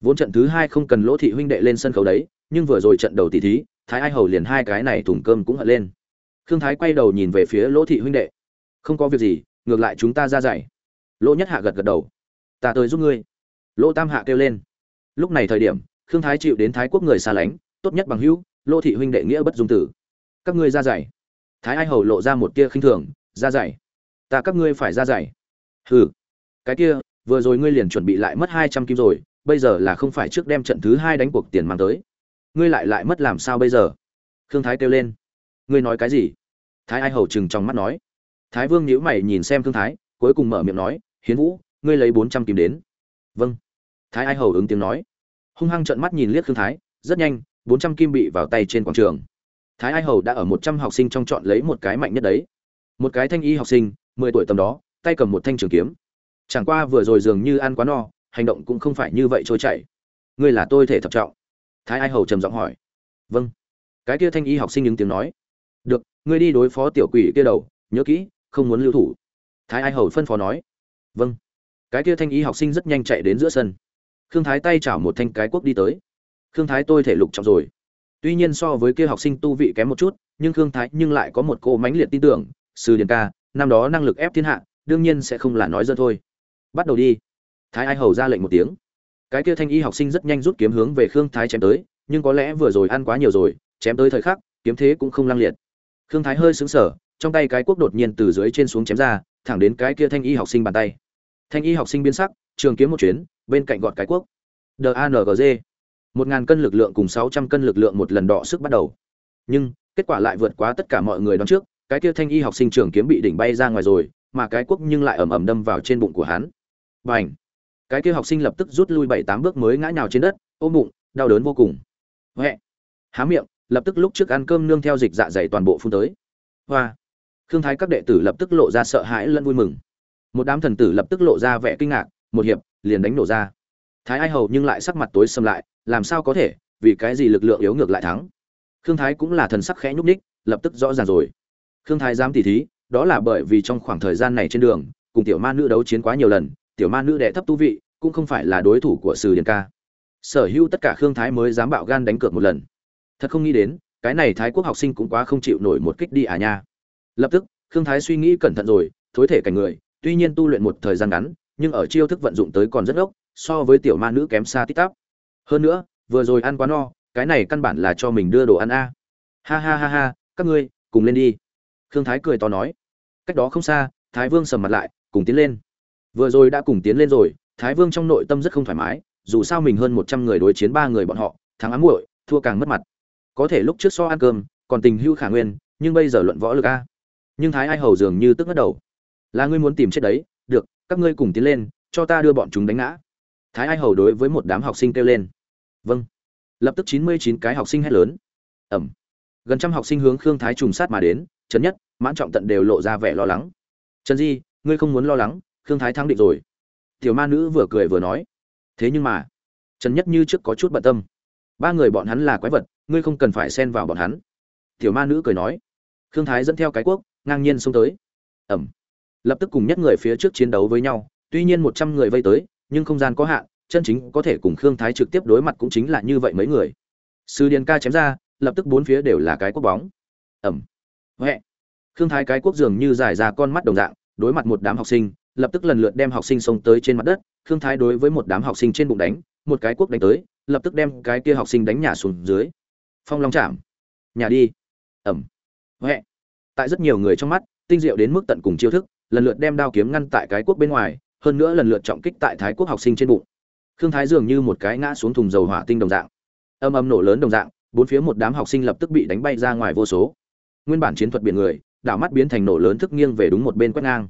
vốn trận thứ hai không cần lỗ thị huynh đệ lên sân khấu đấy, nhưng vừa rồi trận đầu tỷ thí, thái ai hầu liền hai cái này thùng cơm cũng hận lên. Khương thái quay đầu nhìn về phía lỗ thị huynh đệ. Không có việc gì, ngược lại chúng ta ra dạy. Lỗ nhất hạ gật gật đầu. Ta tới giúp ngươi. Lỗ tam hạ kêu lên. Lúc này thời điểm, khương thái chịu đến thái quốc người xa lánh, tốt nhất bằng hữu, lỗ thị huynh đệ nghĩa bất dung tử. Các ngươi ra dạy. Thái ai hầu lộ ra một tia khinh thường, ra dạy. Ta các ngươi phải ra dạy. Hừ. Cái kia, vừa rồi ngươi liền chuẩn bị lại mất hai trăm kim rồi bây giờ là không phải trước đem trận thứ hai đánh cuộc tiền mang tới. Ngươi lại lại mất làm sao bây giờ? Khương thái kêu lên. Ngươi nói cái gì? Thái ai hầu chừng trong mắt nói. Thái vương nhíu mày nhìn xem khương thái, cuối cùng mở miệng nói, hiến vũ, ngươi lấy bốn trăm kim đến. Vâng. Thái ai hầu ứng tiếng nói. Hung hăng trợn mắt nhìn liếc khương thái, rất nhanh, bốn trăm kim bị vào tay trên quảng trường. Thái ai hầu đã ở một trăm học sinh trong chọn lấy một cái mạnh nhất đấy. Một cái thanh y học sinh, mười tuổi tầm đó, tay cầm một thanh trường kiếm. Chẳng qua vừa rồi dường như ăn quá no hành động cũng không phải như vậy trôi chảy. Ngươi là tôi thể thập trọng. Thái ai hầu trầm giọng hỏi. Vâng. Cái kia thanh y học sinh những tiếng nói. Được, ngươi đi đối phó tiểu quỷ kia đầu, nhớ kỹ, không muốn lưu thủ. Thái ai hầu phân phó nói. Vâng. Cái kia thanh y học sinh rất nhanh chạy đến giữa sân. Khương thái tay chảo một thanh cái quốc đi tới. Khương thái tôi thể lục trọng rồi. Tuy nhiên so với kia học sinh tu vị kém một chút, nhưng khương thái nhưng lại có một cô mãnh liệt tin tưởng. Sư điền ca, năm đó năng lực ép thiên hạ, đương nhiên sẽ không là nói dân thôi. Bắt đầu đi thái ai hầu ra lệnh một tiếng. Cái kia thanh y học sinh rất nhanh rút kiếm hướng về khương thái chém tới, nhưng có lẽ vừa rồi ăn quá nhiều rồi, chém tới thời khắc, kiếm thế cũng không lang liệt. Khương thái hơi sững sờ, trong tay cái quốc đột nhiên từ dưới trên xuống chém ra, thẳng đến cái kia thanh y học sinh bàn tay. Thanh y học sinh biến sắc, trường kiếm một chuyến, bên cạnh gọn cái quốc. Dangg một ngàn cân lực lượng cùng sáu trăm cân lực lượng một lần đọ sức bắt đầu. Nhưng, kết quả lại vượt quá tất cả mọi người đón trước, cái kia thanh y học sinh trường kiếm bị đỉnh bay ra ngoài rồi, mà cái quốc nhưng lại ầm ầm đâm vào trên bụng của hắn. Bành! Cái kia học sinh lập tức rút lui bảy tám bước mới ngã nhào trên đất, ôm bụng, đau đớn vô cùng. huệ Há miệng, lập tức lúc trước ăn cơm nương theo dịch dạ dày toàn bộ phun tới. Hoa! Khương Thái các đệ tử lập tức lộ ra sợ hãi lẫn vui mừng. Một đám thần tử lập tức lộ ra vẻ kinh ngạc, một hiệp, liền đánh nổ ra. Thái Ai Hầu nhưng lại sắc mặt tối sầm lại, làm sao có thể, vì cái gì lực lượng yếu ngược lại thắng? Khương Thái cũng là thần sắc khẽ nhúc nhích, lập tức rõ ràng rồi. Khương Thái dám tỉ thí, đó là bởi vì trong khoảng thời gian này trên đường, cùng tiểu ma nữ đấu chiến quá nhiều lần, tiểu ma nữ đệ thấp tu vị, cũng không phải là đối thủ của sử điền ca. Sở hữu tất cả khương thái mới dám bạo gan đánh cược một lần. Thật không nghĩ đến, cái này thái quốc học sinh cũng quá không chịu nổi một kích đi à nha. Lập tức, khương thái suy nghĩ cẩn thận rồi, thối thể cảnh người, tuy nhiên tu luyện một thời gian ngắn, nhưng ở chiêu thức vận dụng tới còn rất ốc so với tiểu ma nữ kém xa tít tắp. Hơn nữa, vừa rồi ăn quá no, cái này căn bản là cho mình đưa đồ ăn a. Ha ha ha ha, các ngươi, cùng lên đi. Khương thái cười to nói. Cách đó không xa, thái vương sầm mặt lại, cùng tiến lên vừa rồi đã cùng tiến lên rồi, thái vương trong nội tâm rất không thoải mái, dù sao mình hơn một trăm người đối chiến ba người bọn họ, thắng ám muội, thua càng mất mặt. Có thể lúc trước so ăn cơm, còn tình hưu khả nguyên, nhưng bây giờ luận võ lực a. Nhưng thái ai hầu dường như tức ngất đầu. Là ngươi muốn tìm chết đấy, được, các ngươi cùng tiến lên, cho ta đưa bọn chúng đánh ngã. Thái ai hầu đối với một đám học sinh kêu lên. Vâng. Lập tức chín mươi chín cái học sinh hét lớn. Ẩm. Gần trăm học sinh hướng khương thái trùng sát mà đến trần nhất, mãn trọng tận đều lộ ra vẻ lo lắng. Trần di, ngươi không muốn lo lắng khương thái thắng định rồi. Tiểu ma nữ vừa cười vừa nói. Thế nhưng mà, trần nhất như trước có chút bận tâm. Ba người bọn hắn là quái vật, ngươi không cần phải xen vào bọn hắn. Tiểu ma nữ cười nói. Khương thái dẫn theo cái quốc ngang nhiên xông tới. Ẩm. Lập tức cùng nhất người phía trước chiến đấu với nhau, tuy nhiên một trăm người vây tới, nhưng không gian có hạn, chân chính có thể cùng khương thái trực tiếp đối mặt cũng chính là như vậy mấy người. Sư điền ca chém ra, lập tức bốn phía đều là cái quốc bóng. Ẩm. Huệ. Khương thái cái quốc dường như dài ra con mắt đồng dạng, đối mặt một đám học sinh lập tức lần lượt đem học sinh xông tới trên mặt đất, khương thái đối với một đám học sinh trên bụng đánh, một cái quốc đánh tới, lập tức đem cái kia học sinh đánh nhà xuống dưới. Phong long chạm. Nhà đi. Ẩm. Huệ. Tại rất nhiều người trong mắt, tinh diệu đến mức tận cùng chiêu thức, lần lượt đem đao kiếm ngăn tại cái quốc bên ngoài, hơn nữa lần lượt trọng kích tại thái quốc học sinh trên bụng. Khương thái dường như một cái ngã xuống thùng dầu hỏa tinh đồng dạng. Âm âm nổ lớn đồng dạng, bốn phía một đám học sinh lập tức bị đánh bay ra ngoài vô số. Nguyên bản chiến thuật biển người, đảo mắt biến thành nổ lớn thức nghiêng về đúng một bên quét ngang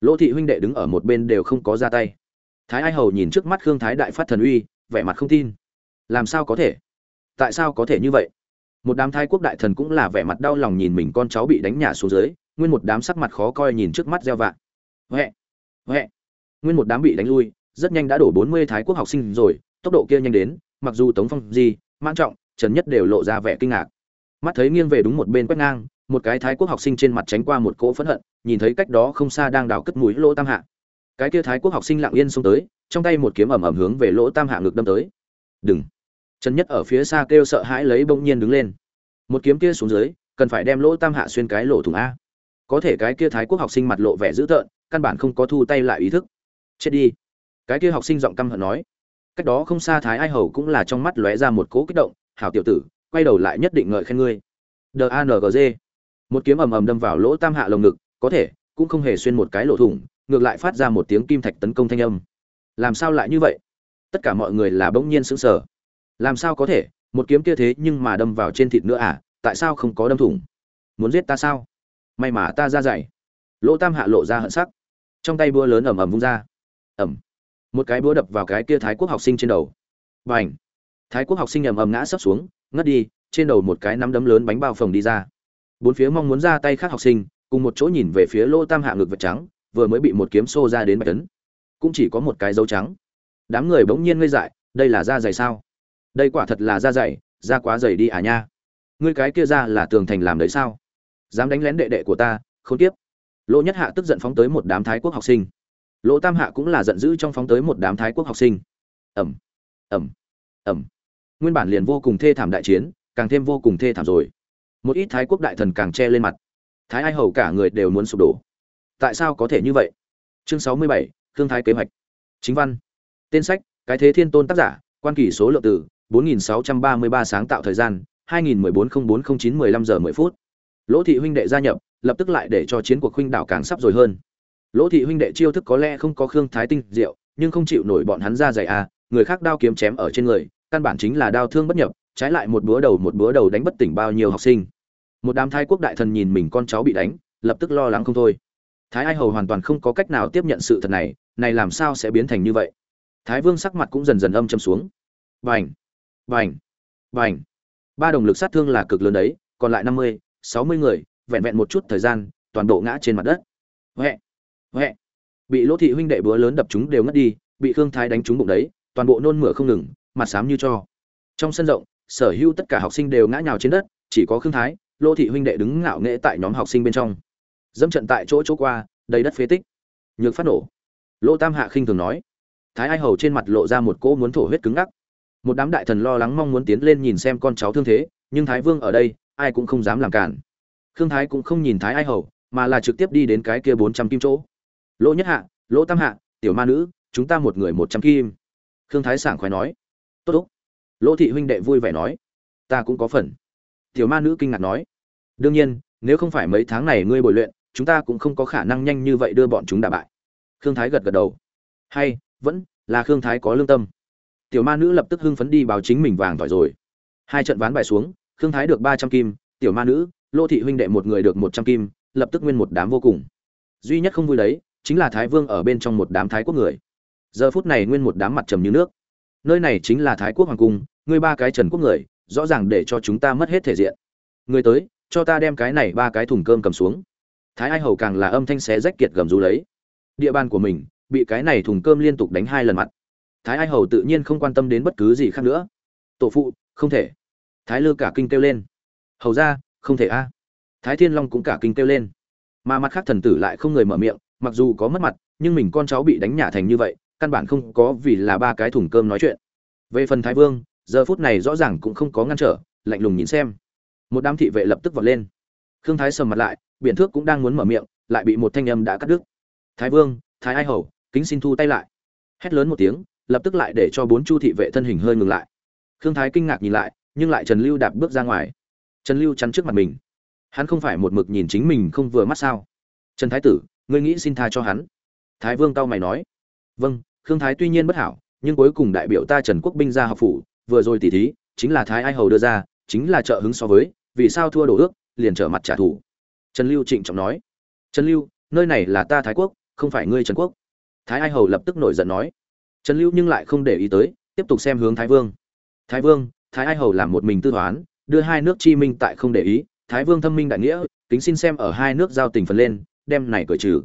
lỗ thị huynh đệ đứng ở một bên đều không có ra tay. Thái ai hầu nhìn trước mắt khương thái đại phát thần uy, vẻ mặt không tin. Làm sao có thể? Tại sao có thể như vậy? Một đám thái quốc đại thần cũng là vẻ mặt đau lòng nhìn mình con cháu bị đánh nhả xuống dưới, nguyên một đám sắc mặt khó coi nhìn trước mắt gieo vạ huệ! Huệ! Nguyên một đám bị đánh lui, rất nhanh đã đổ bốn mươi thái quốc học sinh rồi, tốc độ kia nhanh đến, mặc dù tống phong di mang trọng, trần nhất đều lộ ra vẻ kinh ngạc. Mắt thấy nghiêng về đúng một bên quét ngang một cái thái quốc học sinh trên mặt tránh qua một cỗ phẫn hận, nhìn thấy cách đó không xa đang đào cất mũi lỗ tam hạ. Cái kia thái quốc học sinh lặng yên xông tới, trong tay một kiếm ẩm ẩm hướng về lỗ tam hạ ngực đâm tới. Đừng. Trần nhất ở phía xa kêu sợ hãi lấy bỗng nhiên đứng lên. Một kiếm kia xuống dưới, cần phải đem lỗ tam hạ xuyên cái lỗ thủng a. Có thể cái kia thái quốc học sinh mặt lộ vẻ dữ tợn, căn bản không có thu tay lại ý thức. Chết đi. Cái kia học sinh giọng căm hận nói. Cách đó không xa thái ai hầu cũng là trong mắt lóe ra một cỗ kích động, hảo tiểu tử, quay đầu lại nhất định ngợi khen ngươi. D a n g g một kiếm ầm ầm đâm vào lỗ tam hạ lồng ngực, có thể, cũng không hề xuyên một cái lỗ thủng, ngược lại phát ra một tiếng kim thạch tấn công thanh âm. Làm sao lại như vậy? Tất cả mọi người là bỗng nhiên sững sờ. Làm sao có thể, một kiếm kia thế nhưng mà đâm vào trên thịt nữa à tại sao không có đâm thủng? Muốn giết ta sao? May mà ta ra dày lỗ tam hạ lộ ra hận sắc. Trong tay búa lớn ầm ầm vung ra. Ầm. Một cái búa đập vào cái kia thái quốc học sinh trên đầu. B n h thái quốc học sinh ầm ầm ngã sấp xuống, ngất đi, trên đầu một cái nắm đấm lớn bánh bao phồng đi ra bốn phía mong muốn ra tay khác học sinh, cùng một chỗ nhìn về phía lỗ tam hạ ngực vật trắng, vừa mới bị một kiếm xô ra đến bạch tấn cũng chỉ có một cái dấu trắng. Đám người bỗng nhiên ngây dại, đây là da dày sao? Đây quả thật là da dày, da quá dày đi à nha. Ngươi cái kia ra là tường thành làm đấy sao? Dám đánh lén đệ đệ của ta không tiếp lỗ nhất hạ tức giận phóng tới một đám thái quốc học sinh. Lỗ tam hạ cũng là giận dữ trong phóng tới một đám thái quốc học sinh. Ẩm ẩm ẩm nguyên bản liền vô cùng thê thảm đại chiến, càng thêm vô cùng thê thảm rồi một ít thái quốc đại thần càng che lên mặt. Thái ai hầu cả người đều muốn sụp đổ. Tại sao có thể như vậy? Chương sáu mươi bảy thương thái kế hoạch. Chính văn. Tên sách, cái thế thiên tôn tác giả, quan kỷ số lượng từ 4633 sáng tạo thời gian 2014-0409-15 giờ 10 phút. Lỗ thị huynh đệ gia nhập, lập tức lại để cho chiến cuộc huynh đảo càng sắp rồi hơn. Lỗ thị huynh đệ chiêu thức có lẽ không có khương thái tinh diệu, nhưng không chịu nổi bọn hắn ra dày a à, người khác đao kiếm chém ở trên người, căn bản chính là đao thương bất nhập, trái lại một búa đầu một búa đầu đánh bất tỉnh bao nhiêu học sinh một đám thái quốc đại thần nhìn mình con cháu bị đánh, lập tức lo lắng không thôi. Thái ai hầu hoàn toàn không có cách nào tiếp nhận sự thật này này làm sao sẽ biến thành như vậy? Thái vương sắc mặt cũng dần dần âm châm xuống. Bành! Bành! Bành! Ba đồng lực sát thương là cực lớn đấy, còn lại năm mươi, sáu mươi người, vẹn vẹn một chút thời gian, toàn bộ ngã trên mặt đất. Huệ! Huệ! Bị lỗ thị huynh đệ búa lớn đập chúng đều ngất đi, bị khương thái đánh trúng bụng đấy, toàn bộ nôn mửa không ngừng, mặt xám như cho. Trong sân rộng, sở hữu tất cả học sinh đều ngã nhào trên đất, chỉ có khương thái Lô thị huynh đệ đứng ngạo nghễ tại nhóm học sinh bên trong. Dẫm trận tại chỗ chỗ qua, đầy đất phế tích. Nhược phát nổ. Lô tam hạ khinh thường nói. Thái ai hầu trên mặt lộ ra một cỗ muốn thổ huyết cứng ngắc. Một đám đại thần lo lắng mong muốn tiến lên nhìn xem con cháu thương thế, nhưng thái vương ở đây, ai cũng không dám làm cản. Khương thái cũng không nhìn thái ai hầu, mà là trực tiếp đi đến cái kia bốn trăm kim chỗ. Lỗ nhất hạ lỗ tam hạ, tiểu ma nữ, chúng ta một người một trăm kim. Khương thái sảng khoái nói. Tốt úc lỗ thị huynh đệ vui vẻ nói. Ta cũng có phần tiểu ma nữ kinh ngạc nói, đương nhiên, nếu không phải mấy tháng này ngươi bồi luyện, chúng ta cũng không có khả năng nhanh như vậy đưa bọn chúng đả bại. Khương thái gật gật đầu. Hay, vẫn là khương thái có lương tâm. Tiểu ma nữ lập tức hưng phấn đi báo chính mình vàng tỏi rồi. Hai trận ván bài xuống, khương thái được ba trăm kim, tiểu ma nữ, lô thị huynh đệ một người được một trăm kim, lập tức nguyên một đám vô cùng. Duy nhất không vui đấy, chính là thái vương ở bên trong một đám thái quốc người. Giờ phút này nguyên một đám mặt trầm như nước. Nơi này chính là thái quốc hoàng cung ngươi ba cái trần quốc người rõ ràng để cho chúng ta mất hết thể diện. Người tới, cho ta đem cái này ba cái thùng cơm cầm xuống. Thái ai hầu càng là âm thanh xé rách kiệt gầm rú lấy. Địa bàn của mình, bị cái này thùng cơm liên tục đánh hai lần mặt. Thái ai hầu tự nhiên không quan tâm đến bất cứ gì khác nữa. Tổ phụ, không thể. Thái lư cả kinh kêu lên. Hầu ra, không thể a. Thái thiên long cũng cả kinh kêu lên. Mà mặt khác thần tử lại không người mở miệng, mặc dù có mất mặt, nhưng mình con cháu bị đánh nhả thành như vậy, căn bản không có vì là ba cái thùng cơm nói chuyện. Về phần thái vương giờ phút này rõ ràng cũng không có ngăn trở, lạnh lùng nhìn xem. Một đám thị vệ lập tức vọt lên. Khương thái sầm mặt lại biện thước cũng đang muốn mở miệng, lại bị một thanh âm đã cắt đứt. Thái vương, thái ai hầu, kính xin thu tay lại. Hét lớn một tiếng, lập tức lại để cho bốn chu thị vệ thân hình hơi ngừng lại. Khương thái kinh ngạc nhìn lại, nhưng lại trần lưu đạp bước ra ngoài. Trần lưu chắn trước mặt mình. Hắn không phải một mực nhìn chính mình không vừa mắt sao? Trần thái tử, ngươi nghĩ xin tha cho hắn? Thái vương cao mày nói. Vâng khương thái tuy nhiên bất hảo, nhưng cuối cùng đại biểu ta trần quốc binh ra học phủ vừa rồi tỉ thí, chính là thái ai hầu đưa ra, chính là trợ hứng so với, vì sao thua đổ ước, liền trở mặt trả thù. Trần lưu trịnh trọng nói. Trần lưu, nơi này là ta thái quốc, không phải ngươi trần quốc. Thái ai hầu lập tức nổi giận nói. Trần lưu nhưng lại không để ý tới, tiếp tục xem hướng thái vương. Thái vương, thái ai hầu làm một mình tư toán, đưa hai nước chi minh tại không để ý, thái vương thâm minh đại nghĩa, kính xin xem ở hai nước giao tình phần lên, đem này cởi trừ.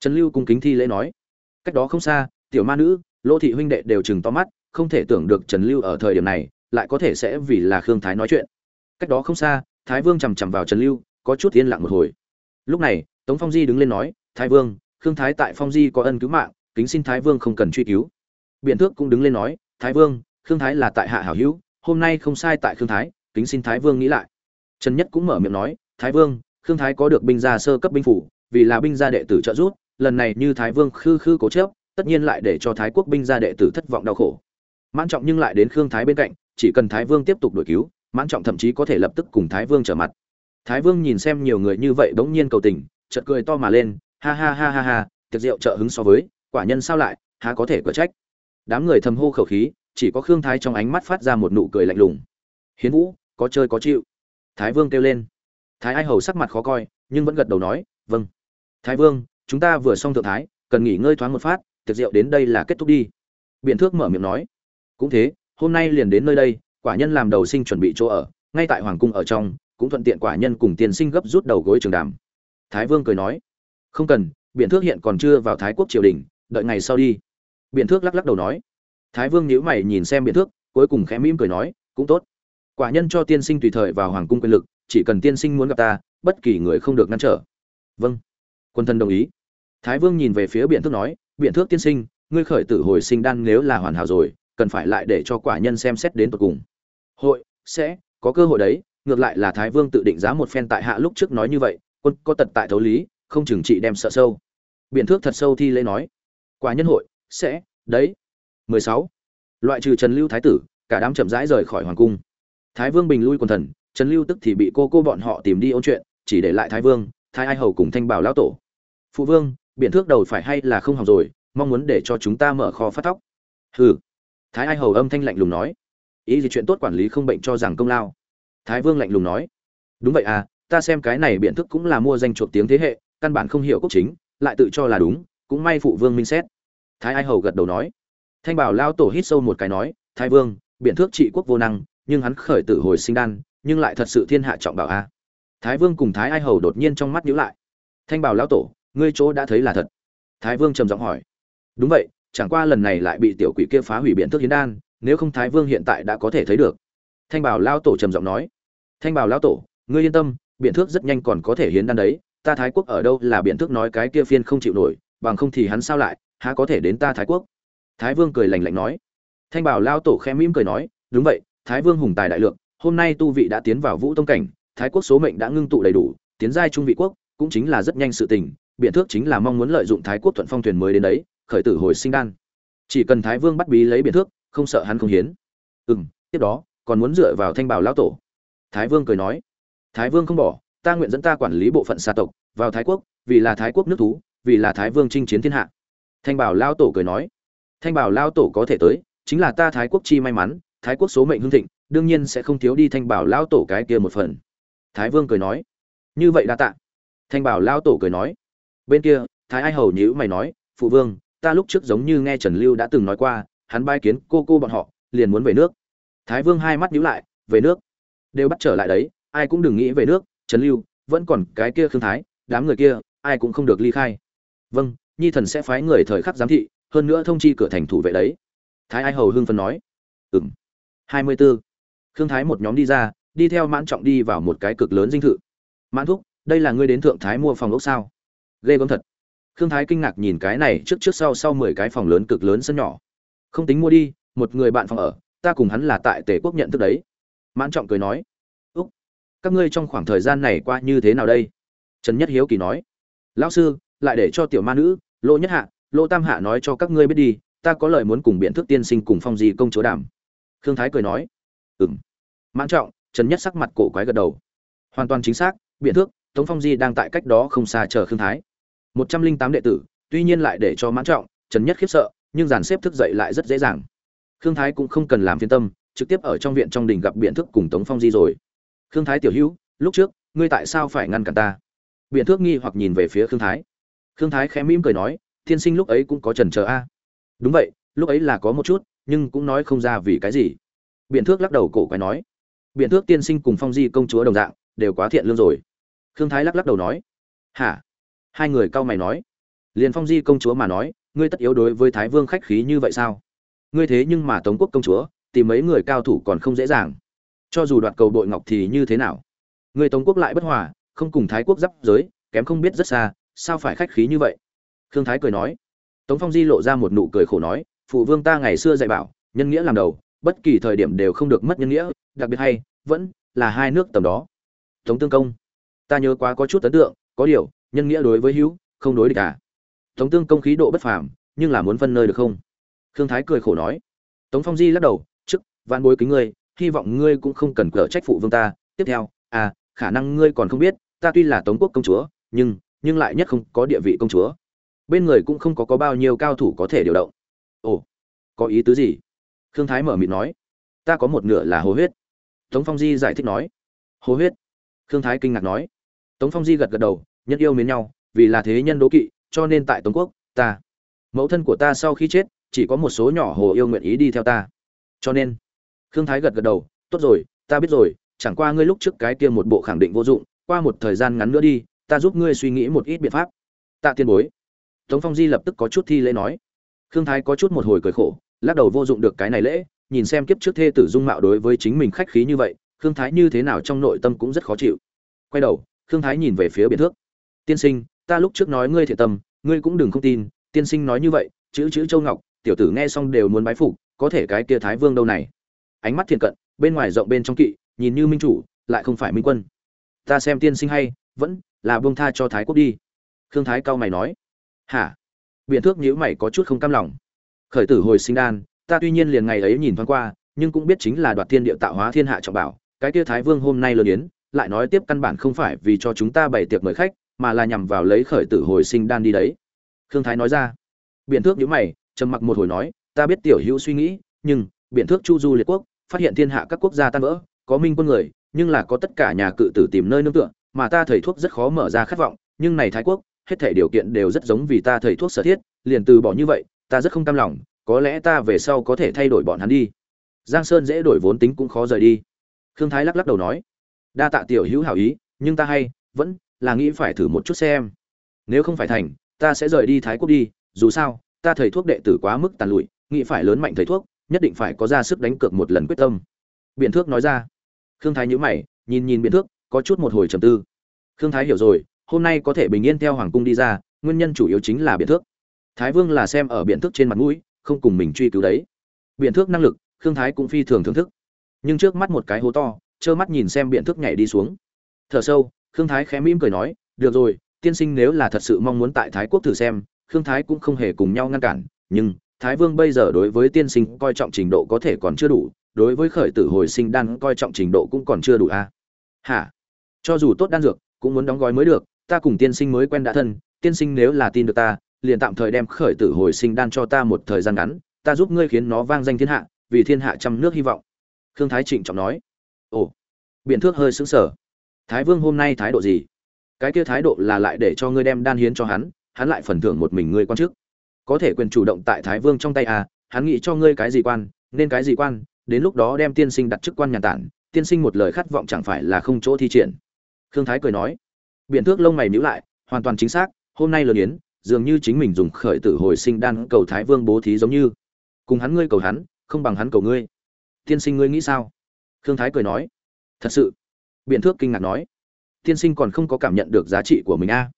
Trần lưu cung kính thi lễ nói. Cách đó không xa, tiểu ma nữ lỗ thị huynh đệ đều chừng to mắt không thể tưởng được trần lưu ở thời điểm này, lại có thể sẽ vì là khương thái nói chuyện. Cách đó không xa, thái vương chầm chậm vào trần lưu, có chút yên lặng một hồi. Lúc này, tống phong di đứng lên nói, thái vương, khương thái tại phong di có ân cứu mạng, kính xin thái vương không cần truy cứu. Biện thước cũng đứng lên nói, thái vương, khương thái là tại hạ hảo hữu, hôm nay không sai tại khương thái, kính xin thái vương nghĩ lại. Trần nhất cũng mở miệng nói, thái vương, khương thái có được binh gia sơ cấp binh phủ, vì là binh gia đệ tử trợ giúp, lần này như thái vương khư khư cố chấp, tất nhiên lại để cho thái quốc binh gia đệ tử thất vọng đau khổ mãn trọng nhưng lại đến khương thái bên cạnh, chỉ cần thái vương tiếp tục đổi cứu, mãn trọng thậm chí có thể lập tức cùng thái vương trở mặt. Thái vương nhìn xem nhiều người như vậy bỗng nhiên cầu tình, chợt cười to mà lên, ha ha ha ha ha, tiệc rượu trợ hứng so với, quả nhân sao lại, há có thể cửa trách? Đám người thầm hô khẩu khí, chỉ có khương thái trong ánh mắt phát ra một nụ cười lạnh lùng. Hiến vũ, có chơi có chịu. Thái vương kêu lên. Thái ai hầu sắc mặt khó coi, nhưng vẫn gật đầu nói vâng. Thái vương, chúng ta vừa xong thượng thái, cần nghỉ ngơi thoáng một phát, tiệc rượu đến đây là kết thúc đi. Biện thước mở miệng nói cũng thế, hôm nay liền đến nơi đây, quả nhân làm đầu sinh chuẩn bị chỗ ở, ngay tại hoàng cung ở trong, cũng thuận tiện quả nhân cùng tiên sinh gấp rút đầu gối trường đàm. Thái vương cười nói, không cần biện thước hiện còn chưa vào thái quốc triều đình, đợi ngày sau đi. Biện thước lắc lắc đầu nói. Thái vương nhíu mày nhìn xem biện thước, cuối cùng khẽ mỉm cười nói, cũng tốt. Quả nhân cho tiên sinh tùy thời vào hoàng cung quyền lực, chỉ cần tiên sinh muốn gặp ta, bất kỳ người không được ngăn trở. Vâng. Quân thân đồng ý. Thái vương nhìn về phía biện thước nói biện thước tiên sinh, ngươi khởi tử hồi sinh đan nếu là hoàn hảo rồi cần phải lại để cho quả nhân xem xét đến tận cùng. Hội, sẽ, có cơ hội đấy, ngược lại là thái vương tự định giá một phen tại hạ lúc trước nói như vậy, quân có tật tại thấu lý, không chừng trị đem sợ sâu. Biện thước thật sâu thi lễ nói. Quả nhân hội, sẽ, đấy. 16. loại trừ trần lưu thái tử, cả đám chậm rãi rời khỏi hoàng cung. Thái vương bình lui quần thần, trần lưu tức thì bị cô cô bọn họ tìm đi ôn chuyện, chỉ để lại thái vương, thái ai hầu cùng thanh bảo lão tổ. Phụ vương biện thước đầu phải hay là không học rồi, mong muốn để cho chúng ta mở kho phát tóc hừ thái ai hầu âm thanh lạnh lùng nói. Ý gì chuyện tốt quản lý không bệnh cho rằng công lao? Thái vương lạnh lùng nói. Đúng vậy à ta xem cái này biện thức cũng là mua danh chuộc tiếng thế hệ, căn bản không hiểu quốc chính, lại tự cho là đúng, cũng may phụ vương minh xét. Thái ai hầu gật đầu nói. Thanh bảo lao tổ hít sâu một cái nói, thái vương, biện thước trị quốc vô năng, nhưng hắn khởi tử hồi sinh đan, nhưng lại thật sự thiên hạ trọng bảo a. Thái vương cùng thái ai hầu đột nhiên trong mắt nhíu lại. Thanh bảo lao tổ, ngươi chỗ đã thấy là thật. Thái vương trầm giọng hỏi. Đúng vậy chẳng qua lần này lại bị tiểu quỷ kia phá hủy biện thức hiến đan, nếu không thái vương hiện tại đã có thể thấy được. Thanh bảo lao tổ trầm giọng nói, thanh bảo lao tổ, ngươi yên tâm biện thước rất nhanh còn có thể hiến đan đấy, ta thái quốc ở đâu là biện thước nói cái kia phiên không chịu nổi, bằng không thì hắn sao lại, há có thể đến ta thái quốc? Thái vương cười lạnh lạnh nói. Thanh bảo lao tổ khẽ mỉm cười nói, đúng vậy, thái vương hùng tài đại lượng, hôm nay tu vị đã tiến vào vũ tông cảnh, thái quốc số mệnh đã ngưng tụ đầy đủ, tiến giai trung vị quốc cũng chính là rất nhanh sự tình biện thước chính là mong muốn lợi dụng thái quốc thuận phong thuyền mới đến đấy khởi tử hồi sinh đan. Chỉ cần thái vương bắt bí lấy biện thước, không sợ hắn không hiến. Ừ m tiếp đó, còn muốn dựa vào thanh bảo lão tổ. Thái vương cười nói, thái vương không bỏ, ta nguyện dẫn ta quản lý bộ phận xa tộc vào thái quốc, vì là thái quốc nước thú, vì là thái vương chinh chiến thiên hạ. Thanh bảo lao tổ cười nói, thanh bảo lao tổ có thể tới, chính là ta thái quốc chi may mắn, thái quốc số mệnh hưng thịnh, đương nhiên sẽ không thiếu đi thanh bảo lao tổ cái kia một phần. Thái vương cười nói, như vậy đã tạ. Thanh bảo lao tổ cười nói, bên kia, thái ai hầu nhữ mày nói, phụ vương ta lúc trước giống như nghe trần lưu đã từng nói qua, hắn bai kiến cô cô bọn họ, liền muốn về nước. Thái vương hai mắt nhíu lại, về nước. Đều bắt trở lại đấy, ai cũng đừng nghĩ về nước, trần lưu, vẫn còn cái kia khương thái, đám người kia, ai cũng không được ly khai. Vâng nhi thần sẽ phái người thời khắc giám thị, hơn nữa thông chi cửa thành thủ vệ đấy. Thái ai hầu hưng phấn nói. Ừm. Hai mươi b ố khương thái một nhóm đi ra, đi theo mãn trọng đi vào một cái cực lớn dinh thự. Mãn thúc, đây là ngươi đến thượng thái mua phòng ốc sao? Ghê gớm thật khương thái kinh ngạc nhìn cái này trước trước sau sau mười cái phòng lớn cực lớn sân nhỏ. Không tính mua đi, một người bạn phòng ở, ta cùng hắn là tại tề quốc nhận thức đấy. Mãn trọng cười nói, úc, các ngươi trong khoảng thời gian này qua như thế nào đây? Trần nhất hiếu kỳ nói, lão sư, lại để cho tiểu ma nữ, lô nhất hạ, lô tam hạ nói cho các ngươi biết đi, ta có lời muốn cùng biện thức tiên sinh cùng phong di công chúa đảm khương thái cười nói, "Ừm." mãn trọng, trần nhất sắc mặt cổ quái gật đầu. Hoàn toàn chính xác, biện thước tống phong di đang tại cách đó không xa chờ khương thái một trăm linh tám đệ tử, tuy nhiên lại để cho mãn trọng, trần nhất khiếp sợ, nhưng dàn xếp thức dậy lại rất dễ dàng. Khương thái cũng không cần làm phiên tâm, trực tiếp ở trong viện trong đình gặp biện thức cùng tống phong di rồi. Khương thái tiểu hữu, lúc trước, ngươi tại sao phải ngăn cản ta? Biện thước nghi hoặc nhìn về phía khương thái. Khương thái khẽ mỉm cười nói tiên sinh lúc ấy cũng có trần chờ a. Đúng vậy, lúc ấy là có một chút, nhưng cũng nói không ra vì cái gì. Biện thước lắc đầu cổ quái nói. Biện thước tiên sinh cùng phong di công chúa đồng dạng, đều quá thiện lương rồi. Khương thái lắc lắc đầu nói. Hả? Hai người cau mày nói. Liền phong di công chúa mà nói, ngươi tất yếu đối với thái vương khách khí như vậy sao? Ngươi thế nhưng mà tống quốc công chúa, tìm mấy người cao thủ còn không dễ dàng. Cho dù đoạt cầu bội ngọc thì như thế nào? Ngươi tống quốc lại bất hòa, không cùng thái quốc giáp giới, kém không biết rất xa, sao phải khách khí như vậy? Khương thái cười nói. Tống phong di lộ ra một nụ cười khổ nói, phụ vương ta ngày xưa dạy bảo, nhân nghĩa làm đầu, bất kỳ thời điểm đều không được mất nhân nghĩa, đặc biệt hay, vẫn là hai nước tầm đó. Tống tương công, ta nhớ quá có chút ấn tượng, có điều nhân nghĩa đối với hữu, không đối địch cả tống tương công khí độ bất phàm, nhưng là muốn phân nơi được không? Khương thái cười khổ nói. Tống phong di lắc đầu, chức van bối kính ngươi, hy vọng ngươi cũng không cần cờ trách phụ vương ta. Tiếp theo à khả năng ngươi còn không biết, ta tuy là tống quốc công chúa, nhưng nhưng lại nhất không có địa vị công chúa. Bên người cũng không có có bao nhiêu cao thủ có thể điều động. Ồ, có ý tứ gì? Khương thái mở mịt nói. Ta có một nửa là hồ huyết. Tống phong di giải thích nói. Hồ huyết? Khương thái kinh ngạc nói. Tống phong di gật gật đầu nhân yêu mến nhau, vì là thế nhân đố kỵ, cho nên tại tống quốc, ta, mẫu thân của ta sau khi chết, chỉ có một số nhỏ hồ yêu nguyện ý đi theo ta. Cho nên, khương thái gật gật đầu, tốt rồi, ta biết rồi, chẳng qua ngươi lúc trước cái kia một bộ khẳng định vô dụng, qua một thời gian ngắn nữa đi, ta giúp ngươi suy nghĩ một ít biện pháp. Tạ tiên bối, tống phong di lập tức có chút thi lễ nói. Khương thái có chút một hồi cười khổ, lắc đầu vô dụng được cái này lễ, nhìn xem kiếp trước thê tử dung mạo đối với chính mình khách khí như vậy, khương thái như thế nào trong nội tâm cũng rất khó chịu. Quay đầu, khương thái nhìn về phía biển thước tiên sinh, ta lúc trước nói ngươi thiệt tâm, ngươi cũng đừng không tin, tiên sinh nói như vậy, chữ chữ châu ngọc, tiểu tử nghe xong đều muốn bái phục, có thể cái kia thái vương đâu này. Ánh mắt thiện cận, bên ngoài rộng bên trong kỵ, nhìn như minh chủ, lại không phải minh quân. Ta xem tiên sinh hay, vẫn là buông tha cho thái quốc đi. Khương thái cao mày nói. Hả? Biện thước nhữ mày có chút không cam lòng. Khởi tử hồi sinh đan, ta tuy nhiên liền ngày ấy nhìn thoáng qua, nhưng cũng biết chính là đoạt thiên địa tạo hóa thiên hạ trọng bảo, cái kia thái vương hôm nay lớn yến, lại nói tiếp căn bản không phải vì cho chúng ta bày tiệc mời khách mà là nhằm vào lấy khởi tử hồi sinh đan đi đấy. Khương thái nói ra. Biện thước nhữ mày, trầm mặc một hồi nói, ta biết tiểu hữu suy nghĩ, nhưng biện thước chu du liệt quốc phát hiện thiên hạ các quốc gia tan vỡ, có minh quân người, nhưng là có tất cả nhà cự tử tìm nơi nương tựa, mà ta thầy thuốc rất khó mở ra khát vọng, nhưng này thái quốc, hết thể điều kiện đều rất giống vì ta thầy thuốc sở thiết, liền từ bỏ như vậy, ta rất không cam lòng, có lẽ ta về sau có thể thay đổi bọn hắn đi. Giang sơn dễ đổi vốn tính cũng khó rời đi. Khương thái lắc lắc đầu nói, đa tạ tiểu hữu hảo ý, nhưng ta hay vẫn là nghĩ phải thử một chút xem. Nếu không phải thành, ta sẽ rời đi thái quốc đi, dù sao, ta thầy thuốc đệ tử quá mức tàn lụi, nghĩ phải lớn mạnh thầy thuốc, nhất định phải có ra sức đánh cược một lần quyết tâm. Biện thước nói ra. Khương thái nhữ mày, nhìn nhìn biện thước, có chút một hồi trầm tư. Khương thái hiểu rồi, hôm nay có thể bình yên theo hoàng cung đi ra, nguyên nhân chủ yếu chính là biện thước. Thái vương là xem ở biện thước trên mặt mũi, không cùng mình truy cứu đấy. Biện thước năng lực, khương thái cũng phi thường thưởng thức. Nhưng trước mắt một cái hố to, trơ mắt nhìn xem biện thước nhảy đi xuống. Thở sâu khương thái khẽ mỉm cười nói, được rồi, tiên sinh nếu là thật sự mong muốn tại thái quốc thử xem, khương thái cũng không hề cùng nhau ngăn cản, nhưng thái vương bây giờ đối với tiên sinh coi trọng trình độ có thể còn chưa đủ, đối với khởi tử hồi sinh đan coi trọng trình độ cũng còn chưa đủ a à? hả? Cho dù tốt đan dược, cũng muốn đóng gói mới được, ta cùng tiên sinh mới quen đã thân, tiên sinh nếu là tin được ta, liền tạm thời đem khởi tử hồi sinh đan cho ta một thời gian ngắn, ta giúp ngươi khiến nó vang danh thiên hạ, vì thiên hạ trăm nước hy vọng. Khương thái trịnh trọng nói. Ồ biện thước hơi sững sờ thái vương hôm nay thái độ gì? Cái kia thái độ là lại để cho ngươi đem đan hiến cho hắn hắn lại phần thưởng một mình ngươi quan chức. Có thể quyền chủ động tại thái vương trong tay à hắn nghĩ cho ngươi cái gì quan, nên cái gì quan, đến lúc đó đem tiên sinh đặt chức quan nhà tản, tiên sinh một lời khát vọng chẳng phải là không chỗ thi triển. Khương thái cười nói biện thước lông mày nhíu lại, hoàn toàn chính xác, hôm nay lớn yến, dường như chính mình dùng khởi tử hồi sinh đan cầu thái vương bố thí giống như. Cùng hắn ngươi cầu hắn, không bằng hắn cầu ngươi. Tiên sinh ngươi nghĩ sao? Khương thái cười nói, thật sự biện thước kinh ngạc nói, tiên sinh còn không có cảm nhận được giá trị của mình a à.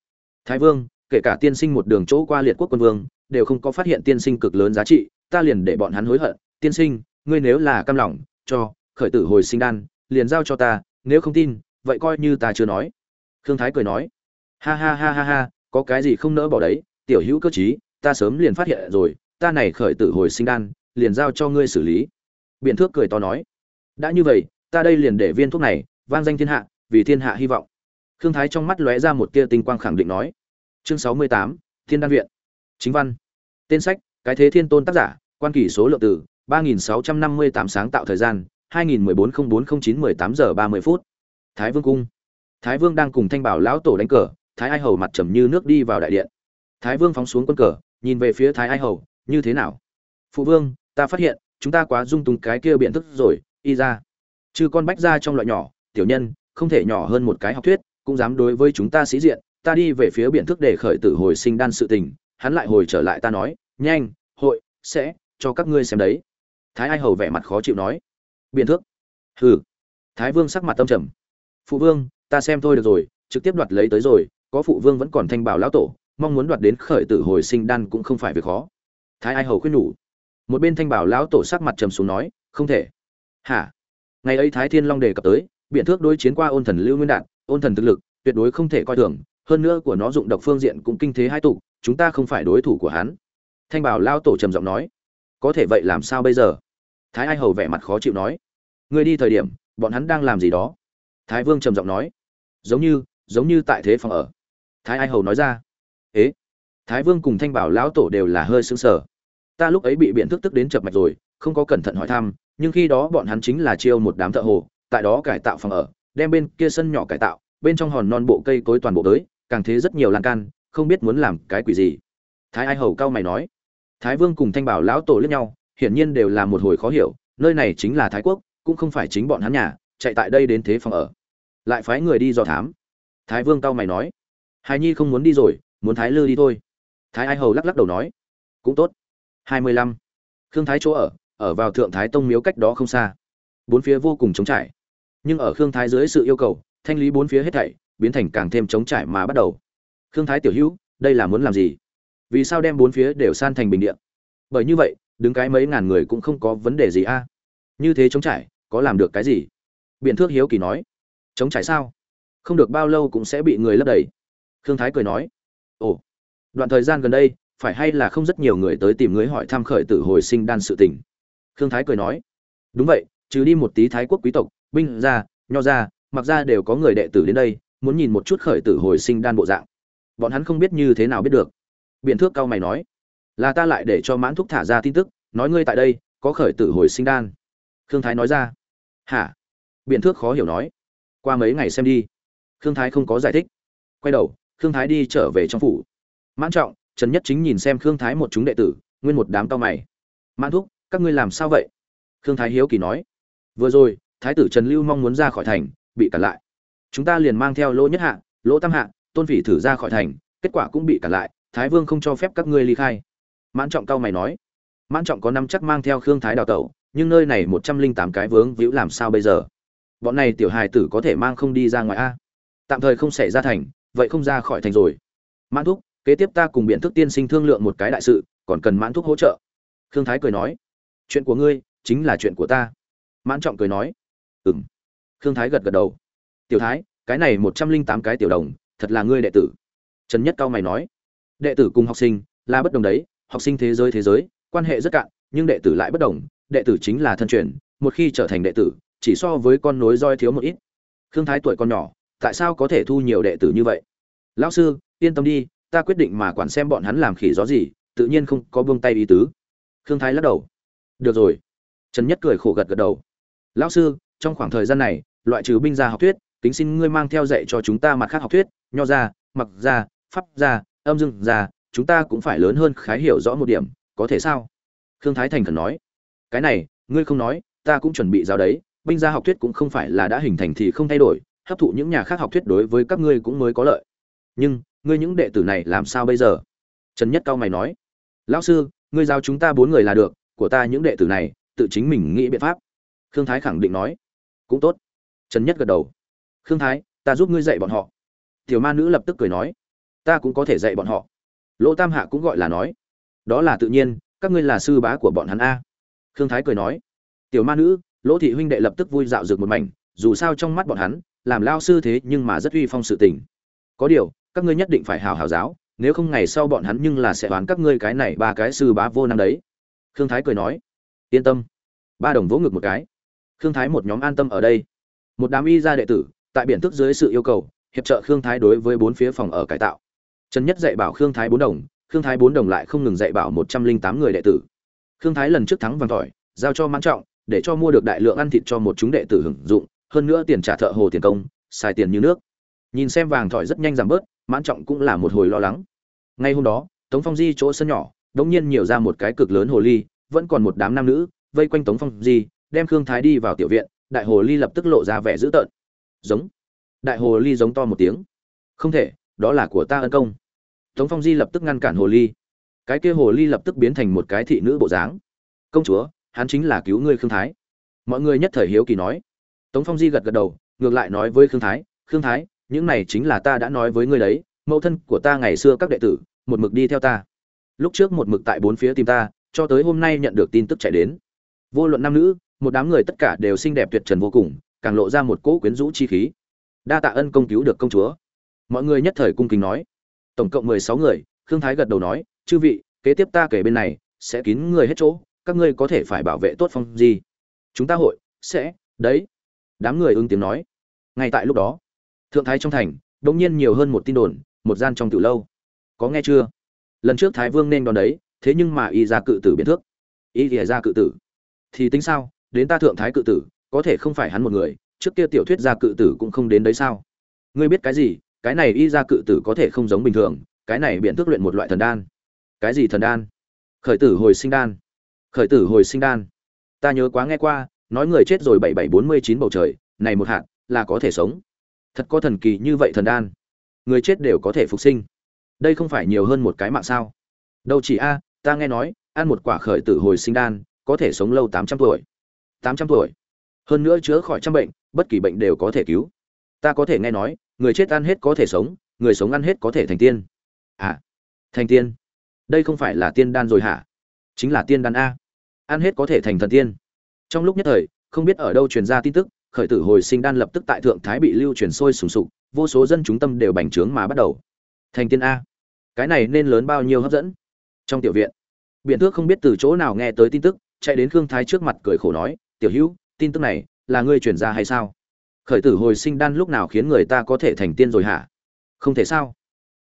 thái vương, kể cả tiên sinh một đường chỗ qua liệt quốc quân vương, đều không có phát hiện tiên sinh cực lớn giá trị, ta liền để bọn hắn hối hận. Tiên sinh, ngươi nếu là cam lòng, cho, khởi tử hồi sinh đan, liền giao cho ta, nếu không tin, vậy coi như ta chưa nói. Khương thái cười nói, ha ha ha ha ha, có cái gì không nỡ bỏ đấy, tiểu hữu cơ chí, ta sớm liền phát hiện rồi, ta này khởi tử hồi sinh đan, liền giao cho ngươi xử lý. Biện thước cười to nói, đã như vậy, ta đây liền để viên thuốc này vang danh thiên hạ, vì thiên hạ hy vọng. Khương thái trong mắt lóe ra một tia tinh quang khẳng định nói. Chương sáu mươi tám, thiên đan viện. Chính văn. Tên sách, cái thế thiên tôn tác giả, quan kỷ số lượng từ ba nghìn sáu trăm năm mươi tám sáng tạo thời gian, hai nghìn mười bốn không bốn không chín mười tám giờ ba mươi phút. Thái vương cung. Thái vương đang cùng thanh bảo lão tổ đánh cờ, thái ai hầu mặt trầm như nước đi vào đại điện. Thái vương phóng xuống quân cờ, nhìn về phía thái ai hầu, như thế nào? Phụ vương, ta phát hiện, chúng ta quá dung túng cái kia biện thức rồi, y ra. Trừ con bách ra trong loại nhỏ tiểu nhân, không thể nhỏ hơn một cái học thuyết, cũng dám đối với chúng ta sĩ diện, ta đi về phía biện thức để khởi tử hồi sinh đan sự tình, hắn lại hồi trở lại ta nói, nhanh, hội, sẽ, cho các ngươi xem đấy. Thái ai hầu vẻ mặt khó chịu nói biện thước hừ. Thái vương sắc mặt tâm trầm, phụ vương, ta xem thôi được rồi, trực tiếp đoạt lấy tới rồi, có phụ vương vẫn còn thanh bảo lão tổ, mong muốn đoạt đến khởi tử hồi sinh đan cũng không phải việc khó. Thái ai hầu khuyên nhủ, một bên thanh bảo lão tổ sắc mặt trầm xuống nói, không thể. Hả? Ngày ấy thái thiên long đề cập tới biện thước đối chiến qua ôn thần lưu nguyên đạn, ôn thần thực lực, tuyệt đối không thể coi thường, hơn nữa của nó dụng độc phương diện cũng kinh thế hai tụ, chúng ta không phải đối thủ của hắn. Thanh bảo lao tổ trầm giọng nói. Có thể vậy làm sao bây giờ? Thái ai hầu vẻ mặt khó chịu nói. Người đi thời điểm, bọn hắn đang làm gì đó? Thái vương trầm giọng nói. Giống như giống như tại thế phòng ở. Thái ai hầu nói ra. Ế? Thái vương cùng thanh bảo lão tổ đều là hơi sững sờ. Ta lúc ấy bị biện thức tức đến chập mạch rồi, không có cẩn thận hỏi thăm, nhưng khi đó bọn hắn chính là chiêu một đám thợ hồ tại đó cải tạo phòng ở, đem bên kia sân nhỏ cải tạo, bên trong hòn non bộ cây cối toàn bộ tới, càng thế rất nhiều lan can, không biết muốn làm cái quỷ gì. Thái ai hầu cao mày nói. Thái vương cùng thanh bảo lão tổ lẫn nhau, hiển nhiên đều là một hồi khó hiểu, nơi này chính là thái quốc, cũng không phải chính bọn hắn nhà, chạy tại đây đến thế phòng ở. Lại phái người đi dò thám. Thái vương cao mày nói. Hài nhi không muốn đi rồi, muốn thái lư đi thôi. Thái ai hầu lắc lắc đầu nói. Cũng tốt. Hai mươi lăm. Khương thái chỗ ở ở vào thượng thái tông miếu cách đó không xa. Bốn phía vô cùng trống trải nhưng ở khương thái dưới sự yêu cầu, thanh lý bốn phía hết thảy, biến thành càng thêm trống trải mà bắt đầu. Khương thái tiểu hữu, đây là muốn làm gì? Vì sao đem bốn phía đều san thành bình địa? Bởi như vậy, đứng cái mấy ngàn người cũng không có vấn đề gì a. Như thế trống trải, có làm được cái gì? Biện thước hiếu kỳ nói. Trống trải sao? Không được bao lâu cũng sẽ bị người lấp đầy. Khương thái cười nói. Ồ, đoạn thời gian gần đây, phải hay là không rất nhiều người tới tìm người hỏi thăm khởi tử hồi sinh đan sự tình? Khương thái cười nói. Đúng vậy, trừ đi một tí thái quốc quý tộc binh gia nho gia mặc ra đều có người đệ tử đến đây, muốn nhìn một chút khởi tử hồi sinh đan bộ dạng. Bọn hắn không biết như thế nào biết được. Biện thước cao mày nói, là ta lại để cho mãn thúc thả ra tin tức, nói ngươi tại đây, có khởi tử hồi sinh đan. Khương thái nói ra, hả? Biện thước khó hiểu nói, qua mấy ngày xem đi. Khương thái không có giải thích. Quay đầu, khương thái đi trở về trong phủ. Mãn trọng, trần nhất chính nhìn xem khương thái một chúng đệ tử, nguyên một đám cao mày. Mãn thúc, các ngươi làm sao vậy? Khương thái hiếu kỳ nói, vừa rồi thái tử trần lưu mong muốn ra khỏi thành, bị cản lại. Chúng ta liền mang theo lỗ nhất hạ, lỗ tam hạ, tôn phỉ thử ra khỏi thành, kết quả cũng bị cản lại, thái vương không cho phép các ngươi ly khai. Mãn trọng cao mày nói. Mãn trọng có năm chắc mang theo khương thái đào tẩu, nhưng nơi này một trăm linh tám cái vướng víu làm sao bây giờ? Bọn này tiểu hài tử có thể mang không đi ra ngoài a? Tạm thời không xảy ra thành, vậy không ra khỏi thành rồi. Mãn thúc, kế tiếp ta cùng biện thức tiên sinh thương lượng một cái đại sự, còn cần mãn thúc hỗ trợ. Khương thái cười nói. Chuyện của ngươi chính là chuyện của ta. Mãn trọng cười nói ừ m khương thái gật gật đầu. Tiểu thái, cái này một trăm linh tám cái tiểu đồng, thật là ngươi đệ tử. Trần nhất cao mày nói. Đệ tử cùng học sinh là bất đồng đấy, học sinh thế giới thế giới, quan hệ rất cạn, nhưng đệ tử lại bất đồng, đệ tử chính là thân truyền, một khi trở thành đệ tử, chỉ so với con nối roi thiếu một ít. Khương thái tuổi còn nhỏ, tại sao có thể thu nhiều đệ tử như vậy? Lão sư, yên tâm đi, ta quyết định mà quản xem bọn hắn làm khỉ gió gì, tự nhiên không có buông tay ý tứ. Khương thái lắc đầu. Được rồi. Trần nhất cười khổ gật gật đầu. Lão sư trong khoảng thời gian này, loại trừ binh gia học thuyết, kính xin ngươi mang theo dạy cho chúng ta mặt khác học thuyết, nho gia, mặc gia, pháp gia, âm dương gia, chúng ta cũng phải lớn hơn khái hiểu rõ một điểm, có thể sao? Khương thái thành cần nói. Cái này, ngươi không nói, ta cũng chuẩn bị giáo đấy, binh gia học thuyết cũng không phải là đã hình thành thì không thay đổi, hấp thụ những nhà khác học thuyết đối với các ngươi cũng mới có lợi. Nhưng, ngươi những đệ tử này làm sao bây giờ? Trần nhất cao mày nói. Lão sư, ngươi giao chúng ta bốn người là được, của ta những đệ tử này, tự chính mình nghĩ biện pháp. Khương thái khẳng định nói cũng tốt. Trần nhất gật đầu. Khương thái, ta giúp ngươi dạy bọn họ. Tiểu ma nữ lập tức cười nói. Ta cũng có thể dạy bọn họ. Lỗ tam hạ cũng gọi là nói. Đó là tự nhiên, các ngươi là sư bá của bọn hắn a. Khương thái cười nói. Tiểu ma nữ, lỗ thị huynh đệ lập tức vui dạo dược một mảnh, dù sao trong mắt bọn hắn, làm lao sư thế nhưng mà rất uy phong sự tình. Có điều, các ngươi nhất định phải hào hào giáo, nếu không ngày sau bọn hắn nhưng là sẽ đoán các ngươi cái này ba cái sư bá vô năng đấy. Khương thái cười nói. Yên tâm. Ba đồng vỗ ngực một cái khương thái một nhóm an tâm ở đây. Một đám y gia đệ tử, tại biển thức dưới sự yêu cầu, hiệp trợ khương thái đối với bốn phía phòng ở cải tạo. Trần nhất dạy bảo khương thái bốn đồng, khương thái bốn đồng lại không ngừng dạy bảo một trăm linh tám người đệ tử. Khương thái lần trước thắng vàng tỏi giao cho mãn trọng, để cho mua được đại lượng ăn thịt cho một chúng đệ tử hưởng dụng, hơn nữa tiền trả thợ hồ tiền công, xài tiền như nước. Nhìn xem vàng thỏi rất nhanh giảm bớt, mãn trọng cũng là một hồi lo lắng. Ngay hôm đó, tống phong di chỗ sân nhỏ, đống nhiên nhiều ra một cái cực lớn hồ ly, vẫn còn một đám nam nữ, vây quanh tống phong di đem khương thái đi vào tiểu viện, đại hồ ly lập tức lộ ra vẻ dữ tợn. Giống. Đại hồ ly giống to một tiếng. Không thể, đó là của ta ân công. Tống phong di lập tức ngăn cản hồ ly. Cái kia hồ ly lập tức biến thành một cái thị nữ bộ dáng. Công chúa, hắn chính là cứu ngươi khương thái. Mọi người nhất thời hiếu kỳ nói. Tống phong di gật gật đầu, ngược lại nói với khương thái khương thái, những này chính là ta đã nói với ngươi đấy, mẫu thân của ta ngày xưa các đệ tử, một mực đi theo ta. Lúc trước một mực tại bốn phía tìm ta, cho tới hôm nay nhận được tin tức chạy đến. Vô luận nam nữ một đám người tất cả đều xinh đẹp tuyệt trần vô cùng, càng lộ ra một cỗ quyến rũ chi khí. Đa tạ ân công cứu được công chúa. Mọi người nhất thời cung kính nói. Tổng cộng mười sáu người, khương thái gật đầu nói, chư vị, kế tiếp ta kể bên này, sẽ kín người hết chỗ, các ngươi có thể phải bảo vệ tốt phong gì chúng ta hội, sẽ, đấy. Đám người ứng tiếng nói. Ngay tại lúc đó, thượng thái trong thành, đột nhiên nhiều hơn một tin đồn, một gian trong từ lâu. Có nghe chưa? Lần trước thái vương nên đón đấy, thế nhưng mà y ra cự tử biến thước. Y ỉa ra cự tử. Thì tính sao? Đến ta thượng thái cự tử, có thể không phải hắn một người, trước kia tiểu thuyết gia cự tử cũng không đến đấy sao? Ngươi biết cái gì? Cái này y ra cự tử có thể không giống bình thường, cái này biện thức luyện một loại thần đan. Cái gì thần đan? Khởi tử hồi sinh đan. Khởi tử hồi sinh đan. Ta nhớ quá nghe qua, nói người chết rồi bảy bảy bốn mươi chín bầu trời, này một hạt là có thể sống. Thật có thần kỳ như vậy thần đan. Người chết đều có thể phục sinh. Đây không phải nhiều hơn một cái mạng sao? Đâu chỉ a, ta nghe nói, ăn một quả khởi tử hồi sinh đan, có thể sống lâu tám trăm tuổi tám trăm tuổi. Hơn nữa chữa khỏi trăm bệnh, bất kỳ bệnh đều có thể cứu. Ta có thể nghe nói, người chết ăn hết có thể sống, người sống ăn hết có thể thành tiên. À thành tiên? Đây không phải là tiên đan rồi hả? Chính là tiên đan a. Ăn hết có thể thành thần tiên. Trong lúc nhất thời, không biết ở đâu truyền ra tin tức, khởi tử hồi sinh đan lập tức tại thượng thái bị lưu truyền sôi sùng sục, vô số dân chúng tâm đều bành trướng mà bắt đầu. Thành tiên a. Cái này nên lớn bao nhiêu hấp dẫn? Trong tiểu viện biện tước không biết từ chỗ nào nghe tới tin tức, chạy đến khương thái trước mặt cười khổ nói tiểu hữu, tin tức này là ngươi truyền ra hay sao? Khởi tử hồi sinh đan lúc nào khiến người ta có thể thành tiên rồi hả? Không thể sao?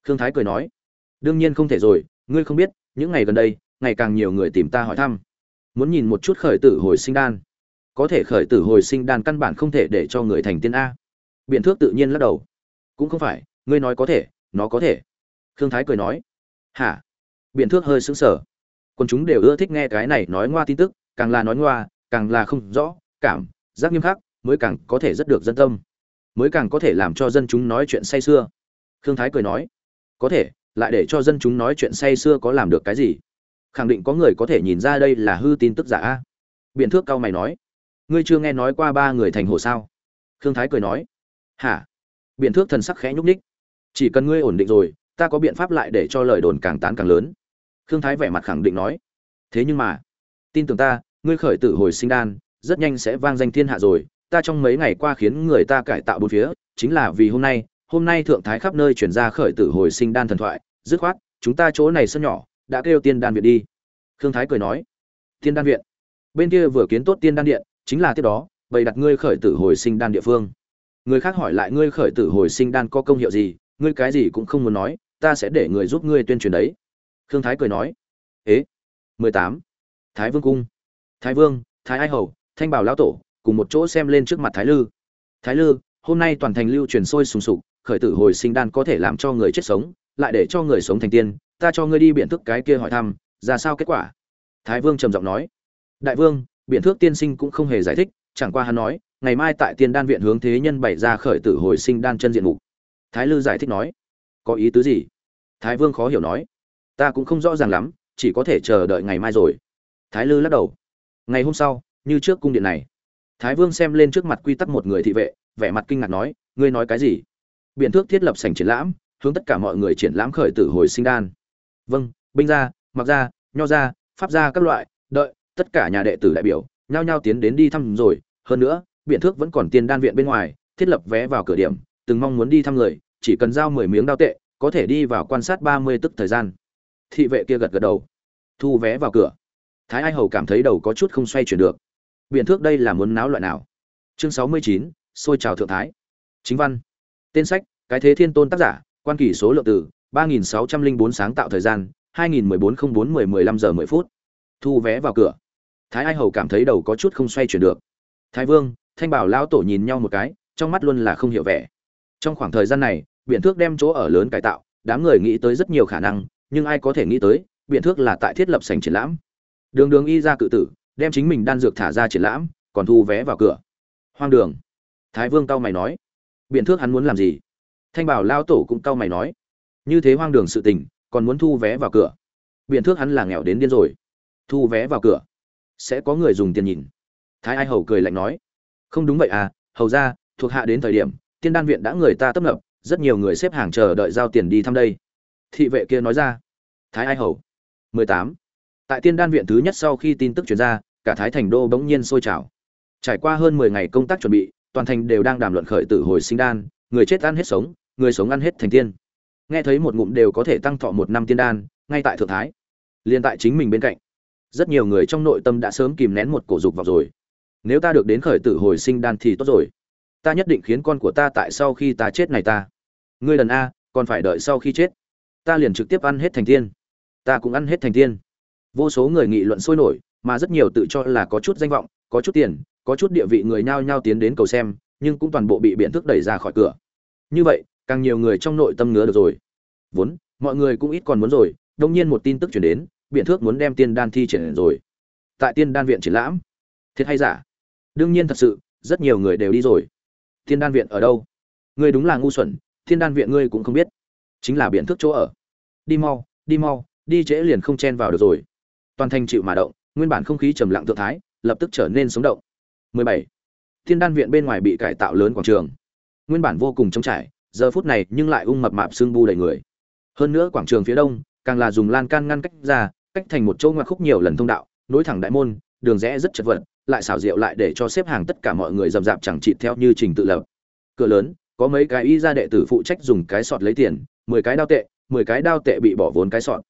Khương thái cười nói. Đương nhiên không thể rồi, ngươi không biết, những ngày gần đây, ngày càng nhiều người tìm ta hỏi thăm. Muốn nhìn một chút khởi tử hồi sinh đan. Có thể khởi tử hồi sinh đan căn bản không thể để cho người thành tiên a. Biện thước tự nhiên lắc đầu. Cũng không phải, ngươi nói có thể, nó có thể. Khương thái cười nói. Hả? Biện thước hơi sững sờ. Còn chúng đều ưa thích nghe cái này nói ngoa tin tức, càng là nói ngoa càng là không rõ, cảm, giác nghiêm khắc, mới càng có thể rất được dân tâm. Mới càng có thể làm cho dân chúng nói chuyện say xưa khương thái cười nói, có thể, lại để cho dân chúng nói chuyện say xưa có làm được cái gì? Khẳng định có người có thể nhìn ra đây là hư tin tức giả. A biện thước cao mày nói, ngươi chưa nghe nói qua ba người thành hồ sao? Khương thái cười nói, hả? Biện thước thần sắc khẽ nhúc ních chỉ cần ngươi ổn định rồi, ta có biện pháp lại để cho lời đồn càng tán càng lớn. Khương thái vẻ mặt khẳng định nói, thế nhưng mà, tin tưởng ta ngươi khởi tử hồi sinh đan, rất nhanh sẽ vang danh thiên hạ rồi, ta trong mấy ngày qua khiến người ta cải tạo bốn phía, chính là vì hôm nay hôm nay thượng thái khắp nơi truyền ra khởi tử hồi sinh đan thần thoại, dứt khoát, chúng ta chỗ này sân nhỏ, đã kêu tiên đan viện đi. Khương thái cười nói. Tiên đan viện? Bên kia vừa kiến tốt tiên đan điện, chính là tiếp đó, bày đặt ngươi khởi tử hồi sinh đan địa phương. Người khác hỏi lại ngươi khởi tử hồi sinh đan có công hiệu gì, ngươi cái gì cũng không muốn nói, ta sẽ để người giúp ngươi tuyên truyền đấy. Khương thái cười nói. Ế, mười tám, thái vương cung thái vương, thái ai hầu, thanh bảo lão tổ, cùng một chỗ xem lên trước mặt thái lư. Thái lư, hôm nay toàn thành lưu truyền sôi sùng sục, khởi tử hồi sinh đan có thể làm cho người chết sống, lại để cho người sống thành tiên, ta cho ngươi đi biện thức cái kia hỏi thăm, ra sao kết quả? Thái vương trầm giọng nói. Đại vương, biện thước tiên sinh cũng không hề giải thích, chẳng qua hắn nói, ngày mai tại tiên đan viện hướng thế nhân bày ra khởi tử hồi sinh đan chân diện mục. Thái lư giải thích nói. Có ý tứ gì? Thái vương khó hiểu nói. Ta cũng không rõ ràng lắm, chỉ có thể chờ đợi ngày mai rồi. Thái lư lắc đầu ngày hôm sau, như trước cung điện này, thái vương xem lên trước mặt quy tắc một người thị vệ, vẻ mặt kinh ngạc nói, ngươi nói cái gì? Biện thước thiết lập sảnh triển lãm, hướng tất cả mọi người triển lãm khởi tử hồi sinh đan. Vâng binh gia, mặc gia, nho gia, pháp gia các loại, đợi, tất cả nhà đệ tử đại biểu, nhao nhao tiến đến đi thăm rồi. Hơn nữa, biện thước vẫn còn tiền đan viện bên ngoài, thiết lập vé vào cửa điểm, từng mong muốn đi thăm người, chỉ cần giao mười miếng đao tệ, có thể đi vào quan sát ba mươi tức thời gian. Thị vệ kia gật gật đầu. Thu vé vào cửa thái ai hầu cảm thấy đầu có chút không xoay chuyển được. Biện thước đây là muốn náo loại nào? Chương sáu mươi chín, xôi trào thượng thái. Chính văn. Tên sách, cái thế thiên tôn tác giả, quan kỳ số lượng từ ba nghìn sáu trăm linh bốn sáng tạo thời gian, hai nghìn mười bốn không bốn mười mười lăm giờ mười phút. Thu vé vào cửa. Thái ai hầu cảm thấy đầu có chút không xoay chuyển được. Thái vương, thanh bảo lão tổ nhìn nhau một cái, trong mắt luôn là không hiểu vẻ. Trong khoảng thời gian này biện thước đem chỗ ở lớn cải tạo, đám người nghĩ tới rất nhiều khả năng, nhưng ai có thể nghĩ tới biện thước là tại thiết lập sành triển lãm đường đường y ra cự tử, đem chính mình đan dược thả ra triển lãm, còn thu vé vào cửa. Hoang đường. Thái vương cao mày nói. Biện thước hắn muốn làm gì? Thanh bảo lao tổ cũng cao mày nói. Như thế hoang đường sự tình, còn muốn thu vé vào cửa. Biện thước hắn là nghèo đến điên rồi. Thu vé vào cửa. Sẽ có người dùng tiền nhìn. Thái ai hầu cười lạnh nói. Không đúng vậy à hầu ra, thuộc hạ đến thời điểm, tiên đan viện đã người ta tấp nập, rất nhiều người xếp hàng chờ đợi giao tiền đi thăm đây. Thị vệ kia nói ra. Thái ai hầu. Mười tám tại tiên đan viện thứ nhất sau khi tin tức truyền ra, cả thái thành đô bỗng nhiên sôi trào. Trải qua hơn mười ngày công tác chuẩn bị, toàn thành đều đang đàm luận khởi tử hồi sinh đan, người chết ăn hết sống, người sống ăn hết thành tiên. Nghe thấy một ngụm đều có thể tăng thọ một năm tiên đan, ngay tại thượng thái, liền tại chính mình bên cạnh. Rất nhiều người trong nội tâm đã sớm kìm nén một cổ dục vào rồi. Nếu ta được đến khởi tử hồi sinh đan thì tốt rồi. Ta nhất định khiến con của ta tại sau khi ta chết này ta. Ngươi lần a, còn phải đợi sau khi chết. Ta liền trực tiếp ăn hết thành tiên. Ta cũng ăn hết thành tiên vô số người nghị luận sôi nổi, mà rất nhiều tự cho là có chút danh vọng, có chút tiền, có chút địa vị người nhao nhao tiến đến cầu xem, nhưng cũng toàn bộ bị biện thức đẩy ra khỏi cửa. Như vậy, càng nhiều người trong nội tâm ngứa được rồi. Vốn, mọi người cũng ít còn muốn rồi, đông nhiên một tin tức chuyển đến, biện thước muốn đem tiên đan thi triển rồi. Tại tiên đan viện triển lãm. Thiệt hay giả? Đương nhiên thật sự, rất nhiều người đều đi rồi. Tiên đan viện ở đâu? Ngươi đúng là ngu xuẩn, tiên đan viện ngươi cũng không biết. Chính là biện thước chỗ ở. Đi mau đi mau, đi trễ liền không chen vào được rồi toàn thành chịu mà động, nguyên bản không khí trầm lặng thượng thái, lập tức trở nên sống động. 17. Thiên đan viện bên ngoài bị cải tạo lớn quảng trường. Nguyên bản vô cùng trống trải, giờ phút này nhưng lại ung mập mạp xương bu đầy người. Hơn nữa quảng trường phía đông, càng là dùng lan can ngăn cách ra, cách thành một chỗ ngoặt khúc nhiều lần thông đạo, nối thẳng đại môn, đường rẽ rất chật vật, lại xảo diệu lại để cho xếp hàng tất cả mọi người dầm dạp chẳng chịt theo như trình tự lập. Cửa lớn, có mấy cái y gia đệ tử phụ trách dùng cái sọt lấy tiền, mười cái đao tệ, mười cái đao tệ bị bỏ vốn cái sọt.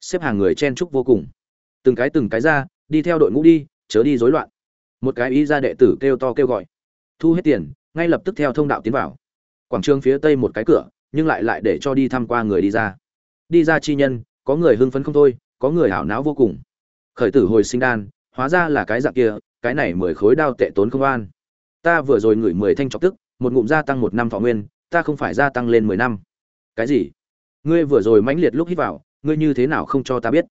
Xếp hàng người chen chúc vô cùng từng cái từng cái ra, đi theo đội ngũ đi, chớ đi rối loạn. Một cái y gia đệ tử kêu to kêu gọi. Thu hết tiền, ngay lập tức theo thông đạo tiến vào. Quảng trường phía tây một cái cửa, nhưng lại lại để cho đi tham qua người đi ra. Đi ra chi nhân, có người hưng phấn không thôi, có người hảo não vô cùng. Khởi tử hồi sinh đan, hóa ra là cái dạng kia, cái này mười khối đao tệ tốn không an ta vừa rồi ngửi mười thanh trọc tức, một ngụm gia tăng một năm thọ nguyên, ta không phải gia tăng lên mười năm. Cái gì? Ngươi vừa rồi mãnh liệt lúc hít vào, ngươi như thế nào không cho ta biết?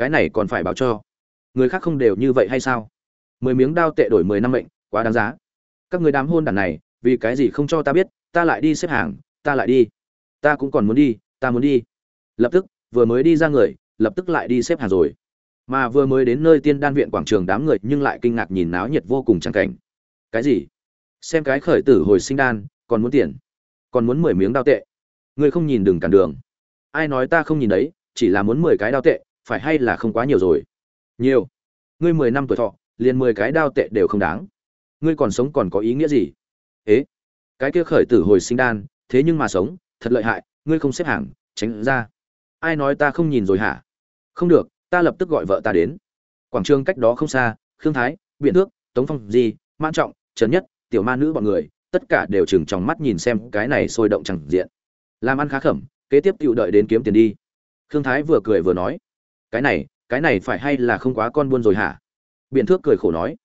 Cái này còn phải báo cho. Người khác không đều như vậy hay sao? Mười miếng đao tệ đổi mười năm mệnh, quá đáng giá. Các người đám hôn đàn này, vì cái gì không cho ta biết, ta lại đi xếp hàng, ta lại đi. Ta cũng còn muốn đi, ta muốn đi. Lập tức, vừa mới đi ra người, lập tức lại đi xếp hàng rồi. Mà vừa mới đến nơi tiên đan viện quảng trường đám người nhưng lại kinh ngạc nhìn náo nhiệt vô cùng chẳng cảnh. Cái gì? Xem cái khởi tử hồi sinh đan, còn muốn tiền, còn muốn mười miếng đao tệ. Ngươi không nhìn đừng cản đường. Ai nói ta không nhìn đấy, chỉ là muốn mười cái đao tệ phải hay là không quá nhiều rồi? Nhiều. Ngươi mười năm tuổi thọ, liền mười cái đao tệ đều không đáng. Ngươi còn sống còn có ý nghĩa gì? Ế, cái kia khởi tử hồi sinh đan, thế nhưng mà sống, thật lợi hại, ngươi không xếp hàng, tránh ra. Ai nói ta không nhìn rồi hả? Không được, ta lập tức gọi vợ ta đến. Quảng trường cách đó không xa, khương thái, biện thước, tống phong, di man trọng trấn nhất, tiểu ma nữ bọn người, tất cả đều chừng trong mắt nhìn xem cái này sôi động chẳng diện. Làm ăn khá khẩm, kế tiếp tự đợi đến kiếm tiền đi. Khương thái vừa cười vừa nói cái này cái này phải hay là không quá con buôn rồi hả? Biện thước cười khổ nói.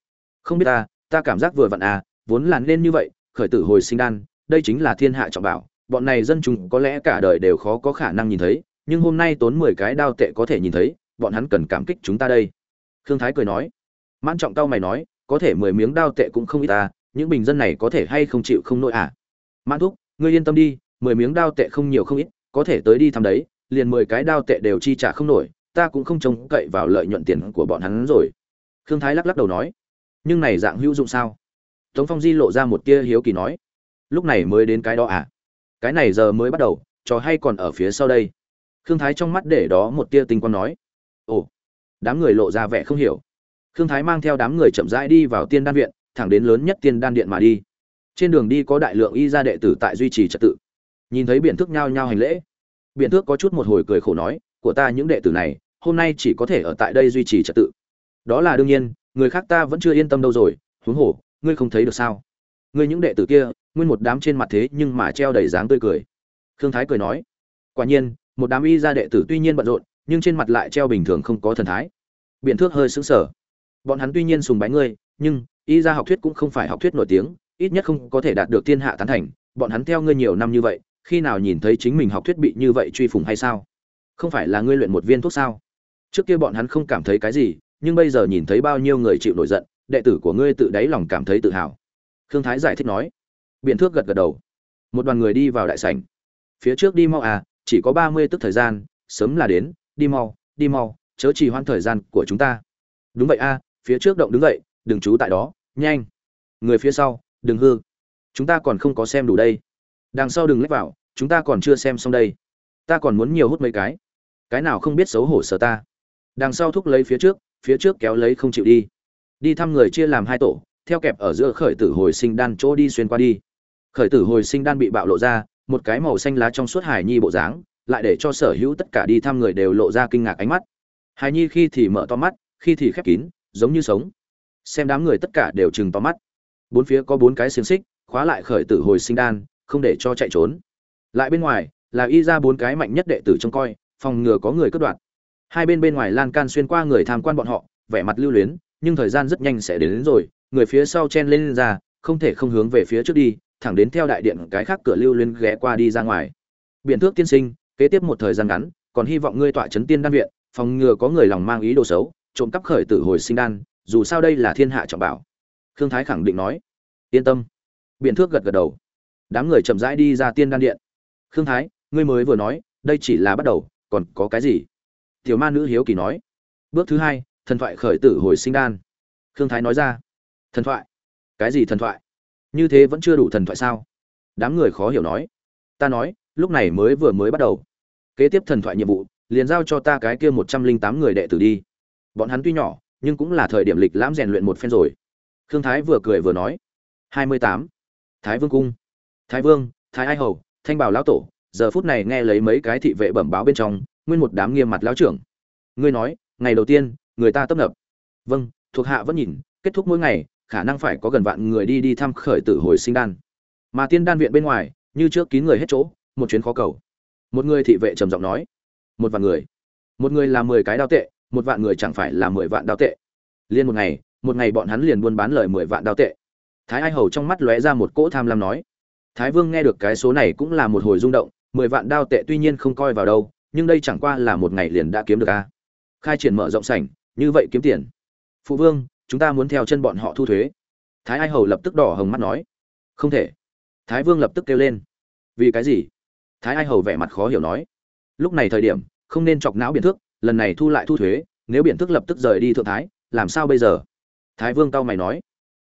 Không biết ta ta cảm giác vừa vặn à vốn là nên như vậy, khởi tử hồi sinh đan, đây chính là thiên hạ trọng bảo. Bọn này dân chúng có lẽ cả đời đều khó có khả năng nhìn thấy, nhưng hôm nay tốn mười cái đao tệ có thể nhìn thấy, bọn hắn cần cảm kích chúng ta đây. Khương thái cười nói. Mãn trọng tao mày nói, có thể mười miếng đao tệ cũng không ít ta những bình dân này có thể hay không chịu không nổi à? Mãn thúc, ngươi yên tâm đi, mười miếng đao tệ không nhiều không ít, có thể tới đi thăm đấy, liền mười cái đao tệ đều chi trả không nổi ta cũng không trông cậy vào lợi nhuận tiền của bọn hắn rồi. Khương thái lắc lắc đầu nói, nhưng này dạng hữu dụng sao? Tống phong di lộ ra một tia hiếu kỳ nói, lúc này mới đến cái đó à? Cái này giờ mới bắt đầu, trò hay còn ở phía sau đây? Khương thái trong mắt để đó một tia tinh quang nói, ồ, đám người lộ ra vẻ không hiểu. Khương thái mang theo đám người chậm rãi đi vào tiên đan viện, thẳng đến lớn nhất tiên đan điện mà đi. Trên đường đi có đại lượng y gia đệ tử tại duy trì trật tự. Nhìn thấy biện thước nhao nhao hành lễ biện thước có chút một hồi cười khổ nói, của ta những đệ tử này hôm nay chỉ có thể ở tại đây duy trì trật tự. Đó là đương nhiên, người khác ta vẫn chưa yên tâm đâu rồi, huống hồ, ngươi không thấy được sao? Ngươi những đệ tử kia, nguyên một đám trên mặt thế nhưng mà treo đầy dáng tươi cười. Khương thái cười nói, quả nhiên, một đám y gia đệ tử tuy nhiên bận rộn, nhưng trên mặt lại treo bình thường không có thần thái. Biện thước hơi sững sờ. Bọn hắn tuy nhiên sùng bái ngươi, nhưng y gia học thuyết cũng không phải học thuyết nổi tiếng, ít nhất không có thể đạt được thiên hạ tán thành, bọn hắn theo ngươi nhiều năm như vậy, khi nào nhìn thấy chính mình học thuyết bị như vậy truy phùng hay sao? Không phải là ngươi luyện một viên thuốc sao? Trước kia bọn hắn không cảm thấy cái gì, nhưng bây giờ nhìn thấy bao nhiêu người chịu nổi giận, đệ tử của ngươi tự đáy lòng cảm thấy tự hào. Khương thái giải thích nói. Biện thước gật gật đầu. Một đoàn người đi vào đại sảnh. Phía trước đi mau à chỉ có ba mươi tức thời gian, sớm là đến, đi mau đi mau, chớ trì hoãn thời gian của chúng ta. Đúng vậy a phía trước động đứng dậy, đừng trú tại đó, nhanh. Người phía sau, đừng hư. Chúng ta còn không có xem đủ đây. Đằng sau đừng lách vào, chúng ta còn chưa xem xong đây. Ta còn muốn nhiều hút mấy cái. Cái nào không biết xấu hổ sở ta đằng sau thúc lấy phía trước phía trước kéo lấy không chịu đi. Đi thăm người chia làm hai tổ, theo kẹp ở giữa khởi tử hồi sinh đan chỗ đi xuyên qua đi. Khởi tử hồi sinh đan bị bạo lộ ra, một cái màu xanh lá trong suốt hải nhi bộ dáng, lại để cho sở hữu tất cả đi thăm người đều lộ ra kinh ngạc ánh mắt. Hải nhi khi thì mở to mắt, khi thì khép kín, giống như sống. Xem đám người tất cả đều chừng to mắt. Bốn phía có bốn cái xiềng xích, khóa lại khởi tử hồi sinh đan, không để cho chạy trốn. Lại bên ngoài, là y ra bốn cái mạnh nhất đệ tử trông coi, phòng ngừa có người cướp đoạt hai bên bên ngoài lan can xuyên qua người tham quan bọn họ vẻ mặt lưu luyến nhưng thời gian rất nhanh sẽ đến, đến rồi người phía sau chen lên, lên ra không thể không hướng về phía trước đi thẳng đến theo đại điện cái khác cửa lưu luyến ghé qua đi ra ngoài. Biện thước tiên sinh kế tiếp một thời gian ngắn còn hy vọng ngươi tọa chấn tiên đan viện phòng ngừa có người lòng mang ý đồ xấu trộm cắp khởi tử hồi sinh đan dù sao đây là thiên hạ trọng bảo. Khương thái khẳng định nói. Yên tâm. Biện thước gật gật đầu. Đám người chậm rãi đi ra tiên đan điện. Khương thái ngươi mới vừa nói đây chỉ là bắt đầu còn có cái gì? Tiểu ma nữ hiếu kỳ nói. Bước thứ hai, thần thoại khởi tử hồi sinh đan. Khương thái nói ra. Thần thoại? Cái gì thần thoại? Như thế vẫn chưa đủ thần thoại sao? Đám người khó hiểu nói. Ta nói, lúc này mới vừa mới bắt đầu. Kế tiếp thần thoại nhiệm vụ, liền giao cho ta cái kia một trăm linh tám người đệ tử đi. Bọn hắn tuy nhỏ, nhưng cũng là thời điểm lịch lãm rèn luyện một phen rồi. Khương thái vừa cười vừa nói. Hai mươi tám. Thái vương cung. Thái vương, thái ai hầu, thanh bảo lão tổ, giờ phút này nghe lấy mấy cái thị vệ bẩm báo bên trong nguyên một đám nghiêm mặt lão trưởng. Ngươi nói, ngày đầu tiên, người ta tấp nập. Vâng thuộc hạ vẫn nhìn, kết thúc mỗi ngày, khả năng phải có gần vạn người đi đi thăm khởi tử hồi sinh đan. Mà tiên đan viện bên ngoài, như trước kín người hết chỗ, một chuyến khó cầu. Một người thị vệ trầm giọng nói, một vạn người. Một người là mười cái đao tệ, một vạn người chẳng phải là mười vạn đao tệ. Liên một ngày một ngày bọn hắn liền buôn bán lời mười vạn đao tệ. Thái ai hầu trong mắt lóe ra một cỗ tham lam nói, thái vương nghe được cái số này cũng là một hồi rung động, mười vạn đao tệ tuy nhiên không coi vào đâu nhưng đây chẳng qua là một ngày liền đã kiếm được a. Khai triển mở rộng sảnh, như vậy kiếm tiền. Phụ vương, chúng ta muốn theo chân bọn họ thu thuế. Thái ai hầu lập tức đỏ hồng mắt nói. Không thể. Thái vương lập tức kêu lên. Vì cái gì? Thái ai hầu vẻ mặt khó hiểu nói. Lúc này thời điểm, không nên chọc não biện thước, lần này thu lại thu thuế, nếu biện thước lập tức rời đi thượng thái, làm sao bây giờ? Thái vương cao mày nói.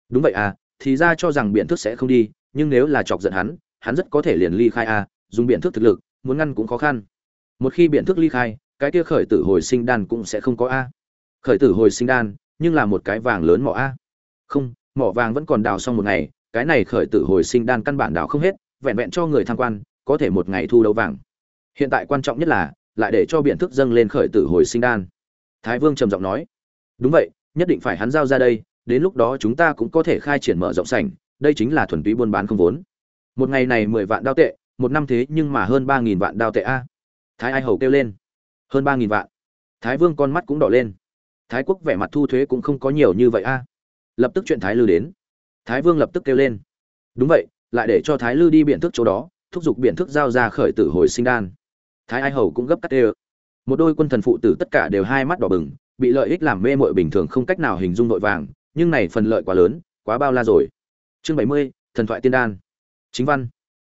Đúng vậy à thì ra cho rằng biện thước sẽ không đi, nhưng nếu là chọc giận hắn hắn rất có thể liền ly khai à dùng biện thước thực lực, muốn ngăn cũng khó khăn một khi biện thức ly khai, cái kia khởi tử hồi sinh đan cũng sẽ không có a. Khởi tử hồi sinh đan, nhưng là một cái vàng lớn mỏ a. Không, mỏ vàng vẫn còn đào xong một ngày, cái này khởi tử hồi sinh đan căn bản đào không hết, vẹn vẹn cho người tham quan, có thể một ngày thu đấu vàng. Hiện tại quan trọng nhất là, lại để cho biện thức dâng lên khởi tử hồi sinh đan. Thái vương trầm giọng nói. Đúng vậy, nhất định phải hắn giao ra đây, đến lúc đó chúng ta cũng có thể khai triển mở rộng sảnh, đây chính là thuần túy buôn bán không vốn. Một ngày này mười vạn đao tệ, một năm thế nhưng mà hơn ba nghìn vạn đao tệ a thái ai hầu kêu lên. Hơn ba nghìn vạn. Thái vương con mắt cũng đỏ lên. Thái quốc vẻ mặt thu thuế cũng không có nhiều như vậy a. Lập tức chuyện thái lư đến. Thái vương lập tức kêu lên. Đúng vậy, lại để cho thái lư đi biện thức chỗ đó, thúc giục biện thức giao ra khởi tử hồi sinh đan. Thái ai hầu cũng gấp cắt tê một đôi quân thần phụ tử tất cả đều hai mắt đỏ bừng, bị lợi ích làm mê mội bình thường không cách nào hình dung nội vàng, nhưng này phần lợi quá lớn, quá bao la rồi. Chương bảy mươi, thần thoại tiên đan. Chính văn.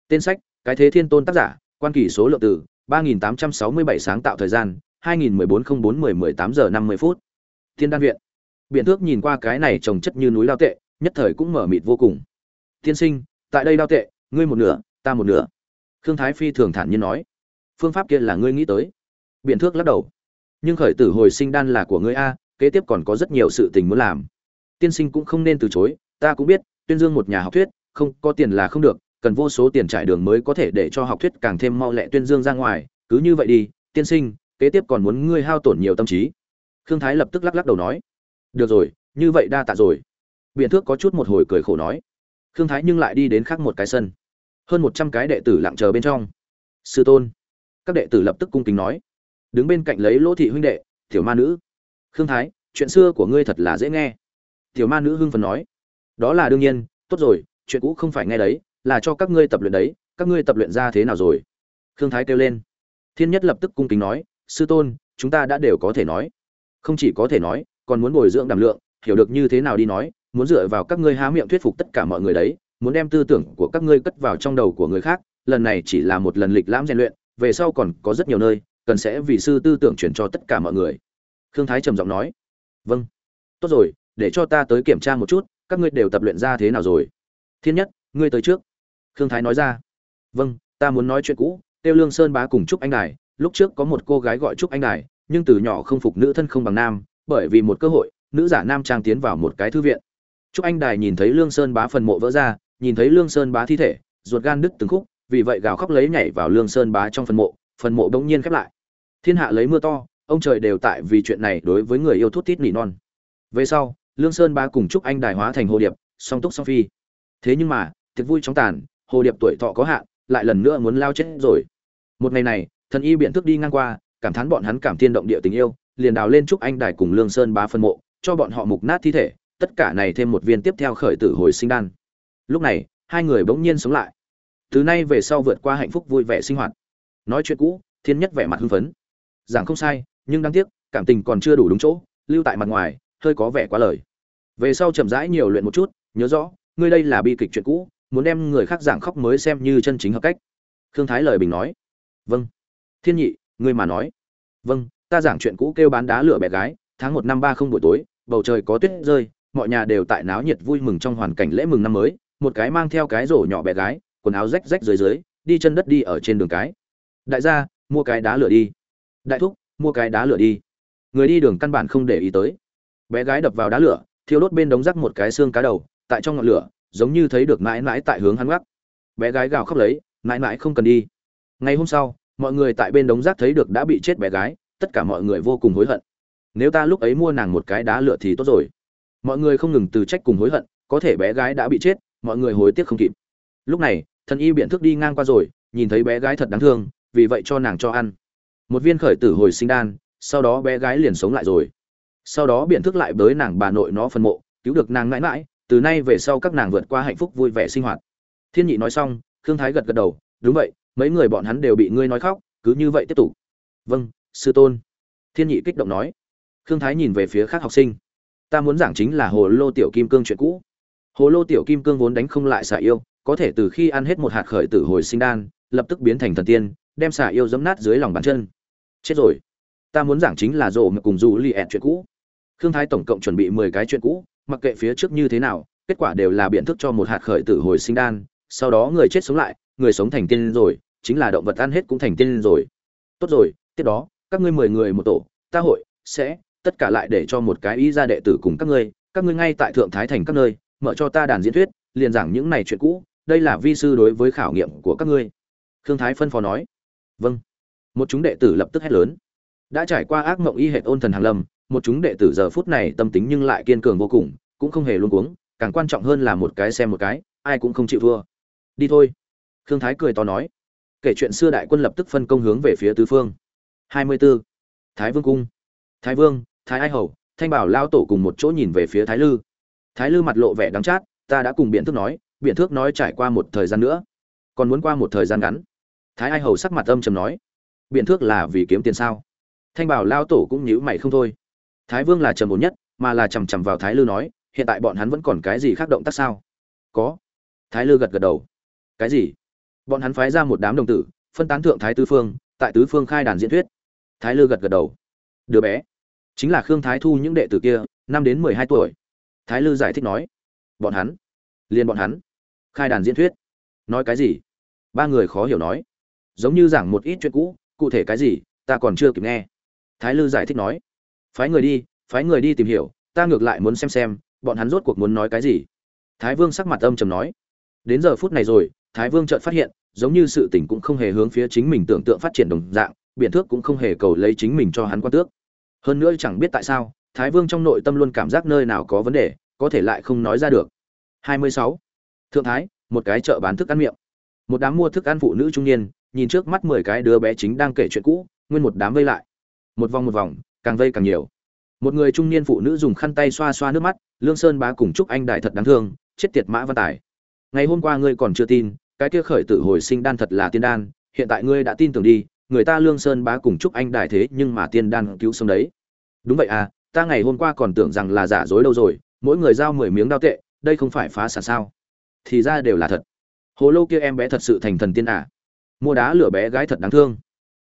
Tên sách, cái thế thiên tôn tác giả, quan kỷ số lượng tử 3867 sáng tạo thời gian, 2014-04-18 giờ 50 phút. Thiên đan viện. Biện thước nhìn qua cái này trồng chất như núi lao tệ, nhất thời cũng mở mịt vô cùng. Tiên sinh, tại đây lao tệ, ngươi một nửa, ta một nửa. Khương Thái Phi thường thản nhiên nói. Phương pháp kia là ngươi nghĩ tới. Biện thước lắc đầu. Nhưng khởi tử hồi sinh đan là của ngươi a, kế tiếp còn có rất nhiều sự tình muốn làm. Tiên sinh cũng không nên từ chối, ta cũng biết, tuyên dương một nhà học thuyết, không có tiền là không được, cần vô số tiền trải đường mới có thể để cho học thuyết càng thêm mau lẹ tuyên dương ra ngoài, cứ như vậy đi, tiên sinh, kế tiếp còn muốn ngươi hao tổn nhiều tâm trí. Khương thái lập tức lắc lắc đầu nói. Được rồi, như vậy đa tạ rồi. Biện thước có chút một hồi cười khổ nói. Khương thái nhưng lại đi đến khác một cái sân. Hơn một trăm cái đệ tử lặng chờ bên trong. Sư tôn. Các đệ tử lập tức cung kính nói. Đứng bên cạnh lấy lỗ thị huynh đệ, tiểu ma nữ. Khương thái, chuyện xưa của ngươi thật là dễ nghe. Tiểu ma nữ hưng phần nói. Đó là đương nhiên, tốt rồi, chuyện cũ không phải nghe đấy là cho các ngươi tập luyện đấy, các ngươi tập luyện ra thế nào rồi? Khương thái kêu lên. Thiên nhất lập tức cung kính nói, sư tôn, chúng ta đã đều có thể nói. Không chỉ có thể nói, còn muốn bồi dưỡng đảm lượng, hiểu được như thế nào đi nói, muốn dựa vào các ngươi há miệng thuyết phục tất cả mọi người đấy, muốn đem tư tưởng của các ngươi cất vào trong đầu của người khác, lần này chỉ là một lần lịch lãm rèn luyện, về sau còn có rất nhiều nơi, cần sẽ vì sư tư tưởng chuyển cho tất cả mọi người. Khương thái trầm giọng nói. Vâng. Tốt rồi, để cho ta tới kiểm tra một chút, các ngươi đều tập luyện ra thế nào rồi? Thiên nhất, ngươi tới trước khương thái nói ra vâng ta muốn nói chuyện cũ tiêu lương sơn bá cùng trúc anh đài lúc trước có một cô gái gọi trúc anh đài nhưng từ nhỏ không phục nữ thân không bằng nam bởi vì một cơ hội nữ giả nam trang tiến vào một cái thư viện Trúc Anh Đài nhìn thấy Lương Sơn Bá phần mộ vỡ ra, nhìn thấy Lương Sơn Bá thi thể, ruột gan đứt từng khúc, vì vậy gào khóc lấy nhảy vào Lương Sơn Bá trong phần mộ, phần mộ bỗng nhiên khép lại. Thiên hạ lấy mưa to, ông trời đều tại vì chuyện này đối với người yêu thút tít nỉ non. Về sau, Lương Sơn Bá cùng Trúc Anh Đài hóa thành hồ điệp, song túc song phi. Thế nhưng mà, tiệc vui chóng tàn, hồ điệp tuổi thọ có hạn, lại lần nữa muốn lao chết rồi. Một ngày này, thần y biện thức đi ngang qua, cảm thán bọn hắn cảm thiên động địa tình yêu, liền đào lên Trúc Anh Đài cùng Lương Sơn Bá phân mộ, cho bọn họ mục nát thi thể, tất cả này thêm một viên tiếp theo khởi tử hồi sinh đan. Lúc này, hai người bỗng nhiên sống lại. Từ nay về sau vượt qua hạnh phúc vui vẻ sinh hoạt. Nói chuyện cũ, Thiên Nhất vẻ mặt hưng phấn. Giảng không sai, nhưng đáng tiếc, cảm tình còn chưa đủ đúng chỗ, lưu tại mặt ngoài, hơi có vẻ quá lời. Về sau chậm rãi nhiều luyện một chút, nhớ rõ, ngươi đây là bi kịch chuyện cũ, muốn đem người khác giảng khóc mới xem như chân chính hợp cách. Khương Thái lời bình nói. Vâng. Thiên Nhị, ngươi mà nói. Vâng, ta giảng chuyện cũ kêu bán đá lửa bé gái, tháng một năm ba không buổi tối, bầu trời có tuyết rơi, mọi nhà đều tại náo nhiệt vui mừng trong hoàn cảnh lễ mừng năm mới một cái mang theo cái rổ nhỏ bé gái quần áo rách rách dưới dưới đi chân đất đi ở trên đường cái đại gia mua cái đá lửa đi đại thúc mua cái đá lửa đi người đi đường căn bản không để ý tới bé gái đập vào đá lửa thiêu đốt bên đống rác một cái xương cá đầu tại trong ngọn lửa giống như thấy được mãi mãi tại hướng hắn gác bé gái gào khóc lấy, mãi mãi không cần đi. Ngày hôm sau, mọi người tại bên đống rác thấy được đã bị chết bé gái, tất cả mọi người vô cùng hối hận. Nếu ta lúc ấy mua nàng một cái đá lửa thì tốt rồi. Mọi người không ngừng từ trách cùng hối hận, có thể bé gái đã bị chết, mọi người hối tiếc không kịp. Lúc này, thần y biện thức đi ngang qua rồi, nhìn thấy bé gái thật đáng thương, vì vậy cho nàng cho ăn. Một viên khởi tử hồi sinh đan, sau đó bé gái liền sống lại rồi. Sau đó biện thức lại bới nàng bà nội nó phân mộ, cứu được nàng mãi mãi từ nay về sau các nàng vượt qua hạnh phúc vui vẻ sinh hoạt. Thiên nhị nói xong, khương thái gật gật đầu, đúng vậy, mấy người bọn hắn đều bị ngươi nói khóc, cứ như vậy tiếp tục. Vâng sư tôn. Thiên nhị kích động nói. Khương thái nhìn về phía khác học sinh. Ta muốn giảng chính là hồ lô tiểu kim cương chuyện cũ. Hồ lô tiểu kim cương vốn đánh không lại xả yêu, có thể từ khi ăn hết một hạt khởi tử hồi sinh đan, lập tức biến thành thần tiên, đem xả yêu giấm nát dưới lòng bàn chân. Chết rồi. Ta muốn giảng chính là rộ mà cùng dù li ẹn chuyện cũ khương thái tổng cộng chuẩn bị mười cái chuyện cũ, mặc kệ phía trước như thế nào, kết quả đều là biện thức cho một hạt khởi tử hồi sinh đan, sau đó người chết sống lại, người sống thành tiên rồi, chính là động vật ăn hết cũng thành tiên rồi. Tốt rồi, tiếp đó, các ngươi mười người một tổ, ta hội, sẽ, tất cả lại để cho một cái ý ra đệ tử cùng các ngươi các ngươi ngay tại thượng thái thành các nơi, mở cho ta đàn diễn thuyết, liền giảng những này chuyện cũ, đây là vi sư đối với khảo nghiệm của các ngươi. Khương thái phân phó nói. Vâng. Một chúng đệ tử lập tức hét lớn. Đã trải qua ác mộng y hệ ôn thần hàng lâm một chúng đệ tử giờ phút này tâm tính nhưng lại kiên cường vô cùng, cũng không hề luống cuống, càng quan trọng hơn là một cái xem một cái, ai cũng không chịu thua. Đi thôi. Khương thái cười to nói. Kể chuyện xưa đại quân lập tức phân công hướng về phía tứ phương. 24. thái vương cung. Thái vương, thái ai hầu, thanh bảo lao tổ cùng một chỗ nhìn về phía thái lư. Thái lư mặt lộ vẻ đắng chát, ta đã cùng biện thước nói biện thước nói trải qua một thời gian nữa. Còn muốn qua một thời gian ngắn. Thái ai hầu sắc mặt âm trầm nói. Biện thước là vì kiếm tiền sao? Thanh bảo lao tổ cũng nhíu mày không thôi thái vương là trầm ổn nhất, mà là chằm chằm vào thái lư nói, hiện tại bọn hắn vẫn còn cái gì khác động tác sao? Có. Thái lư gật gật đầu. Cái gì? Bọn hắn phái ra một đám đồng tử, phân tán thượng thái tứ phương, tại tứ phương khai đàn diễn thuyết. Thái lư gật gật đầu. Đứa bé. Chính là khương thái thu những đệ tử kia, năm đến mười hai tuổi. Thái lư giải thích nói. Bọn hắn. Liền bọn hắn. Khai đàn diễn thuyết. Nói cái gì? Ba người khó hiểu nói. Giống như giảng một ít chuyện cũ, cụ thể cái gì, ta còn chưa kịp nghe. Thái lư giải thích nói phái người đi, phái người đi tìm hiểu, ta ngược lại muốn xem xem, bọn hắn rốt cuộc muốn nói cái gì. Thái vương sắc mặt âm trầm nói. Đến giờ phút này rồi, thái vương chợt phát hiện, giống như sự tình cũng không hề hướng phía chính mình tưởng tượng phát triển đồng dạng, biện thước cũng không hề cầu lấy chính mình cho hắn quan tước. Hơn nữa chẳng biết tại sao, thái vương trong nội tâm luôn cảm giác nơi nào có vấn đề, có thể lại không nói ra được. 26. thượng thái, một cái chợ bán thức ăn miệng. Một đám mua thức ăn phụ nữ trung niên, nhìn trước mắt mười cái đứa bé chính đang kể chuyện cũ, nguyên một đám vây lại. Một vòng một vòng càng vây càng nhiều. Một người trung niên phụ nữ dùng khăn tay xoa xoa nước mắt, lương sơn bá cùng chúc anh đại thật đáng thương, chết tiệt mã văn tài. Ngày hôm qua ngươi còn chưa tin, cái kia khởi tử hồi sinh đan thật là tiên đan, hiện tại ngươi đã tin tưởng đi, người ta lương sơn bá cùng chúc anh đại thế nhưng mà tiên đan cứu sống đấy. Đúng vậy à ta ngày hôm qua còn tưởng rằng là giả dối đâu rồi, mỗi người giao mười miếng đao tệ, đây không phải phá sản sao? Thì ra đều là thật. Hồ lô kia em bé thật sự thành thần tiên à? Mua đá lửa bé gái thật đáng thương.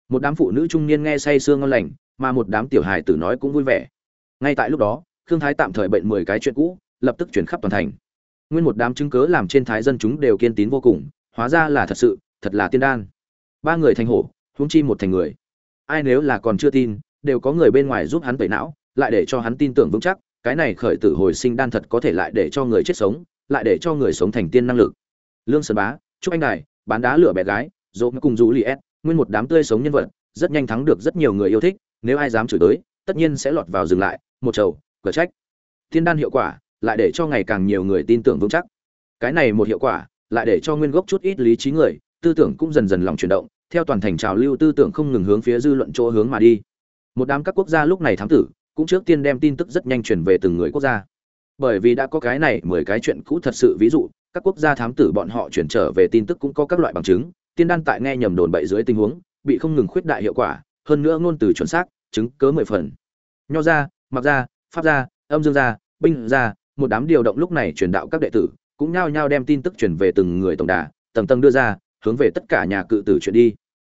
Một đám phụ nữ trung niên nghe say sương ngon lành mà một đám tiểu hài tử nói cũng vui vẻ. Ngay tại lúc đó, khương thái tạm thời bệnh mười cái chuyện cũ, lập tức chuyển khắp toàn thành. Nguyên một đám chứng cớ làm trên thái dân chúng đều kiên tín vô cùng, hóa ra là thật sự, thật là tiên đan. Ba người thành hổ, huống chi một thành người. Ai nếu là còn chưa tin, đều có người bên ngoài giúp hắn tẩy não, lại để cho hắn tin tưởng vững chắc, cái này khởi tử hồi sinh đan thật có thể lại để cho người chết sống, lại để cho người sống thành tiên năng lực. Lương sơn bá chúc anh đài, bán đá lửa bé gái, dỗ cùng rú li nguyên một đám tươi sống nhân vật, rất nhanh thắng được rất nhiều người yêu thích nếu ai dám chửi tới, tất nhiên sẽ lọt vào dừng lại, một chầu cửa trách. Tiên đan hiệu quả lại để cho ngày càng nhiều người tin tưởng vững chắc. Cái này một hiệu quả lại để cho nguyên gốc chút ít lý trí người, tư tưởng cũng dần dần lòng chuyển động, theo toàn thành trào lưu tư tưởng không ngừng hướng phía dư luận chỗ hướng mà đi. Một đám các quốc gia lúc này thám tử cũng trước tiên đem tin tức rất nhanh chuyển về từng người quốc gia. Bởi vì đã có cái này mười cái chuyện cũ thật sự, ví dụ, các quốc gia thám tử bọn họ chuyển trở về tin tức cũng có các loại bằng chứng, tiên đan tại nghe nhầm đồn bậy dưới tình huống, bị không ngừng khuyết đại hiệu quả hơn nữa ngôn từ chuẩn xác, chứng cớ mười phần. Nho ra mặc ra pháp ra âm dương ra binh ra một đám điều động lúc này truyền đạo các đệ tử, cũng nhao nhao đem tin tức truyền về từng người tổng đà, tầng tầng đưa ra, hướng về tất cả nhà cự tử chuyện đi.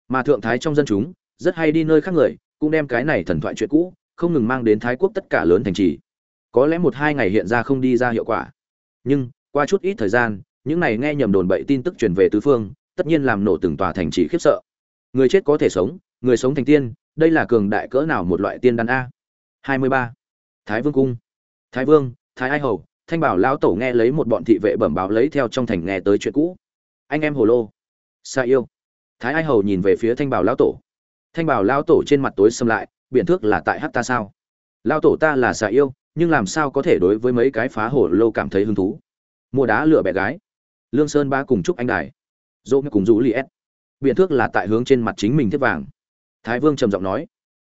Mà thượng thái trong dân chúng, rất hay đi nơi khác người, cũng đem cái này thần thoại chuyện cũ, không ngừng mang đến thái quốc tất cả lớn thành trì. Có lẽ một hai ngày hiện ra không đi ra hiệu quả. Nhưng, qua chút ít thời gian, những này nghe nhầm đồn bậy tin tức truyền về tứ phương, tất nhiên làm nổ từng tòa thành trì khiếp sợ. Người chết có thể sống người sống thành tiên, đây là cường đại cỡ nào một loại tiên đan a? 23. thái vương cung. Thái vương, thái ai hầu, thanh bảo lão tổ nghe lấy một bọn thị vệ bẩm báo lấy theo trong thành nghe tới chuyện cũ. Anh em hồ lô. Xa yêu. Thái ai hầu nhìn về phía thanh bảo lão tổ. Thanh bảo lão tổ trên mặt tối xâm lại biện thước là tại hát ta sao? Lão tổ ta là xa yêu, nhưng làm sao có thể đối với mấy cái phá hồ lô cảm thấy hứng thú? Mua đá lựa bẻ gái. Lương sơn ba cùng chúc anh đài. Dỗ cùng rú li s. Biện thước là tại hướng trên mặt chính mình thiết vàng thái vương trầm giọng nói.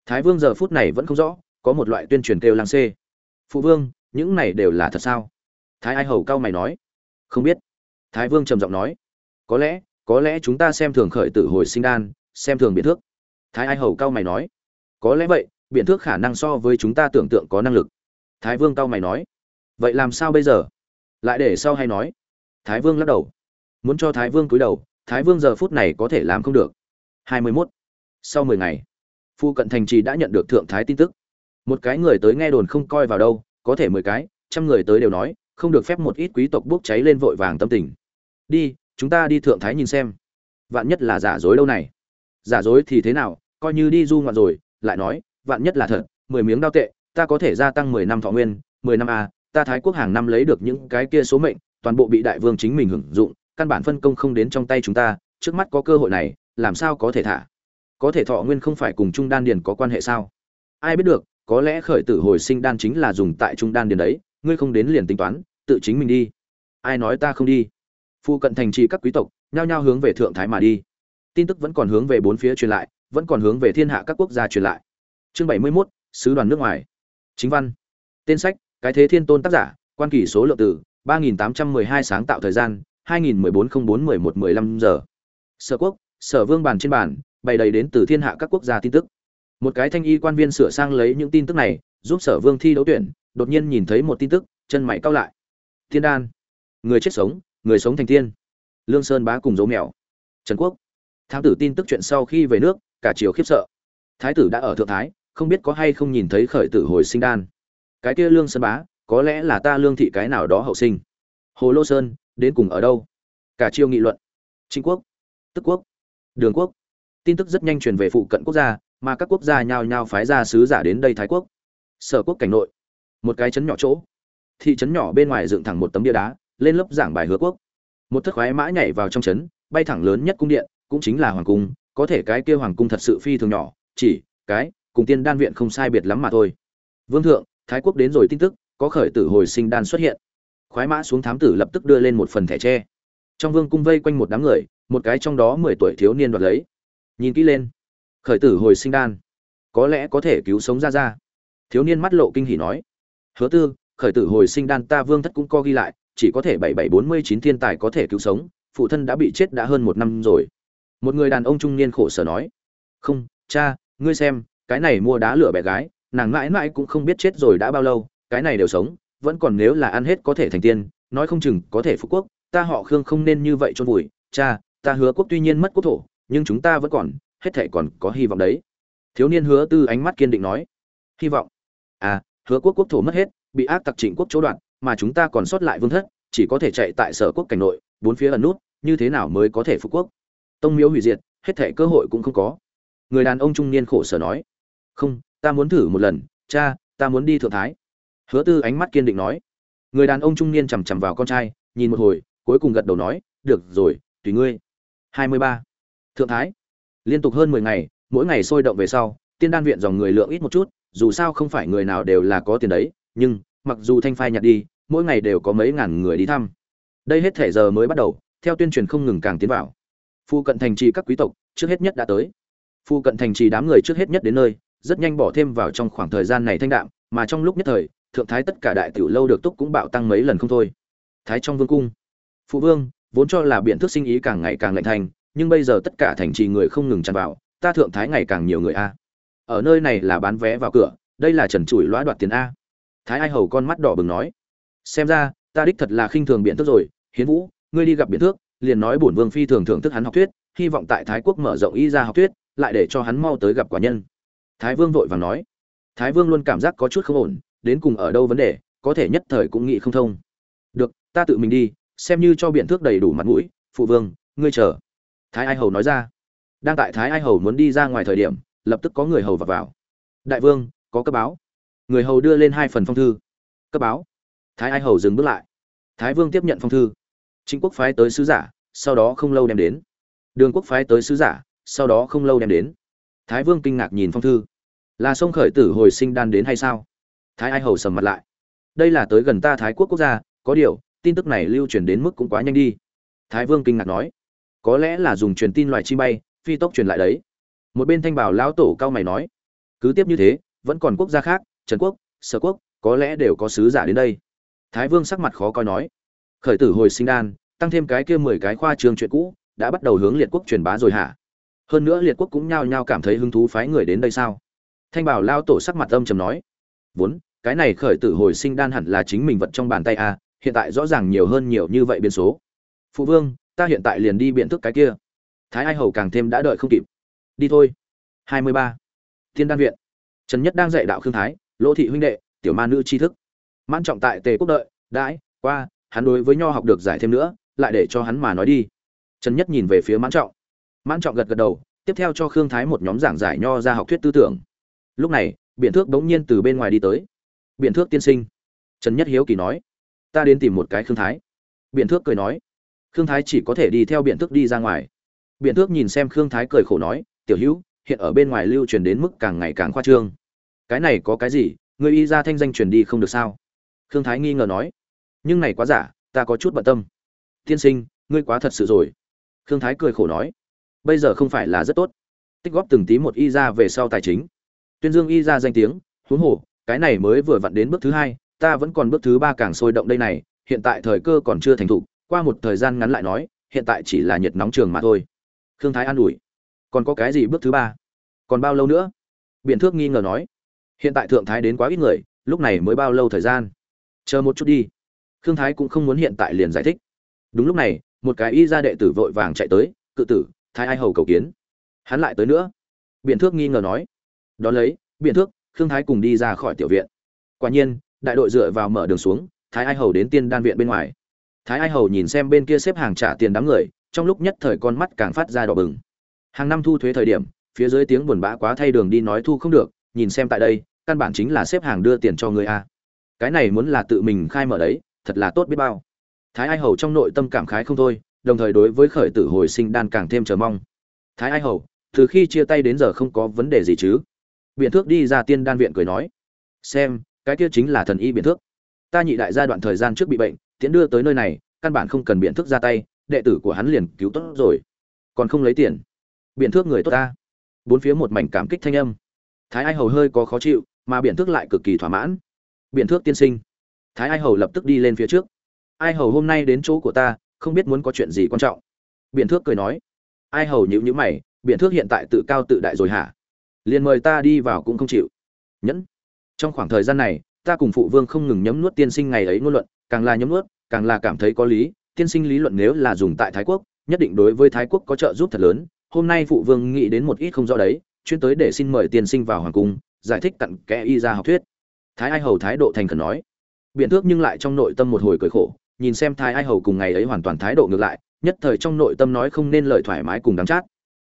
Thái vương giờ phút này vẫn không rõ, có một loại tuyên truyền kêu lang xê. Phụ vương, những này đều là thật sao? Thái ai hầu cao mày nói. Không biết. Thái vương trầm giọng nói. Có lẽ có lẽ chúng ta xem thường khởi tử hồi sinh đan, xem thường biện thước. Thái ai hầu cao mày nói. Có lẽ vậy, biện thước khả năng so với chúng ta tưởng tượng có năng lực. Thái vương cao mày nói. Vậy làm sao bây giờ? Lại để sau hay nói. Thái vương lắc đầu. Muốn cho thái vương cúi đầu, thái vương giờ phút này có thể làm không được. Hai mươi 21 sau mười ngày, phu cận thành trì đã nhận được thượng thái tin tức. Một cái người tới nghe đồn không coi vào đâu, có thể mười cái, trăm người tới đều nói, không được phép một ít quý tộc bốc cháy lên vội vàng tâm tình. Đi, chúng ta đi thượng thái nhìn xem. Vạn nhất là giả dối đâu này? Giả dối thì thế nào? Coi như đi du ngoạn rồi, lại nói, vạn nhất là thật, mười miếng đao tệ, ta có thể gia tăng mười năm thọ nguyên, mười năm a, ta thái quốc hàng năm lấy được những cái kia số mệnh, toàn bộ bị đại vương chính mình hưởng dụng, căn bản phân công không đến trong tay chúng ta, trước mắt có cơ hội này, làm sao có thể thả? Có thể thọ nguyên không phải cùng trung đan điền có quan hệ sao? Ai biết được có lẽ khởi tử hồi sinh đan chính là dùng tại trung đan điền đấy ngươi không đến liền tính toán tự chính mình đi. Ai nói ta không đi? Phu cận thành trì các quý tộc nhao nhao hướng về thượng thái mà đi. Tin tức vẫn còn hướng về bốn phía truyền lại vẫn còn hướng về thiên hạ các quốc gia truyền lại. Chương bảy mươi 71, sứ đoàn nước ngoài. Chính văn. Tên sách cái thế thiên tôn tác giả quan kỷ số lượng từ ba nghìn tám trăm mười hai sáng tạo thời gian hai nghìn mười bốn không bốn mười một mười lăm giờ. Sở quốc sở vương bàn trên bàn bày đầy đến từ thiên hạ các quốc gia tin tức. Một cái thanh y quan viên sửa sang lấy những tin tức này, giúp sở vương thi đấu tuyển, đột nhiên nhìn thấy một tin tức, chân mày cau lại. Thiên đan. Người chết sống, người sống thành tiên lương sơn bá cùng dấu mèo. Trần quốc. Thám tử tin tức chuyện sau khi về nước, cả triều khiếp sợ. Thái tử đã ở thượng thái, không biết có hay không nhìn thấy khởi tử hồi sinh đan. Cái kia lương sơn bá, có lẽ là ta lương thị cái nào đó hậu sinh. Hồ lô sơn, đến cùng ở đâu? Cả triều nghị luận. Trinh quốc. Tức quốc. Đường quốc tin tức rất nhanh truyền về phụ cận quốc gia, mà các quốc gia nhao nhao phái ra sứ giả đến đây thái quốc. Sở quốc cảnh nội. Một cái chấn nhỏ chỗ. Thị trấn nhỏ bên ngoài dựng thẳng một tấm bia đá, lên lớp giảng bài hứa quốc. Một thất khoái mã nhảy vào trong trấn, bay thẳng lớn nhất cung điện, cũng chính là hoàng cung, có thể cái kia hoàng cung thật sự phi thường nhỏ, chỉ, cái, cùng tiên đan viện không sai biệt lắm mà thôi. Vương thượng, thái quốc đến rồi tin tức, có khởi tử hồi sinh đan xuất hiện. Khoái mã xuống thám tử lập tức đưa lên một phần thẻ tre. Trong vương cung vây quanh một đám người, một cái trong đó mười tuổi thiếu niên đoạt lấy nhìn kỹ lên. Khởi tử hồi sinh đan. Có lẽ có thể cứu sống ra ra thiếu niên mắt lộ kinh hỉ nói. Hứa tư, khởi tử hồi sinh đan ta vương thất cũng co ghi lại, chỉ có thể bảy bảy bốn mươi chín thiên tài có thể cứu sống, phụ thân đã bị chết đã hơn một năm rồi. Một người đàn ông trung niên khổ sở nói. Không, cha, ngươi xem, cái này mua đá lửa bé gái, nàng mãi mãi cũng không biết chết rồi đã bao lâu, cái này đều sống, vẫn còn nếu là ăn hết có thể thành tiên, nói không chừng có thể phú quốc, ta họ khương không nên như vậy chôn vùi. Cha, ta hứa quốc tuy nhiên mất quốc thổ nhưng chúng ta vẫn còn, hết thể còn có hy vọng đấy. Thiếu niên hứa tư ánh mắt kiên định nói. Hy vọng? À hứa quốc quốc thổ mất hết, bị ác tặc trịnh quốc chỗ đoạn mà chúng ta còn sót lại vương thất, chỉ có thể chạy tại sở quốc cảnh nội, bốn phía ẩn nút, như thế nào mới có thể phục quốc? Tông miếu hủy diệt, hết thể cơ hội cũng không có. Người đàn ông trung niên khổ sở nói. Không, ta muốn thử một lần, cha, ta muốn đi thượng thái. Hứa tư ánh mắt kiên định nói. Người đàn ông trung niên chằm chằm vào con trai, nhìn một hồi, cuối cùng gật đầu nói, được rồi, tùy ngươi. Hai mươi ba thượng thái. Liên tục hơn mười ngày, mỗi ngày sôi động về sau, tiên đan viện dòng người lượng ít một chút, dù sao không phải người nào đều là có tiền đấy, nhưng, mặc dù thanh phai nhặt đi, mỗi ngày đều có mấy ngàn người đi thăm. Đây hết thể giờ mới bắt đầu, theo tuyên truyền không ngừng càng tiến vào. Phu cận thành trì các quý tộc, trước hết nhất đã tới. Phu cận thành trì đám người trước hết nhất đến nơi, rất nhanh bỏ thêm vào trong khoảng thời gian này thanh đạm, mà trong lúc nhất thời, thượng thái tất cả đại tiểu lâu được túc cũng bạo tăng mấy lần không thôi. Thái trong vương cung, phụ vương, vốn cho là biện thức sinh ý càng ngày càng lạnh thành nhưng bây giờ tất cả thành trì người không ngừng tràn vào, ta thượng thái ngày càng nhiều người a. Ở nơi này là bán vé vào cửa, đây là trần trụi lõa đoạt tiền a. Thái ai hầu con mắt đỏ bừng nói. Xem ra, ta đích thật là khinh thường biện thức rồi, hiến vũ, ngươi đi gặp biện thước liền nói bổn vương phi thường thưởng thức hắn học thuyết, hy vọng tại thái quốc mở rộng y ra học thuyết, lại để cho hắn mau tới gặp quả nhân. Thái vương vội vàng nói. Thái vương luôn cảm giác có chút không ổn, đến cùng ở đâu vấn đề, có thể nhất thời cũng nghĩ không thông. Được, ta tự mình đi, xem như cho biện thước đầy đủ mặt mũi, phụ vương, ngươi chờ thái ai hầu nói ra. Đang tại thái ai hầu muốn đi ra ngoài thời điểm lập tức có người hầu vào, vào. đại vương có cấp báo. Người hầu đưa lên hai phần phong thư. Cấp báo. Thái ai hầu dừng bước lại. Thái vương tiếp nhận phong thư. Chính quốc phái tới sứ giả sau đó không lâu đem đến. Đường quốc phái tới sứ giả sau đó không lâu đem đến. Thái vương kinh ngạc nhìn phong thư. Là sông khởi tử hồi sinh đan đến hay sao? Thái ai hầu sầm mặt lại. Đây là tới gần ta thái quốc quốc gia có điều tin tức này lưu truyền đến mức cũng quá nhanh đi. Thái vương kinh ngạc nói có lẽ là dùng truyền tin loài chim bay, phi tốc truyền lại đấy. Một bên thanh bảo lão tổ cao mày nói, cứ tiếp như thế, vẫn còn quốc gia khác, trần quốc, sở quốc, có lẽ đều có sứ giả đến đây. Thái vương sắc mặt khó coi nói, khởi tử hồi sinh đan, tăng thêm cái kia mười cái khoa trường chuyện cũ, đã bắt đầu hướng liệt quốc truyền bá rồi hả? Hơn nữa liệt quốc cũng nhao nhao cảm thấy hứng thú phái người đến đây sao? Thanh bảo lao tổ sắc mặt âm trầm nói, vốn, cái này khởi tử hồi sinh đan hẳn là chính mình vật trong bàn tay a hiện tại rõ ràng nhiều hơn nhiều như vậy biến số. Phụ vương ta hiện tại liền đi biện thức cái kia. Thái ai hầu càng thêm đã đợi không kịp. Đi thôi. Hai mươi ba. Thiên đan viện. Trần nhất đang dạy đạo khương thái, lỗ thị huynh đệ, tiểu ma nữ tri thức. Mãn trọng tại tề quốc đợi, đãi, qua, hắn đối với nho học được giải thêm nữa, lại để cho hắn mà nói đi. Trần nhất nhìn về phía mãn trọng. Mãn trọng gật gật đầu, tiếp theo cho khương thái một nhóm giảng giải nho ra học thuyết tư tưởng. Lúc này, biện thước bỗng nhiên từ bên ngoài đi tới. Biện thước tiên sinh. Trần nhất hiếu kỳ nói, ta đến tìm một cái khương thái. Biện thước cười nói khương thái chỉ có thể đi theo biện thước đi ra ngoài. Biện thước nhìn xem khương thái cười khổ nói, tiểu hữu, hiện ở bên ngoài lưu truyền đến mức càng ngày càng khoa trương. Cái này có cái gì? Người y ra thanh danh truyền đi không được sao? Khương thái nghi ngờ nói, nhưng này quá giả, ta có chút bận tâm. Tiên sinh, ngươi quá thật sự rồi. Khương thái cười khổ nói, bây giờ không phải là rất tốt. Tích góp từng tí một y ra về sau tài chính. Tuyên dương y ra danh tiếng, huống hồ, cái này mới vừa vặn đến bước thứ hai, ta vẫn còn bước thứ ba càng sôi động đây này, hiện tại thời cơ còn chưa thành thục qua một thời gian ngắn lại nói, hiện tại chỉ là nhiệt nóng trường mà thôi. Khương thái an ủi, còn có cái gì bước thứ ba? Còn bao lâu nữa? Biện thước nghi ngờ nói, hiện tại thượng thái đến quá ít người, lúc này mới bao lâu thời gian? Chờ một chút đi. Khương thái cũng không muốn hiện tại liền giải thích. Đúng lúc này, một cái y gia đệ tử vội vàng chạy tới, cự tử, thái ai hầu cầu kiến? Hắn lại tới nữa. Biện thước nghi ngờ nói, đón lấy biện thước, khương thái cùng đi ra khỏi tiểu viện. Quả nhiên, đại đội dựa vào mở đường xuống, thái ai hầu đến tiên đan viện bên ngoài thái ai hầu nhìn xem bên kia xếp hàng trả tiền đám người, trong lúc nhất thời con mắt càng phát ra đỏ bừng. Hàng năm thu thuế thời điểm, phía dưới tiếng buồn bã quá thay đường đi nói thu không được, nhìn xem tại đây, căn bản chính là xếp hàng đưa tiền cho người a. Cái này muốn là tự mình khai mở đấy, thật là tốt biết bao. Thái ai hầu trong nội tâm cảm khái không thôi, đồng thời đối với khởi tử hồi sinh đan càng thêm chờ mong. Thái ai hầu, từ khi chia tay đến giờ không có vấn đề gì chứ? Biện thước đi ra tiên đan viện cười nói. Xem, cái kia chính là thần y biện thước. Ta nhị đại gia đoạn thời gian trước bị bệnh tiễn đưa tới nơi này, căn bản không cần biện thức ra tay, đệ tử của hắn liền cứu tốt rồi. Còn không lấy tiền. Biện thước người tốt ta. Bốn phía một mảnh cảm kích thanh âm. Thái ai hầu hơi có khó chịu, mà biện thước lại cực kỳ thỏa mãn. Biện thước tiên sinh. Thái ai hầu lập tức đi lên phía trước. Ai hầu hôm nay đến chỗ của ta, không biết muốn có chuyện gì quan trọng. Biện thước cười nói. Ai hầu nhữ nhữ mày, biện thước hiện tại tự cao tự đại rồi hả? Liền mời ta đi vào cũng không chịu. Nhẫn. Trong khoảng thời gian này ta cùng phụ vương không ngừng nhấm nuốt tiên sinh ngày ấy ngôn luận, càng là nhấm nuốt, càng là cảm thấy có lý, tiên sinh lý luận nếu là dùng tại thái quốc, nhất định đối với thái quốc có trợ giúp thật lớn, hôm nay phụ vương nghĩ đến một ít không rõ đấy, chuyên tới để xin mời tiên sinh vào hoàng cung, giải thích cặn kẽ y ra học thuyết. Thái ai hầu thái độ thành khẩn nói. Biện thước nhưng lại trong nội tâm một hồi cười khổ, nhìn xem thái ai hầu cùng ngày ấy hoàn toàn thái độ ngược lại, nhất thời trong nội tâm nói không nên lời thoải mái cùng đáng chát.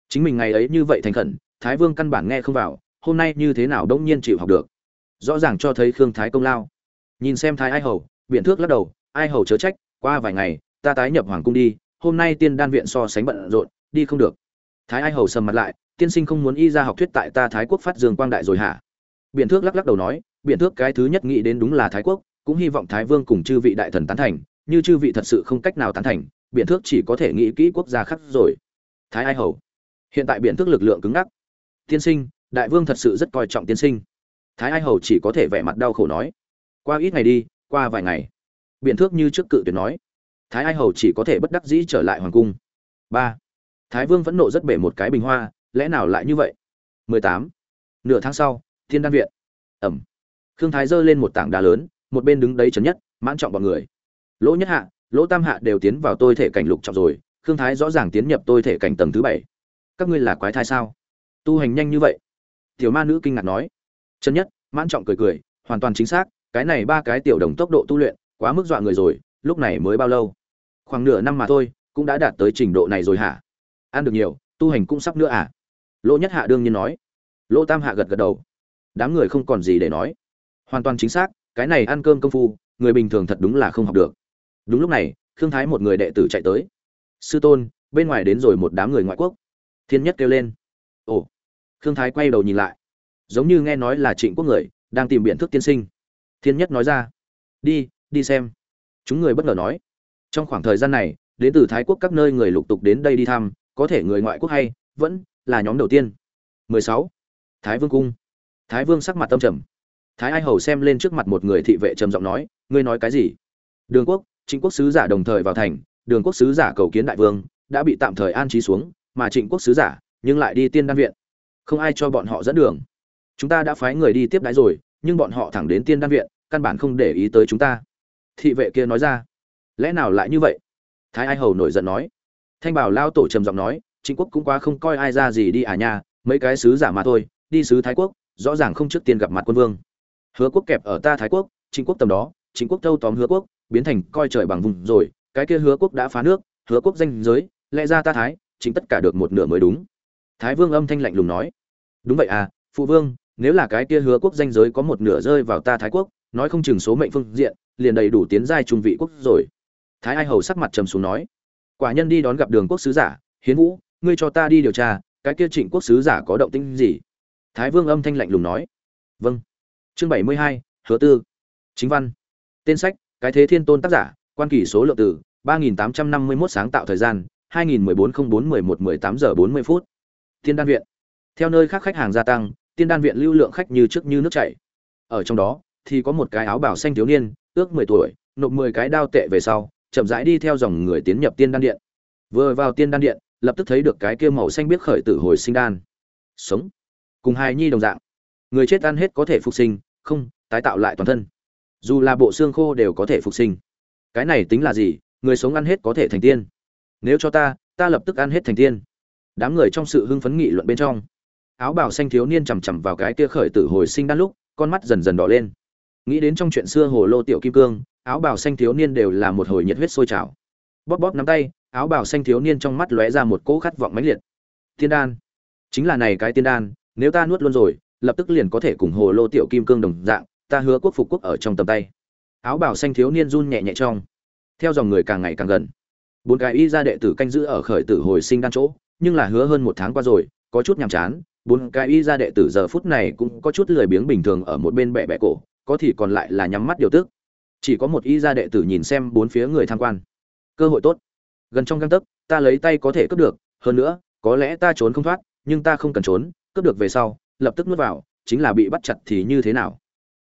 Chính mình ngày ấy như vậy thành khẩn, thái vương căn bản nghe không vào, hôm nay như thế nào đông nhiên chịu học được rõ ràng cho thấy khương thái công lao. Nhìn xem thái ai hầu, biện thước lắc đầu, ai hầu chớ trách, qua vài ngày, ta tái nhập hoàng cung đi, hôm nay tiên đan viện so sánh bận rộn, đi không được. Thái ai hầu sầm mặt lại, tiên sinh không muốn y ra học thuyết tại ta thái quốc phát dương quang đại rồi hả? Biện thước lắc lắc đầu nói, biện thước cái thứ nhất nghĩ đến đúng là thái quốc, cũng hy vọng thái vương cùng chư vị đại thần tán thành, như chư vị thật sự không cách nào tán thành, biện thước chỉ có thể nghĩ kỹ quốc gia khác rồi. Thái ai hầu, hiện tại biện thước lực lượng cứng ngắc. Tiên sinh, đại vương thật sự rất coi trọng tiên sinh thái ai hầu chỉ có thể vẻ mặt đau khổ nói, qua ít ngày đi, qua vài ngày. Biện thước như trước cự tuyệt nói, thái ai hầu chỉ có thể bất đắc dĩ trở lại hoàng cung. Ba. Thái vương vẫn nộ rất bể một cái bình hoa, lẽ nào lại như vậy? 18. nửa tháng sau, thiên đan viện. Ẩm. Khương thái giơ lên một tảng đá lớn, một bên đứng đấy chấn nhất, mãn trọng bọn người. Lỗ nhất hạ, lỗ tam hạ đều tiến vào tôi thể cảnh lục trọng rồi, khương thái rõ ràng tiến nhập tôi thể cảnh tầng thứ bảy. Các ngươi là quái thai sao? Tu hành nhanh như vậy. Tiểu ma nữ kinh ngạc nói chân nhất, mãn trọng cười cười, hoàn toàn chính xác, cái này ba cái tiểu đồng tốc độ tu luyện, quá mức dọa người rồi, lúc này mới bao lâu? Khoảng nửa năm mà thôi, cũng đã đạt tới trình độ này rồi hả? Ăn được nhiều, tu hành cũng sắp nữa à? Lỗ nhất hạ đương nhiên nói. Lỗ tam hạ gật gật đầu. Đám người không còn gì để nói. Hoàn toàn chính xác, cái này ăn cơm công phu, người bình thường thật đúng là không học được. Đúng lúc này, khương thái một người đệ tử chạy tới. Sư tôn, bên ngoài đến rồi một đám người ngoại quốc. Thiên nhất kêu lên. Ồ. Khương thái quay đầu nhìn lại giống như nghe nói là trịnh quốc người, đang tìm biện thức tiên sinh. Thiên nhất nói ra, đi đi xem. Chúng người bất ngờ nói, trong khoảng thời gian này, đến từ thái quốc các nơi người lục tục đến đây đi thăm, có thể người ngoại quốc hay, vẫn là nhóm đầu tiên. 16. thái vương cung. Thái vương sắc mặt tâm trầm. Thái ai hầu xem lên trước mặt một người thị vệ trầm giọng nói, ngươi nói cái gì? Đường quốc, trịnh quốc sứ giả đồng thời vào thành, đường quốc sứ giả cầu kiến đại vương, đã bị tạm thời an trí xuống, mà trịnh quốc sứ giả nhưng lại đi tiên đan viện. Không ai cho bọn họ dẫn đường chúng ta đã phái người đi tiếp đái rồi, nhưng bọn họ thẳng đến tiên đan viện, căn bản không để ý tới chúng ta. Thị vệ kia nói ra. Lẽ nào lại như vậy? Thái ai hầu nổi giận nói. Thanh bảo lao tổ trầm giọng nói chính quốc cũng quá không coi ai ra gì đi à nha, mấy cái sứ giả mà thôi, đi sứ thái quốc, rõ ràng không trước tiên gặp mặt quân vương. Hứa quốc kẹp ở ta thái quốc chính quốc tầm đó chính quốc thâu tóm hứa quốc, biến thành coi trời bằng vùng rồi, cái kia hứa quốc đã phá nước, hứa quốc danh giới, lẽ ra ta thái chính tất cả được một nửa mới đúng. Thái vương âm thanh lạnh lùng nói. Đúng vậy à phụ vương nếu là cái kia hứa quốc danh giới có một nửa rơi vào ta thái quốc, nói không chừng số mệnh phương diện, liền đầy đủ tiến giai trung vị quốc rồi. Thái ai hầu sắc mặt trầm xuống nói, quả nhân đi đón gặp đường quốc sứ giả, hiến vũ, ngươi cho ta đi điều tra, cái kia trịnh quốc sứ giả có động tĩnh gì? Thái vương âm thanh lạnh lùng nói vâng. Chương bảy mươi hai, hứa tư. Chính văn. Tên sách, cái thế thiên tôn tác giả, quan kỷ số lượng từ ba nghìn tám trăm năm mươi mốt sáng tạo thời gian, hai nghìn mười bốn không bốn mười một mười tám giờ bốn mươi phút. Thiên đan viện. Theo nơi khác khách hàng gia tăng tiên đan viện lưu lượng khách như trước như nước chảy. Ở trong đó, thì có một cái áo bảo xanh thiếu niên, ước mười tuổi, nộp mười cái đao tệ về sau, chậm rãi đi theo dòng người tiến nhập tiên đan điện. Vừa vào tiên đan điện, lập tức thấy được cái kia màu xanh biết khởi tử hồi sinh đan. Sống. Cùng hai nhi đồng dạng. Người chết ăn hết có thể phục sinh, không, tái tạo lại toàn thân. Dù là bộ xương khô đều có thể phục sinh. Cái này tính là gì? Người sống ăn hết có thể thành tiên. Nếu cho ta ta lập tức ăn hết thành tiên. Đám người trong sự hưng phấn nghị luận bên trong áo bào xanh thiếu niên chằm chằm vào cái kia khởi tử hồi sinh đan lúc, con mắt dần dần đỏ lên. Nghĩ đến trong chuyện xưa hồ lô tiểu kim cương, áo bào xanh thiếu niên đều là một hồi nhiệt huyết sôi trào. Bóp bóp nắm tay, áo bào xanh thiếu niên trong mắt lóe ra một cỗ khát vọng mãnh liệt. Tiên đan. Chính là này cái tiên đan, nếu ta nuốt luôn rồi, lập tức liền có thể cùng hồ lô tiểu kim cương đồng dạng, ta hứa quốc phục quốc ở trong tầm tay. Áo bào xanh thiếu niên run nhẹ nhẹ trong. Theo dòng người càng ngày càng gần. Bốn cái y gia đệ tử canh giữ ở khởi tử hồi sinh đan chỗ, nhưng là hứa hơn một tháng qua rồi, có chút nhàm chán bốn cái y ra đệ tử giờ phút này cũng có chút lười biếng bình thường ở một bên bẻ bẻ cổ, có thì còn lại là nhắm mắt điều tức. Chỉ có một y ra đệ tử nhìn xem bốn phía người tham quan. Cơ hội tốt. Gần trong găng tấc, ta lấy tay có thể cướp được, hơn nữa, có lẽ ta trốn không thoát, nhưng ta không cần trốn, cướp được về sau, lập tức nuốt vào, chính là bị bắt chặt thì như thế nào?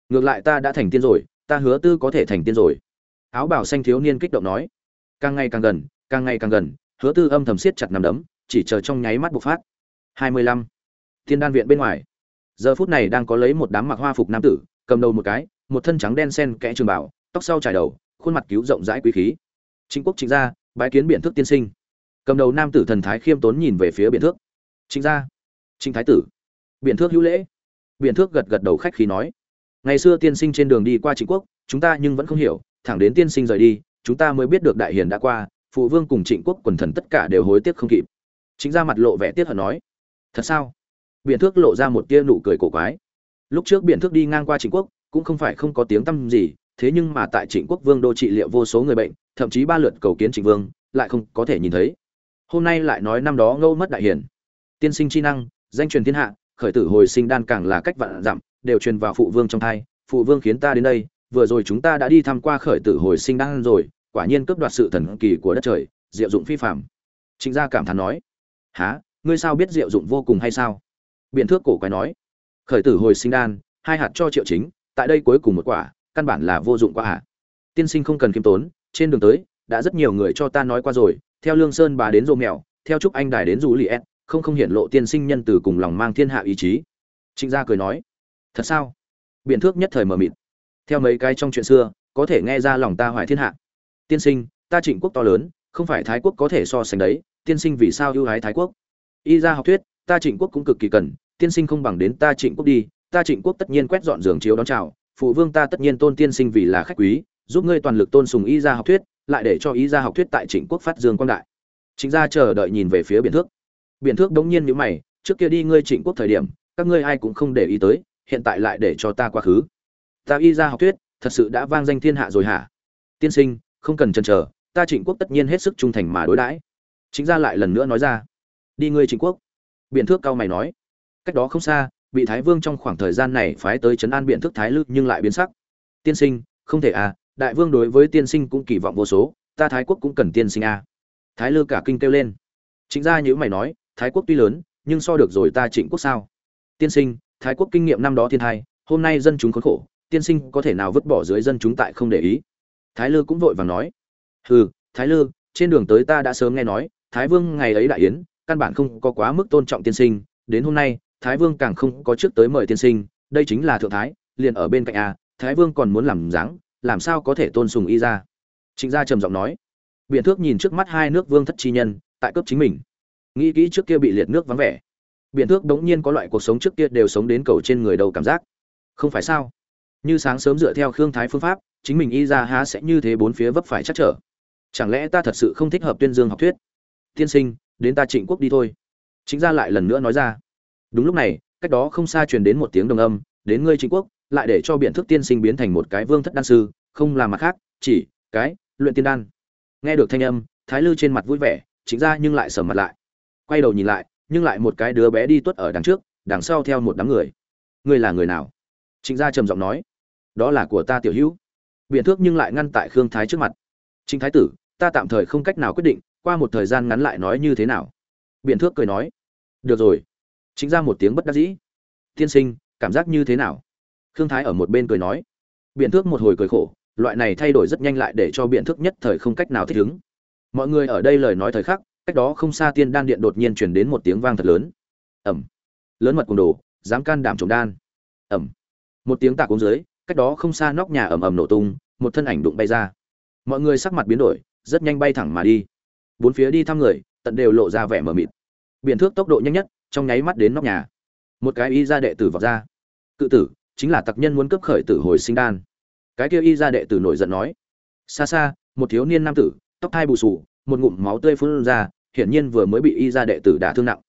Ngược lại ta đã thành tiên rồi, ta hứa tư có thể thành tiên rồi. Áo bảo xanh thiếu niên kích động nói. Càng ngày càng gần, càng ngày càng gần, hứa tư âm thầm siết chặt nằm đấm, chỉ chờ trong nháy mắt bộc phát. 25 thiên đan viện bên ngoài. Giờ phút này đang có lấy một đám mặc hoa phục nam tử, cầm đầu một cái, một thân trắng đen sen kẽ trường bảo tóc sau trải đầu, khuôn mặt cứu rộng rãi quý khí. Chính quốc chính gia, bái kiến biện thức tiên sinh. Cầm đầu nam tử thần thái khiêm tốn nhìn về phía biện thước. Chính gia. Chính thái tử. Biện thước hữu lễ. Biện thước gật gật đầu khách khí nói. Ngày xưa tiên sinh trên đường đi qua chính quốc, chúng ta nhưng vẫn không hiểu, thẳng đến tiên sinh rời đi, chúng ta mới biết được đại hiền đã qua, phụ vương cùng trịnh quốc quần thần tất cả đều hối tiếc không kịp. Chính ra mặt lộ vẻ tiếc hận nói. Thật sao? Biện thước lộ ra một tia nụ cười cổ quái. Lúc trước biện thước đi ngang qua trịnh quốc, cũng không phải không có tiếng tăm gì, thế nhưng mà tại trịnh quốc vương đô trị liệu vô số người bệnh, thậm chí ba lượt cầu kiến trịnh vương, lại không có thể nhìn thấy. Hôm nay lại nói năm đó ngâu mất đại hiển. Tiên sinh chi năng, danh truyền thiên hạ, khởi tử hồi sinh đan càng là cách vạn dặm, đều truyền vào phụ vương trong thai, phụ vương khiến ta đến đây, vừa rồi chúng ta đã đi tham qua khởi tử hồi sinh đan rồi, quả nhiên cướp đoạt sự thần kỳ của đất trời, diệu dụng phi phạm trịnh gia cảm thán nói há ngươi sao biết diệu dụng vô cùng hay sao? Biện thước cổ quái nói, khởi tử hồi sinh đan, hai hạt cho triệu chính, tại đây cuối cùng một quả, căn bản là vô dụng quá hạ tiên sinh không cần kiêm tốn, trên đường tới, đã rất nhiều người cho ta nói qua rồi, theo lương sơn bà đến rô mèo, theo trúc anh đài đến rủ lì ed không không hiện lộ tiên sinh nhân từ cùng lòng mang thiên hạ ý chí. Trịnh gia cười nói, thật sao? Biện thước nhất thời mờ mịt, theo mấy cái trong chuyện xưa, có thể nghe ra lòng ta hoài thiên hạ. Tiên sinh, ta trịnh quốc to lớn, không phải thái quốc có thể so sánh đấy, tiên sinh vì sao ưu ái thái quốc? Y ra học thuyết ta trịnh quốc cũng cực kỳ cần, tiên sinh không bằng đến ta trịnh quốc đi, ta trịnh quốc tất nhiên quét dọn giường chiếu đón chào, phụ vương ta tất nhiên tôn tiên sinh vì là khách quý, giúp ngươi toàn lực tôn sùng y gia học thuyết, lại để cho y gia học thuyết tại trịnh quốc phát dương quang đại. Chính gia chờ đợi nhìn về phía biển thước. Biển thước đống nhiên nhíu mày, trước kia đi ngươi trịnh quốc thời điểm, các ngươi ai cũng không để ý tới, hiện tại lại để cho ta quá khứ. Ta y gia học thuyết, thật sự đã vang danh thiên hạ rồi hả? Tiên sinh, không cần chần chờ, ta trịnh quốc tất nhiên hết sức trung thành mà đối đãi. Chính gia lại lần nữa nói ra, đi ngươi trịnh quốc biện thước cao mày nói. Cách đó không xa bị thái vương trong khoảng thời gian này phái tới trấn an biện thước thái lư nhưng lại biến sắc. Tiên sinh, không thể à đại vương đối với tiên sinh cũng kỳ vọng vô số, ta thái quốc cũng cần tiên sinh à. thái lư cả kinh kêu lên. Chính gia như mày nói, thái quốc tuy lớn, nhưng so được rồi ta trịnh quốc sao? Tiên sinh, thái quốc kinh nghiệm năm đó thiên thai, hôm nay dân chúng khốn khổ, tiên sinh có thể nào vứt bỏ dưới dân chúng tại không để ý? Thái lư cũng vội vàng nói. Hừ, thái lư, trên đường tới ta đã sớm nghe nói, thái vương ngày ấy đại yến căn bản không có quá mức tôn trọng tiên sinh, đến hôm nay, thái vương càng không có trước tới mời tiên sinh, đây chính là thượng thái, liền ở bên cạnh a thái vương còn muốn làm dáng, làm sao có thể tôn sùng y ra? Trịnh gia trầm giọng nói. Biện thước nhìn trước mắt hai nước vương thất chi nhân, tại cấp chính mình. Nghĩ kỹ trước kia bị liệt nước vắng vẻ. Biện thước đống nhiên có loại cuộc sống trước kia đều sống đến cầu trên người đầu cảm giác. Không phải sao? Như sáng sớm dựa theo khương thái phương pháp, chính mình y ra há sẽ như thế bốn phía vấp phải chắc trở. Chẳng lẽ ta thật sự không thích hợp tuyên dương học thuyết? Tiên sinh đến ta trịnh quốc đi thôi. Chính ra lại lần nữa nói ra. Đúng lúc này, cách đó không xa truyền đến một tiếng đồng âm, đến ngươi trịnh quốc, lại để cho biện thức tiên sinh biến thành một cái vương thất đan sư, không làm mặt khác, chỉ cái luyện tiên đan. Nghe được thanh âm, thái lư trên mặt vui vẻ, chính ra nhưng lại sầm mặt lại. Quay đầu nhìn lại, nhưng lại một cái đứa bé đi tuất ở đằng trước, đằng sau theo một đám người. Ngươi là người nào? Trịnh gia trầm giọng nói. Đó là của ta tiểu hữu. Biện thước nhưng lại ngăn tại khương thái trước mặt. Chính thái tử, ta tạm thời không cách nào quyết định qua một thời gian ngắn lại nói như thế nào? Biện thước cười nói, được rồi. Chính ra một tiếng bất đắc dĩ. Tiên sinh, cảm giác như thế nào? Khương thái ở một bên cười nói biện thước một hồi cười khổ, loại này thay đổi rất nhanh lại để cho biện thước nhất thời không cách nào thích ứng. Mọi người ở đây lời nói thời khắc, cách đó không xa tiên đan điện đột nhiên chuyển đến một tiếng vang thật lớn. Ẩm lớn mật cùng đồ, dám can đảm trồng đan. Ẩm một tiếng tạc uống dưới, cách đó không xa nóc nhà ầm ầm nổ tung, một thân ảnh đụng bay ra. Mọi người sắc mặt biến đổi, rất nhanh bay thẳng mà đi bốn phía đi thăm người, tận đều lộ ra vẻ mờ mịt. Biện thước tốc độ nhanh nhất, trong nháy mắt đến nóc nhà. Một cái y ra đệ tử vọt ra. Cự tử, chính là tặc nhân muốn cấp khởi tử hồi sinh đan. Cái kia y ra đệ tử nổi giận nói. Xa xa, một thiếu niên nam tử, tóc thai bù sù một ngụm máu tươi phun ra, hiển nhiên vừa mới bị y ra đệ tử đả thương nặng.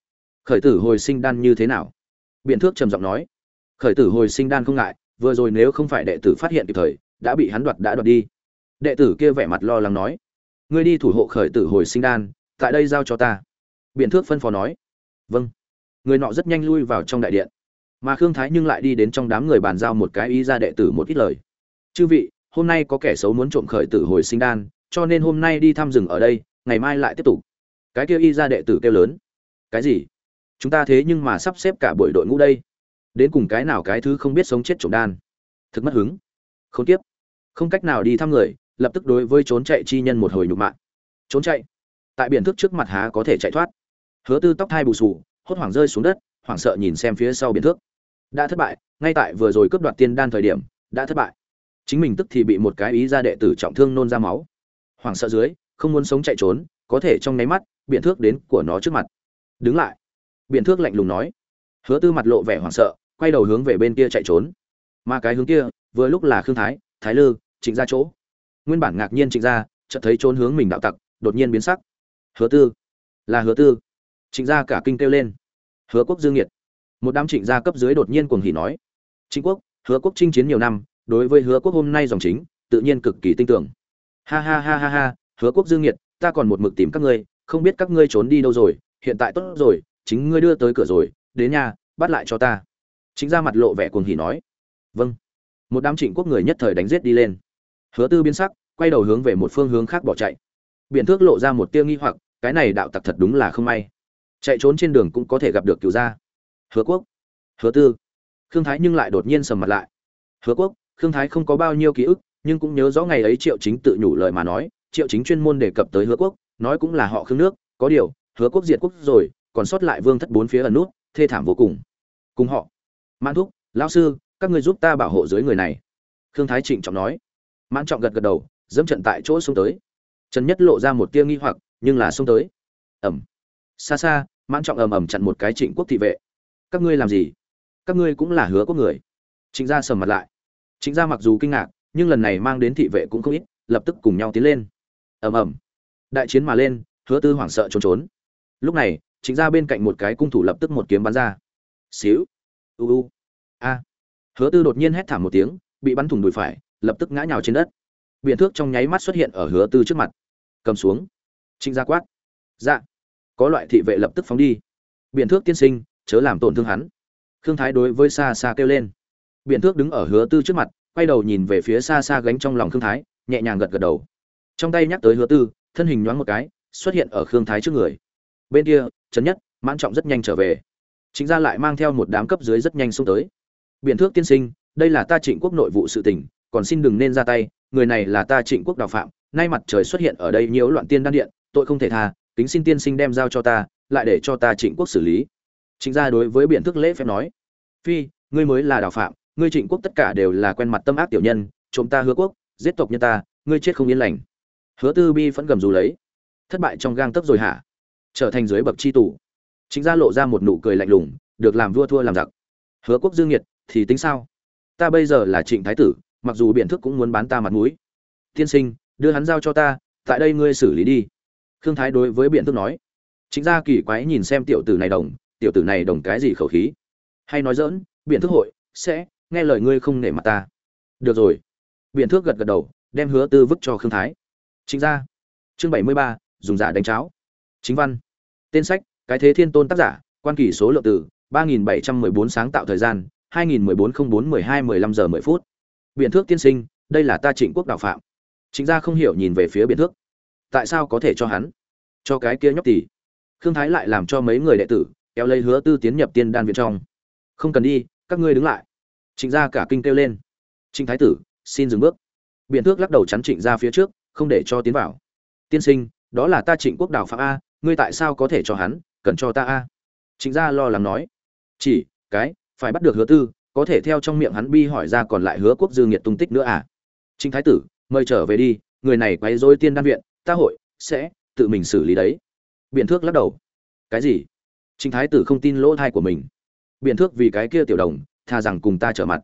Khởi tử hồi sinh đan như thế nào? Biện thước trầm giọng nói. Khởi tử hồi sinh đan không ngại, vừa rồi nếu không phải đệ tử phát hiện kịp thời, đã bị hắn đoạt đã đoạt đi. Đệ tử kia vẻ mặt lo lắng nói ngươi đi thủ hộ khởi tử hồi sinh đan, tại đây giao cho ta. Biện thước phân phó nói. Vâng. Người nọ rất nhanh lui vào trong đại điện. Mà khương thái nhưng lại đi đến trong đám người bàn giao một cái ý ra đệ tử một ít lời. Chư vị, hôm nay có kẻ xấu muốn trộm khởi tử hồi sinh đan, cho nên hôm nay đi thăm rừng ở đây, ngày mai lại tiếp tục. Cái kia y ra đệ tử kêu lớn. Cái gì? Chúng ta thế nhưng mà sắp xếp cả buổi đội ngũ đây. Đến cùng cái nào cái thứ không biết sống chết trộm đan? Thực mất hứng. Không tiếp không cách nào đi thăm người lập tức đối với trốn chạy chi nhân một hồi nhục mạ, trốn chạy? Tại biển thức trước mặt há có thể chạy thoát. Hứa tư tóc thai bù sù hốt hoảng rơi xuống đất hoảng sợ nhìn xem phía sau biển thước đã thất bại ngay tại vừa rồi cướp đoạt tiên đan thời điểm đã thất bại. Chính mình tức thì bị một cái ý ra đệ tử trọng thương nôn ra máu. Hoảng sợ dưới không muốn sống chạy trốn có thể trong nháy mắt biện thước đến của nó trước mặt. Đứng lại. Biện thước lạnh lùng nói. Hứa tư mặt lộ vẻ hoảng sợ quay đầu hướng về bên kia chạy trốn. Mà cái hướng kia vừa lúc là khương thái thái lư trịnh ra chỗ nguyên bản ngạc nhiên trịnh Gia, chợt thấy trốn hướng mình đạo tặc đột nhiên biến sắc. Hứa tư là hứa tư. Trịnh gia cả kinh kêu lên. Hứa quốc dương nhiệt một đám trịnh gia cấp dưới đột nhiên cuồng hỉ nói. Trịnh quốc hứa quốc chinh chiến nhiều năm đối với hứa quốc hôm nay dòng chính tự nhiên cực kỳ tin tưởng. Ha ha ha ha ha hứa quốc dương nhiệt ta còn một mực tìm các ngươi không biết các ngươi trốn đi đâu rồi hiện tại tốt rồi chính ngươi đưa tới cửa rồi đến nhà bắt lại cho ta. Chính ra mặt lộ vẻ cuồng hỉ nói. Vâng. Một đám trịnh quốc người nhất thời đánh giết đi lên hứa tư biến sắc, quay đầu hướng về một phương hướng khác bỏ chạy. Biện thước lộ ra một tia nghi hoặc, cái này đạo tặc thật đúng là không may. Chạy trốn trên đường cũng có thể gặp được cửu gia. Hứa quốc. Hứa tư. Khương thái nhưng lại đột nhiên sầm mặt lại. Hứa quốc, khương thái không có bao nhiêu ký ức, nhưng cũng nhớ rõ ngày ấy triệu chính tự nhủ lời mà nói, triệu chính chuyên môn đề cập tới hứa quốc, nói cũng là họ khương nước, có điều, hứa quốc diệt quốc rồi, còn sót lại vương thất bốn phía ẩn nút, thê thảm vô cùng. Cùng họ. Mãn thúc, lão sư, các ngươi giúp ta bảo hộ dưới người này. Khương thái trịnh trọng nói mãn trọng gật gật đầu, dẫm trận tại chỗ xuống tới. Trần nhất lộ ra một tia nghi hoặc, nhưng là xuống tới. Ẩm xa xa, mãn trọng ầm ầm chặn một cái trịnh quốc thị vệ. Các ngươi làm gì? Các ngươi cũng là hứa quốc người. Trịnh gia sầm mặt lại. Trịnh gia mặc dù kinh ngạc, nhưng lần này mang đến thị vệ cũng không ít, lập tức cùng nhau tiến lên. Ầm ầm. Đại chiến mà lên, hứa tư hoảng sợ trốn trốn. Lúc này, trịnh gia bên cạnh một cái cung thủ lập tức một kiếm bắn ra. Xíu. U u. A. Hứa tư đột nhiên hét thảm một tiếng, bị bắn thủng đùi phải lập tức ngã nhào trên đất. Biện thước trong nháy mắt xuất hiện ở hứa tư trước mặt. Cầm xuống. Trịnh gia quát. Dạ. Có loại thị vệ lập tức phóng đi. Biện thước tiên sinh, chớ làm tổn thương hắn. Khương thái đối với xa xa kêu lên. Biện thước đứng ở hứa tư trước mặt, quay đầu nhìn về phía xa xa gánh trong lòng khương thái, nhẹ nhàng gật gật đầu. Trong tay nhắc tới hứa tư, thân hình nhoáng một cái, xuất hiện ở khương thái trước người. Bên kia trấn nhất, mãn trọng rất nhanh trở về. Chính gia lại mang theo một đám cấp dưới rất nhanh xông tới. Biện thước tiên sinh, đây là ta trịnh quốc nội vụ sự tình còn xin đừng nên ra tay, người này là ta trịnh quốc đào phạm, nay mặt trời xuất hiện ở đây nhiễu loạn tiên đan điện, tội không thể tha, kính xin tiên sinh đem giao cho ta, lại để cho ta trịnh quốc xử lý. Chính gia đối với biện thức lễ phép nói, phi, ngươi mới là đào phạm, ngươi trịnh quốc tất cả đều là quen mặt tâm ác tiểu nhân, trộm ta hứa quốc, giết tộc nhân ta, ngươi chết không yên lành. Hứa tư bi vẫn gầm dù lấy, thất bại trong gang tấc rồi hả? Trở thành dưới bậc chi tủ chính gia lộ ra một nụ cười lạnh lùng, được làm vua thua làm giặc. Hứa quốc dương nhiệt, thì tính sao? Ta bây giờ là trịnh thái tử mặc dù biện thức cũng muốn bán ta mặt mũi. Tiên sinh, đưa hắn giao cho ta, tại đây ngươi xử lý đi. Khương thái đối với biện thức nói. Chính gia kỳ quái nhìn xem tiểu tử này đồng, tiểu tử này đồng cái gì khẩu khí. Hay nói dỡn biện thức hội, sẽ, nghe lời ngươi không nể mặt ta. Được rồi. Biện thước gật gật đầu, đem hứa tư vứt cho khương thái. Chính gia. Chương bảy mươi ba, dùng giả đánh cháo. Chính văn. Tên sách, cái thế thiên tôn tác giả, quan kỳ số lượng từ ba nghìn bảy trăm mười bốn sáng tạo thời gian, hai nghìn mười bốn không bốn mười hai mười lăm giờ mười phút biện thước tiên sinh, đây là ta trịnh quốc đạo phạm. Chính gia không hiểu nhìn về phía biện thước. Tại sao có thể cho hắn? Cho cái kia nhóc tỷ khương thái lại làm cho mấy người đệ tử, kéo lấy hứa tư tiến nhập tiên đan viện trong. Không cần đi, các ngươi đứng lại. Trịnh gia cả kinh kêu lên. Trịnh thái tử, xin dừng bước. Biện thước lắc đầu chắn trịnh gia phía trước, không để cho tiến vào. Tiên sinh, đó là ta trịnh quốc đào phạm a, ngươi tại sao có thể cho hắn, cần cho ta a? Trịnh gia lo lắng nói. Chỉ, cái, phải bắt được hứa tư có thể theo trong miệng hắn bi hỏi ra còn lại hứa quốc dư nghiệt tung tích nữa à? Trịnh thái tử, mời trở về đi, người này quấy rối tiên đan viện, ta hội, sẽ, tự mình xử lý đấy. Biện thước lắc đầu. Cái gì? Trịnh thái tử không tin lỗ thai của mình. Biện thước vì cái kia tiểu đồng, tha rằng cùng ta trở mặt.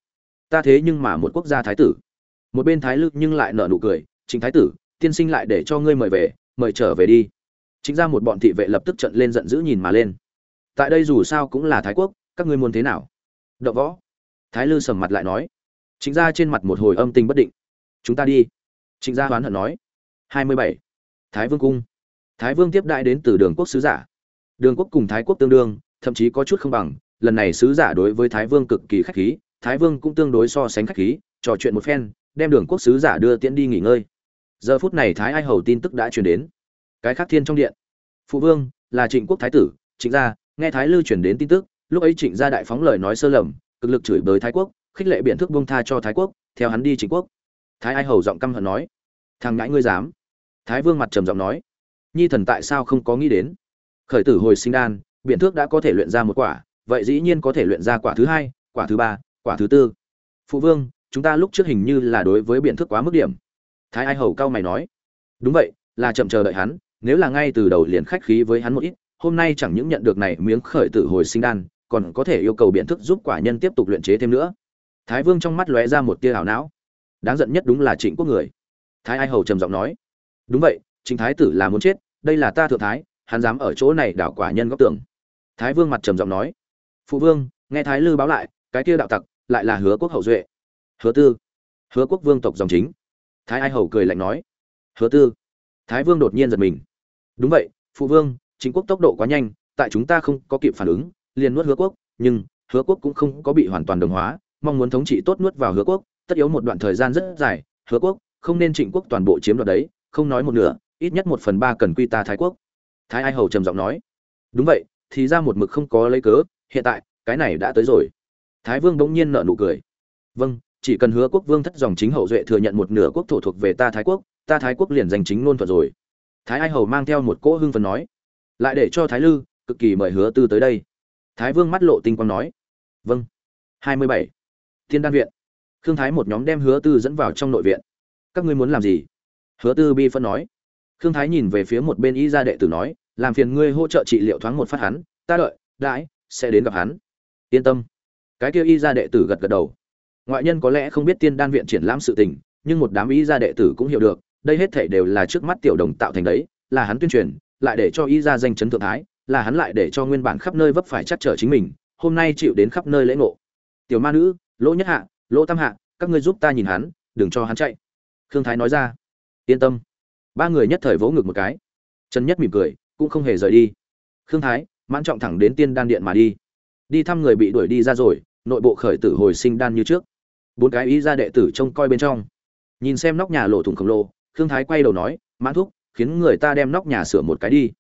Ta thế nhưng mà một quốc gia thái tử. Một bên thái lực nhưng lại nở nụ cười chính thái tử, tiên sinh lại để cho ngươi mời về, mời trở về đi. Chính ra một bọn thị vệ lập tức trận lên giận dữ nhìn mà lên. Tại đây dù sao cũng là thái quốc, các ngươi muốn thế nào? Đậu võ thái lư sầm mặt lại nói chính ra trên mặt một hồi âm tình bất định. Chúng ta đi. Trịnh gia hoán hận nói, hai mươi bảy. Thái vương cung. Thái vương tiếp đại đến từ đường quốc sứ giả. Đường quốc cùng thái quốc tương đương, thậm chí có chút không bằng. Lần này sứ giả đối với thái vương cực kỳ khách khí, thái vương cũng tương đối so sánh khách khí, trò chuyện một phen, đem đường quốc sứ giả đưa tiễn đi nghỉ ngơi. Giờ phút này thái ai hầu tin tức đã truyền đến. Cái khác thiên trong điện. Phụ vương là trịnh quốc thái tử. Trịnh gia, nghe thái lư truyền đến tin tức, lúc ấy trịnh gia đại phóng lời nói sơ lầm cực lực chửi bới thái quốc, khích lệ biện thức buông tha cho thái quốc, theo hắn đi chính quốc. Thái ai hầu giọng căm hận nói, thằng ngãi ngươi dám? Thái vương mặt trầm giọng nói, nhi thần tại sao không có nghĩ đến? Khởi tử hồi sinh đan biện thước đã có thể luyện ra một quả, vậy dĩ nhiên có thể luyện ra quả thứ hai, quả thứ ba, quả thứ tư. Phụ vương, chúng ta lúc trước hình như là đối với biện thước quá mức điểm. Thái ai hầu cao mày nói, đúng vậy, là chậm chờ đợi hắn, nếu là ngay từ đầu liền khách khí với hắn một ít, hôm nay chẳng những nhận được này miếng khởi tử hồi sinh đan còn có thể yêu cầu biện thức giúp quả nhân tiếp tục luyện chế thêm nữa. Thái vương trong mắt lóe ra một tia ảo não. Đáng giận nhất đúng là trịnh quốc người. Thái ai hầu trầm giọng nói. Đúng vậy, trịnh thái tử là muốn chết, đây là ta thượng thái, hắn dám ở chỗ này đảo quả nhân góc tường. Thái vương mặt trầm giọng nói. Phụ vương, nghe thái lư báo lại, cái kia đạo tặc lại là hứa quốc hậu duệ. Hứa tư. Hứa quốc vương tộc dòng chính. Thái ai hầu cười lạnh nói. Hứa tư. Thái vương đột nhiên giật mình. Đúng vậy, phụ vương chính quốc tốc độ quá nhanh, tại chúng ta không có kịp phản ứng liền nuốt hứa quốc, nhưng hứa quốc cũng không có bị hoàn toàn đồng hóa, mong muốn thống trị tốt nuốt vào hứa quốc, tất yếu một đoạn thời gian rất dài, hứa quốc, không nên trịnh quốc toàn bộ chiếm đoạt đấy, không nói một nửa, ít nhất một phần ba cần quy ta thái quốc. Thái ai hầu trầm giọng nói. Đúng vậy, thì ra một mực không có lấy cớ, hiện tại, cái này đã tới rồi. Thái vương bỗng nhiên nợ nụ cười. Vâng chỉ cần hứa quốc vương thất dòng chính hậu duệ thừa nhận một nửa quốc thổ thuộc về ta thái quốc, ta thái quốc liền giành chính ngôn thuận rồi. Thái ai hầu mang theo một cỗ hưng phần nói. Lại để cho thái lư, cực kỳ mời hứa tư tới đây thái vương mắt lộ tinh quang nói. Vâng. Hai mươi bảy. Thiên đan viện. Khương thái một nhóm đem hứa tư dẫn vào trong nội viện. Các ngươi muốn làm gì? Hứa tư bi phân nói. Khương thái nhìn về phía một bên y gia đệ tử nói, làm phiền ngươi hỗ trợ trị liệu thoáng một phát hắn, ta đợi, đãi, sẽ đến gặp hắn. Yên tâm. Cái kia y gia đệ tử gật gật đầu. Ngoại nhân có lẽ không biết tiên đan viện triển lãm sự tình, nhưng một đám y gia đệ tử cũng hiểu được, đây hết thảy đều là trước mắt tiểu đồng tạo thành đấy, là hắn tuyên truyền, lại để cho y gia danh chấn thượng thái là hắn lại để cho nguyên bản khắp nơi vấp phải chắc trở chính mình, hôm nay chịu đến khắp nơi lễ ngộ. Tiểu ma nữ, lỗ nhất hạ, lỗ tam hạ, các ngươi giúp ta nhìn hắn, đừng cho hắn chạy. Khương thái nói ra. Yên tâm. Ba người nhất thời vỗ ngực một cái. Trần nhất mỉm cười, cũng không hề rời đi. Khương thái, mãn trọng thẳng đến tiên đan điện mà đi. Đi thăm người bị đuổi đi ra rồi, nội bộ khởi tử hồi sinh đan như trước. Bốn cái ý ra đệ tử trông coi bên trong. Nhìn xem nóc nhà lộ thủng khổng lồ, khương thái quay đầu nói, mãn thúc, khiến người ta đem nóc nhà sửa một cái đi.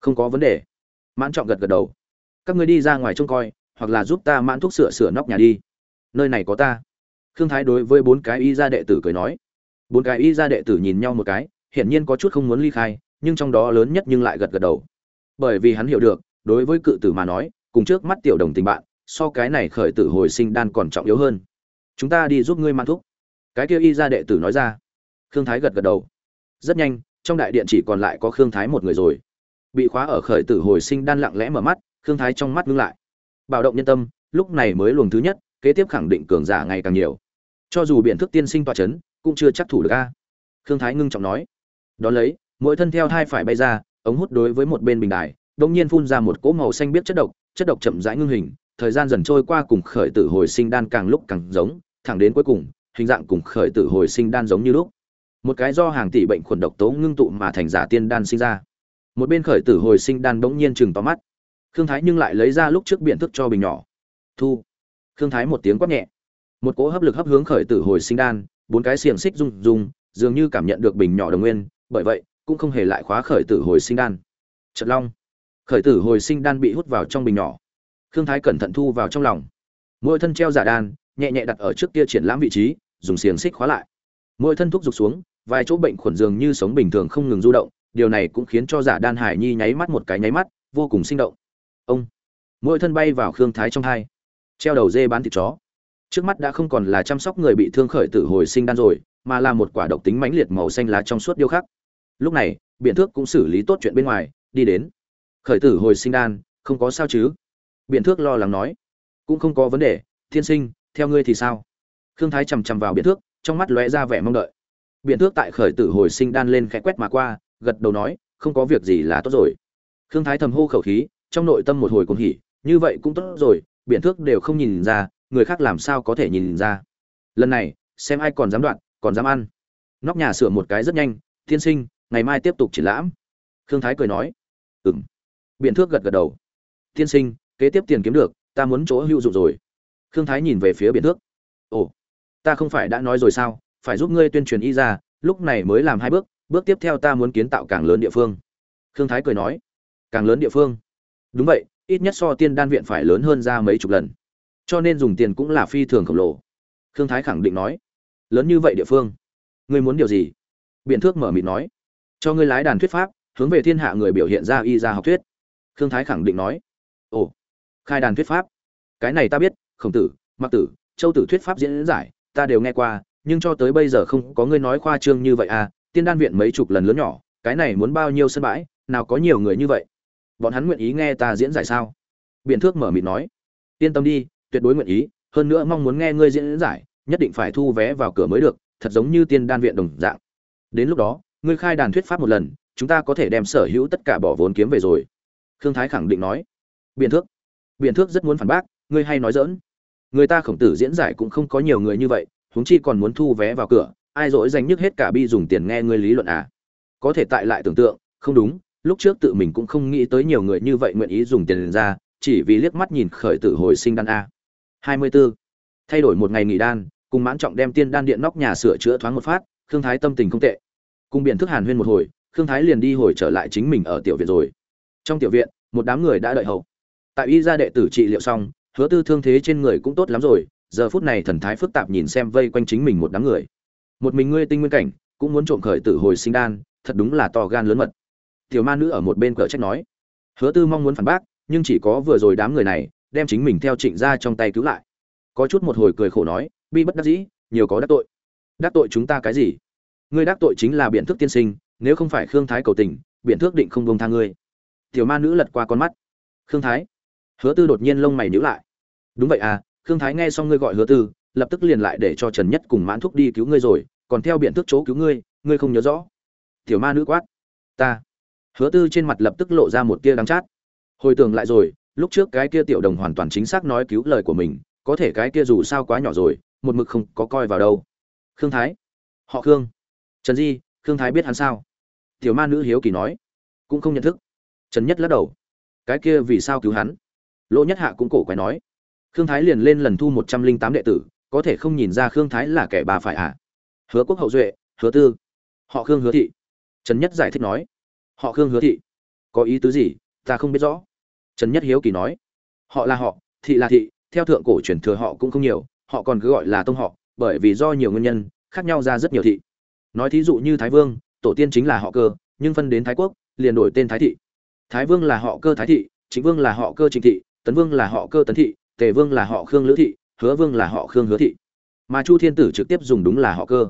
Không có vấn đề mãn trọng gật gật đầu. Các người đi ra ngoài trông coi, hoặc là giúp ta mãn thuốc sửa sửa nóc nhà đi. Nơi này có ta. Khương thái đối với bốn cái y gia đệ tử cười nói. Bốn cái y gia đệ tử nhìn nhau một cái, hiển nhiên có chút không muốn ly khai, nhưng trong đó lớn nhất nhưng lại gật gật đầu. Bởi vì hắn hiểu được, đối với cự tử mà nói, cùng trước mắt tiểu đồng tình bạn, so cái này khởi tử hồi sinh đan còn trọng yếu hơn. Chúng ta đi giúp ngươi mãn thuốc. cái kia y gia đệ tử nói ra. Khương thái gật gật đầu. Rất nhanh, trong đại điện chỉ còn lại có khương thái một người rồi bị khóa ở khởi tử hồi sinh đan lặng lẽ mở mắt, khương thái trong mắt ngưng lại. Bảo động nhân tâm, lúc này mới luồng thứ nhất, kế tiếp khẳng định cường giả ngày càng nhiều. Cho dù biện thức tiên sinh tọa chấn, cũng chưa chắc thủ được a. Khương thái ngưng trọng nói. Đón lấy, mỗi thân theo thai phải bay ra, ống hút đối với một bên bình đài đông nhiên phun ra một cỗ màu xanh biết chất độc chất độc chậm rãi ngưng hình, thời gian dần trôi qua cùng khởi tử hồi sinh đan càng lúc càng giống, thẳng đến cuối cùng, hình dạng cùng khởi tử hồi sinh đan giống như lúc. Một cái do hàng tỷ bệnh khuẩn độc tố ngưng tụ mà thành giả tiên đan sinh ra một bên khởi tử hồi sinh đan bỗng nhiên chừng to mắt. Khương thái nhưng lại lấy ra lúc trước biện thức cho bình nhỏ. Thu. Khương thái một tiếng quát nhẹ. Một cỗ hấp lực hấp hướng khởi tử hồi sinh đan, bốn cái xiềng xích rung rung, dường như cảm nhận được bình nhỏ đồng nguyên, bởi vậy, cũng không hề lại khóa khởi tử hồi sinh đan. Trật long. Khởi tử hồi sinh đan bị hút vào trong bình nhỏ. Khương thái cẩn thận thu vào trong lòng. Mỗi thân treo giả đan, nhẹ nhẹ đặt ở trước kia triển lãm vị trí, dùng xiềng xích khóa lại. Mỗi thân thuốc rục xuống, vài chỗ bệnh khuẩn dường như sống bình thường không ngừng du động điều này cũng khiến cho giả đan hải nhi nháy mắt một cái nháy mắt, vô cùng sinh động. Ông, mỗi thân bay vào khương thái trong hai, treo đầu dê bán thịt chó. Trước mắt đã không còn là chăm sóc người bị thương khởi tử hồi sinh đan rồi, mà là một quả độc tính mãnh liệt màu xanh lá trong suốt điêu khắc. Lúc này, biện thước cũng xử lý tốt chuyện bên ngoài, đi đến. Khởi tử hồi sinh đan, không có sao chứ? Biện thước lo lắng nói. Cũng không có vấn đề, thiên sinh, theo ngươi thì sao? Khương thái chằm chằm vào biện thước, trong mắt lóe ra vẻ mong đợi. Biện thước tại khởi tử hồi sinh đan lên khẽ quét mà qua gật đầu nói, không có việc gì là tốt rồi. Khương thái thầm hô khẩu khí, trong nội tâm một hồi cuồng hỉ, như vậy cũng tốt rồi biện thước đều không nhìn ra, người khác làm sao có thể nhìn ra? Lần này, xem ai còn dám đoạn, còn dám ăn. Nóc nhà sửa một cái rất nhanh, tiên sinh, ngày mai tiếp tục triển lãm. Khương thái cười nói ừng biện thước gật gật đầu, tiên sinh, kế tiếp tiền kiếm được, ta muốn chỗ hữu dụng rồi. Khương thái nhìn về phía biện thước, ồ, ta không phải đã nói rồi sao? Phải giúp ngươi tuyên truyền y ra, lúc này mới làm hai bước bước tiếp theo ta muốn kiến tạo càng lớn địa phương. Khương thái cười nói. Càng lớn địa phương? Đúng vậy, ít nhất so tiên đan viện phải lớn hơn ra mấy chục lần. Cho nên dùng tiền cũng là phi thường khổng lồ. Khương thái khẳng định nói. Lớn như vậy địa phương? Ngươi muốn điều gì? Biện thước mở mịt nói. Cho ngươi lái đàn thuyết pháp, hướng về thiên hạ người biểu hiện ra y ra học thuyết. Khương thái khẳng định nói. Ồ, khai đàn thuyết pháp. Cái này ta biết, khổng tử mặc tử, châu tử thuyết pháp diễn giải, ta đều nghe qua, nhưng cho tới bây giờ không có ngươi nói khoa trương như vậy à tiên đan viện mấy chục lần lớn nhỏ, cái này muốn bao nhiêu sân bãi, nào có nhiều người như vậy? Bọn hắn nguyện ý nghe ta diễn giải sao? Biện thước mở mịt nói. Yên tâm đi, tuyệt đối nguyện ý, hơn nữa mong muốn nghe ngươi diễn giải, nhất định phải thu vé vào cửa mới được, thật giống như tiên đan viện đồng dạng. Đến lúc đó, ngươi khai đàn thuyết pháp một lần, chúng ta có thể đem sở hữu tất cả bỏ vốn kiếm về rồi. Khương thái khẳng định nói. Biện thước. Biện thước rất muốn phản bác, ngươi hay nói dỡn người ta khổng tử diễn giải cũng không có nhiều người như vậy, huống chi còn muốn thu vé vào cửa ai dỗi danh nhức hết cả bi dùng tiền nghe ngươi lý luận à? Có thể tại lại tưởng tượng không đúng lúc trước tự mình cũng không nghĩ tới nhiều người như vậy nguyện ý dùng tiền ra chỉ vì liếc mắt nhìn khởi tử hồi sinh đan a. 24. thay đổi một ngày nghỉ đan cùng mãn trọng đem tiên đan điện nóc nhà sửa chữa thoáng một phát khương thái tâm tình không tệ. Cùng biện thức hàn huyên một hồi khương thái liền đi hồi trở lại chính mình ở tiểu viện rồi. Trong tiểu viện một đám người đã đợi hầu, tại y gia đệ tử trị liệu xong hứa tư thương thế trên người cũng tốt lắm rồi giờ phút này thần thái phức tạp nhìn xem vây quanh chính mình một đám người một mình ngươi tinh nguyên cảnh, cũng muốn trộm khởi tử hồi sinh đan, thật đúng là to gan lớn mật. Tiểu ma nữ ở một bên cờ trách nói. Hứa tư mong muốn phản bác, nhưng chỉ có vừa rồi đám người này, đem chính mình theo trịnh ra trong tay cứu lại. Có chút một hồi cười khổ nói, bi bất đắc dĩ, nhiều có đắc tội. Đắc tội chúng ta cái gì? Ngươi đắc tội chính là biện thức tiên sinh, nếu không phải khương thái cầu tình, biện thước định không bông tha ngươi. Tiểu ma nữ lật qua con mắt. Khương thái? Hứa tư đột nhiên lông mày nhữ lại. Đúng vậy à khương thái nghe xong ngươi gọi hứa tư, lập tức liền lại để cho trần nhất cùng mãn thúc đi cứu ngươi rồi còn theo biện thức chỗ cứu ngươi ngươi không nhớ rõ. Tiểu ma nữ quát. Ta. Hứa tư trên mặt lập tức lộ ra một tia đắng chát. Hồi tưởng lại rồi, lúc trước cái kia tiểu đồng hoàn toàn chính xác nói cứu lời của mình, có thể cái kia dù sao quá nhỏ rồi, một mực không có coi vào đâu. Khương thái. Họ khương. Trần di, khương thái biết hắn sao? Tiểu ma nữ hiếu kỳ nói. Cũng không nhận thức. Trần nhất lắc đầu. Cái kia vì sao cứu hắn? Lỗ nhất hạ cũng cổ quái nói. Khương thái liền lên lần thu một trăm linh tám đệ tử, có thể không nhìn ra khương thái là kẻ bà phải ạ à hứa quốc hậu duệ, hứa tư. Họ khương hứa thị. Trần nhất giải thích nói. Họ khương hứa thị. Có ý tứ gì? Ta không biết rõ. Trần nhất hiếu kỳ nói. Họ là họ, thị là thị, theo thượng cổ truyền thừa họ cũng không nhiều, họ còn cứ gọi là tông họ, bởi vì do nhiều nguyên nhân, khác nhau ra rất nhiều thị. Nói thí dụ như thái vương, tổ tiên chính là họ cơ, nhưng phân đến thái quốc, liền đổi tên thái thị. Thái vương là họ cơ thái thị chính vương là họ cơ trịnh thị, tấn vương là họ cơ tấn thị, tề vương là họ khương lữ thị, hứa vương là họ khương hứa thị. Mà chu thiên tử trực tiếp dùng đúng là họ cơ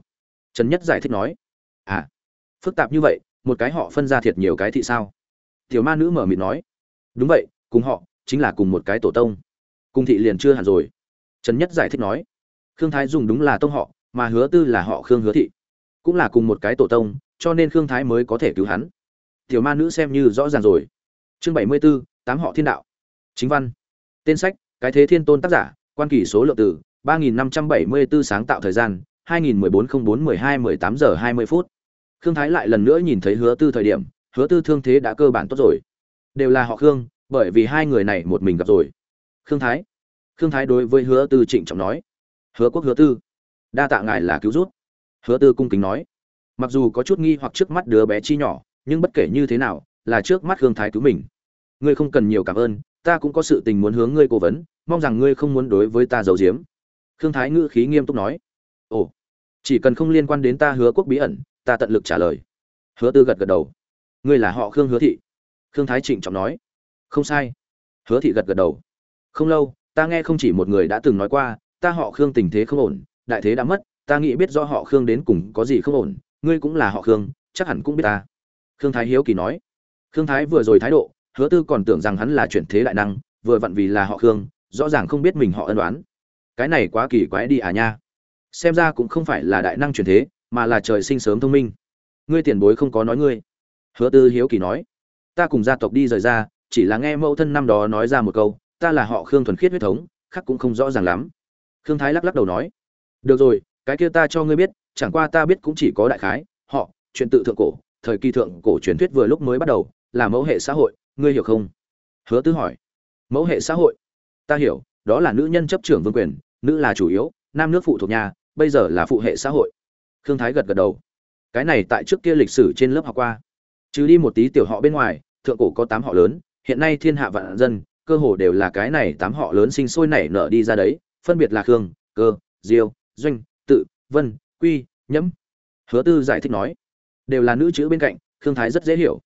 trần nhất giải thích nói à phức tạp như vậy, một cái họ phân ra thiệt nhiều cái thị sao? Tiểu ma nữ mở mịt nói, đúng vậy, cùng họ chính là cùng một cái tổ tông. Cung thị liền chưa hẳn rồi. Trần nhất giải thích nói, khương thái dùng đúng là tông họ, mà hứa tư là họ khương hứa thị, cũng là cùng một cái tổ tông, cho nên khương thái mới có thể cứu hắn. Tiểu ma nữ xem như rõ ràng rồi. Chương bảy mươi b ố tám họ thiên đạo. Chính văn. Tên sách, cái thế thiên tôn tác giả, quan kỷ số lượng từ ba nghìn năm trăm bảy mươi b ố sáng tạo thời gian hai nghìn mười bốn không bốn mười hai mười tám giờ hai mươi phút. Khương thái lại lần nữa nhìn thấy hứa tư thời điểm, hứa tư thương thế đã cơ bản tốt rồi. Đều là họ khương, bởi vì hai người này một mình gặp rồi. Khương thái khương thái đối với hứa tư trịnh trọng nói, hứa quốc hứa tư, đa tạ ngài là cứu rút hứa tư cung kính nói, mặc dù có chút nghi hoặc trước mắt đứa bé chi nhỏ, nhưng bất kể như thế nào, là trước mắt khương thái cứu mình. Ngươi không cần nhiều cảm ơn, ta cũng có sự tình muốn hướng ngươi cố vấn, mong rằng ngươi không muốn đối với ta giấu giếm. Khương thái ngữ khí nghiêm túc nói ồ, chỉ cần không liên quan đến ta hứa quốc bí ẩn, ta tận lực trả lời. Hứa tư gật gật đầu. Ngươi là họ khương hứa thị. Khương thái trịnh trọng nói. Không sai. Hứa thị gật gật đầu. Không lâu, ta nghe không chỉ một người đã từng nói qua, ta họ khương tình thế không ổn, đại thế đã mất, ta nghĩ biết rõ họ khương đến cùng có gì không ổn, ngươi cũng là họ khương, chắc hẳn cũng biết ta. Khương thái hiếu kỳ nói. Khương thái vừa rồi thái độ, hứa tư còn tưởng rằng hắn là chuyển thế đại năng, vừa vặn vì là họ khương, rõ ràng không biết mình họ ân đoán cái này quá kỳ quái đi à nha xem ra cũng không phải là đại năng truyền thế, mà là trời sinh sớm thông minh. Ngươi tiền bối không có nói ngươi. Hứa tư hiếu kỳ nói, ta cùng gia tộc đi rời ra, chỉ là nghe mẫu thân năm đó nói ra một câu, ta là họ khương thuần khiết huyết thống, khác cũng không rõ ràng lắm. Khương thái lắc lắc đầu nói, được rồi, cái kia ta cho ngươi biết, chẳng qua ta biết cũng chỉ có đại khái, họ, chuyện tự thượng cổ, thời kỳ thượng cổ truyền thuyết vừa lúc mới bắt đầu, là mẫu hệ xã hội, ngươi hiểu không? Hứa tư hỏi, mẫu hệ xã hội? Ta hiểu, đó là nữ nhân chấp trưởng vương quyền, nữ là chủ yếu, nam nước phụ thuộc nhà bây giờ là phụ hệ xã hội. Khương thái gật gật đầu. Cái này tại trước kia lịch sử trên lớp học qua. Trừ đi một tí tiểu họ bên ngoài, thượng cổ có tám họ lớn, hiện nay thiên hạ vạn dân, cơ hồ đều là cái này tám họ lớn sinh sôi nảy nở đi ra đấy, phân biệt là khương, cơ, diêu, doanh, tự, vân, quy, nhẫm. Hứa tư giải thích nói, đều là nữ chữ bên cạnh, khương thái rất dễ hiểu.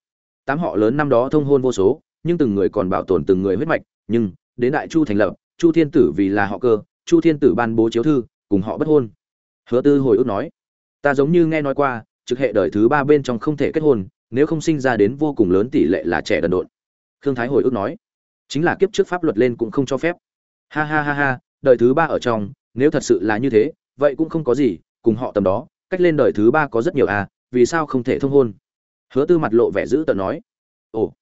Tám họ lớn năm đó thông hôn vô số, nhưng từng người còn bảo tồn từng người huyết mạch, nhưng đến đại chu thành lập, chu thiên tử vì là họ cơ, chu thiên tử ban bố chiếu thư cùng họ bất hôn. Hứa tư hồi ức nói, ta giống như nghe nói qua, trực hệ đời thứ ba bên trong không thể kết hôn, nếu không sinh ra đến vô cùng lớn tỷ lệ là trẻ đần độn. Khương thái hồi ức nói, chính là kiếp trước pháp luật lên cũng không cho phép. Ha ha ha ha, đời thứ ba ở trong, nếu thật sự là như thế, vậy cũng không có gì, cùng họ tầm đó, cách lên đời thứ ba có rất nhiều à vì sao không thể thông hôn? Hứa tư mặt lộ vẻ dữ tợn nói, ồ,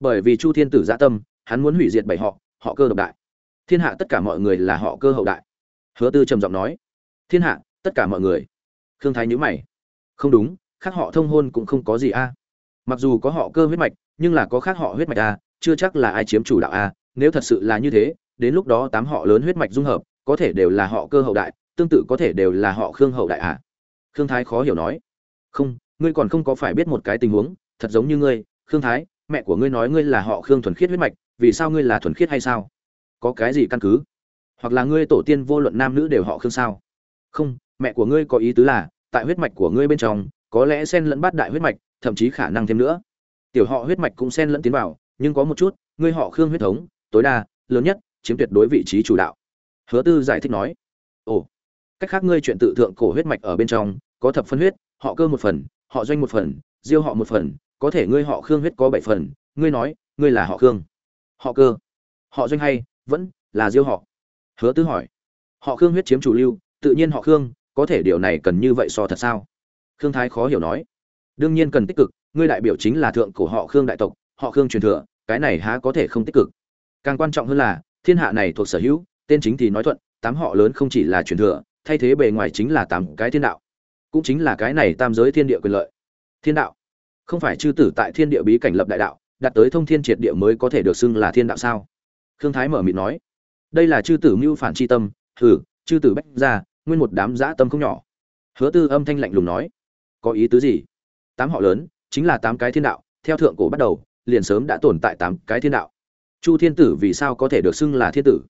bởi vì chu thiên tử gia tâm, hắn muốn hủy diệt bảy họ họ cơ độc đại. Thiên hạ tất cả mọi người là họ cơ hậu đại hứa tư trầm giọng nói, thiên hạ, tất cả mọi người. Khương thái nhữ mày, không đúng, khác họ thông hôn cũng không có gì a. Mặc dù có họ cơ huyết mạch, nhưng là có khác họ huyết mạch a, chưa chắc là ai chiếm chủ đạo a. Nếu thật sự là như thế, đến lúc đó tám họ lớn huyết mạch dung hợp, có thể đều là họ cơ hậu đại, tương tự có thể đều là họ khương hậu đại à khương thái khó hiểu nói, không, ngươi còn không có phải biết một cái tình huống, thật giống như ngươi. Khương thái, mẹ của ngươi nói ngươi là họ khương thuần khiết huyết mạch, vì sao ngươi là thuần khiết hay sao? Có cái gì căn cứ? Hoặc là ngươi tổ tiên vô luận nam nữ đều họ khương sao? Không, mẹ của ngươi có ý tứ là, tại huyết mạch của ngươi bên trong, có lẽ xen lẫn bát đại huyết mạch, thậm chí khả năng thêm nữa. Tiểu họ huyết mạch cũng xen lẫn tiến vào, nhưng có một chút, ngươi họ khương huyết thống, tối đa, lớn nhất, chiếm tuyệt đối vị trí chủ đạo. Hứa tư giải thích nói, ồ, cách khác ngươi chuyện tự thượng cổ huyết mạch ở bên trong, có thập phân huyết, họ cơ một phần, họ doanh một phần, diêu họ một phần, có thể ngươi họ khương huyết có bảy phần, ngươi nói, ngươi là họ khương. Họ cơ, họ doanh hay, vẫn là diêu họ hứa tư hỏi. Họ khương huyết chiếm chủ lưu, tự nhiên họ khương, có thể điều này cần như vậy so thật sao? Khương thái khó hiểu nói. Đương nhiên cần tích cực, ngươi đại biểu chính là thượng cổ họ khương đại tộc, họ khương truyền thừa, cái này há có thể không tích cực. Càng quan trọng hơn là, thiên hạ này thuộc sở hữu, tên chính thì nói thuận, tám họ lớn không chỉ là truyền thừa, thay thế bề ngoài chính là tám cái thiên đạo. Cũng chính là cái này tam giới thiên địa quyền lợi. Thiên đạo. Không phải chư tử tại thiên địa bí cảnh lập đại đạo, đạt tới thông thiên triệt địa mới có thể được xưng là thiên đạo sao? Khương thái mở mịt nói đây là chư tử mưu phản chi tâm thử chư tử bách ra nguyên một đám dã tâm không nhỏ. Hứa tư âm thanh lạnh lùng nói, có ý tứ gì? Tám họ lớn, chính là tám cái thiên đạo, theo thượng cổ bắt đầu, liền sớm đã tồn tại tám cái thiên đạo. Chu thiên tử vì sao có thể được xưng là thiên tử?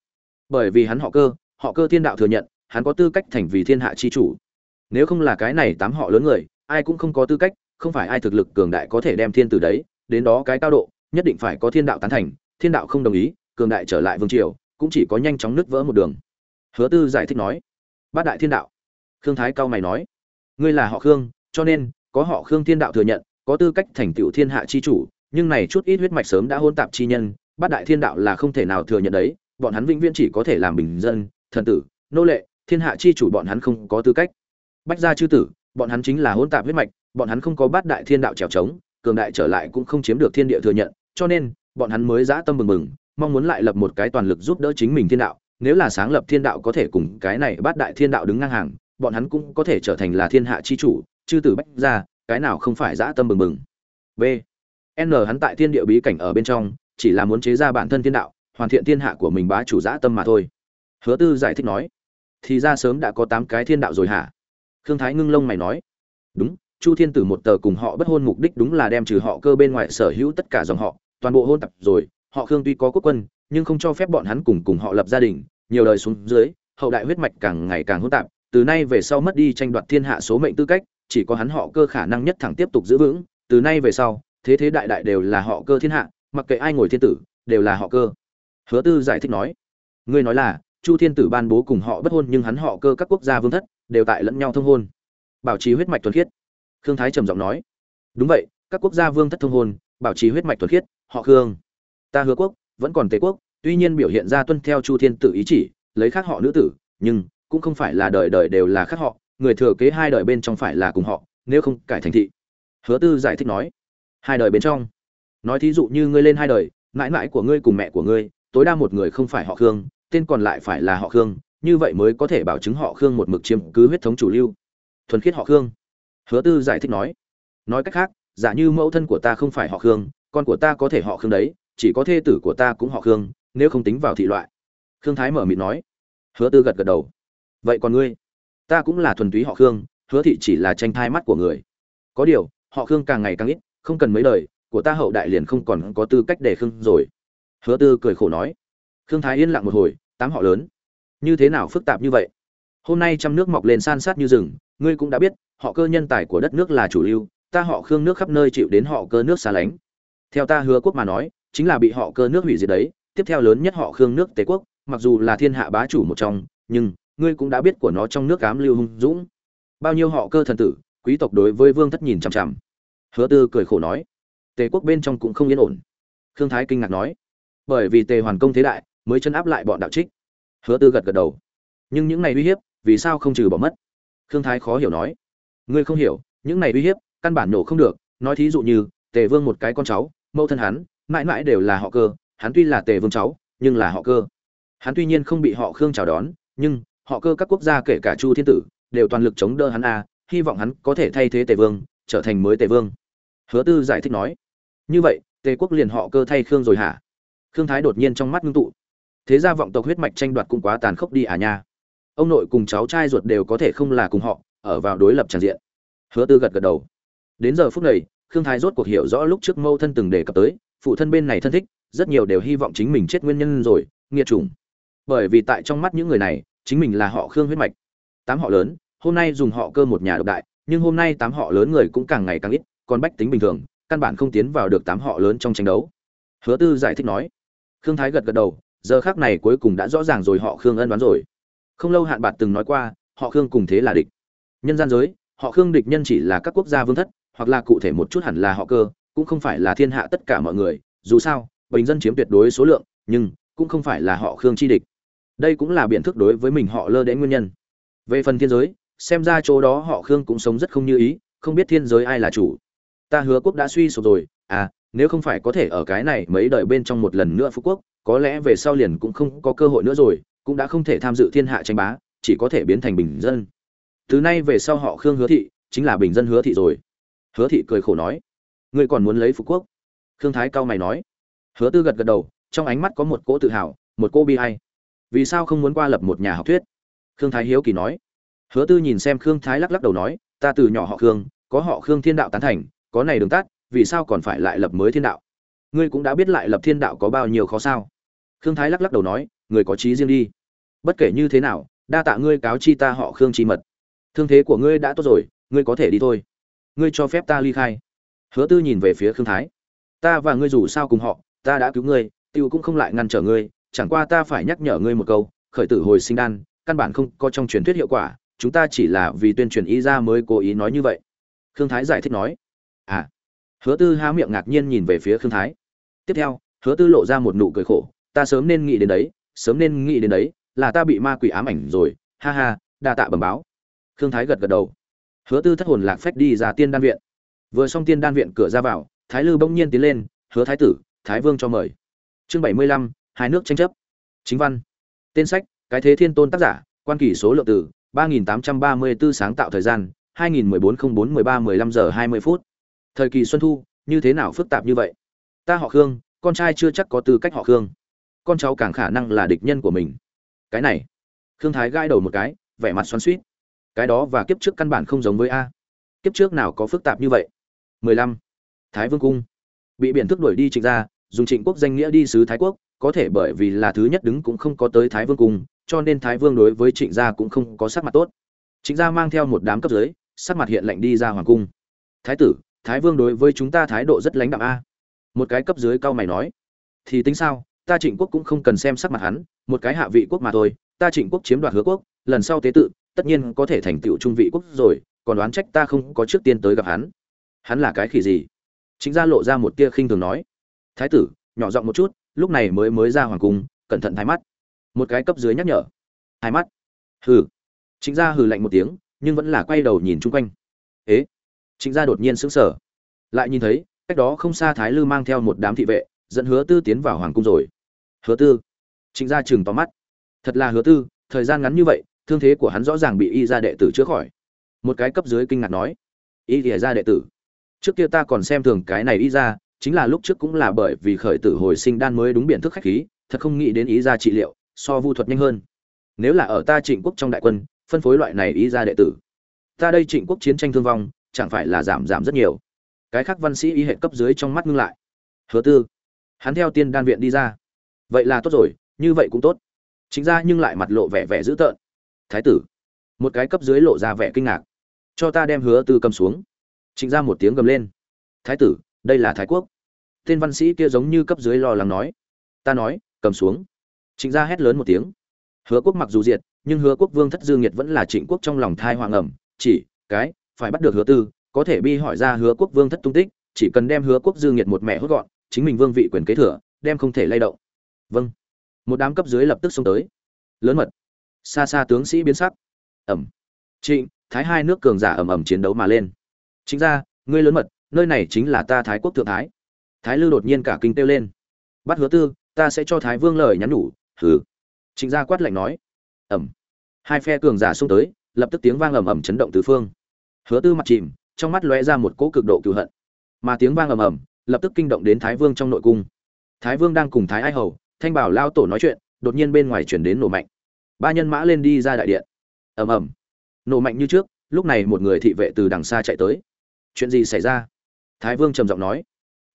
Bởi vì hắn họ cơ họ cơ thiên đạo thừa nhận, hắn có tư cách thành vì thiên hạ chi chủ. Nếu không là cái này tám họ lớn người, ai cũng không có tư cách, không phải ai thực lực cường đại có thể đem thiên tử đấy, đến đó cái cao độ, nhất định phải có thiên đạo tán thành, thiên đạo không đồng ý, cường đại trở lại vương triều cũng chỉ có nhanh chóng nứt vỡ một đường. Hứa tư giải thích nói, bát đại thiên đạo. Khương thái cao mày nói, ngươi là họ khương, cho nên, có họ khương thiên đạo thừa nhận, có tư cách thành tựu thiên hạ chi chủ, nhưng này chút ít huyết mạch sớm đã hôn tạp chi nhân, bát đại thiên đạo là không thể nào thừa nhận đấy, bọn hắn vĩnh viễn chỉ có thể làm bình dân, thần tử, nô lệ, thiên hạ chi chủ bọn hắn không có tư cách. Bách gia chư tử, bọn hắn chính là hôn tạp huyết mạch, bọn hắn không có bát đại thiên đạo trèo trống, cường đại trở lại cũng không chiếm được thiên địa thừa nhận, cho nên, bọn hắn mới dã tâm mừng mừng mong muốn lại lập một cái toàn lực giúp đỡ chính mình thiên đạo, nếu là sáng lập thiên đạo có thể cùng cái này bát đại thiên đạo đứng ngang hàng, bọn hắn cũng có thể trở thành là thiên hạ chi chủ, chư tử bách ra cái nào không phải dã tâm mừng mừng b. N, hắn tại thiên địa bí cảnh ở bên trong, chỉ là muốn chế ra bản thân thiên đạo, hoàn thiện thiên hạ của mình bá chủ dã tâm mà thôi. Hứa tư giải thích nói, thì ra sớm đã có tám cái thiên đạo rồi hả? Khương thái ngưng lông mày nói, đúng, chu thiên tử một tờ cùng họ bất hôn mục đích đúng là đem trừ họ cơ bên ngoài sở hữu tất cả dòng họ, toàn bộ hôn tập rồi họ khương tuy có quốc quân, nhưng không cho phép bọn hắn cùng cùng họ lập gia đình, nhiều đời xuống dưới, hậu đại huyết mạch càng ngày càng hỗn tạp, từ nay về sau mất đi tranh đoạt thiên hạ số mệnh tư cách, chỉ có hắn họ cơ khả năng nhất thẳng tiếp tục giữ vững, từ nay về sau, thế thế đại đại đều là họ cơ thiên hạ, mặc kệ ai ngồi thiên tử, đều là họ cơ. Hứa tư giải thích nói, ngươi nói là, chu thiên tử ban bố cùng họ bất hôn nhưng hắn họ cơ các quốc gia vương thất, đều tại lẫn nhau thông hôn. Bảo trì huyết mạch thuần khiết. Khương thái trầm giọng nói, đúng vậy, các quốc gia vương thất thông hôn, bảo trì huyết mạch thuần khiết, họ khương ta hứa quốc, vẫn còn tề quốc, tuy nhiên biểu hiện ra tuân theo chu thiên tử ý chỉ, lấy khác họ nữ tử, nhưng cũng không phải là đời đời đều là khác họ, người thừa kế hai đời bên trong phải là cùng họ, nếu không cải thành thị. Hứa tư giải thích nói, hai đời bên trong. Nói thí dụ như ngươi lên hai đời, mãi mãi của ngươi cùng mẹ của ngươi, tối đa một người không phải họ khương, tên còn lại phải là họ khương, như vậy mới có thể bảo chứng họ khương một mực chiếm cứ huyết thống chủ lưu. Thuần khiết họ khương. Hứa tư giải thích nói nói cách khác, giả như mẫu thân của ta không phải họ khương, con của ta có thể họ khương đấy chỉ có thê tử của ta cũng họ khương, nếu không tính vào thị loại. Khương thái mở mịt nói. Hứa tư gật gật đầu. Vậy còn ngươi? Ta cũng là thuần túy họ khương, hứa thị chỉ là tranh thai mắt của người. Có điều, họ khương càng ngày càng ít, không cần mấy lời, của ta hậu đại liền không còn có tư cách để khương rồi. Hứa tư cười khổ nói. Khương thái yên lặng một hồi, tám họ lớn. Như thế nào phức tạp như vậy? Hôm nay trăm nước mọc lên san sát như rừng, ngươi cũng đã biết, họ cơ nhân tài của đất nước là chủ lưu, ta họ khương nước khắp nơi chịu đến họ cơ nước xa lánh. Theo ta hứa quốc mà nói chính là bị họ cơ nước hủy diệt đấy, tiếp theo lớn nhất họ khương nước tề quốc, mặc dù là thiên hạ bá chủ một trong, nhưng ngươi cũng đã biết của nó trong nước cám lưu hung dũng. Bao nhiêu họ cơ thần tử, quý tộc đối với vương thất nhìn chằm chằm. Hứa tư cười khổ nói, tề quốc bên trong cũng không yên ổn. Khương thái kinh ngạc nói, bởi vì tề hoàn công thế đại, mới chân áp lại bọn đạo trích. Hứa tư gật gật đầu, nhưng những này uy hiếp, vì sao không trừ bỏ mất? Khương thái khó hiểu nói, ngươi không hiểu, những này uy hiếp, căn bản nổ không được. Nói thí dụ như, tề vương một cái con cháu, mẫu thân hắn mãi mãi đều là họ cơ, hắn tuy là tề vương cháu, nhưng là họ cơ. Hắn tuy nhiên không bị họ khương chào đón, nhưng họ cơ các quốc gia kể cả chu thiên tử đều toàn lực chống đỡ hắn a, hy vọng hắn có thể thay thế tề vương, trở thành mới tề vương. Hứa tư giải thích nói, như vậy, tề quốc liền họ cơ thay khương rồi hả? Khương thái đột nhiên trong mắt ngưng tụ. Thế ra vọng tộc huyết mạch tranh đoạt cũng quá tàn khốc đi à nha. Ông nội cùng cháu trai ruột đều có thể không là cùng họ, ở vào đối lập tràn diện. Hứa tư gật gật đầu. Đến giờ phút này, khương thái rốt cuộc hiểu rõ lúc trước mâu thân từng đề cập tới phụ thân bên này thân thích, rất nhiều đều hy vọng chính mình chết nguyên nhân rồi, nghiệt chủng. Bởi vì tại trong mắt những người này, chính mình là họ khương huyết mạch. Tám họ lớn, hôm nay dùng họ cơ một nhà độc đại, nhưng hôm nay tám họ lớn người cũng càng ngày càng ít, còn bách tính bình thường, căn bản không tiến vào được tám họ lớn trong tranh đấu. Hứa tư giải thích nói. Khương thái gật gật đầu, giờ khác này cuối cùng đã rõ ràng rồi họ khương ân đoán rồi. Không lâu hạn bạc từng nói qua, họ khương cùng thế là địch. Nhân gian giới, họ khương địch nhân chỉ là các quốc gia vương thất, hoặc là cụ thể một chút hẳn là họ cơ cũng không phải là thiên hạ tất cả mọi người, dù sao, bình dân chiếm tuyệt đối số lượng, nhưng cũng không phải là họ khương chi địch. Đây cũng là biện thức đối với mình họ lơ đến nguyên nhân. Về phần thiên giới, xem ra chỗ đó họ khương cũng sống rất không như ý, không biết thiên giới ai là chủ. Ta hứa quốc đã suy sụp rồi à nếu không phải có thể ở cái này mấy đời bên trong một lần nữa phú quốc, có lẽ về sau liền cũng không có cơ hội nữa rồi, cũng đã không thể tham dự thiên hạ tranh bá, chỉ có thể biến thành bình dân. Từ nay về sau họ khương hứa thị, chính là bình dân hứa thị rồi. Hứa thị cười khổ nói ngươi còn muốn lấy phục quốc? Khương thái cao mày nói. Hứa tư gật gật đầu, trong ánh mắt có một cỗ tự hào, một cô bi hay vì sao không muốn qua lập một nhà học thuyết? Khương thái hiếu kỳ nói. Hứa tư nhìn xem khương thái lắc lắc đầu nói, ta từ nhỏ họ khương, có họ khương thiên đạo tán thành, có này đường tắt, vì sao còn phải lại lập mới thiên đạo? Ngươi cũng đã biết lại lập thiên đạo có bao nhiêu khó sao? Khương thái lắc lắc đầu nói, người có trí riêng đi. Bất kể như thế nào, đa tạ ngươi cáo chi ta họ khương chi mật. Thương thế của ngươi đã tốt rồi, ngươi có thể đi thôi. Ngươi cho phép ta ly khai hứa tư nhìn về phía khương thái. Ta và ngươi dù sao cùng họ, ta đã cứu ngươi, tiêu cũng không lại ngăn trở ngươi, chẳng qua ta phải nhắc nhở ngươi một câu, khởi tử hồi sinh đan, căn bản không có trong truyền thuyết hiệu quả, chúng ta chỉ là vì tuyên truyền ý ra mới cố ý nói như vậy. Khương thái giải thích nói. À. Hứa tư há miệng ngạc nhiên nhìn về phía khương thái. Tiếp theo, hứa tư lộ ra một nụ cười khổ. Ta sớm nên nghĩ đến đấy, sớm nên nghĩ đến đấy, là ta bị ma quỷ ám ảnh rồi, ha ha, đa tạ bẩm báo. Khương thái gật gật đầu. Hứa tư thất hồn lạc phách đi ra tiên đan viện vừa xong tiên đan viện cửa ra vào, thái lư bỗng nhiên tiến lên, hứa thái tử, thái vương cho mời. Chương bảy mươi lăm, hai nước tranh chấp. Chính văn. Tên sách, cái thế thiên tôn tác giả, quan kỷ số lượng tử ba nghìn tám trăm ba mươi 3834 sáng tạo thời gian, hai nghìn mười bốn không bốn mười ba mười lăm giờ hai mươi phút. Thời kỳ xuân thu, như thế nào phức tạp như vậy? Ta họ khương, con trai chưa chắc có tư cách họ khương. Con cháu càng khả năng là địch nhân của mình. Cái này, khương thái gãi đầu một cái, vẻ mặt xoắn suýt cái đó và kiếp trước căn bản không giống với a. Kiếp trước nào có phức tạp như vậy? 15. thái vương cung. Bị biển thức đuổi đi trịnh ra dùng trịnh quốc danh nghĩa đi sứ thái quốc, có thể bởi vì là thứ nhất đứng cũng không có tới thái vương cung, cho nên thái vương đối với trịnh gia cũng không có sắc mặt tốt. Trịnh gia mang theo một đám cấp dưới, sắc mặt hiện lệnh đi ra hoàng cung. Thái tử, thái vương đối với chúng ta thái độ rất lãnh đạm a. Một cái cấp dưới cao mày nói. Thì tính sao, ta trịnh quốc cũng không cần xem sắc mặt hắn, một cái hạ vị quốc mà thôi, ta trịnh quốc chiếm đoạt hứa quốc, lần sau tế tự, tất nhiên có thể thành tựu trung vị quốc rồi, còn đoán trách ta không có trước tiên tới gặp hắn hắn là cái khỉ gì? Chính gia lộ ra một tia khinh thường nói. Thái tử, nhỏ giọng một chút, lúc này mới mới ra hoàng cung, cẩn thận thái mắt. Một cái cấp dưới nhắc nhở. Hai mắt. Hừ. Chính gia hừ lạnh một tiếng, nhưng vẫn là quay đầu nhìn chung quanh. Ế. Chính gia đột nhiên sững sờ. Lại nhìn thấy, cách đó không xa thái lư mang theo một đám thị vệ, dẫn hứa tư tiến vào hoàng cung rồi. Hứa tư. Chính gia chừng to mắt. Thật là hứa tư, thời gian ngắn như vậy, thương thế của hắn rõ ràng bị y gia đệ tử chữa khỏi. Một cái cấp dưới kinh ngạc nói. Y thìa gia đệ tử trước kia ta còn xem thường cái này y ra, chính là lúc trước cũng là bởi vì khởi tử hồi sinh đan mới đúng biện thức khách khí, thật không nghĩ đến ý ra trị liệu, so vu thuật nhanh hơn. Nếu là ở ta trịnh quốc trong đại quân, phân phối loại này ý ra đệ tử, ta đây trịnh quốc chiến tranh thương vong, chẳng phải là giảm giảm rất nhiều. Cái khác văn sĩ y hệ cấp dưới trong mắt ngưng lại. Hứa tư, hắn theo tiên đan viện đi ra. Vậy là tốt rồi, như vậy cũng tốt. Chính ra nhưng lại mặt lộ vẻ vẻ dữ tợn. Thái tử, một cái cấp dưới lộ ra vẻ kinh ngạc. Cho ta đem hứa tư cầm xuống. Trịnh ra một tiếng gầm lên. Thái tử, đây là thái quốc. Tên văn sĩ kia giống như cấp dưới lo lắng nói. Ta nói, cầm xuống. Trịnh gia hét lớn một tiếng. Hứa quốc mặc dù diệt, nhưng hứa quốc vương thất dương nhiệt vẫn là trịnh quốc trong lòng thai hoàng ẩm. Chỉ, cái, phải bắt được hứa tư, có thể bi hỏi ra hứa quốc vương thất tung tích, chỉ cần đem hứa quốc dương nhiệt một mẹ hốt gọn, chính mình vương vị quyền kế thừa, đem không thể lay động. Vâng. Một đám cấp dưới lập tức xông tới. Lớn mật. Xa xa tướng sĩ biến sắc. Ẩm. Trịnh, thái hai nước cường giả ẩm ẩm chiến đấu mà lên chính ra, ngươi lớn mật, nơi này chính là ta thái quốc thượng thái. Thái lư đột nhiên cả kinh kêu lên. Bắt hứa tư, ta sẽ cho thái vương lời nhắn nhủ, hừ. Chính gia quát lạnh nói. Ẩm. Hai phe cường giả xông tới, lập tức tiếng vang ầm ầm chấn động tứ phương. Hứa tư mặt chìm, trong mắt lóe ra một cỗ cực độ cựu hận. Mà tiếng vang ầm ầm, lập tức kinh động đến thái vương trong nội cung. Thái vương đang cùng thái ai hầu, thanh bảo lao tổ nói chuyện, đột nhiên bên ngoài chuyển đến nổ mạnh. Ba nhân mã lên đi ra đại điện. Ầm ầm. Nổ mạnh như trước, lúc này một người thị vệ từ đằng xa chạy tới chuyện gì xảy ra? Thái vương trầm giọng nói.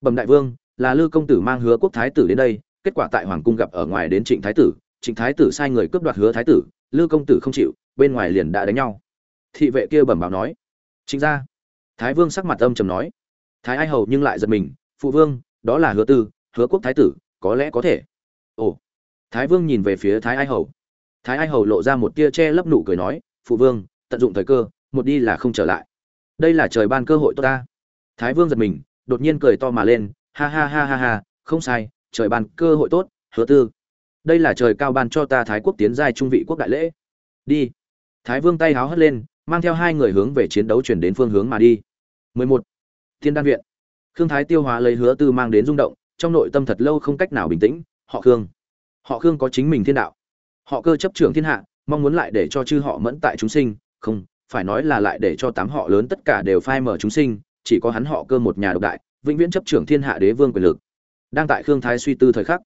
Bẩm đại vương, là lư công tử mang hứa quốc thái tử đến đây, kết quả tại hoàng cung gặp ở ngoài đến trịnh thái tử, trịnh thái tử sai người cướp đoạt hứa thái tử, lư công tử không chịu, bên ngoài liền đã đánh nhau. Thị vệ kia bẩm báo nói. Chính ra thái vương sắc mặt âm trầm nói. Thái ai hầu nhưng lại giật mình, phụ vương, đó là hứa tư, hứa quốc thái tử, có lẽ có thể. Ồ. Thái vương nhìn về phía thái ai hầu. Thái ai hầu lộ ra một tia che lấp nụ cười nói, phụ vương, tận dụng thời cơ, một đi là không trở lại đây là trời ban cơ hội tốt ta. Thái vương giật mình, đột nhiên cười to mà lên, ha ha ha ha ha, không sai, trời ban cơ hội tốt, hứa tư. Đây là trời cao ban cho ta thái quốc tiến giai trung vị quốc đại lễ. Đi. Thái vương tay háo hất lên, mang theo hai người hướng về chiến đấu chuyển đến phương hướng mà đi. 11. thiên đan viện. Khương thái tiêu hóa lấy hứa tư mang đến rung động, trong nội tâm thật lâu không cách nào bình tĩnh, họ khương. Họ khương có chính mình thiên đạo. Họ cơ chấp trưởng thiên hạ, mong muốn lại để cho chư họ mẫn tại chúng sinh. Không phải nói là lại để cho tám họ lớn tất cả đều phai mở chúng sinh chỉ có hắn họ cơ một nhà độc đại vĩnh viễn chấp trưởng thiên hạ đế vương quyền lực. Đang tại khương thái suy tư thời khắc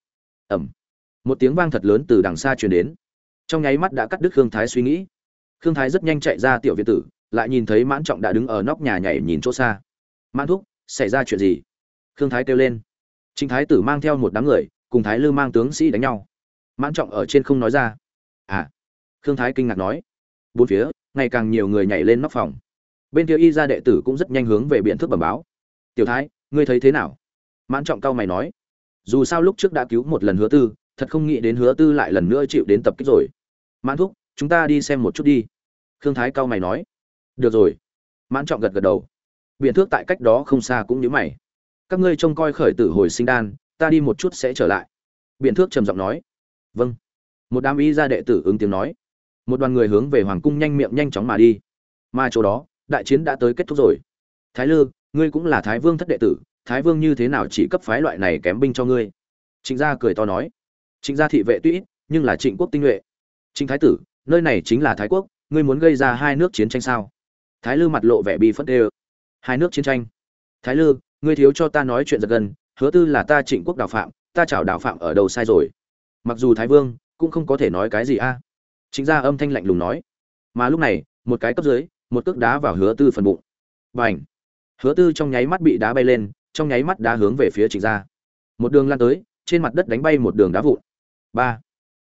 ầm, một tiếng vang thật lớn từ đằng xa truyền đến. Trong nháy mắt đã cắt đứt khương thái suy nghĩ. Khương thái rất nhanh chạy ra tiểu viện tử lại nhìn thấy mãn trọng đã đứng ở nóc nhà nhảy nhìn chỗ xa. Mãn thúc xảy ra chuyện gì? Khương thái kêu lên. Trình thái tử mang theo một đám người cùng thái lư mang tướng sĩ đánh nhau. Mãn trọng ở trên không nói ra. À? Khương thái kinh ngạc nói. Bốn phía ngày càng nhiều người nhảy lên nóc phòng. Bên kia y gia đệ tử cũng rất nhanh hướng về biện thức bẩm báo. Tiểu thái, ngươi thấy thế nào? Mãn trọng cao mày nói. Dù sao lúc trước đã cứu một lần hứa tư, thật không nghĩ đến hứa tư lại lần nữa chịu đến tập kích rồi. Mãn thúc, chúng ta đi xem một chút đi. Khương thái cao mày nói. Được rồi. Mãn trọng gật gật đầu. Biện thước tại cách đó không xa cũng như mày. Các ngươi trông coi khởi tử hồi sinh đan, ta đi một chút sẽ trở lại. Biện thước trầm giọng nói. Vâng. Một đám y gia đệ tử ứng tiếng nói một đoàn người hướng về hoàng cung nhanh miệng nhanh chóng mà đi. Mà chỗ đó, đại chiến đã tới kết thúc rồi. Thái lư, ngươi cũng là thái vương thất đệ tử, thái vương như thế nào chỉ cấp phái loại này kém binh cho ngươi? Trịnh gia cười to nói. Trịnh gia thị vệ tuy ít, nhưng là trịnh quốc tinh nhuệ. Trịnh thái tử, nơi này chính là thái quốc, ngươi muốn gây ra hai nước chiến tranh sao? Thái lư mặt lộ vẻ bi phất đê hai nước chiến tranh. Thái lư, ngươi thiếu cho ta nói chuyện giật gần hứa tư là ta trịnh quốc đào phạm, ta chảo đào phạm ở đầu sai rồi? Mặc dù thái vương cũng không có thể nói cái gì a. à chính ra âm thanh lạnh lùng nói. Mà lúc này, một cái cấp dưới, một cước đá vào hứa tư phần bụng. Và h hứa tư trong nháy mắt bị đá bay lên, trong nháy mắt đá hướng về phía chính gia. Một đường lan tới, trên mặt đất đánh bay một đường đá vụn. Ba!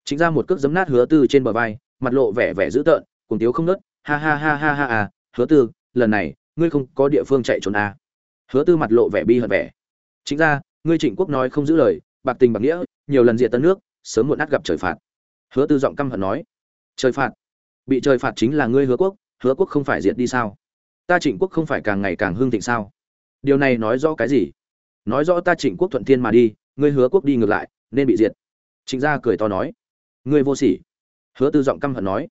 Chính gia một cước giấm nát hứa tư trên bờ vai, mặt lộ vẻ vẻ dữ tợn cùng tiếu không nớt ha ha ha ha ha à hứa tư, lần này, ngươi không có địa phương chạy trốn à. hứa tư mặt lộ vẻ bi hận vẻ. Chính ra ngươi trịnh quốc nói không giữ lời, bạc tình bạc nghĩa, nhiều lần diệt tân nước, sớm muộn át gặp trời phạt. Hứa tư giọng căm hận nói trời phạt. Bị trời phạt chính là ngươi hứa quốc hứa quốc không phải diệt đi sao? Ta trịnh quốc không phải càng ngày càng hưng thịnh sao? Điều này nói rõ cái gì? Nói rõ ta trịnh quốc thuận thiên mà đi, ngươi hứa quốc đi ngược lại, nên bị diệt. Trịnh gia cười to nói. Ngươi vô sỉ. Hứa tư giọng căm hận nói.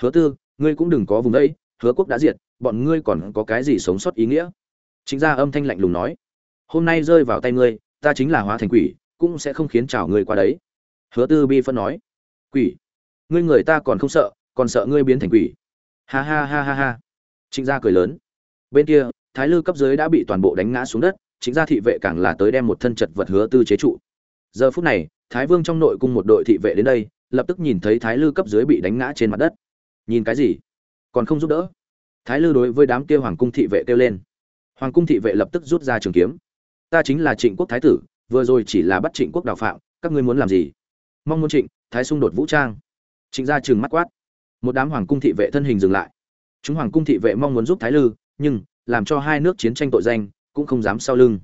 Hứa tư, ngươi cũng đừng có vùng đấy, hứa quốc đã diệt, bọn ngươi còn có cái gì sống sót ý nghĩa? Trịnh gia âm thanh lạnh lùng nói. Hôm nay rơi vào tay ngươi, ta chính là hóa thành quỷ, cũng sẽ không khiến chào ngươi qua đấy. Hứa tư bi phân nói. Quỷ? Ngươi người ta còn không sợ, còn sợ ngươi biến thành quỷ. Ha ha ha ha ha. Trịnh gia cười lớn. Bên kia, thái lư cấp dưới đã bị toàn bộ đánh ngã xuống đất chính gia thị vệ càng là tới đem một thân chật vật hứa tư chế trụ. Giờ phút này, thái vương trong nội cung một đội thị vệ đến đây, lập tức nhìn thấy thái lư cấp dưới bị đánh ngã trên mặt đất. Nhìn cái gì? Còn không giúp đỡ. Thái lư đối với đám kia hoàng cung thị vệ kêu lên. Hoàng cung thị vệ lập tức rút ra trường kiếm. Ta chính là trịnh quốc thái tử, vừa rồi chỉ là bắt trịnh quốc đào phạm, các ngươi muốn làm gì? Mong muốn trịnh thái xung đột vũ trang trịnh gia trừng mắt quát. Một đám hoàng cung thị vệ thân hình dừng lại. Chúng hoàng cung thị vệ mong muốn giúp thái lư, nhưng làm cho hai nước chiến tranh tội danh cũng không dám sau lưng.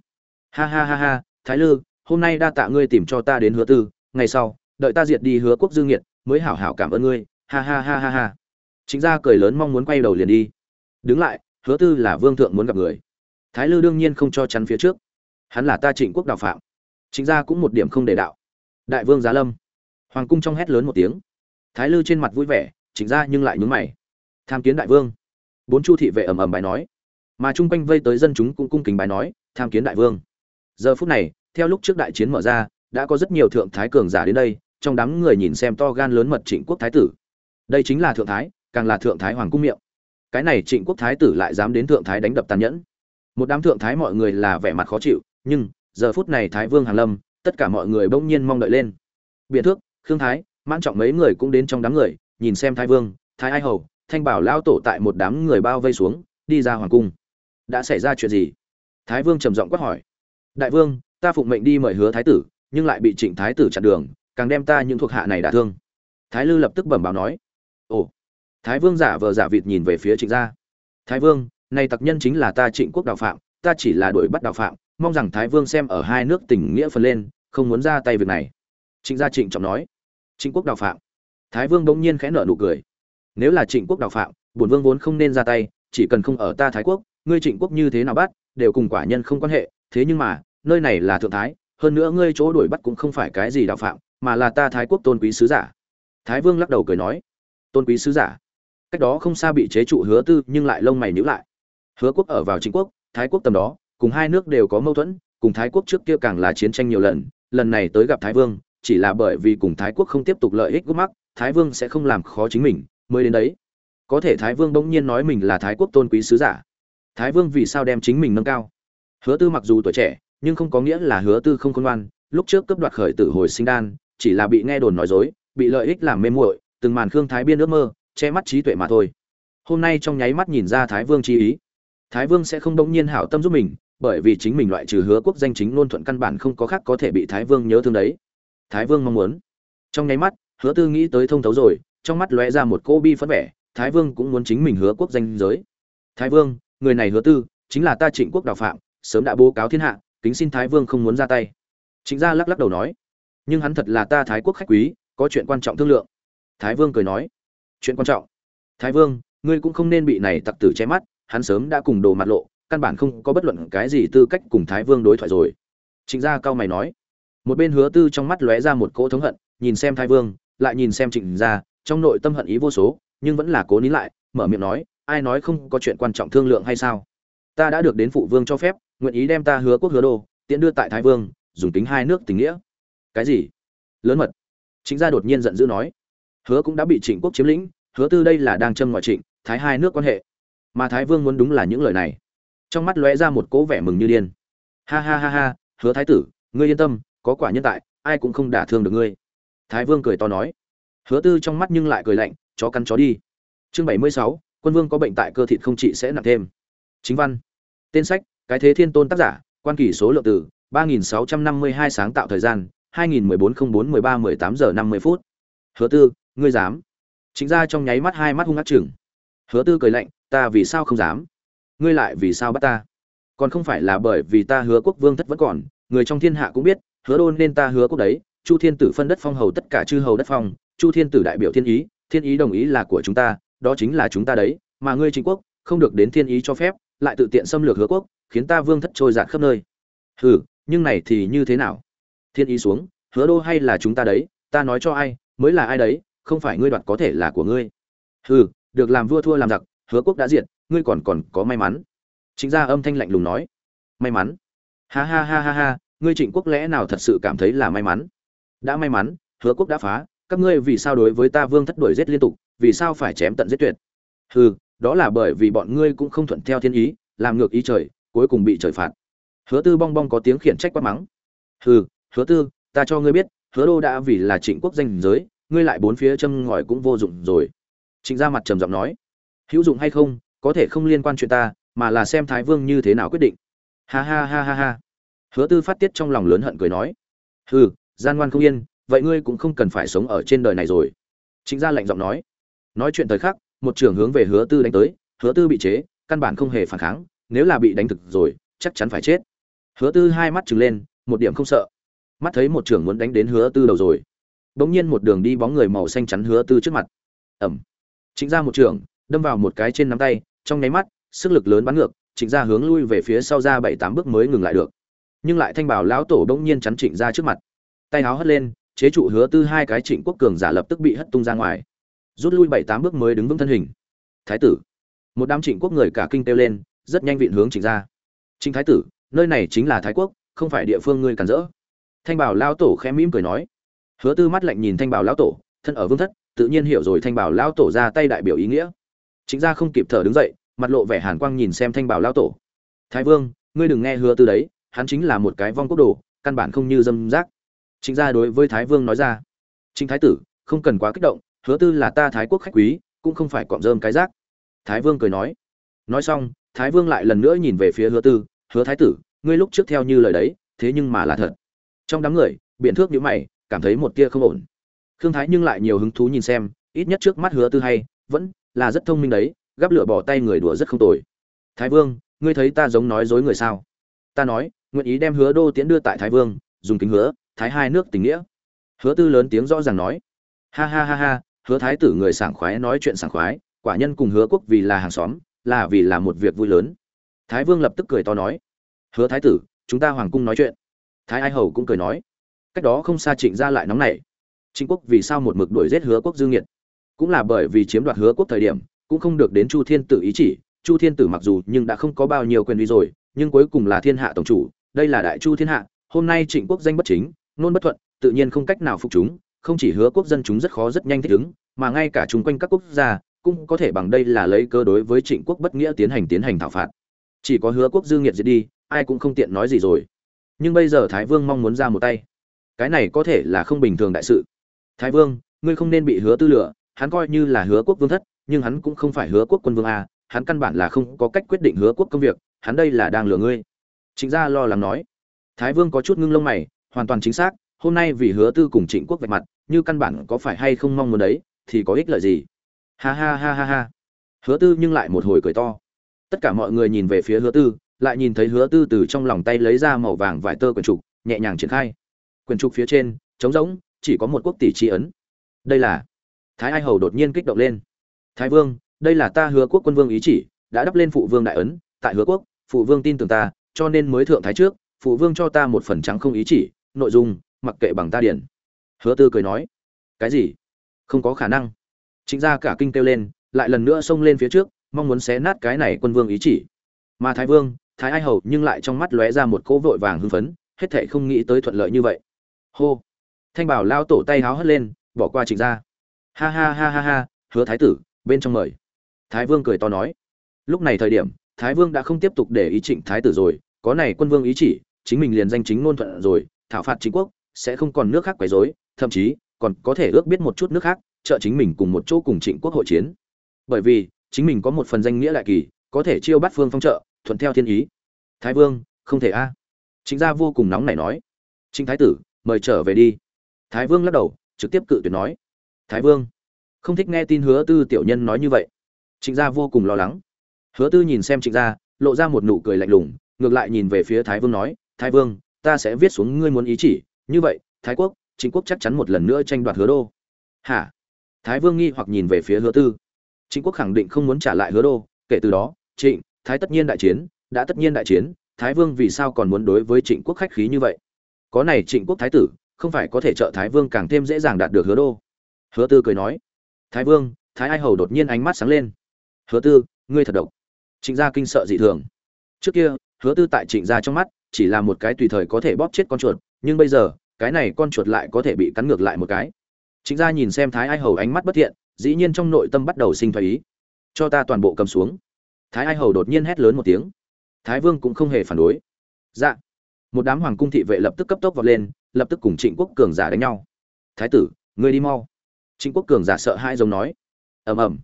Ha ha ha ha, thái lư, hôm nay đa tạ ngươi tìm cho ta đến hứa tư, ngày sau, đợi ta diệt đi hứa quốc dương nghiệt, mới hảo hảo cảm ơn ngươi. Ha ha ha ha ha. Trịnh gia cười lớn mong muốn quay đầu liền đi. Đứng lại, hứa tư là vương thượng muốn gặp người. Thái lư đương nhiên không cho chắn phía trước. Hắn là ta trịnh quốc đạo phạm. Trịnh gia cũng một điểm không để đạo. Đại vương giá lâm. Hoàng cung trong hét lớn một tiếng thái lư trên mặt vui vẻ, chỉnh ra nhưng lại nhướng mày. Tham kiến đại vương. Bốn chu thị vệ ầm ầm bài nói. Mà chung quanh vây tới dân chúng cũng cung kính bài nói, tham kiến đại vương. Giờ phút này, theo lúc trước đại chiến mở ra, đã có rất nhiều thượng thái cường giả đến đây, trong đám người nhìn xem to gan lớn mật trịnh quốc thái tử. Đây chính là thượng thái, càng là thượng thái hoàng cung miệng. Cái này trịnh quốc thái tử lại dám đến thượng thái đánh đập tàn nhẫn. Một đám thượng thái mọi người là vẻ mặt khó chịu, nhưng giờ phút này thái vương hàn lâm, tất cả mọi người bỗng nhiên mong đợi lên. Biện thước, khương thái mãn trọng mấy người cũng đến trong đám người, nhìn xem thái vương, thái ai hầu, thanh bảo lao tổ tại một đám người bao vây xuống, đi ra hoàng cung. Đã xảy ra chuyện gì? Thái vương trầm giọng quát hỏi. Đại vương, ta phụng mệnh đi mời hứa thái tử, nhưng lại bị trịnh thái tử chặn đường, càng đem ta những thuộc hạ này đả thương. Thái lư lập tức bẩm báo nói. Ồ. Thái vương giả vờ giả vịt nhìn về phía trịnh gia. Thái vương, nay tặc nhân chính là ta trịnh quốc đạo phạm, ta chỉ là đuổi bắt đạo phạm, mong rằng thái vương xem ở hai nước tình nghĩa phần lên, không muốn ra tay việc này. Trịnh gia trịnh trọng nói trịnh quốc đào phạm. Thái vương bỗng nhiên khẽ nở nụ cười. Nếu là trịnh quốc đào phạm, bổn vương vốn không nên ra tay, chỉ cần không ở ta thái quốc, ngươi trịnh quốc như thế nào bắt, đều cùng quả nhân không quan hệ. Thế nhưng mà, nơi này là thượng thái, hơn nữa ngươi chỗ đuổi bắt cũng không phải cái gì đạo phạm, mà là ta thái quốc tôn quý sứ giả. Thái vương lắc đầu cười nói, tôn quý sứ giả. Cách đó không xa bị chế trụ hứa tư, nhưng lại lông mày nhữ lại. Hứa quốc ở vào chính quốc, thái quốc tầm đó, cùng hai nước đều có mâu thuẫn, cùng thái quốc trước kia càng là chiến tranh nhiều lần lần này tới gặp thái vương chỉ là bởi vì cùng thái quốc không tiếp tục lợi ích gút mắc, thái vương sẽ không làm khó chính mình, mới đến đấy. Có thể thái vương bỗng nhiên nói mình là thái quốc tôn quý sứ giả. Thái vương vì sao đem chính mình nâng cao? Hứa tư mặc dù tuổi trẻ, nhưng không có nghĩa là hứa tư không khôn ngoan. Lúc trước cấp đoạt khởi tử hồi sinh đan, chỉ là bị nghe đồn nói dối, bị lợi ích làm mê muội, từng màn khương thái biên ước mơ, che mắt trí tuệ mà thôi. Hôm nay trong nháy mắt nhìn ra thái vương chi ý, thái vương sẽ không bỗng nhiên hảo tâm giúp mình, bởi vì chính mình loại trừ hứa quốc danh chính luôn thuận căn bản không có khác có thể bị thái vương nhớ thương đấy thái vương mong muốn. Trong nháy mắt, hứa tư nghĩ tới thông thấu rồi, trong mắt lóe ra một cô bi phấn vẻ, thái vương cũng muốn chính mình hứa quốc danh giới. Thái vương, người này hứa tư, chính là ta trịnh quốc đạo phạm, sớm đã bố cáo thiên hạ, kính xin thái vương không muốn ra tay. Trịnh gia lắc lắc đầu nói, nhưng hắn thật là ta thái quốc khách quý, có chuyện quan trọng thương lượng. Thái vương cười nói, chuyện quan trọng. Thái vương, ngươi cũng không nên bị này tặc tử che mắt, hắn sớm đã cùng đồ mặt lộ, căn bản không có bất luận cái gì tư cách cùng thái vương đối thoại rồi. Trịnh gia cao mày nói một bên hứa tư trong mắt lóe ra một cỗ thống hận, nhìn xem thái vương, lại nhìn xem trịnh gia, trong nội tâm hận ý vô số, nhưng vẫn là cố nín lại, mở miệng nói, ai nói không có chuyện quan trọng thương lượng hay sao? Ta đã được đến phụ vương cho phép, nguyện ý đem ta hứa quốc hứa đô, tiễn đưa tại thái vương, dùng tính hai nước tình nghĩa. Cái gì? Lớn mật. Chính gia đột nhiên giận dữ nói. Hứa cũng đã bị trịnh quốc chiếm lĩnh, hứa tư đây là đang châm ngoại trịnh, thái hai nước quan hệ. Mà thái vương muốn đúng là những lời này. Trong mắt lóe ra một cỗ vẻ mừng như điên. Ha ha ha ha, hứa thái tử, ngươi yên tâm có quả nhân tại, ai cũng không đả thương được ngươi. Thái vương cười to nói. Hứa tư trong mắt nhưng lại cười lạnh, chó cắn chó đi. Chương bảy mươi sáu, quân vương có bệnh tại cơ thịt không trị sẽ nặng thêm. Chính văn. Tên sách, cái thế thiên tôn tác giả, quan kỷ số lượng từ ba nghìn sáu trăm năm mươi hai sáng tạo thời gian, hai nghìn mười bốn không bốn mười ba mười tám giờ năm mươi phút. Hứa tư, ngươi dám? Chính ra trong nháy mắt hai mắt hung ác chừng. Hứa tư cười lạnh, ta vì sao không dám? Ngươi lại vì sao bắt ta? Còn không phải là bởi vì ta hứa quốc vương thất vẫn còn, người trong thiên hạ cũng biết hứa đôn nên ta hứa quốc đấy, chu thiên tử phân đất phong hầu tất cả chư hầu đất phong, chu thiên tử đại biểu thiên ý thiên ý đồng ý là của chúng ta, đó chính là chúng ta đấy, mà ngươi chính quốc, không được đến thiên ý cho phép, lại tự tiện xâm lược hứa quốc, khiến ta vương thất trôi dạt khắp nơi. Hừ, nhưng này thì như thế nào? Thiên ý xuống, hứa đô hay là chúng ta đấy, ta nói cho ai, mới là ai đấy, không phải ngươi đoạt có thể là của ngươi. Hừ, được làm vua thua làm giặc, hứa quốc đã diệt, ngươi còn còn có may mắn. Chính gia âm thanh lạnh lùng nói. May mắn. Ha ha ha ha ha ngươi trịnh quốc lẽ nào thật sự cảm thấy là may mắn? Đã may mắn, hứa quốc đã phá, các ngươi vì sao đối với ta vương thất đuổi giết liên tục, vì sao phải chém tận giết tuyệt? Hừ, đó là bởi vì bọn ngươi cũng không thuận theo thiên ý, làm ngược ý trời, cuối cùng bị trời phạt. Hứa tư bong bong có tiếng khiển trách quát mắng. Hừ, hứa tư, ta cho ngươi biết, hứa đô đã vì là trịnh quốc danh giới, ngươi lại bốn phía châm ngòi cũng vô dụng rồi. Trịnh ra mặt trầm giọng nói. Hữu dụng hay không, có thể không liên quan chuyện ta, mà là xem thái vương như thế nào quyết định. Ha ha ha ha ha hứa tư phát tiết trong lòng lớn hận cười nói, hừ, gian ngoan không yên, vậy ngươi cũng không cần phải sống ở trên đời này rồi. Trịnh gia lạnh giọng nói. Nói chuyện thời khắc, một trưởng hướng về hứa tư đánh tới, hứa tư bị chế, căn bản không hề phản kháng, nếu là bị đánh thực rồi, chắc chắn phải chết. Hứa tư hai mắt trừng lên, một điểm không sợ. Mắt thấy một trưởng muốn đánh đến hứa tư đầu rồi. Bỗng nhiên một đường đi bóng người màu xanh chắn hứa tư trước mặt. Ẩm. Chính ra một trưởng đâm vào một cái trên nắm tay, trong nháy mắt, sức lực lớn bắn ngược, trịnh gia hướng lui về phía sau ra bảy tám bước mới ngừng lại được nhưng lại thanh bảo lão tổ bỗng nhiên chắn trịnh ra trước mặt. Tay áo hất lên, chế trụ hứa tư hai cái trịnh quốc cường giả lập tức bị hất tung ra ngoài. Rút lui bảy tám bước mới đứng vững thân hình. Thái tử. Một đám trịnh quốc người cả kinh kêu lên, rất nhanh vịn hướng trịnh gia trịnh thái tử, nơi này chính là thái quốc, không phải địa phương ngươi cản rỡ. Thanh bảo lão tổ khẽ mỉm cười nói. Hứa tư mắt lạnh nhìn thanh bảo lão tổ, thân ở vương thất, tự nhiên hiểu rồi thanh bảo lão tổ ra tay đại biểu ý nghĩa. Chính gia không kịp thở đứng dậy, mặt lộ vẻ hàn quang nhìn xem thanh bảo lão tổ. Thái vương, ngươi đừng nghe hứa tư đấy hắn chính là một cái vong quốc đồ, căn bản không như dâm giác. Chính gia đối với thái vương nói ra chính thái tử, không cần quá kích động, hứa tư là ta thái quốc khách quý, cũng không phải cọm rơm cái rác thái vương cười nói. Nói xong, thái vương lại lần nữa nhìn về phía hứa tư, hứa thái tử, ngươi lúc trước theo như lời đấy, thế nhưng mà là thật. Trong đám người, biện thước nhữ mày, cảm thấy một tia không ổn. Khương thái nhưng lại nhiều hứng thú nhìn xem, ít nhất trước mắt hứa tư hay, vẫn là rất thông minh đấy, gắp lửa bỏ tay người đùa rất không tồi. Thái vương, ngươi thấy ta giống nói dối người sao? Ta nói nguyện ý đem hứa đô tiễn đưa tại thái vương, dùng kính hứa, thái hai nước tình nghĩa. Hứa tư lớn tiếng rõ ràng nói. Ha ha ha ha, hứa thái tử người sảng khoái nói chuyện sảng khoái, quả nhân cùng hứa quốc vì là hàng xóm, là vì là một việc vui lớn. Thái vương lập tức cười to nói. Hứa thái tử, chúng ta hoàng cung nói chuyện. Thái ai hầu cũng cười nói. Cách đó không xa trịnh ra lại nóng nảy. Trịnh quốc vì sao một mực đuổi giết hứa quốc dương nghiệt? Cũng là bởi vì chiếm đoạt hứa quốc thời điểm, cũng không được đến chu thiên tử ý chỉ. Chu thiên tử mặc dù nhưng đã không có bao nhiêu quyền uy rồi, nhưng cuối cùng là thiên hạ tổng chủ đây là đại chu thiên hạ, hôm nay trịnh quốc danh bất chính, nôn bất thuận, tự nhiên không cách nào phục chúng, không chỉ hứa quốc dân chúng rất khó rất nhanh thích ứng, mà ngay cả chung quanh các quốc gia cũng có thể bằng đây là lấy cơ đối với trịnh quốc bất nghĩa tiến hành tiến hành thảo phạt. Chỉ có hứa quốc dương nghiệt diệt đi, ai cũng không tiện nói gì rồi. Nhưng bây giờ thái vương mong muốn ra một tay. Cái này có thể là không bình thường đại sự. Thái vương, ngươi không nên bị hứa tư lựa hắn coi như là hứa quốc vương thất, nhưng hắn cũng không phải hứa quốc quân vương a, hắn căn bản là không có cách quyết định hứa quốc công việc, hắn đây là đang lừa ngươi. Trịnh gia lo lắng nói. Thái vương có chút ngưng lông mày, hoàn toàn chính xác, hôm nay vì hứa tư cùng trịnh quốc vạch mặt, như căn bản có phải hay không mong muốn đấy, thì có ích lợi gì? Ha ha ha ha ha. Hứa tư nhưng lại một hồi cười to. Tất cả mọi người nhìn về phía hứa tư, lại nhìn thấy hứa tư từ trong lòng tay lấy ra màu vàng vải tơ quyển trục, nhẹ nhàng triển khai. Quyển trục phía trên, trống rỗng, chỉ có một quốc tỷ chi ấn. Đây là thái ai hầu đột nhiên kích động lên. Thái vương, đây là ta hứa quốc quân vương ý chỉ, đã đắp lên phụ vương đại ấn, tại hứa quốc, phụ vương tin tưởng ta cho nên mới thượng thái trước, phụ vương cho ta một phần trắng không ý chỉ, nội dung, mặc kệ bằng ta điển hứa tư cười nói, cái gì? Không có khả năng. Chính ra cả kinh kêu lên, lại lần nữa xông lên phía trước, mong muốn xé nát cái này quân vương ý chỉ. Mà thái vương, thái ai hầu nhưng lại trong mắt lóe ra một cỗ vội vàng hưng phấn, hết thệ không nghĩ tới thuận lợi như vậy. Hô! Thanh bảo lao tổ tay háo hất lên, bỏ qua trịnh Gia. ha ha ha ha ha, hứa thái tử, bên trong mời. Thái vương cười to nói, lúc này thời điểm, thái vương đã không tiếp tục để ý trịnh thái tử rồi có này quân vương ý chỉ, chính mình liền danh chính ngôn thuận rồi, thảo phạt chính quốc, sẽ không còn nước khác quấy rối, thậm chí, còn có thể ước biết một chút nước khác, trợ chính mình cùng một chỗ cùng trịnh quốc hội chiến. Bởi vì, chính mình có một phần danh nghĩa đại kỳ, có thể chiêu bắt phương phong trợ, thuận theo thiên ý. Thái vương, không thể a. À. chính gia vô cùng nóng này nói. Trịnh thái tử, mời trở về đi. Thái vương lắc đầu, trực tiếp cự tuyệt nói. Thái vương, không thích nghe tin hứa tư tiểu nhân nói như vậy. Trịnh gia vô cùng lo lắng. Hứa tư nhìn xem trịnh gia, lộ ra một nụ cười lạnh lùng ngược lại nhìn về phía thái vương nói, thái vương, ta sẽ viết xuống ngươi muốn ý chỉ. Như vậy, thái quốc chính quốc chắc chắn một lần nữa tranh đoạt hứa đô. Hả? Thái vương nghi hoặc nhìn về phía hứa tư. Chính quốc khẳng định không muốn trả lại hứa đô. Kể từ đó, trịnh, thái tất nhiên đại chiến, đã tất nhiên đại chiến. Thái vương vì sao còn muốn đối với trịnh quốc khách khí như vậy? Có này trịnh quốc thái tử, không phải có thể trợ thái vương càng thêm dễ dàng đạt được hứa đô. Hứa tư cười nói. Thái vương, thái ai hầu đột nhiên ánh mắt sáng lên. Hứa tư, ngươi thật độc. Trịnh gia kinh sợ dị thường. Trước kia hứa tư tại trịnh gia trong mắt, chỉ là một cái tùy thời có thể bóp chết con chuột, nhưng bây giờ, cái này con chuột lại có thể bị cắn ngược lại một cái. Trịnh gia nhìn xem thái ai hầu ánh mắt bất thiện, dĩ nhiên trong nội tâm bắt đầu sinh thái ý. Cho ta toàn bộ cầm xuống. Thái ai hầu đột nhiên hét lớn một tiếng. Thái vương cũng không hề phản đối. Dạ. Một đám hoàng cung thị vệ lập tức cấp tốc vọt lên, lập tức cùng trịnh quốc cường giả đánh nhau. Thái tử, ngươi đi mau. Trịnh quốc cường giả sợ hai giống nói. Ầm ầm.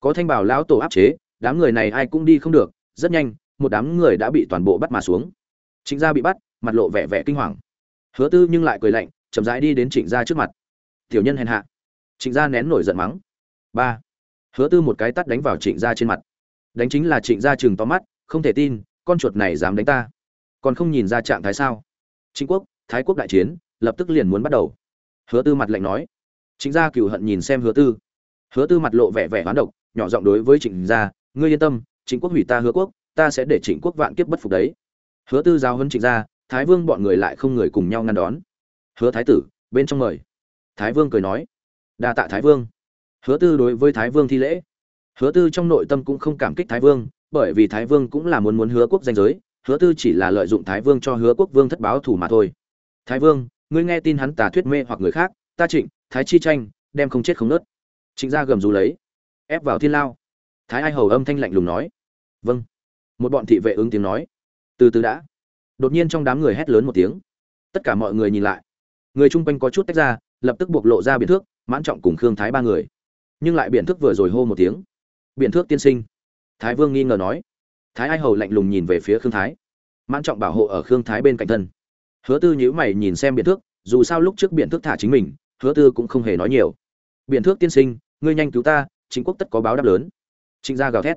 Có thanh bảo lão tổ áp chế, đám người này ai cũng đi không được, rất nhanh một đám người đã bị toàn bộ bắt mà xuống. Trịnh gia bị bắt, mặt lộ vẻ vẻ kinh hoàng. Hứa tư nhưng lại cười lạnh, chậm rãi đi đến trịnh gia trước mặt. Tiểu nhân hèn hạ. Trịnh gia nén nổi giận mắng. Ba. Hứa tư một cái tắt đánh vào trịnh gia trên mặt. Đánh chính là trịnh gia chừng to mắt, không thể tin, con chuột này dám đánh ta. Còn không nhìn ra trạng thái sao? Trịnh quốc, thái quốc đại chiến, lập tức liền muốn bắt đầu. Hứa tư mặt lạnh nói. Trịnh gia cựu hận nhìn xem hứa tư. Hứa tư mặt lộ vẻ vẻ hoán độc, nhỏ giọng đối với trịnh gia, ngươi yên tâm, trịnh quốc hủy ta hứa quốc ta sẽ để trịnh quốc vạn kiếp bất phục đấy. Hứa tư giao huấn trịnh gia thái vương bọn người lại không người cùng nhau ngăn đón. Hứa thái tử, bên trong mời. Thái vương cười nói. Đa tạ thái vương. Hứa tư đối với thái vương thi lễ. Hứa tư trong nội tâm cũng không cảm kích thái vương, bởi vì thái vương cũng là muốn muốn hứa quốc danh giới, hứa tư chỉ là lợi dụng thái vương cho hứa quốc vương thất báo thủ mà thôi. Thái vương, ngươi nghe tin hắn tà thuyết mê hoặc người khác, ta trịnh, thái chi tranh, đem không chết không nứt. trịnh gia gầm rú lấy, ép vào thiên lao. Thái ai hầu âm thanh lạnh lùng nói. Vâng một bọn thị vệ ứng tiếng nói. Từ từ đã. Đột nhiên trong đám người hét lớn một tiếng. Tất cả mọi người nhìn lại. Người chung quanh có chút tách ra, lập tức buộc lộ ra biện thước, mãn trọng cùng khương thái ba người. Nhưng lại biện thước vừa rồi hô một tiếng. Biện thước tiên sinh. Thái vương nghi ngờ nói. Thái ai hầu lạnh lùng nhìn về phía khương thái. Mãn trọng bảo hộ ở khương thái bên cạnh thân. Hứa tư nhữ mày nhìn xem biện thước, dù sao lúc trước biện thước thả chính mình, hứa tư cũng không hề nói nhiều. Biện thước tiên sinh, ngươi nhanh cứu ta chính quốc tất có báo đáp lớn. Trịnh gia gào thét.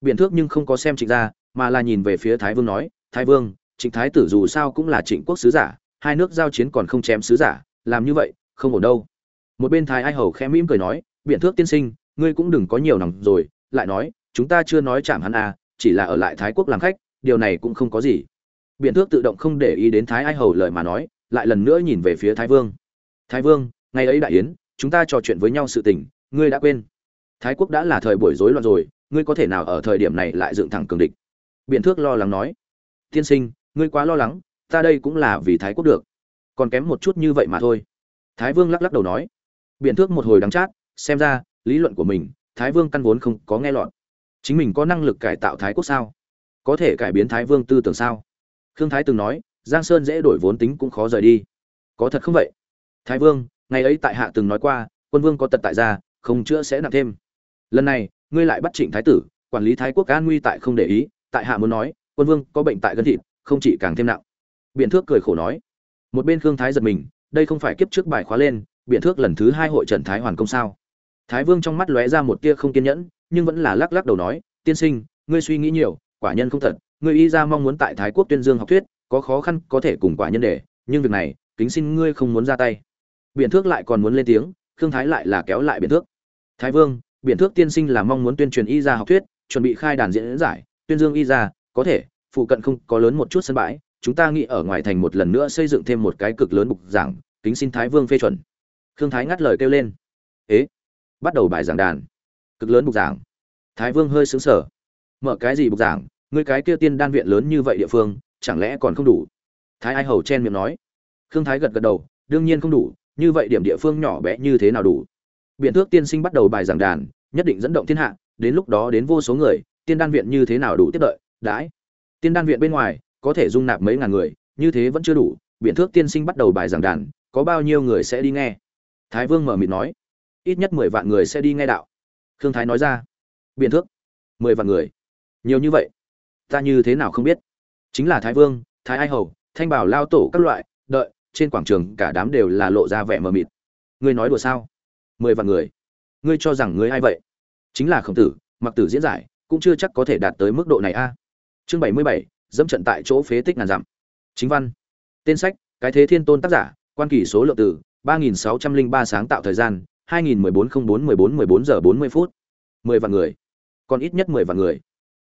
Biện thước nhưng không có xem trịnh gia mà là nhìn về phía thái vương nói, thái vương, trịnh thái tử dù sao cũng là trịnh quốc sứ giả, hai nước giao chiến còn không chém sứ giả, làm như vậy, không ổn đâu. Một bên thái ai hầu khẽ mỉm cười nói biện thước tiên sinh, ngươi cũng đừng có nhiều nòng rồi, lại nói, chúng ta chưa nói chạm hắn à chỉ là ở lại thái quốc làm khách, điều này cũng không có gì. Biện thước tự động không để ý đến thái ai hầu lời mà nói, lại lần nữa nhìn về phía thái vương. Thái vương, ngày ấy đại yến, chúng ta trò chuyện với nhau sự tình, ngươi đã quên. Thái quốc đã là thời buổi rối loạn rồi, ngươi có thể nào ở thời điểm này lại dựng thẳng cường địch? Biện thước lo lắng nói, tiên sinh, ngươi quá lo lắng, ta đây cũng là vì thái quốc được, còn kém một chút như vậy mà thôi. Thái vương lắc lắc đầu nói, biện thước một hồi đắng chát, xem ra, lý luận của mình, thái vương căn vốn không có nghe lọt. Chính mình có năng lực cải tạo thái quốc sao? Có thể cải biến thái vương tư tưởng sao? Khương thái từng nói, giang sơn dễ đổi vốn tính cũng khó rời đi. Có thật không vậy? Thái vương, ngày ấy tại hạ từng nói qua, quân vương có tật tại gia, không chữa sẽ nặng thêm. Lần này, ngươi lại bắt trịnh thái tử, quản lý thái quốc an nguy tại không để ý tại hạ muốn nói, quân vương có bệnh tại gân thịt, không chỉ càng thêm nặng. Biện thước cười khổ nói. Một bên khương thái giật mình, đây không phải kiếp trước bài khóa lên biện thước lần thứ hai hội trần thái hoàn công sao? Thái vương trong mắt lóe ra một tia không kiên nhẫn, nhưng vẫn là lắc lắc đầu nói, tiên sinh, ngươi suy nghĩ nhiều, quả nhân không thật, ngươi y ra mong muốn tại thái quốc tuyên dương học thuyết, có khó khăn có thể cùng quả nhân để, nhưng việc này, kính xin ngươi không muốn ra tay. Biện thước lại còn muốn lên tiếng, khương thái lại là kéo lại biện thước. Thái vương biện thước tiên sinh là mong muốn tuyên truyền y ra học thuyết, chuẩn bị khai đàn diễn giải tuyên dương y ra, có thể, phụ cận không có lớn một chút sân bãi, chúng ta nghĩ ở ngoài thành một lần nữa xây dựng thêm một cái cực lớn bục giảng, kính xin thái vương phê chuẩn. Khương thái ngắt lời kêu lên. Ế, bắt đầu bài giảng đàn. Cực lớn bục giảng. Thái vương hơi xứng sở mở cái gì bục giảng? Ngươi cái kia tiên đan viện lớn như vậy địa phương, chẳng lẽ còn không đủ? Thái ai hầu chen miệng nói. Khương thái gật gật đầu. Đương nhiên không đủ. Như vậy điểm địa phương nhỏ bé như thế nào đủ? Biện thước tiên sinh bắt đầu bài giảng đàn, nhất định dẫn động thiên hạ, đến lúc đó đến vô số người tiên đan viện như thế nào đủ tiếp đợi, đãi. Tiên đan viện bên ngoài, có thể dung nạp mấy ngàn người, như thế vẫn chưa đủ, biện thước tiên sinh bắt đầu bài giảng đàn, có bao nhiêu người sẽ đi nghe? Thái vương mở mịt nói. Ít nhất mười vạn người sẽ đi nghe đạo. Khương thái nói ra. Biện thước? Mười vạn người. Nhiều như vậy? Ta như thế nào không biết? Chính là thái vương, thái ai hầu, thanh bảo lao tổ các loại, đợi, trên quảng trường cả đám đều là lộ ra vẻ mờ mịt. Ngươi nói đùa sao? Mười vạn người. Ngươi cho rằng ngươi ai vậy? Chính là khổng tử, mặc tử diễn giải cũng chưa chắc có thể đạt tới mức độ này a. Chương bảy mươi bảy, dẫm trận tại chỗ phế tích ngàn dặm. Chính văn. Tên sách, cái thế thiên tôn tác giả, quan kỳ số lượng từ ba nghìn sáu trăm linh ba sáng tạo thời gian, hai nghìn mười bốn không bốn mười bốn mười bốn giờ bốn mươi phút. Mười vạn người. Còn ít nhất mười vạn người.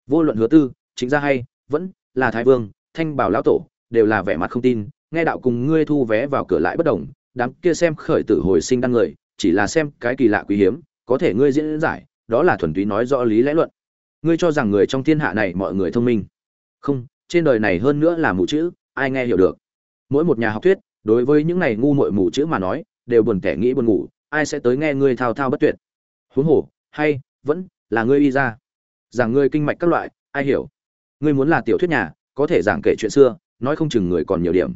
Vô luận hứa tư chính ra hay, vẫn là thái vương, thanh bảo lão tổ, đều là vẻ mặt không tin, nghe đạo cùng ngươi thu vé vào cửa lại bất đồng, đám kia xem khởi tử hồi sinh đăng người, chỉ là xem cái kỳ lạ quý hiếm, có thể ngươi diễn giải, đó là thuần túy nói rõ lý lẽ luận ngươi cho rằng người trong thiên hạ này mọi người thông minh? Không, trên đời này hơn nữa là mù chữ, ai nghe hiểu được? Mỗi một nhà học thuyết, đối với những này ngu muội mù chữ mà nói, đều buồn tẻ nghĩ buồn ngủ, ai sẽ tới nghe ngươi thao thao bất tuyệt? Huống hồ, hay, vẫn là ngươi y ra. Giảng ngươi kinh mạch các loại, ai hiểu? Ngươi muốn là tiểu thuyết nhà, có thể giảng kể chuyện xưa, nói không chừng người còn nhiều điểm.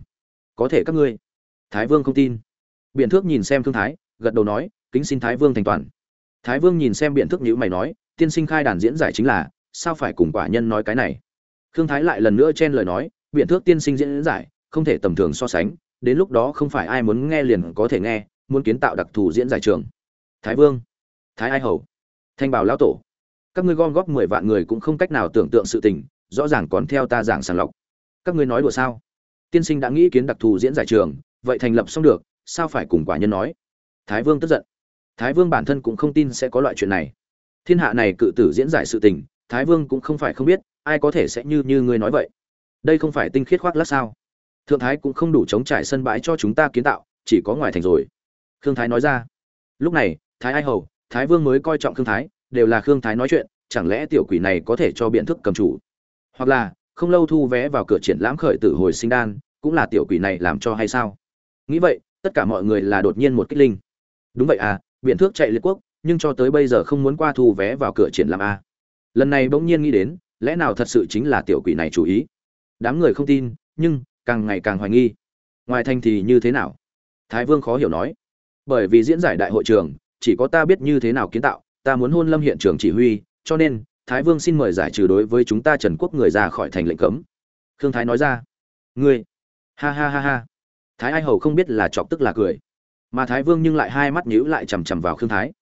Có thể các ngươi. Thái vương không tin. Biện thước nhìn xem thương thái, gật đầu nói, kính xin thái vương thành toàn. Thái vương nhìn xem biện thước nhữ mày nói tiên sinh khai đàn diễn giải chính là sao phải cùng quả nhân nói cái này Khương Thái lại lần nữa chen lời nói, biện thước tiên sinh diễn giải, không thể tầm thường so sánh, đến lúc đó không phải ai muốn nghe liền có thể nghe, muốn kiến tạo đặc thù diễn giải trường. Thái Vương, Thái Ai Hầu, Thanh Bảo lão tổ, các ngươi gom góp mười vạn người cũng không cách nào tưởng tượng sự tình, rõ ràng còn theo ta giảng sàng lọc. Các ngươi nói đùa sao? Tiên sinh đã nghĩ kiến đặc thù diễn giải trường, vậy thành lập xong được, sao phải cùng quả nhân nói? Thái Vương tức giận. Thái Vương bản thân cũng không tin sẽ có loại chuyện này. Thiên hạ này cự tử diễn giải sự tình, Thái Vương cũng không phải không biết, ai có thể sẽ như như ngươi nói vậy. Đây không phải tinh khiết khoác lát sao? Thượng thái cũng không đủ chống trải sân bãi cho chúng ta kiến tạo chỉ có ngoài thành rồi. Khương thái nói ra. Lúc này thái ai hầu thái vương mới coi trọng khương thái đều là khương thái nói chuyện chẳng lẽ tiểu quỷ này có thể cho biện thức cầm chủ? Hoặc là không lâu thu vé vào cửa triển lãm khởi tử hồi sinh đan cũng là tiểu quỷ này làm cho hay sao? Nghĩ vậy tất cả mọi người là đột nhiên một kích linh. Đúng vậy à biện thước chạy liệt quốc nhưng cho tới bây giờ không muốn qua thu vé vào cửa triển lãm a. Lần này bỗng nhiên nghĩ đến, lẽ nào thật sự chính là tiểu quỷ này chủ ý? Đám người không tin, nhưng càng ngày càng hoài nghi. Ngoài thành thì như thế nào? Thái vương khó hiểu nói. Bởi vì diễn giải đại hội trường, chỉ có ta biết như thế nào kiến tạo, ta muốn hôn lâm hiện trường chỉ huy, cho nên thái vương xin mời giải trừ đối với chúng ta trần quốc người ra khỏi thành lệnh cấm. Khương thái nói ra. Ngươi. Ha ha ha ha. Thái ai hầu không biết là chọc tức là cười. Mà thái vương nhưng lại hai mắt nhíu lại chằm chằm vào khương thái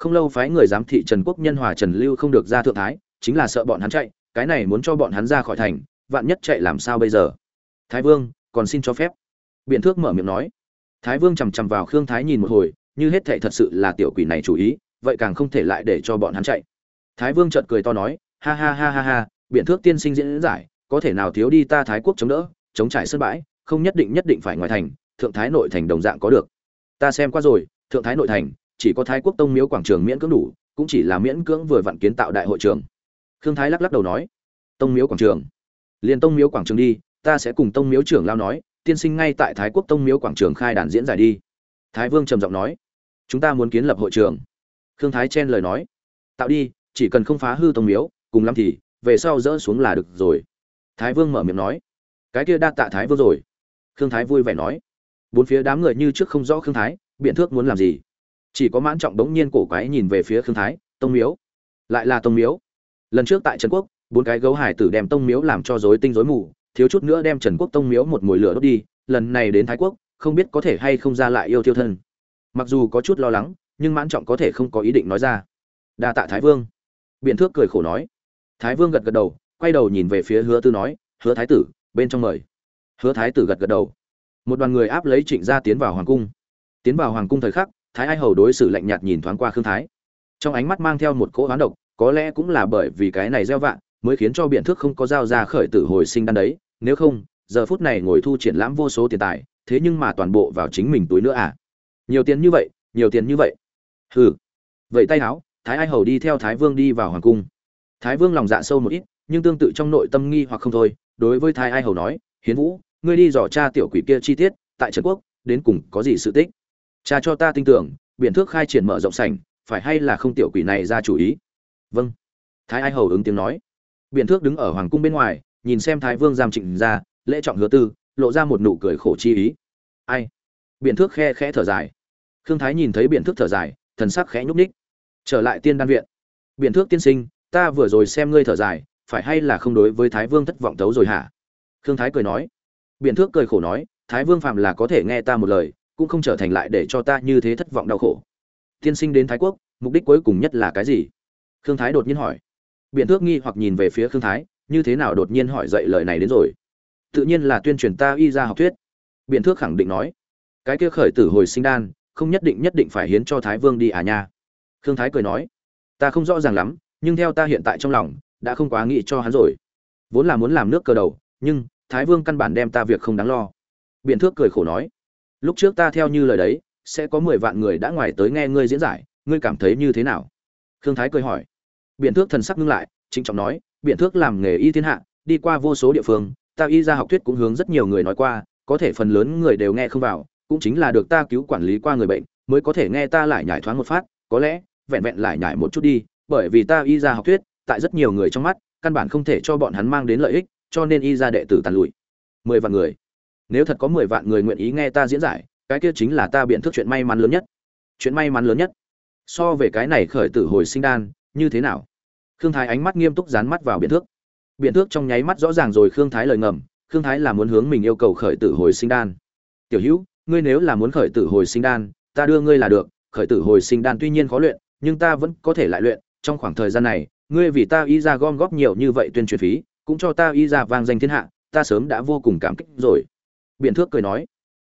không lâu phái người giám thị trần quốc nhân hòa trần lưu không được ra thượng thái, chính là sợ bọn hắn chạy, cái này muốn cho bọn hắn ra khỏi thành, vạn nhất chạy làm sao bây giờ? Thái vương, còn xin cho phép. Biện thước mở miệng nói. Thái vương chằm chằm vào khương thái nhìn một hồi, như hết thệ thật sự là tiểu quỷ này chủ ý, vậy càng không thể lại để cho bọn hắn chạy. Thái vương trợt cười to nói, ha ha ha ha ha, biện thước tiên sinh diễn giải, có thể nào thiếu đi ta thái quốc chống đỡ, chống trải sân bãi, không nhất định nhất định phải ngoài thành, thượng thái nội thành đồng dạng có được. Ta xem qua rồi, thượng thái nội thành chỉ có thái quốc tông miếu quảng trường miễn cưỡng đủ, cũng chỉ là miễn cưỡng vừa vặn kiến tạo đại hội trường. Khương thái lắc lắc đầu nói, tông miếu quảng trường? Liền tông miếu quảng trường đi, ta sẽ cùng tông miếu trưởng lao nói, tiên sinh ngay tại thái quốc tông miếu quảng trường khai đàn diễn giải đi. Thái vương trầm giọng nói, chúng ta muốn kiến lập hội trường. Khương thái chen lời nói, tạo đi, chỉ cần không phá hư tông miếu, cùng lắm thì, về sau dỡ xuống là được rồi. Thái vương mở miệng nói, cái kia đa tạ thái vương rồi. Khương thái vui vẻ nói, bốn phía đám người như trước không rõ khương thái, biện thước muốn làm gì? Chỉ có mãn trọng đống nhiên cổ quái nhìn về phía khương thái, tông miếu. Lại là tông miếu? Lần trước tại trần quốc, bốn cái gấu hải tử đem tông miếu làm cho rối tinh rối mù, thiếu chút nữa đem trần quốc tông miếu một mồi lửa đốt đi, lần này đến thái quốc, không biết có thể hay không ra lại yêu tiêu thân. Mặc dù có chút lo lắng, nhưng mãn trọng có thể không có ý định nói ra. Đa tạ thái vương. Biện thước cười khổ nói. Thái vương gật gật đầu, quay đầu nhìn về phía hứa tư nói, hứa thái tử, bên trong mời. Hứa thái tử gật gật đầu. Một đoàn người áp lấy trịnh gia tiến vào hoàng cung. Tiến vào hoàng cung thời khắc thái ai hầu đối xử lạnh nhạt nhìn thoáng qua khương thái. Trong ánh mắt mang theo một cỗ hoán độc, có lẽ cũng là bởi vì cái này gieo vạn mới khiến cho biện thước không có giao ra khởi tử hồi sinh đan đấy. Nếu không, giờ phút này ngồi thu triển lãm vô số tiền tài, thế nhưng mà toàn bộ vào chính mình túi nữa à? Nhiều tiền như vậy, nhiều tiền như vậy. Hừ. Vậy tay áo, thái ai hầu đi theo thái vương đi vào hoàng cung. Thái vương lòng dạ sâu một ít, nhưng tương tự trong nội tâm nghi hoặc không thôi, đối với thái ai hầu nói, hiến vũ, ngươi đi dò cha tiểu quỷ kia chi tiết, tại trần quốc, đến cùng có gì sự tích? Cha cho ta tin tưởng, biện thước khai triển mở rộng sảnh, phải hay là không tiểu quỷ này ra chủ ý? Vâng. Thái ai hầu ứng tiếng nói. Biện thước đứng ở hoàng cung bên ngoài, nhìn xem thái vương giam trịnh ra, lễ trọng hứa tư, lộ ra một nụ cười khổ chi ý. Ai? Biện thước khe khẽ thở dài. Khương thái nhìn thấy biện thước thở dài, thần sắc khẽ nhúc ních trở lại tiên đan viện. Biện thước tiên sinh, ta vừa rồi xem ngươi thở dài, phải hay là không đối với thái vương thất vọng tấu rồi hả? Khương thái cười nói. Biện thước cười khổ nói, thái vương phạm là có thể nghe ta một lời cũng không trở thành lại để cho ta như thế thất vọng đau khổ. Tiên sinh đến thái quốc, mục đích cuối cùng nhất là cái gì? Khương thái đột nhiên hỏi. Biện thước nghi hoặc nhìn về phía khương thái, như thế nào đột nhiên hỏi dậy lời này đến rồi? Tự nhiên là tuyên truyền ta y ra học thuyết. Biện thước khẳng định nói. Cái kia khởi tử hồi sinh đan, không nhất định nhất định phải hiến cho thái vương đi à nha. Khương thái cười nói. Ta không rõ ràng lắm, nhưng theo ta hiện tại trong lòng, đã không quá nghĩ cho hắn rồi. Vốn là muốn làm nước cờ đầu, nhưng thái vương căn bản đem ta việc không đáng lo. Biện thước cười khổ nói lúc trước ta theo như lời đấy, sẽ có mười vạn người đã ngoài tới nghe ngươi diễn giải, ngươi cảm thấy như thế nào? Khương thái cười hỏi. Biện thước thần sắc ngưng lại, trịnh trọng nói biện thước làm nghề y thiên hạ, đi qua vô số địa phương, ta y ra học thuyết cũng hướng rất nhiều người nói qua, có thể phần lớn người đều nghe không vào, cũng chính là được ta cứu quản lý qua người bệnh, mới có thể nghe ta lại nhải thoáng một phát, có lẽ, vẹn vẹn lại nhải một chút đi, bởi vì ta y ra học thuyết, tại rất nhiều người trong mắt, căn bản không thể cho bọn hắn mang đến lợi ích, cho nên y ra đệ tử tàn lụi. Mười vạn người nếu thật có mười vạn người nguyện ý nghe ta diễn giải, cái kia chính là ta biện thức chuyện may mắn lớn nhất. Chuyện may mắn lớn nhất. So về cái này khởi tử hồi sinh đan, như thế nào? Khương thái ánh mắt nghiêm túc dán mắt vào biện thước biện thước trong nháy mắt rõ ràng rồi khương thái lời ngầm, khương thái là muốn hướng mình yêu cầu khởi tử hồi sinh đan. Tiểu hữu, ngươi nếu là muốn khởi tử hồi sinh đan, ta đưa ngươi là được, khởi tử hồi sinh đan tuy nhiên khó luyện, nhưng ta vẫn có thể lại luyện, trong khoảng thời gian này, ngươi vì ta y ra gom góp nhiều như vậy tuyên truyền phí, cũng cho ta y ra vang danh thiên hạ, ta sớm đã vô cùng cảm kích rồi biện thước cười nói.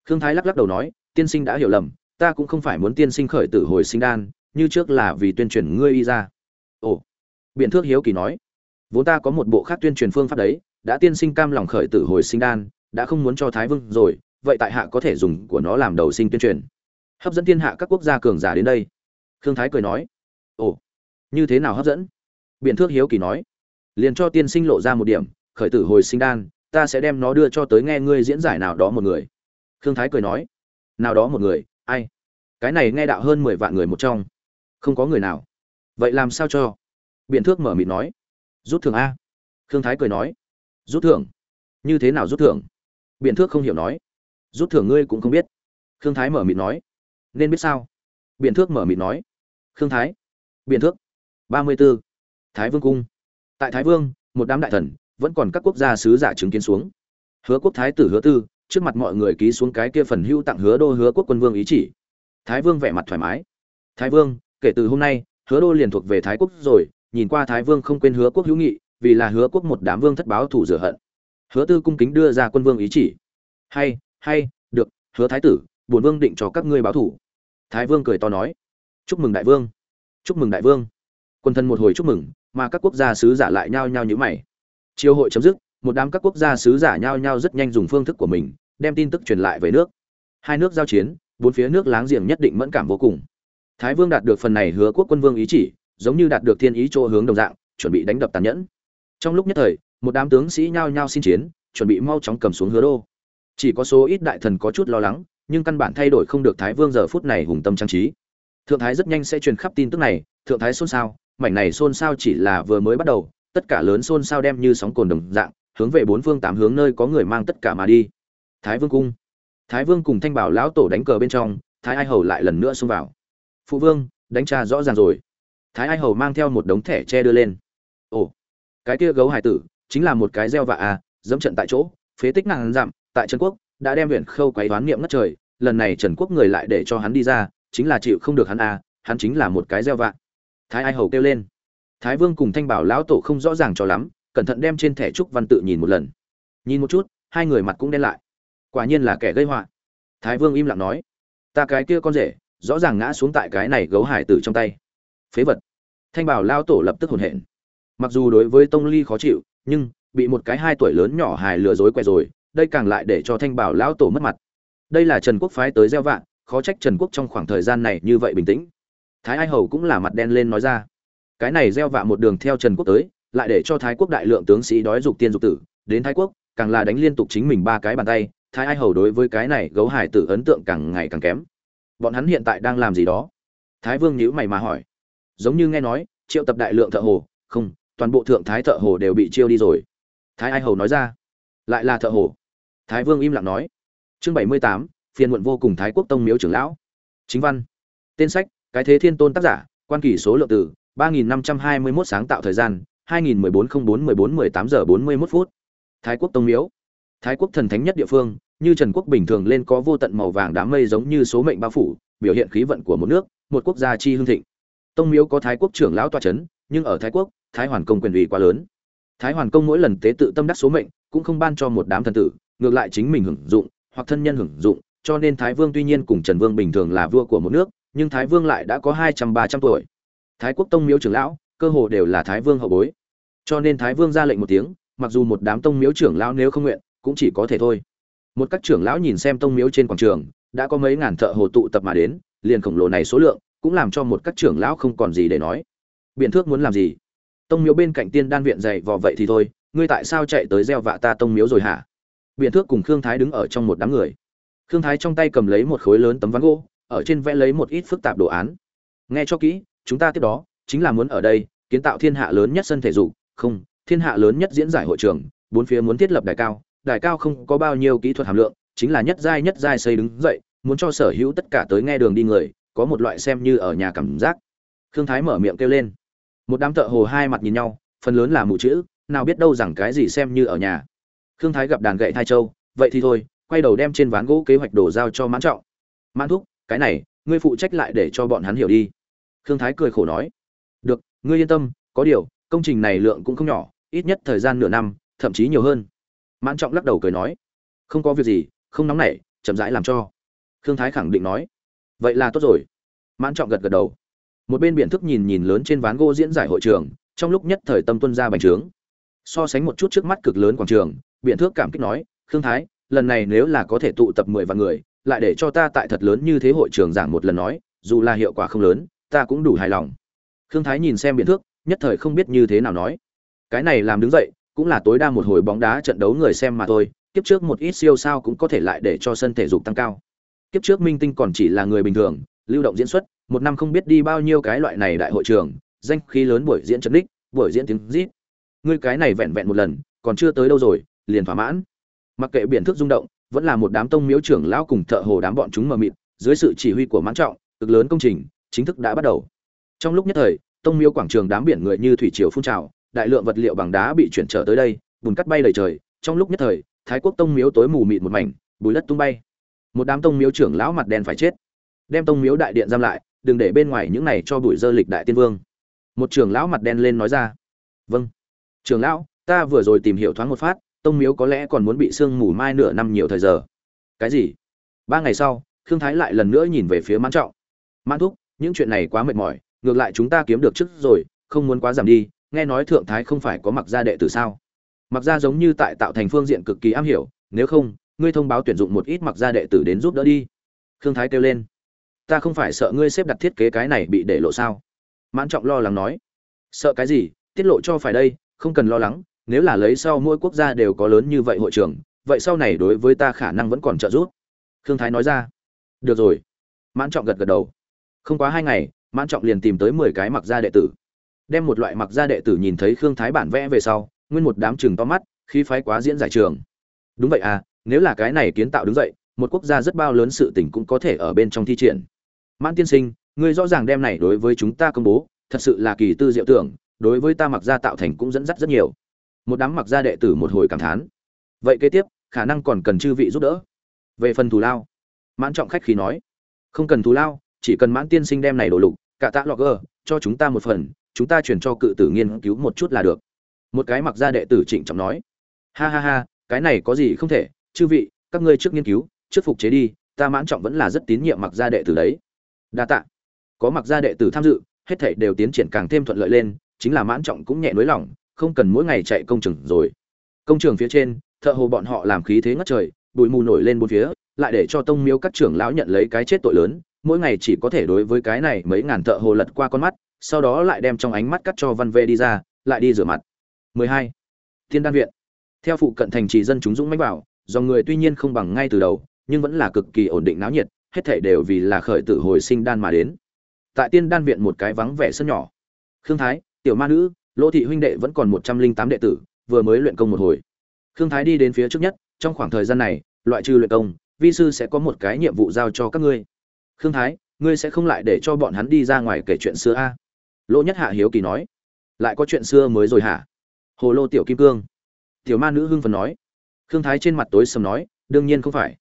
Khương thái lắc lắc đầu nói, tiên sinh đã hiểu lầm, ta cũng không phải muốn tiên sinh khởi tử hồi sinh đan, như trước là vì tuyên truyền ngươi y ra. Ồ. Biện thước hiếu kỳ nói, vốn ta có một bộ khác tuyên truyền phương pháp đấy, đã tiên sinh cam lòng khởi tử hồi sinh đan, đã không muốn cho thái vương rồi, vậy tại hạ có thể dùng của nó làm đầu sinh tuyên truyền. Hấp dẫn thiên hạ các quốc gia cường giả đến đây. Khương thái cười nói, ồ, như thế nào hấp dẫn? Biện thước hiếu kỳ nói, liền cho tiên sinh lộ ra một điểm, khởi tử hồi sinh đan ta sẽ đem nó đưa cho tới nghe ngươi diễn giải nào đó một người. Khương thái cười nói. Nào đó một người, ai? Cái này nghe đạo hơn mười vạn người một trong. Không có người nào. Vậy làm sao cho? Biện thước mở mịt nói. Rút thưởng a. Khương thái cười nói. Rút thưởng? Như thế nào rút thưởng? Biện thước không hiểu nói. Rút thưởng ngươi cũng không biết. Khương thái mở mịt nói. Nên biết sao? Biện thước mở mịt nói. Khương thái. Biện thước. Ba mươi b ố thái vương cung. Tại thái vương, một đám đại thần vẫn còn các quốc gia sứ giả chứng kiến xuống. Hứa quốc thái tử hứa tư, trước mặt mọi người ký xuống cái kia phần hưu tặng hứa đô hứa quốc quân vương ý chỉ. Thái vương vẻ mặt thoải mái. Thái vương, kể từ hôm nay, hứa đô liền thuộc về thái quốc rồi, nhìn qua thái vương không quên hứa quốc hữu nghị, vì là hứa quốc một đám vương thất báo thủ rửa hận. Hứa tư cung kính đưa ra quân vương ý chỉ. Hay hay, được, hứa thái tử, bổn vương định cho các ngươi báo thủ thái vương cười to nói. Chúc mừng đại vương. Chúc mừng đại vương. Quân thân một hồi chúc mừng, mà các quốc gia sứ giả lại nhao nhao như mày chiêu hội chấm dứt, một đám các quốc gia sứ giả nhao nhao rất nhanh dùng phương thức của mình, đem tin tức truyền lại về nước. Hai nước giao chiến, bốn phía nước láng giềng nhất định mẫn cảm vô cùng. Thái vương đạt được phần này hứa quốc quân vương ý chỉ, giống như đạt được thiên ý chỗ hướng đồng dạng, chuẩn bị đánh đập tàn nhẫn. Trong lúc nhất thời, một đám tướng sĩ nhao nhao xin chiến, chuẩn bị mau chóng cầm xuống hứa đô. Chỉ có số ít đại thần có chút lo lắng, nhưng căn bản thay đổi không được thái vương giờ phút này hùng tâm trang trí. Thượng thái rất nhanh sẽ truyền khắp tin tức này, thượng thái xôn xao, mảnh này xôn xao chỉ là vừa mới bắt đầu tất cả lớn xôn xao đem như sóng cồn đồng dạng, hướng về bốn phương tám hướng nơi có người mang tất cả mà đi. Thái vương cung. Thái vương cùng thanh bảo lão tổ đánh cờ bên trong, thái ai hầu lại lần nữa xông vào. Phụ vương, đánh tra rõ ràng rồi. Thái ai hầu mang theo một đống thẻ che đưa lên. Ồ, cái kia gấu hải tử, chính là một cái gieo vạ à dẫm trận tại chỗ, phế tích ngàn dặm, tại trần quốc, đã đem huyện khâu quấy đoán niệm ngất trời, lần này trần quốc người lại để cho hắn đi ra, chính là chịu không được hắn à hắn chính là một cái gieo vạ. Thái ai hầu kêu lên thái vương cùng thanh bảo lão tổ không rõ ràng cho lắm, cẩn thận đem trên thẻ trúc văn tự nhìn một lần. Nhìn một chút, hai người mặt cũng đen lại. Quả nhiên là kẻ gây họa. Thái vương im lặng nói, ta cái kia con rể, rõ ràng ngã xuống tại cái này gấu hải tử trong tay. Phế vật. Thanh bảo lao tổ lập tức hồn hển mặc dù đối với tông ly khó chịu, nhưng bị một cái hai tuổi lớn nhỏ hài lừa dối quẹ rồi, đây càng lại để cho thanh bảo lão tổ mất mặt. Đây là trần quốc phái tới gieo vạn khó trách trần quốc trong khoảng thời gian này như vậy bình tĩnh. Thái ai hầu cũng là mặt đen lên nói ra cái này gieo vạ một đường theo trần quốc tới, lại để cho thái quốc đại lượng tướng sĩ đói dục tiên dục tử. Đến thái quốc, càng là đánh liên tục chính mình ba cái bàn tay, thái ai hầu đối với cái này gấu hải tử ấn tượng càng ngày càng kém. Bọn hắn hiện tại đang làm gì đó? Thái vương nhíu mày mà hỏi. Giống như nghe nói, triệu tập đại lượng thợ hồ. Không, toàn bộ thượng thái thợ hồ đều bị chiêu đi rồi. Thái ai hầu nói ra. Lại là thợ hồ. Thái vương im lặng nói. Chương bảy mươi tám, phiền muộn vô cùng thái quốc tông miếu trưởng lão. Chính văn. Tên sách, cái thế thiên tôn tác giả, quan kỳ số lượng tử. 3521 sáng tạo thời gian hai nghìn bốn không bốn bốn mười tám giờ 41 phút. Thái quốc tông miếu. Thái quốc thần thánh nhất địa phương như trần quốc bình thường lên có vô tận màu vàng đám mây giống như số mệnh bao phủ biểu hiện khí vận của một nước một quốc gia chi hương thịnh. Tông miếu có thái quốc trưởng lão tọa chấn, nhưng ở thái quốc thái hoàn công quyền uy quá lớn. Thái hoàn công mỗi lần tế tự tâm đắc số mệnh cũng không ban cho một đám thần tử ngược lại chính mình hưởng dụng hoặc thân nhân hưởng dụng cho nên thái vương tuy nhiên cùng trần vương bình thường là vua của một nước nhưng thái vương lại đã có hai trăm ba trăm tuổi thái quốc tông miếu trưởng lão, cơ hồ đều là thái vương hậu bối. Cho nên thái vương ra lệnh một tiếng, mặc dù một đám tông miếu trưởng lão nếu không nguyện, cũng chỉ có thể thôi. Một các trưởng lão nhìn xem tông miếu trên quảng trường, đã có mấy ngàn thợ hồ tụ tập mà đến, liền khổng lồ này số lượng, cũng làm cho một các trưởng lão không còn gì để nói. Biện thước muốn làm gì? Tông miếu bên cạnh tiên đan viện dày vò vậy thì thôi, ngươi tại sao chạy tới gieo vạ ta tông miếu rồi hả? Biện thước cùng khương thái đứng ở trong một đám người. Khương thái trong tay cầm lấy một khối lớn tấm ván gỗ, ở trên vẽ lấy một ít phức tạp đồ án. Nghe cho kỹ chúng ta tiếp đó, chính là muốn ở đây kiến tạo thiên hạ lớn nhất sân thể dục. Không, thiên hạ lớn nhất diễn giải hội trường, bốn phía muốn thiết lập đài cao. Đài cao không có bao nhiêu kỹ thuật hàm lượng, chính là nhất giai nhất giai xây đứng dậy, muốn cho sở hữu tất cả tới nghe đường đi người, có một loại xem như ở nhà cảm giác. Khương thái mở miệng kêu lên. Một đám thợ hồ hai mặt nhìn nhau, phần lớn là mù chữ, nào biết đâu rằng cái gì xem như ở nhà. Khương thái gặp đàn gậy thai châu, vậy thì thôi, quay đầu đem trên ván gỗ kế hoạch đổ giao cho mãn trọng. Mãn thúc, cái này, ngươi phụ trách lại để cho bọn hắn hiểu đi khương thái cười khổ nói, được, ngươi yên tâm, có điều, công trình này lượng cũng không nhỏ, ít nhất thời gian nửa năm, thậm chí nhiều hơn. Mãn trọng lắc đầu cười nói, không có việc gì, không nóng nảy, chậm rãi làm cho. Khương thái khẳng định nói, vậy là tốt rồi. Mãn trọng gật gật đầu. Một bên biện thức nhìn nhìn lớn trên ván gỗ diễn giải hội trường, trong lúc nhất thời tâm tuân ra bành trướng. So sánh một chút trước mắt cực lớn quảng trường biện thước cảm kích nói, khương thái, lần này nếu là có thể tụ tập mười vạn người, lại để cho ta tại thật lớn như thế hội trường giảng một lần nói, dù là hiệu quả không lớn ta cũng đủ hài lòng. Khương thái nhìn xem biện thước, nhất thời không biết như thế nào nói. Cái này làm đứng dậy, cũng là tối đa một hồi bóng đá trận đấu người xem mà thôi, kiếp trước một ít siêu sao cũng có thể lại để cho sân thể dục tăng cao. Kiếp trước minh tinh còn chỉ là người bình thường, lưu động diễn xuất, một năm không biết đi bao nhiêu cái loại này đại hội trường, danh khí lớn buổi diễn trấn đích, buổi diễn tiếng rít. Ngươi cái này vẹn vẹn một lần, còn chưa tới đâu rồi, liền thỏa mãn. Mặc kệ biển thức rung động, vẫn là một đám tông miếu trưởng lão cùng thợ hồ đám bọn chúng mờ mịt, dưới sự chỉ huy của mãn trọng, cực lớn công trình chính thức đã bắt đầu. Trong lúc nhất thời, tông miếu quảng trường đám biển người như thủy triều phun trào, đại lượng vật liệu bằng đá bị chuyển trở tới đây, bùn cắt bay đầy trời. Trong lúc nhất thời, thái quốc tông miếu tối mù mịt một mảnh, bùi đất tung bay. Một đám tông miếu trưởng lão mặt đen phải chết. Đem tông miếu đại điện giam lại, đừng để bên ngoài những này cho bụi dơ lịch đại tiên vương. Một trưởng lão mặt đen lên nói ra. Vâng. Trưởng lão, ta vừa rồi tìm hiểu thoáng một phát, tông miếu có lẽ còn muốn bị sương mù mai nửa năm nhiều thời giờ. Cái gì? Ba ngày sau, khương thái lại lần nữa nhìn về phía mãn trọng. Mãn thúc những chuyện này quá mệt mỏi, ngược lại chúng ta kiếm được trước rồi, không muốn quá giảm đi, nghe nói thượng thái không phải có mặc gia đệ tử sao? Mặc gia giống như tại tạo thành phương diện cực kỳ am hiểu, nếu không, ngươi thông báo tuyển dụng một ít mặc gia đệ tử đến giúp đỡ đi. Khương thái kêu lên. Ta không phải sợ ngươi xếp đặt thiết kế cái này bị để lộ sao? Mãn trọng lo lắng nói. Sợ cái gì? Tiết lộ cho phải đây, không cần lo lắng, nếu là lấy sau mỗi quốc gia đều có lớn như vậy hội trưởng, vậy sau này đối với ta khả năng vẫn còn trợ giúp. Khương thái nói ra. Được rồi. Mãn trọng gật gật đầu không quá hai ngày, mãn trọng liền tìm tới mười cái mặc gia đệ tử. Đem một loại mặc gia đệ tử nhìn thấy khương thái bản vẽ về sau, nguyên một đám chừng to mắt khi phái quá diễn giải trường. Đúng vậy à nếu là cái này kiến tạo đứng dậy, một quốc gia rất bao lớn sự tình cũng có thể ở bên trong thi triển. Mãn tiên sinh người rõ ràng đem này đối với chúng ta công bố, thật sự là kỳ tư diệu tưởng, đối với ta mặc gia tạo thành cũng dẫn dắt rất nhiều. Một đám mặc gia đệ tử một hồi cảm thán. Vậy kế tiếp, khả năng còn cần chư vị giúp đỡ. Về phần thù lao, mãn trọng khách khí nói. Không cần thù lao chỉ cần mãn tiên sinh đem này đổ lục, cả tạ logger cho chúng ta một phần, chúng ta chuyển cho cự tử nghiên cứu một chút là được. Một cái mặc gia đệ tử trịnh trọng nói. Ha ha ha, cái này có gì không thể, chư vị, các ngươi trước nghiên cứu, trước phục chế đi, ta mãn trọng vẫn là rất tín nhiệm mặc gia đệ tử đấy. Đa tạ. Có mặc gia đệ tử tham dự, hết thảy đều tiến triển càng thêm thuận lợi lên, chính là mãn trọng cũng nhẹ nới lỏng không cần mỗi ngày chạy công trường rồi. Công trường phía trên, thợ hồ bọn họ làm khí thế ngất trời, bụi mù nổi lên bốn phía, lại để cho tông miếu các trưởng lão nhận lấy cái chết tội lớn mỗi ngày chỉ có thể đối với cái này mấy ngàn thợ hồ lật qua con mắt sau đó lại đem trong ánh mắt cắt cho văn vê đi ra lại đi rửa mặt. 12. thiên đan viện. Theo phụ cận thành trì dân chúng dũng mãnh bảo, dòng người tuy nhiên không bằng ngay từ đầu nhưng vẫn là cực kỳ ổn định náo nhiệt hết thảy đều vì là khởi tử hồi sinh đan mà đến. Tại tiên đan viện một cái vắng vẻ sân nhỏ. Khương thái tiểu ma nữ lỗ thị huynh đệ vẫn còn một trăm linh tám đệ tử vừa mới luyện công một hồi. Khương thái đi đến phía trước nhất trong khoảng thời gian này loại trừ luyện công vi sư sẽ có một cái nhiệm vụ giao cho các ngươi khương thái, ngươi sẽ không lại để cho bọn hắn đi ra ngoài kể chuyện xưa a? Lỗ nhất hạ hiếu kỳ nói. Lại có chuyện xưa mới rồi hả? Hồ lô tiểu kim cương. Tiểu ma nữ hưng phần nói. Khương thái trên mặt tối sầm nói, đương nhiên không phải.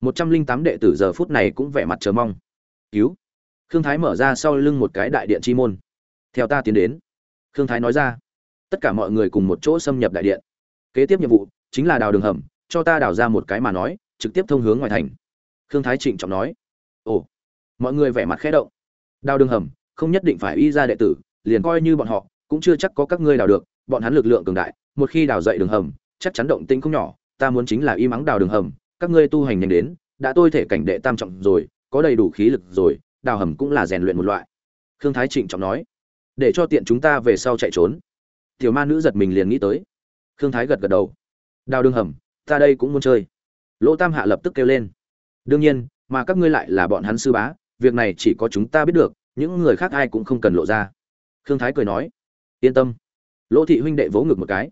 Một trăm linh tám đệ tử giờ phút này cũng vẻ mặt chờ mong. Cứu. Khương thái mở ra sau lưng một cái đại điện chi môn. Theo ta tiến đến. Khương thái nói ra. Tất cả mọi người cùng một chỗ xâm nhập đại điện. Kế tiếp nhiệm vụ chính là đào đường hầm, cho ta đào ra một cái mà nói, trực tiếp thông hướng ngoài thành. Khương thái trịnh trọng nói. Ồ mọi người vẻ mặt khẽ động. Đào đường hầm, không nhất định phải y ra đệ tử, liền coi như bọn họ, cũng chưa chắc có các ngươi đào được, bọn hắn lực lượng cường đại, một khi đào dậy đường hầm, chắc chắn động tĩnh không nhỏ, ta muốn chính là y mắng đào đường hầm, các ngươi tu hành nhanh đến, đã tôi thể cảnh đệ tam trọng rồi, có đầy đủ khí lực rồi, đào hầm cũng là rèn luyện một loại. Khương thái trịnh trọng nói, để cho tiện chúng ta về sau chạy trốn. Tiểu ma nữ giật mình liền nghĩ tới. Khương thái gật gật đầu. Đào đường hầm, ta đây cũng muốn chơi. Lỗ tam hạ lập tức kêu lên. Đương nhiên, mà các ngươi lại là bọn hắn sư bá việc này chỉ có chúng ta biết được, những người khác ai cũng không cần lộ ra. Khương thái cười nói, yên tâm. Lỗ thị huynh đệ vỗ ngực một cái.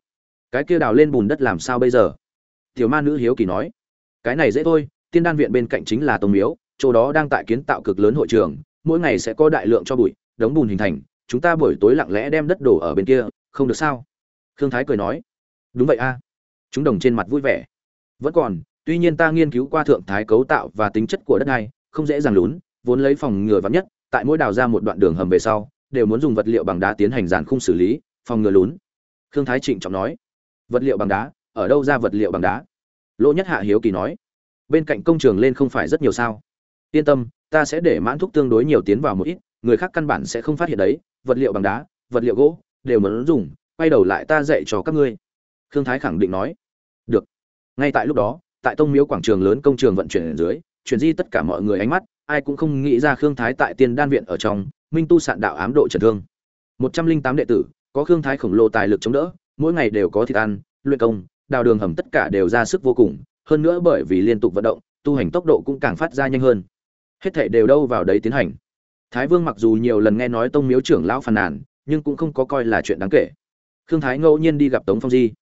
Cái kia đào lên bùn đất làm sao bây giờ? Tiểu ma nữ hiếu kỳ nói, cái này dễ thôi, tiên đan viện bên cạnh chính là tông miếu, chỗ đó đang tại kiến tạo cực lớn hội trường, mỗi ngày sẽ có đại lượng cho bụi, đống bùn hình thành, chúng ta buổi tối lặng lẽ đem đất đổ ở bên kia, không được sao? Khương thái cười nói, đúng vậy a. Chúng đồng trên mặt vui vẻ. Vẫn còn, tuy nhiên ta nghiên cứu qua thượng thái cấu tạo và tính chất của đất này, không dễ dàng lún vốn lấy phòng ngừa vắn nhất, tại mỗi đào ra một đoạn đường hầm về sau, đều muốn dùng vật liệu bằng đá tiến hành giàn khung xử lý, phòng ngừa lún. Khương thái trịnh trọng nói, vật liệu bằng đá, ở đâu ra vật liệu bằng đá? Lỗ nhất hạ hiếu kỳ nói, bên cạnh công trường lên không phải rất nhiều sao? Yên tâm, ta sẽ để mãn thuốc tương đối nhiều tiến vào một ít, người khác căn bản sẽ không phát hiện đấy, vật liệu bằng đá, vật liệu gỗ, đều muốn dùng, quay đầu lại ta dạy cho các ngươi. Khương thái khẳng định nói, được. Ngay tại lúc đó, tại tông miếu quảng trường lớn công trường vận chuyển ở dưới, chuyển di tất cả mọi người ánh mắt ai cũng không nghĩ ra khương thái tại tiên đan viện ở trong, minh tu sạn đạo ám độ trần thương. Một trăm linh tám đệ tử, có khương thái khổng lồ tài lực chống đỡ, mỗi ngày đều có thịt ăn, luyện công, đào đường hầm tất cả đều ra sức vô cùng, hơn nữa bởi vì liên tục vận động, tu hành tốc độ cũng càng phát ra nhanh hơn. Hết thảy đều đâu vào đấy tiến hành. Thái vương mặc dù nhiều lần nghe nói tông miếu trưởng lão phàn nàn, nhưng cũng không có coi là chuyện đáng kể. Khương thái ngẫu nhiên đi gặp tống phong di.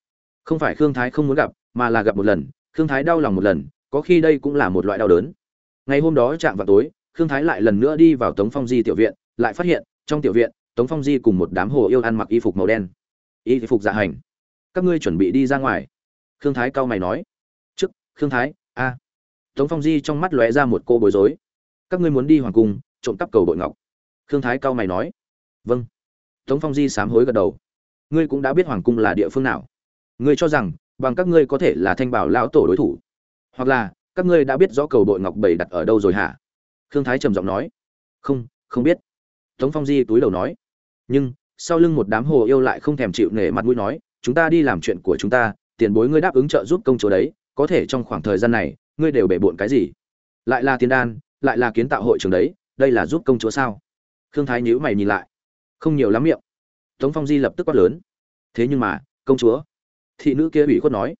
Không phải khương thái không muốn gặp, mà là gặp một lần, khương thái đau lòng một lần, có khi đây cũng là một loại đau đớn ngày hôm đó chạm vào tối, khương thái lại lần nữa đi vào tống phong di tiểu viện, lại phát hiện, trong tiểu viện, tống phong di cùng một đám hồ yêu ăn mặc y phục màu đen. Y phục dạ hành, các ngươi chuẩn bị đi ra ngoài. Khương thái cau mày nói. Trước, khương thái, a. Tống phong di trong mắt lóe ra một cô bối rối. Các ngươi muốn đi hoàng cung, trộm cắp cầu bội ngọc. Khương thái cau mày nói. Vâng. Tống phong di sám hối gật đầu. Ngươi cũng đã biết hoàng cung là địa phương nào. Ngươi cho rằng, bằng các ngươi có thể là thanh bảo lão tổ đối thủ. Hoặc là các ngươi đã biết rõ cầu đội ngọc bảy đặt ở đâu rồi hả? Khương thái trầm giọng nói. Không không biết. Tống phong di túi đầu nói. Nhưng, sau lưng một đám hồ yêu lại không thèm chịu nể mặt mũi nói, chúng ta đi làm chuyện của chúng ta, tiền bối ngươi đáp ứng trợ giúp công chúa đấy, có thể trong khoảng thời gian này, ngươi đều bể bộn cái gì? Lại là tiền đan, lại là kiến tạo hội trường đấy, đây là giúp công chúa sao? Khương thái nhíu mày nhìn lại. Không nhiều lắm miệng. Tống phong di lập tức quát lớn. Thế nhưng mà, công chúa. Thị nữ kia ủy khuất nói.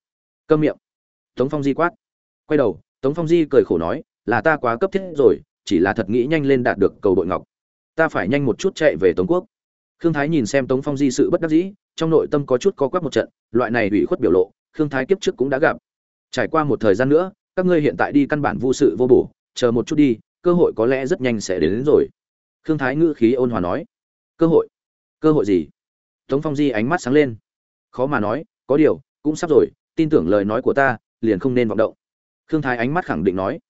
Câm miệng. Tống phong di quát quay đầu tống phong di cười khổ nói là ta quá cấp thiết rồi chỉ là thật nghĩ nhanh lên đạt được cầu đội ngọc. Ta phải nhanh một chút chạy về tống quốc. Khương thái nhìn xem tống phong di sự bất đắc dĩ trong nội tâm có chút co quắp một trận loại này ủy khuất biểu lộ khương thái kiếp trước cũng đã gặp. Trải qua một thời gian nữa các ngươi hiện tại đi căn bản vô sự vô bổ chờ một chút đi cơ hội có lẽ rất nhanh sẽ đến, đến rồi. Khương thái ngữ khí ôn hòa nói cơ hội? Cơ hội gì? Tống phong di ánh mắt sáng lên. Khó mà nói có điều cũng sắp rồi tin tưởng lời nói của ta liền không nên vọng động khương thái ánh mắt khẳng định nói.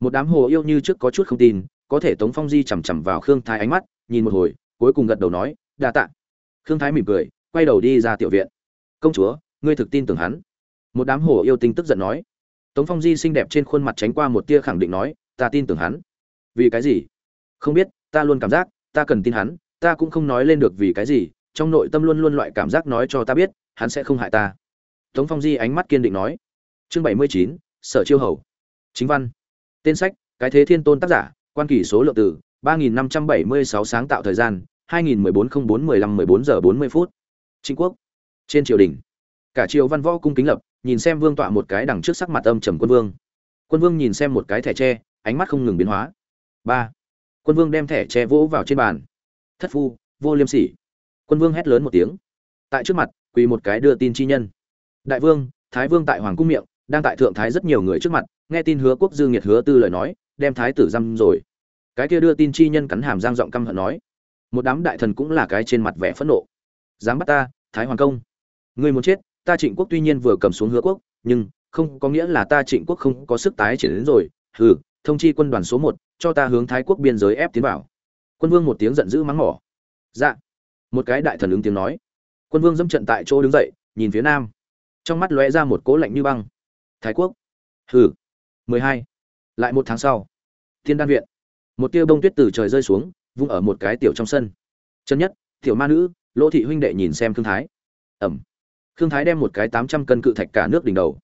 Một đám hồ yêu như trước có chút không tin, có thể tống phong di chằm chằm vào khương thái ánh mắt, nhìn một hồi, cuối cùng gật đầu nói, đa tạ. Khương thái mỉm cười, quay đầu đi ra tiểu viện. Công chúa, ngươi thực tin tưởng hắn? Một đám hồ yêu tinh tức giận nói. Tống phong di xinh đẹp trên khuôn mặt tránh qua một tia khẳng định nói, ta tin tưởng hắn. Vì cái gì? Không biết, ta luôn cảm giác, ta cần tin hắn, ta cũng không nói lên được vì cái gì, trong nội tâm luôn luôn loại cảm giác nói cho ta biết, hắn sẽ không hại ta. Tống phong di ánh mắt kiên định nói. Chương bảy mươi chín sở chiêu hầu. Chính văn. Tên sách, cái thế thiên tôn tác giả, quan kỳ số lượng từ ba nghìn năm trăm bảy mươi sáu sáng tạo thời gian, hai nghìn mười bốn không bốn mười lăm mười bốn giờ bốn mươi phút. Chính quốc. Trên triều đình. Cả triều văn võ cung kính lập, nhìn xem vương tọa một cái đằng trước sắc mặt âm trầm quân vương. Quân vương nhìn xem một cái thẻ tre, ánh mắt không ngừng biến hóa. Ba. Quân vương đem thẻ tre vỗ vào trên bàn. Thất phu, vô liêm sỉ. Quân vương hét lớn một tiếng. Tại trước mặt, quỳ một cái đưa tin chi nhân. Đại vương, thái vương tại hoàng cung miệng đang tại thượng thái rất nhiều người trước mặt, nghe tin hứa quốc dương nhiệt hứa tư lời nói, đem thái tử giam rồi. Cái kia đưa tin chi nhân cắn hàm giang giọng căm hận nói, một đám đại thần cũng là cái trên mặt vẻ phẫn nộ. Dám bắt ta, thái hoàng công. Ngươi muốn chết, ta trịnh quốc tuy nhiên vừa cầm xuống hứa quốc, nhưng không có nghĩa là ta trịnh quốc không có sức tái triển đến rồi. Hừ, thông chi quân đoàn số một, cho ta hướng thái quốc biên giới ép tiến vào. Quân vương một tiếng giận dữ mắng mỏ. Dạ. Một cái đại thần ứng tiếng nói. Quân vương dẫm trận tại chỗ đứng dậy, nhìn phía nam. Trong mắt lóe ra một cố lạnh như băng thái quốc. Hừ. Mười hai. Lại một tháng sau. Thiên đan viện. Một tia bông tuyết từ trời rơi xuống, vung ở một cái tiểu trong sân. Chân nhất, tiểu ma nữ, lỗ thị huynh đệ nhìn xem thương thái. Ẩm. Thương thái đem một cái tám trăm cân cự thạch cả nước đỉnh đầu.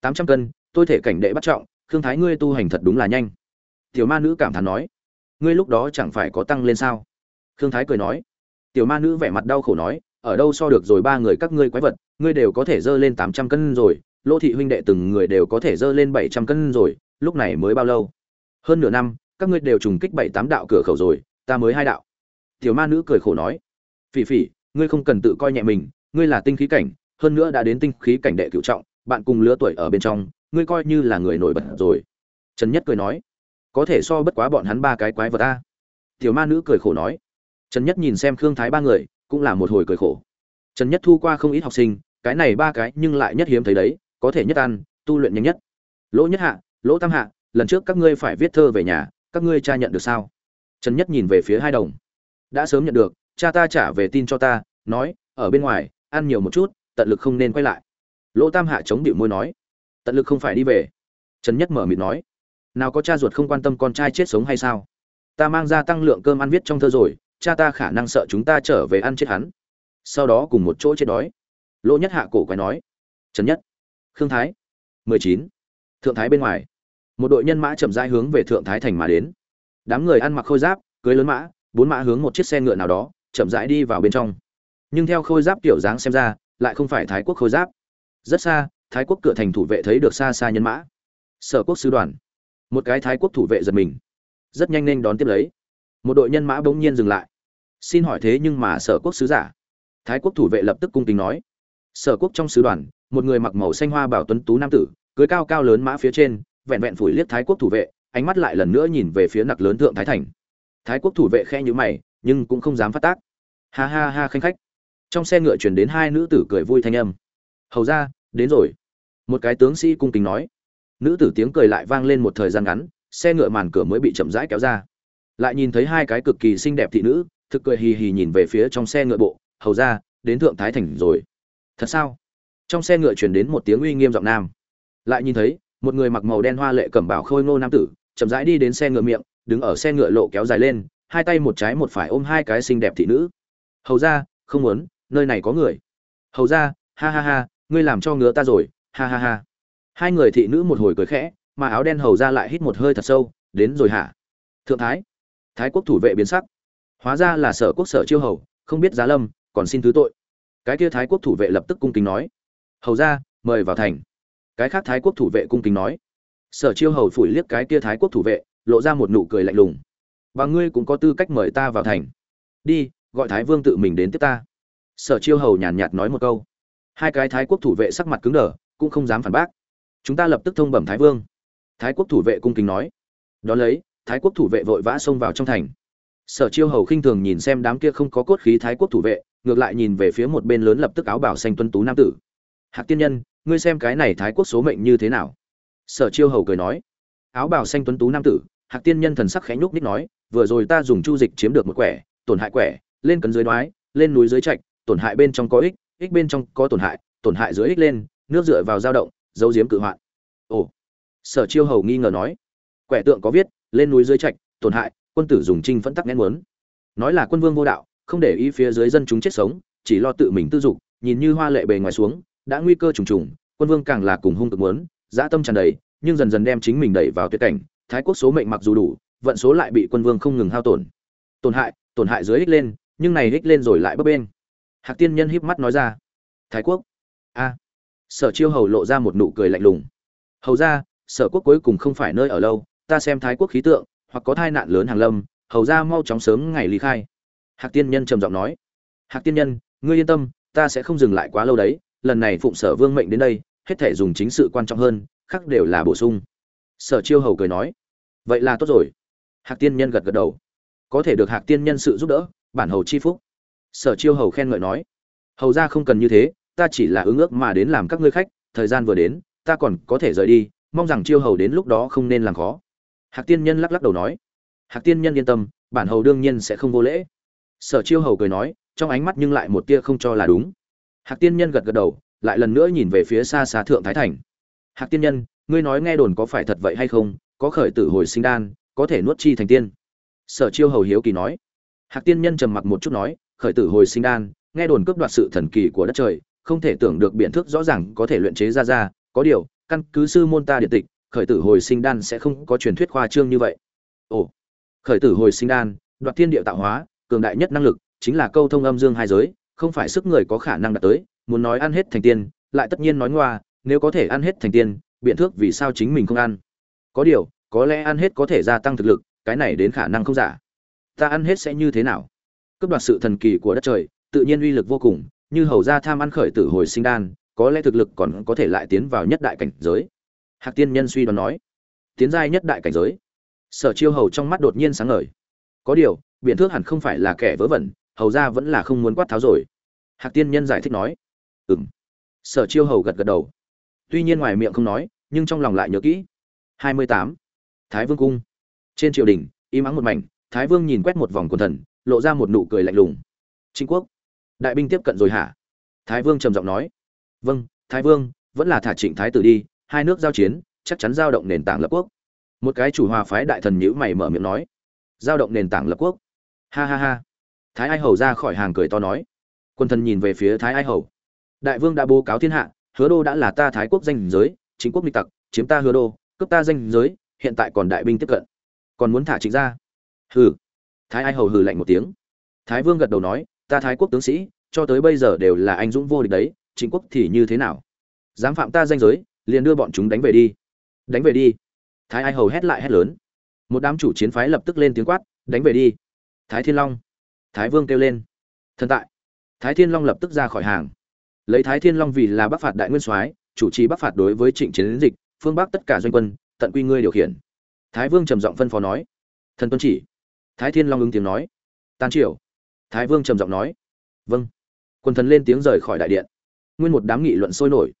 Tám trăm cân, tôi thể cảnh đệ bắt trọng Thương thái ngươi tu hành thật đúng là nhanh. Tiểu ma nữ cảm thán nói. Ngươi lúc đó chẳng phải có tăng lên sao? Thương thái cười nói. Tiểu ma nữ vẻ mặt đau khổ nói, ở đâu so được rồi ba người các ngươi quái vật, ngươi đều có thể dơ lên tám trăm cân rồi Lô thị huynh đệ từng người đều có thể dơ lên bảy trăm cân rồi, lúc này mới bao lâu? Hơn nửa năm, các ngươi đều trùng kích bảy tám đạo cửa khẩu rồi, ta mới hai đạo. Tiểu ma nữ cười khổ nói, phỉ phỉ, ngươi không cần tự coi nhẹ mình, ngươi là tinh khí cảnh, hơn nữa đã đến tinh khí cảnh đệ cựu trọng, bạn cùng lứa tuổi ở bên trong, ngươi coi như là người nổi bật rồi. Trần nhất cười nói, có thể so bất quá bọn hắn ba cái quái vật ta tiểu ma nữ cười khổ nói, trần nhất nhìn xem khương thái ba người, cũng là một hồi cười khổ. Trần nhất thu qua không ít học sinh, cái này ba cái nhưng lại nhất hiếm thấy đấy có thể nhất ăn, tu luyện nhanh nhất. Lỗ nhất hạ, lỗ tam hạ, lần trước các ngươi phải viết thơ về nhà, các ngươi cha nhận được sao? Trần nhất nhìn về phía hai đồng. Đã sớm nhận được, cha ta trả về tin cho ta, nói, ở bên ngoài, ăn nhiều một chút, tận lực không nên quay lại. Lỗ tam hạ chống điệu môi nói, tận lực không phải đi về. Trần nhất mở mịt nói, nào có cha ruột không quan tâm con trai chết sống hay sao? Ta mang ra tăng lượng cơm ăn viết trong thơ rồi, cha ta khả năng sợ chúng ta trở về ăn chết hắn. Sau đó cùng một chỗ chết đói. Lỗ nhất hạ cổ quái nói, trần nhất khương thái. mười chín. Thượng thái bên ngoài. Một đội nhân mã chậm rãi hướng về thượng thái thành mà đến. Đám người ăn mặc khôi giáp, cưới lớn mã, bốn mã hướng một chiếc xe ngựa nào đó, chậm rãi đi vào bên trong. Nhưng theo khôi giáp kiểu dáng xem ra, lại không phải thái quốc khôi giáp. Rất xa, thái quốc cửa thành thủ vệ thấy được xa xa nhân mã. Sở quốc sứ đoàn. Một cái thái quốc thủ vệ giật mình. Rất nhanh nên đón tiếp lấy. Một đội nhân mã bỗng nhiên dừng lại. Xin hỏi thế nhưng mà sở quốc sứ giả? Thái quốc thủ vệ lập tức cung kính nói. Sở quốc trong sứ đoàn một người mặc màu xanh hoa bảo tuấn tú nam tử, cưới cao cao lớn mã phía trên, vẹn vẹn phủi liếc thái quốc thủ vệ, ánh mắt lại lần nữa nhìn về phía nặc lớn thượng thái thành. Thái quốc thủ vệ khe nhữ mày, nhưng cũng không dám phát tác. Ha ha ha khanh khách. Trong xe ngựa chuyển đến hai nữ tử cười vui thanh âm. Hầu ra, đến rồi. Một cái tướng sĩ cung kính nói. Nữ tử tiếng cười lại vang lên một thời gian ngắn, xe ngựa màn cửa mới bị chậm rãi kéo ra. Lại nhìn thấy hai cái cực kỳ xinh đẹp thị nữ, thực cười hì hì nhìn về phía trong xe ngựa bộ. Hầu ra, đến thượng thái thành rồi. Thật sao? Trong xe ngựa chuyển đến một tiếng uy nghiêm giọng nam. Lại nhìn thấy, một người mặc màu đen hoa lệ cẩm bảo khôi ngô nam tử, chậm rãi đi đến xe ngựa miệng, đứng ở xe ngựa lộ kéo dài lên, hai tay một trái một phải ôm hai cái xinh đẹp thị nữ. Hầu ra không muốn, nơi này có người. Hầu ra ha ha ha, ngươi làm cho ngứa ta rồi, ha ha ha. Hai người thị nữ một hồi cười khẽ, mà áo đen hầu ra lại hít một hơi thật sâu, đến rồi hả? Thượng thái thái quốc thủ vệ biến sắc. Hóa ra là sở quốc sở chiêu hầu, không biết giá lâm, còn xin thứ tội. Cái kia thái quốc thủ vệ lập tức cung kính nói hầu ra, mời vào thành. Cái khác thái quốc thủ vệ cung kính nói. Sở chiêu hầu phủi liếc cái kia thái quốc thủ vệ, lộ ra một nụ cười lạnh lùng. Và ngươi cũng có tư cách mời ta vào thành. Đi, gọi thái vương tự mình đến tiếp ta. Sở chiêu hầu nhàn nhạt nói một câu. Hai cái thái quốc thủ vệ sắc mặt cứng đờ, cũng không dám phản bác. Chúng ta lập tức thông bẩm thái vương. Thái quốc thủ vệ cung kính nói. Đón lấy, thái quốc thủ vệ vội vã xông vào trong thành. Sở chiêu hầu khinh thường nhìn xem đám kia không có cốt khí thái quốc thủ vệ, ngược lại nhìn về phía một bên lớn lập tức áo bảo xanh tuân tú nam tử hạc tiên nhân, ngươi xem cái này thái quốc số mệnh như thế nào? Sở chiêu hầu cười nói. Áo bào xanh tuấn tú nam tử, hạc tiên nhân thần sắc khẽ nhúc ních nói, vừa rồi ta dùng chu dịch chiếm được một quẻ, tổn hại quẻ, lên cấn dưới đoái, lên núi dưới trạch, tổn hại bên trong có ích ích bên trong có tổn hại tổn hại dưới ích lên, nước dựa vào dao động dấu diếm cự hoạn. Ồ. Sở chiêu hầu nghi ngờ nói. Quẻ tượng có viết, lên núi dưới trạch, tổn hại, quân tử dùng trinh phẫn tắc nén muốn. Nói là quân vương vô đạo, không để ý phía dưới dân chúng chết sống, chỉ lo tự mình tư dục, nhìn như hoa lệ bề ngoài xuống đã nguy cơ trùng trùng, quân vương càng là cùng hung cực muốn, dã tâm tràn đầy, nhưng dần dần đem chính mình đẩy vào tuyệt cảnh, thái quốc số mệnh mặc dù đủ, vận số lại bị quân vương không ngừng hao tổn. Tổn hại tổn hại dưới ích lên, nhưng này ích lên rồi lại bấp bên hạc tiên nhân híp mắt nói ra, thái quốc? A. Sở chiêu hầu lộ ra một nụ cười lạnh lùng. Hầu ra sở quốc cuối cùng không phải nơi ở lâu, ta xem thái quốc khí tượng, hoặc có tai nạn lớn hàng lâm, hầu ra mau chóng sớm ngày ly khai. Hạc tiên nhân trầm giọng nói. Hạc tiên nhân, ngươi yên tâm, ta sẽ không dừng lại quá lâu đấy lần này phụng sở vương mệnh đến đây, hết thể dùng chính sự quan trọng hơn, khác đều là bổ sung. Sở chiêu hầu cười nói, vậy là tốt rồi. Hạc tiên nhân gật gật đầu. Có thể được hạc tiên nhân sự giúp đỡ, bản hầu chi phúc. Sở chiêu hầu khen ngợi nói, hầu ra không cần như thế, ta chỉ là ứng ước mà đến làm các ngươi khách, thời gian vừa đến, ta còn có thể rời đi, mong rằng chiêu hầu đến lúc đó không nên làm khó. Hạc tiên nhân lắc lắc đầu nói, hạc tiên nhân yên tâm, bản hầu đương nhiên sẽ không vô lễ. Sở chiêu hầu cười nói, trong ánh mắt nhưng lại một tia không cho là đúng hạc tiên nhân gật gật đầu, lại lần nữa nhìn về phía xa xa thượng thái thành. Hạc tiên nhân, ngươi nói nghe đồn có phải thật vậy hay không? Có khởi tử hồi sinh đan, có thể nuốt chi thành tiên. Sở chiêu hầu hiếu kỳ nói. Hạc tiên nhân trầm mặc một chút nói, khởi tử hồi sinh đan, nghe đồn cướp đoạt sự thần kỳ của đất trời, không thể tưởng được biện thức rõ ràng có thể luyện chế ra ra, có điều, căn cứ sư môn ta điện tịch, khởi tử hồi sinh đan sẽ không có truyền thuyết khoa trương như vậy. Ồ, khởi tử hồi sinh đan, đoạt thiên địa tạo hóa, cường đại nhất năng lực, chính là câu thông âm dương hai giới không phải sức người có khả năng đạt tới, muốn nói ăn hết thành tiên, lại tất nhiên nói ngoa, nếu có thể ăn hết thành tiên, biện thước vì sao chính mình không ăn? Có điều, có lẽ ăn hết có thể gia tăng thực lực, cái này đến khả năng không giả. Ta ăn hết sẽ như thế nào? Cướp đoạt sự thần kỳ của đất trời, tự nhiên uy lực vô cùng, như hầu ra tham ăn khởi tử hồi sinh đan, có lẽ thực lực còn có thể lại tiến vào nhất đại cảnh giới. Hạc tiên nhân suy đoán nói, tiến giai nhất đại cảnh giới. Sở chiêu hầu trong mắt đột nhiên sáng ngời. Có điều, biện thước hẳn không phải là kẻ vớ vẩn, hầu ra vẫn là không muốn quát tháo rồi hạc tiên nhân giải thích nói. Ừ m sở chiêu hầu gật gật đầu. Tuy nhiên ngoài miệng không nói, nhưng trong lòng lại nhớ kỹ. Hai mươi tám. Thái vương cung. Trên triều đình, im ắng một mảnh, thái vương nhìn quét một vòng quần thần, lộ ra một nụ cười lạnh lùng. Trinh quốc. Đại binh tiếp cận rồi hả? Thái vương trầm giọng nói. Vâng thái vương, vẫn là thả trịnh thái tử đi, hai nước giao chiến, chắc chắn giao động nền tảng lập quốc. Một cái chủ hòa phái đại thần nhữ mày mở miệng nói. Giao động nền tảng lập quốc. Ha ha ha. Thái ai hầu ra khỏi hàng cười to nói quân thần nhìn về phía thái ai hầu. Đại vương đã bố cáo thiên hạ, hứa đô đã là ta thái quốc danh giới, chính quốc nghịch tặc, chiếm ta hứa đô, cướp ta danh giới, hiện tại còn đại binh tiếp cận. Còn muốn thả trịnh ra? Hừ. Thái ai hầu hừ lạnh một tiếng. Thái vương gật đầu nói, ta thái quốc tướng sĩ, cho tới bây giờ đều là anh dũng vô địch đấy chính quốc thì như thế nào? Dám phạm ta danh giới, liền đưa bọn chúng đánh về đi. Đánh về đi. Thái ai hầu hét lại hét lớn. Một đám chủ chiến phái lập tức lên tiếng quát, đánh về đi. Thái thiên long. Thái vương kêu lên. Thần tại thái thiên long lập tức ra khỏi hàng. Lấy thái thiên long vì là bắc phạt đại nguyên soái, chủ trì bắc phạt đối với trịnh chiến dịch, phương bắc tất cả doanh quân, tận quy ngươi điều khiển. Thái vương trầm giọng phân phó nói. Thần tuân chỉ. Thái thiên long ứng tiếng nói. Tan triều. Thái vương trầm giọng nói. Vâng. Quân thần lên tiếng rời khỏi đại điện. Nguyên một đám nghị luận sôi nổi.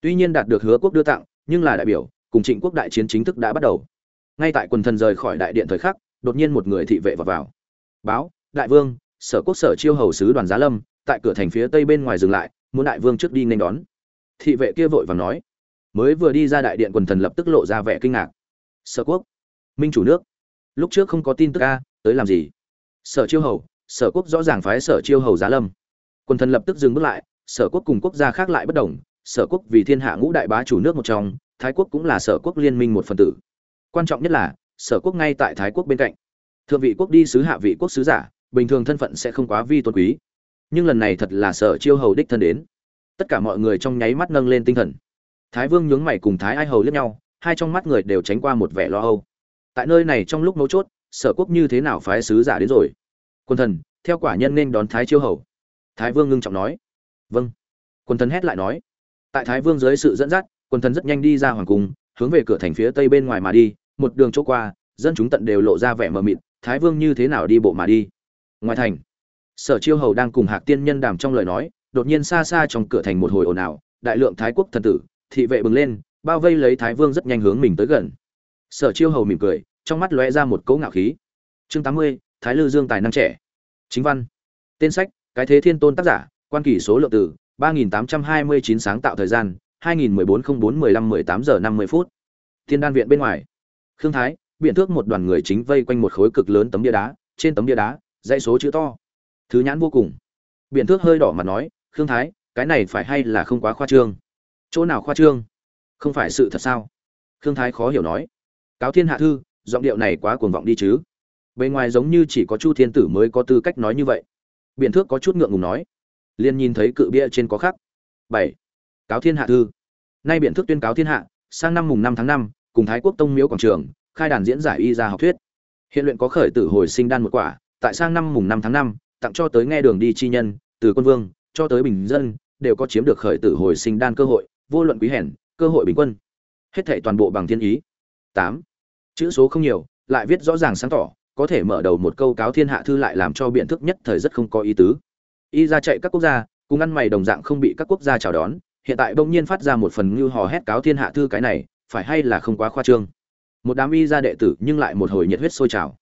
Tuy nhiên đạt được hứa quốc đưa tặng, nhưng là đại biểu, cùng trịnh quốc đại chiến chính thức đã bắt đầu. Ngay tại quần thần rời khỏi đại điện thời khắc, đột nhiên một người thị vệ vào vào. Báo, đại vương, sở quốc sở chiêu hầu sứ đoàn giá lâm tại cửa thành phía tây bên ngoài dừng lại, muốn đại vương trước đi nên đón. Thị vệ kia vội vàng nói. Mới vừa đi ra đại điện quần thần lập tức lộ ra vẻ kinh ngạc. Sở quốc, minh chủ nước, lúc trước không có tin tức ca tới làm gì? Sở chiêu hầu, sở quốc rõ ràng phái sở chiêu hầu giá lâm. Quần thần lập tức dừng bước lại, sở quốc cùng quốc gia khác lại bất đồng. Sở quốc vì thiên hạ ngũ đại bá chủ nước một trong, thái quốc cũng là sở quốc liên minh một phần tử. Quan trọng nhất là, sở quốc ngay tại thái quốc bên cạnh. Thượng vị quốc đi sứ hạ vị quốc sứ giả, bình thường thân phận sẽ không quá vi tôn quý nhưng lần này thật là sở chiêu hầu đích thân đến. Tất cả mọi người trong nháy mắt nâng lên tinh thần. Thái vương nhướng mày cùng thái ai hầu liếc nhau, hai trong mắt người đều tránh qua một vẻ lo âu. Tại nơi này trong lúc mấu chốt, sở quốc như thế nào phái sứ giả đến rồi? Quân thần, theo quả nhân nên đón thái chiêu hầu. Thái vương ngưng trọng nói. Vâng. Quân thần hét lại nói. Tại thái vương dưới sự dẫn dắt, quân thần rất nhanh đi ra hoàng cung, hướng về cửa thành phía tây bên ngoài mà đi, một đường chỗ qua, dân chúng tận đều lộ ra vẻ mờ mịt, thái vương như thế nào đi bộ mà đi? Ngoài thành sở chiêu hầu đang cùng hạc tiên nhân đàm trong lời nói, đột nhiên xa xa trong cửa thành một hồi ồn ào, đại lượng thái quốc thần tử, thị vệ bừng lên, bao vây lấy thái vương rất nhanh hướng mình tới gần. Sở chiêu hầu mỉm cười, trong mắt lóe ra một cỗ ngạo khí. Chương tám mươi, thái lư dương tài năng trẻ. Chính văn. Tên sách, cái thế thiên tôn tác giả, quan kỷ số lượng từ ba nghìn tám trăm hai mươi chín sáng tạo thời gian, hai nghìn mười bốn không bốn mười lăm mười tám giờ năm mươi phút. Thiên đan viện bên ngoài. Khương thái biện thước một đoàn người chính vây quanh một khối cực lớn tấm bia đá, trên tấm bia đá, dãy số chữ to thứ nhãn vô cùng. Biện thước hơi đỏ mặt nói, khương thái, cái này phải hay là không quá khoa trương? Chỗ nào khoa trương? Không phải sự thật sao? Khương thái khó hiểu nói. Cáo thiên hạ thư, giọng điệu này quá cuồng vọng đi chứ. Bề ngoài giống như chỉ có chu thiên tử mới có tư cách nói như vậy. Biện thước có chút ngượng ngùng nói. Liền nhìn thấy cự bia trên có khắc. Bảy. Cáo thiên hạ thư. Nay biện thước tuyên cáo thiên hạ, sang năm mùng năm tháng năm, cùng thái quốc tông miếu quảng trường, khai đàn diễn giải y ra học thuyết. Hiện luyện có khởi tử hồi sinh đan một quả, tại sang năm mùng năm tháng năm tặng cho tới nghe đường đi chi nhân, từ quân vương, cho tới bình dân, đều có chiếm được khởi tử hồi sinh đan cơ hội, vô luận quý hèn, cơ hội bình quân. Hết thảy toàn bộ bằng thiên ý. Tám. Chữ số không nhiều, lại viết rõ ràng sáng tỏ, có thể mở đầu một câu cáo thiên hạ thư lại làm cho biện thức nhất thời rất không có ý tứ. Y ra chạy các quốc gia, cùng ăn mày đồng dạng không bị các quốc gia chào đón, hiện tại bỗng nhiên phát ra một phần như hò hét cáo thiên hạ thư cái này, phải hay là không quá khoa trương. Một đám y ra đệ tử nhưng lại một hồi nhiệt huyết sôi trào.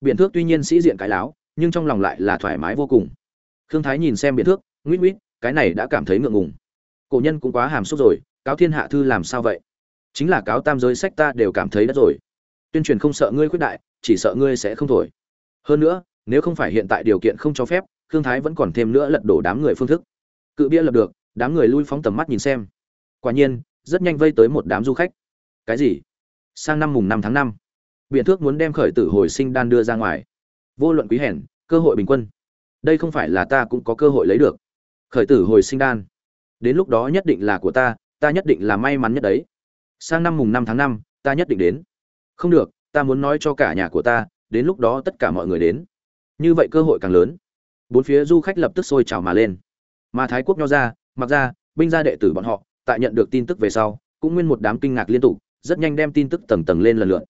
Biện thước tuy nhiên sĩ diện cái láo nhưng trong lòng lại là thoải mái vô cùng. Khương thái nhìn xem Biệt thước nguyễn nguyễn cái này đã cảm thấy ngượng ngùng. Cổ nhân cũng quá hàm xúc rồi, cáo thiên hạ thư làm sao vậy? Chính là cáo tam giới sách ta đều cảm thấy đất rồi. Tuyên truyền không sợ ngươi khuyết đại, chỉ sợ ngươi sẽ không thổi. Hơn nữa, nếu không phải hiện tại điều kiện không cho phép, khương thái vẫn còn thêm nữa lật đổ đám người phương thức. Cự bia lập được, đám người lui phóng tầm mắt nhìn xem. Quả nhiên, rất nhanh vây tới một đám du khách. Cái gì? Sang năm mùng năm tháng năm biện thước muốn đem khởi tử hồi sinh đan đưa ra ngoài vô luận quý hèn, cơ hội bình quân. Đây không phải là ta cũng có cơ hội lấy được. Khởi tử hồi sinh đan. Đến lúc đó nhất định là của ta ta nhất định là may mắn nhất đấy. Sang năm mùng năm tháng năm, ta nhất định đến. Không được, ta muốn nói cho cả nhà của ta, đến lúc đó tất cả mọi người đến. Như vậy cơ hội càng lớn. Bốn phía du khách lập tức sôi trào mà lên. Mà thái quốc nho ra, mặc ra, binh gia đệ tử bọn họ, tại nhận được tin tức về sau, cũng nguyên một đám kinh ngạc liên tục, rất nhanh đem tin tức tầng tầng lên lần lượt.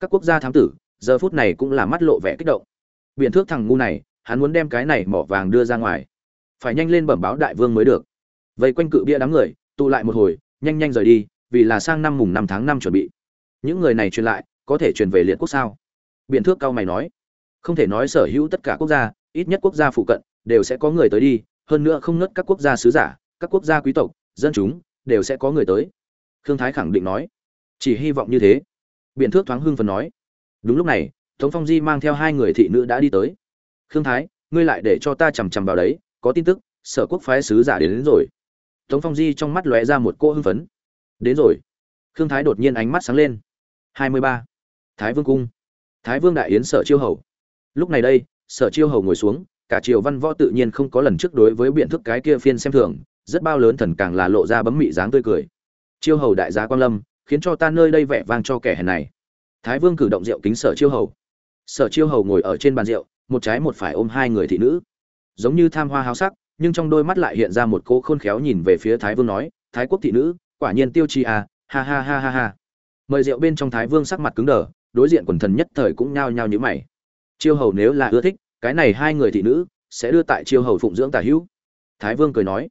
Các quốc gia thám tử, giờ phút này cũng là mắt lộ vẻ kích động biện thước thằng ngu này, hắn muốn đem cái này mỏ vàng đưa ra ngoài. Phải nhanh lên bẩm báo đại vương mới được. Vây quanh cự bia đám người, tụ lại một hồi, nhanh nhanh rời đi, vì là sang năm mùng năm tháng năm chuẩn bị. Những người này truyền lại, có thể truyền về liệt quốc sao? Biện thước cao mày nói. Không thể nói sở hữu tất cả quốc gia, ít nhất quốc gia phụ cận, đều sẽ có người tới đi, hơn nữa không nớt các quốc gia sứ giả, các quốc gia quý tộc, dân chúng, đều sẽ có người tới. Khương thái khẳng định nói. Chỉ hy vọng như thế. Biện thước thoáng hưng phần nói. Đúng lúc này tống phong di mang theo hai người thị nữ đã đi tới. Khương thái ngươi lại để cho ta chằm chằm vào đấy có tin tức sở quốc phái sứ giả đến, đến rồi. Tống phong di trong mắt lóe ra một cô hưng phấn. Đến rồi. Khương thái đột nhiên ánh mắt sáng lên. Hai mươi ba. Thái vương cung. Thái vương đại yến sở chiêu hầu. Lúc này đây sở chiêu hầu ngồi xuống cả triều văn võ tự nhiên không có lần trước đối với biện thức cái kia phiên xem thường rất bao lớn thần càng là lộ ra bấm mị dáng tươi cười. Chiêu hầu đại gia quan lâm khiến cho ta nơi đây vẻ vang cho kẻ hèn này. Thái vương cử động rượu kính sở chiêu hầu sở chiêu hầu ngồi ở trên bàn rượu, một trái một phải ôm hai người thị nữ. Giống như tham hoa háo sắc, nhưng trong đôi mắt lại hiện ra một cô khôn khéo nhìn về phía thái vương nói, thái quốc thị nữ, quả nhiên tiêu chi à ha ha ha ha ha. Mời rượu bên trong thái vương sắc mặt cứng đờ, đối diện quần thần nhất thời cũng nhao nhao như mày. Chiêu hầu nếu là ưa thích, cái này hai người thị nữ sẽ đưa tại chiêu hầu phụng dưỡng tả hữu. Thái vương cười nói,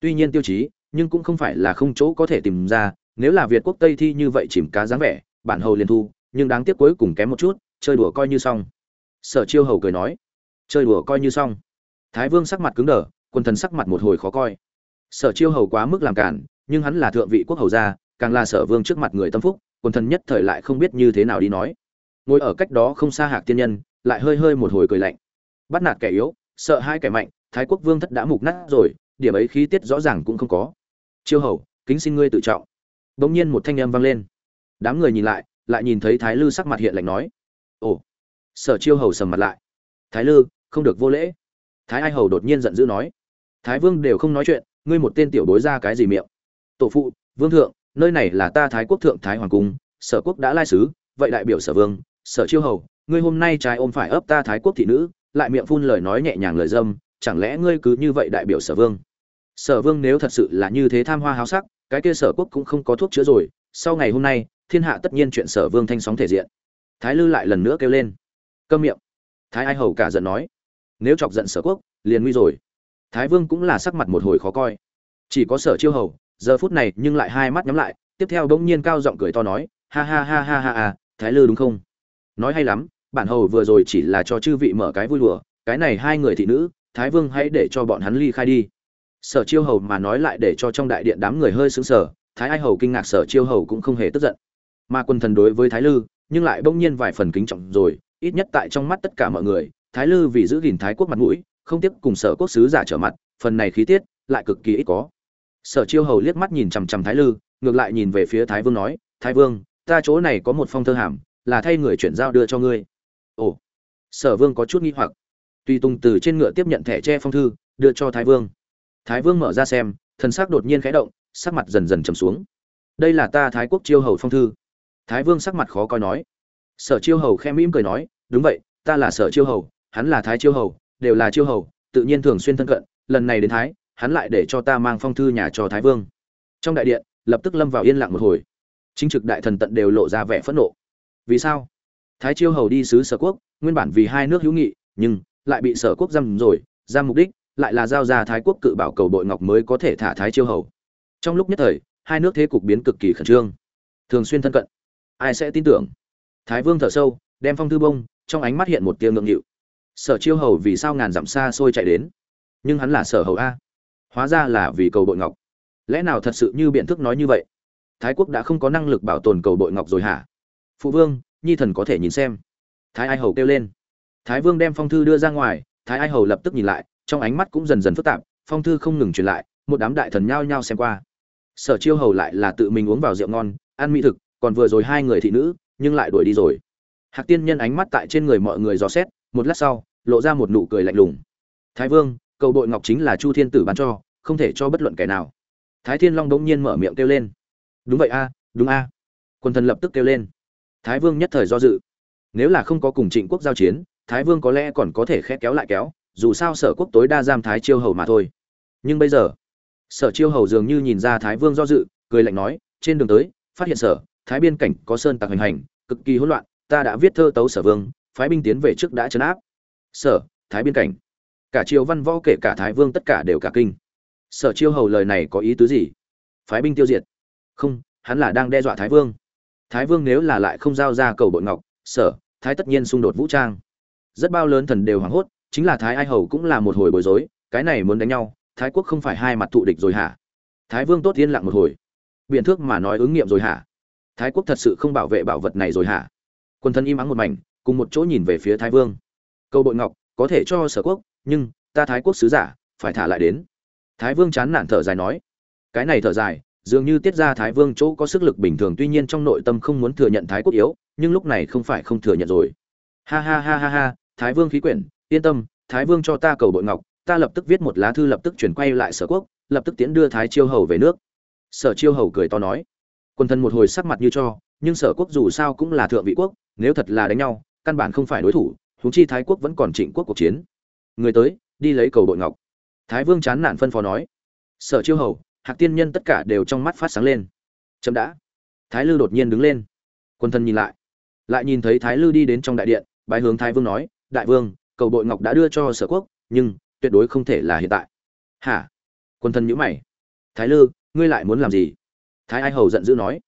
tuy nhiên tiêu chí, nhưng cũng không phải là không chỗ có thể tìm ra, nếu là việt quốc tây thi như vậy chìm cá dáng vẻ, bản hầu liền thu, nhưng đáng tiếc cuối cùng kém một chút chơi đùa coi như xong. Sở chiêu hầu cười nói, chơi đùa coi như xong. Thái vương sắc mặt cứng đờ quân thần sắc mặt một hồi khó coi. Sở chiêu hầu quá mức làm cản nhưng hắn là thượng vị quốc hầu gia, càng là sở vương trước mặt người tâm phúc quân thần nhất thời lại không biết như thế nào đi nói. Ngồi ở cách đó không xa hạc tiên nhân, lại hơi hơi một hồi cười lạnh. Bắt nạt kẻ yếu, sợ hai kẻ mạnh, thái quốc vương thất đã mục nát rồi, điểm ấy khí tiết rõ ràng cũng không có. Chiêu hầu, kính xin ngươi tự trọng. Bỗng nhiên một thanh âm vang lên. Đám người nhìn lại lại nhìn thấy thái lư sắc mặt hiện lạnh nói ồ. Sở chiêu hầu sầm mặt lại. Thái lư, không được vô lễ. Thái ai hầu đột nhiên giận dữ nói. Thái vương đều không nói chuyện, ngươi một tên tiểu bối ra cái gì miệng? Tổ phụ, vương thượng, nơi này là ta thái quốc thượng thái hoàng cung, sở quốc đã lai sứ vậy đại biểu sở vương, sở chiêu hầu, ngươi hôm nay trái ôm phải ấp ta thái quốc thị nữ, lại miệng phun lời nói nhẹ nhàng lời dâm, chẳng lẽ ngươi cứ như vậy đại biểu sở vương? Sở vương nếu thật sự là như thế tham hoa háo sắc, cái kia sở quốc cũng không có thuốc chữa rồi, sau ngày hôm nay, thiên hạ tất nhiên chuyện sở vương thanh sóng thể diện thái lư lại lần nữa kêu lên. Câm miệng. Thái ai hầu cả giận nói. Nếu chọc giận sở quốc, liền nguy rồi. Thái vương cũng là sắc mặt một hồi khó coi. Chỉ có sở chiêu hầu, giờ phút này nhưng lại hai mắt nhắm lại, tiếp theo bỗng nhiên cao giọng cười to nói, ha ha ha ha ha ha, thái lư đúng không? Nói hay lắm, bản hầu vừa rồi chỉ là cho chư vị mở cái vui đùa, cái này hai người thị nữ, thái vương hãy để cho bọn hắn ly khai đi. Sở chiêu hầu mà nói lại để cho trong đại điện đám người hơi sững sờ, thái ai hầu kinh ngạc sở chiêu hầu cũng không hề tức giận. Mà quân thần đối với thái lư nhưng lại bỗng nhiên vài phần kính trọng rồi, ít nhất tại trong mắt tất cả mọi người, thái lư vì giữ gìn thái quốc mặt mũi, không tiếp cùng sở quốc sứ giả trở mặt, phần này khí tiết lại cực kỳ ít có. Sở chiêu hầu liếc mắt nhìn chằm chằm thái lư, ngược lại nhìn về phía thái vương nói, thái vương, ta chỗ này có một phong thơ hàm, là thay người chuyển giao đưa cho ngươi. Ồ, sở vương có chút nghi hoặc. Tùy tùng từ trên ngựa tiếp nhận thẻ tre phong thư, đưa cho thái vương. Thái vương mở ra xem, thần sắc đột nhiên khẽ động, sắc mặt dần dần trầm xuống. Đây là ta thái quốc chiêu hầu phong thư thái vương sắc mặt khó coi nói. Sở chiêu hầu khe mỉm cười nói, đúng vậy, ta là sở chiêu hầu, hắn là thái chiêu hầu, đều là chiêu hầu, tự nhiên thường xuyên thân cận, lần này đến thái, hắn lại để cho ta mang phong thư nhà cho thái vương. Trong đại điện, lập tức lâm vào yên lặng một hồi. Chính trực đại thần tận đều lộ ra vẻ phẫn nộ. Vì sao? Thái chiêu hầu đi sứ sở quốc, nguyên bản vì hai nước hữu nghị, nhưng lại bị sở quốc giam rồi, giam mục đích lại là giao ra thái quốc cự bảo cầu bội ngọc mới có thể thả thái chiêu hầu. Trong lúc nhất thời, hai nước thế cục biến cực kỳ khẩn trương. Thường xuyên thân cận ai sẽ tin tưởng? Thái vương thở sâu, đem phong thư bông, trong ánh mắt hiện một tia ngượng nghịu. Sở chiêu hầu vì sao ngàn dặm xa xôi chạy đến? Nhưng hắn là sở hầu a. Hóa ra là vì cầu bội ngọc. Lẽ nào thật sự như biện thức nói như vậy? Thái quốc đã không có năng lực bảo tồn cầu bội ngọc rồi hả? Phụ vương, nhi thần có thể nhìn xem. Thái ai hầu kêu lên. Thái vương đem phong thư đưa ra ngoài, thái ai hầu lập tức nhìn lại, trong ánh mắt cũng dần dần phức tạp, phong thư không ngừng truyền lại, một đám đại thần nhao nhao xem qua. Sở chiêu hầu lại là tự mình uống vào rượu ngon, ăn mỹ thực còn vừa rồi hai người thị nữ, nhưng lại đuổi đi rồi. Hạc tiên nhân ánh mắt tại trên người mọi người dò xét, một lát sau, lộ ra một nụ cười lạnh lùng. Thái vương, cầu đội ngọc chính là chu thiên tử bán cho, không thể cho bất luận kẻ nào. Thái thiên long đống nhiên mở miệng kêu lên. Đúng vậy a, đúng a. Quân thần lập tức kêu lên. Thái vương nhất thời do dự. Nếu là không có cùng trịnh quốc giao chiến, thái vương có lẽ còn có thể khét kéo lại kéo, dù sao sở quốc tối đa giam thái chiêu hầu mà thôi. Nhưng bây giờ, sở chiêu hầu dường như nhìn ra thái vương do dự, cười lạnh nói, trên đường tới, phát hiện sở thái biên cảnh có sơn tặc hành hành, cực kỳ hỗn loạn, ta đã viết thơ tấu sở vương, phái binh tiến về trước đã chấn áp. Sở, thái biên cảnh. Cả triều văn võ kể cả thái vương tất cả đều cả kinh. Sở chiêu hầu lời này có ý tứ gì? Phái binh tiêu diệt. Không, hắn là đang đe dọa thái vương. Thái vương nếu là lại không giao ra cầu bội ngọc, sở, thái tất nhiên xung đột vũ trang. Rất bao lớn thần đều hoảng hốt, chính là thái ai hầu cũng là một hồi bối rối, cái này muốn đánh nhau, thái quốc không phải hai mặt thụ địch rồi hả? Thái vương tốt yên lặng một hồi. Biện thước mà nói ứng nghiệm rồi hả? Thái quốc thật sự không bảo vệ bảo vật này rồi hả? Quân thân im ắng một mảnh, cùng một chỗ nhìn về phía thái vương. Câu bội ngọc, có thể cho sở quốc, nhưng, ta thái quốc sứ giả, phải thả lại đến. Thái vương chán nản thở dài nói. Cái này thở dài, dường như tiết ra thái vương chỗ có sức lực bình thường, tuy nhiên trong nội tâm không muốn thừa nhận thái quốc yếu, nhưng lúc này không phải không thừa nhận rồi. Ha ha ha ha ha, thái vương khí quyển, yên tâm, thái vương cho ta cầu bội ngọc, ta lập tức viết một lá thư lập tức chuyển quay lại sở quốc, lập tức tiến đưa thái chiêu hầu về nước. Sở chiêu hầu cười to nói quân thân một hồi sắc mặt như cho, nhưng sở quốc dù sao cũng là thượng vị quốc, nếu thật là đánh nhau, căn bản không phải đối thủ, huống chi thái quốc vẫn còn trịnh quốc cuộc chiến. Người tới, đi lấy cầu đội ngọc. Thái vương chán nản phân phó nói. Sở chiêu hầu, hạc tiên nhân tất cả đều trong mắt phát sáng lên. Chậm đã. Thái lư đột nhiên đứng lên. Quân thân nhìn lại. Lại nhìn thấy thái lư đi đến trong đại điện, bái hướng thái vương nói, đại vương, cầu bội ngọc đã đưa cho sở quốc, nhưng tuyệt đối không thể là hiện tại. Hả? Quân thân nhữ mày. Thái lư, ngươi lại muốn làm gì? Thái ai hầu giận dữ nói,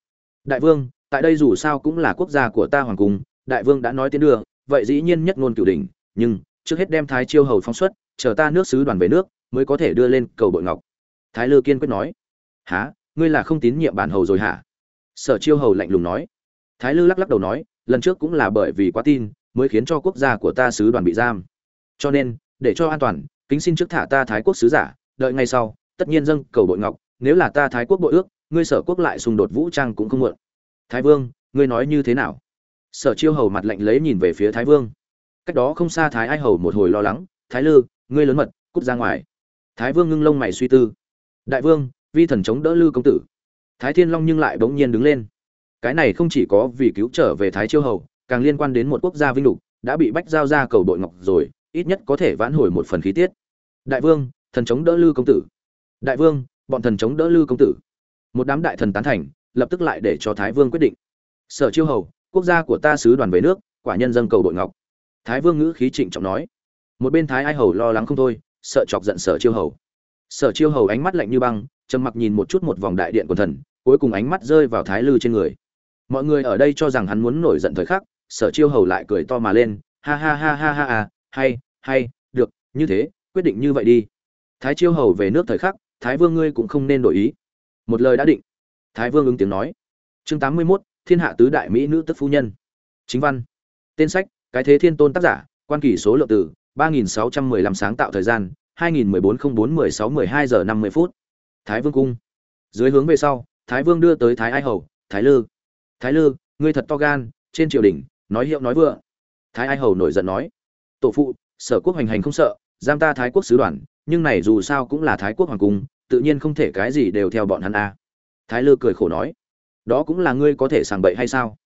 đại vương, tại đây dù sao cũng là quốc gia của ta hoàng cung, đại vương đã nói tiến đưa, vậy dĩ nhiên nhất ngôn cửu đỉnh, nhưng trước hết đem thái chiêu hầu phóng xuất, chờ ta nước sứ đoàn về nước, mới có thể đưa lên cầu bội ngọc. Thái lư kiên quyết nói há ngươi là không tín nhiệm bản hầu rồi hả? Sở chiêu hầu lạnh lùng nói. Thái lư lắc lắc đầu nói, lần trước cũng là bởi vì quá tin, mới khiến cho quốc gia của ta sứ đoàn bị giam. Cho nên, để cho an toàn, kính xin trước thả ta thái quốc sứ giả, đợi ngay sau, tất nhiên dâng cầu bội ngọc, nếu là ta thái quốc bội ước ngươi sở quốc lại xung đột vũ trang cũng không muộn. Thái vương, ngươi nói như thế nào? Sở chiêu hầu mặt lạnh lấy nhìn về phía thái vương. Cách đó không xa thái ai hầu một hồi lo lắng, thái lư, ngươi lớn mật, cút ra ngoài. Thái vương ngưng lông mày suy tư. Đại vương, vi thần chống đỡ lư công tử. Thái thiên long nhưng lại bỗng nhiên đứng lên. Cái này không chỉ có vì cứu trở về thái chiêu hầu, càng liên quan đến một quốc gia vinh lục, đã bị bách giao ra cầu đội ngọc rồi, ít nhất có thể vãn hồi một phần khí tiết. Đại vương, thần chống đỡ lư công tử. Đại vương, bọn thần chống đỡ lư công tử một đám đại thần tán thành, lập tức lại để cho thái vương quyết định. Sở chiêu hầu, quốc gia của ta sứ đoàn về nước, quả nhân dân cầu đội ngọc. Thái vương ngữ khí trịnh trọng nói. Một bên thái ai hầu lo lắng không thôi, sợ chọc giận sở chiêu hầu. Sở chiêu hầu ánh mắt lạnh như băng, trầm mặc nhìn một chút một vòng đại điện quần thần, cuối cùng ánh mắt rơi vào thái lư trên người. Mọi người ở đây cho rằng hắn muốn nổi giận thời khắc, sở chiêu hầu lại cười to mà lên, ha ha ha ha ha ha, hay hay, được, như thế, quyết định như vậy đi. Thái chiêu hầu về nước thời khắc, thái vương ngươi cũng không nên đổi ý một lời đã định. Thái vương ứng tiếng nói. Chương tám mươi mốt, thiên hạ tứ đại mỹ nữ tức phu nhân. Chính văn. Tên sách, cái thế thiên tôn tác giả, quan kỷ số lượng từ ba nghìn sáu trăm mười lăm sáng tạo thời gian, hai nghìn mười bốn không bốn mười sáu mười hai giờ năm mươi phút. Thái vương cung. Dưới hướng về sau, thái vương đưa tới thái ai hầu, thái lư. Thái lư, ngươi thật to gan, trên triều đình, nói hiệu nói vựa thái ai hầu nổi giận nói. Tổ phụ, sở quốc hành hành không sợ, giam ta thái quốc sứ đoàn, nhưng này dù sao cũng là thái quốc hoàng cung tự nhiên không thể cái gì đều theo bọn hắn a. Thái lư cười khổ nói, đó cũng là ngươi có thể sàng bậy hay sao?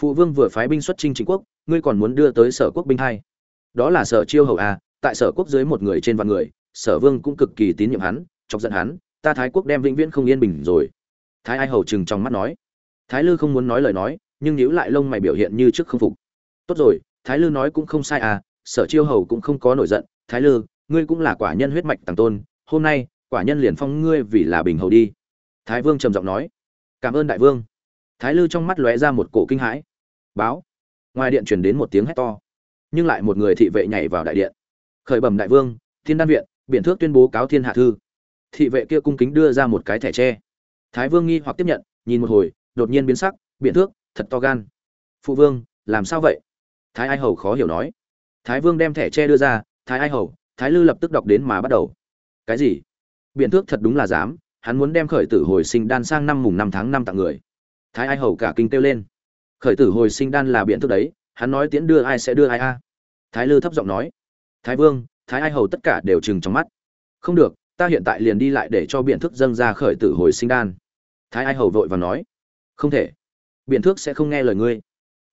Phụ vương vừa phái binh xuất chinh chính quốc, ngươi còn muốn đưa tới sở quốc binh hay đó là sở chiêu hầu a, tại sở quốc dưới một người trên vạn người, sở vương cũng cực kỳ tín nhiệm hắn, chọc giận hắn, ta thái quốc đem vĩnh viễn không yên bình rồi. Thái ai hầu chừng trong mắt nói, thái lư không muốn nói lời nói, nhưng nhíu lại lông mày biểu hiện như trước không phục. Tốt rồi, thái lư nói cũng không sai à sở chiêu hầu cũng không có nổi giận. Thái lư, ngươi cũng là quả nhân huyết mạch tàng tôn, hôm nay quả nhân liền phong ngươi vì là bình hầu đi. Thái vương trầm giọng nói. Cảm ơn đại vương. Thái lư trong mắt lóe ra một cổ kinh hãi. Báo. Ngoài điện truyền đến một tiếng hét to. Nhưng lại một người thị vệ nhảy vào đại điện. Khởi bẩm đại vương, thiên đan viện biện thước tuyên bố cáo thiên hạ thư. Thị vệ kia cung kính đưa ra một cái thẻ tre. Thái vương nghi hoặc tiếp nhận, nhìn một hồi, đột nhiên biến sắc biện thước, thật to gan. Phụ vương, làm sao vậy? Thái ai hầu khó hiểu nói. Thái vương đem thẻ tre đưa ra, thái ai hầu, thái lư lập tức đọc đến mà bắt đầu. Cái gì? Biện thước thật đúng là dám, hắn muốn đem khởi tử hồi sinh đan sang năm mùng năm tháng năm tặng người. Thái ai hầu cả kinh kêu lên. Khởi tử hồi sinh đan là biện thước đấy, hắn nói tiễn đưa ai sẽ đưa ai a? Thái lư thấp giọng nói. Thái vương, thái ai hầu tất cả đều chừng trong mắt. Không được, ta hiện tại liền đi lại để cho biện thức dâng ra khởi tử hồi sinh đan. Thái ai hầu vội và nói. Không thể. Biện thước sẽ không nghe lời ngươi.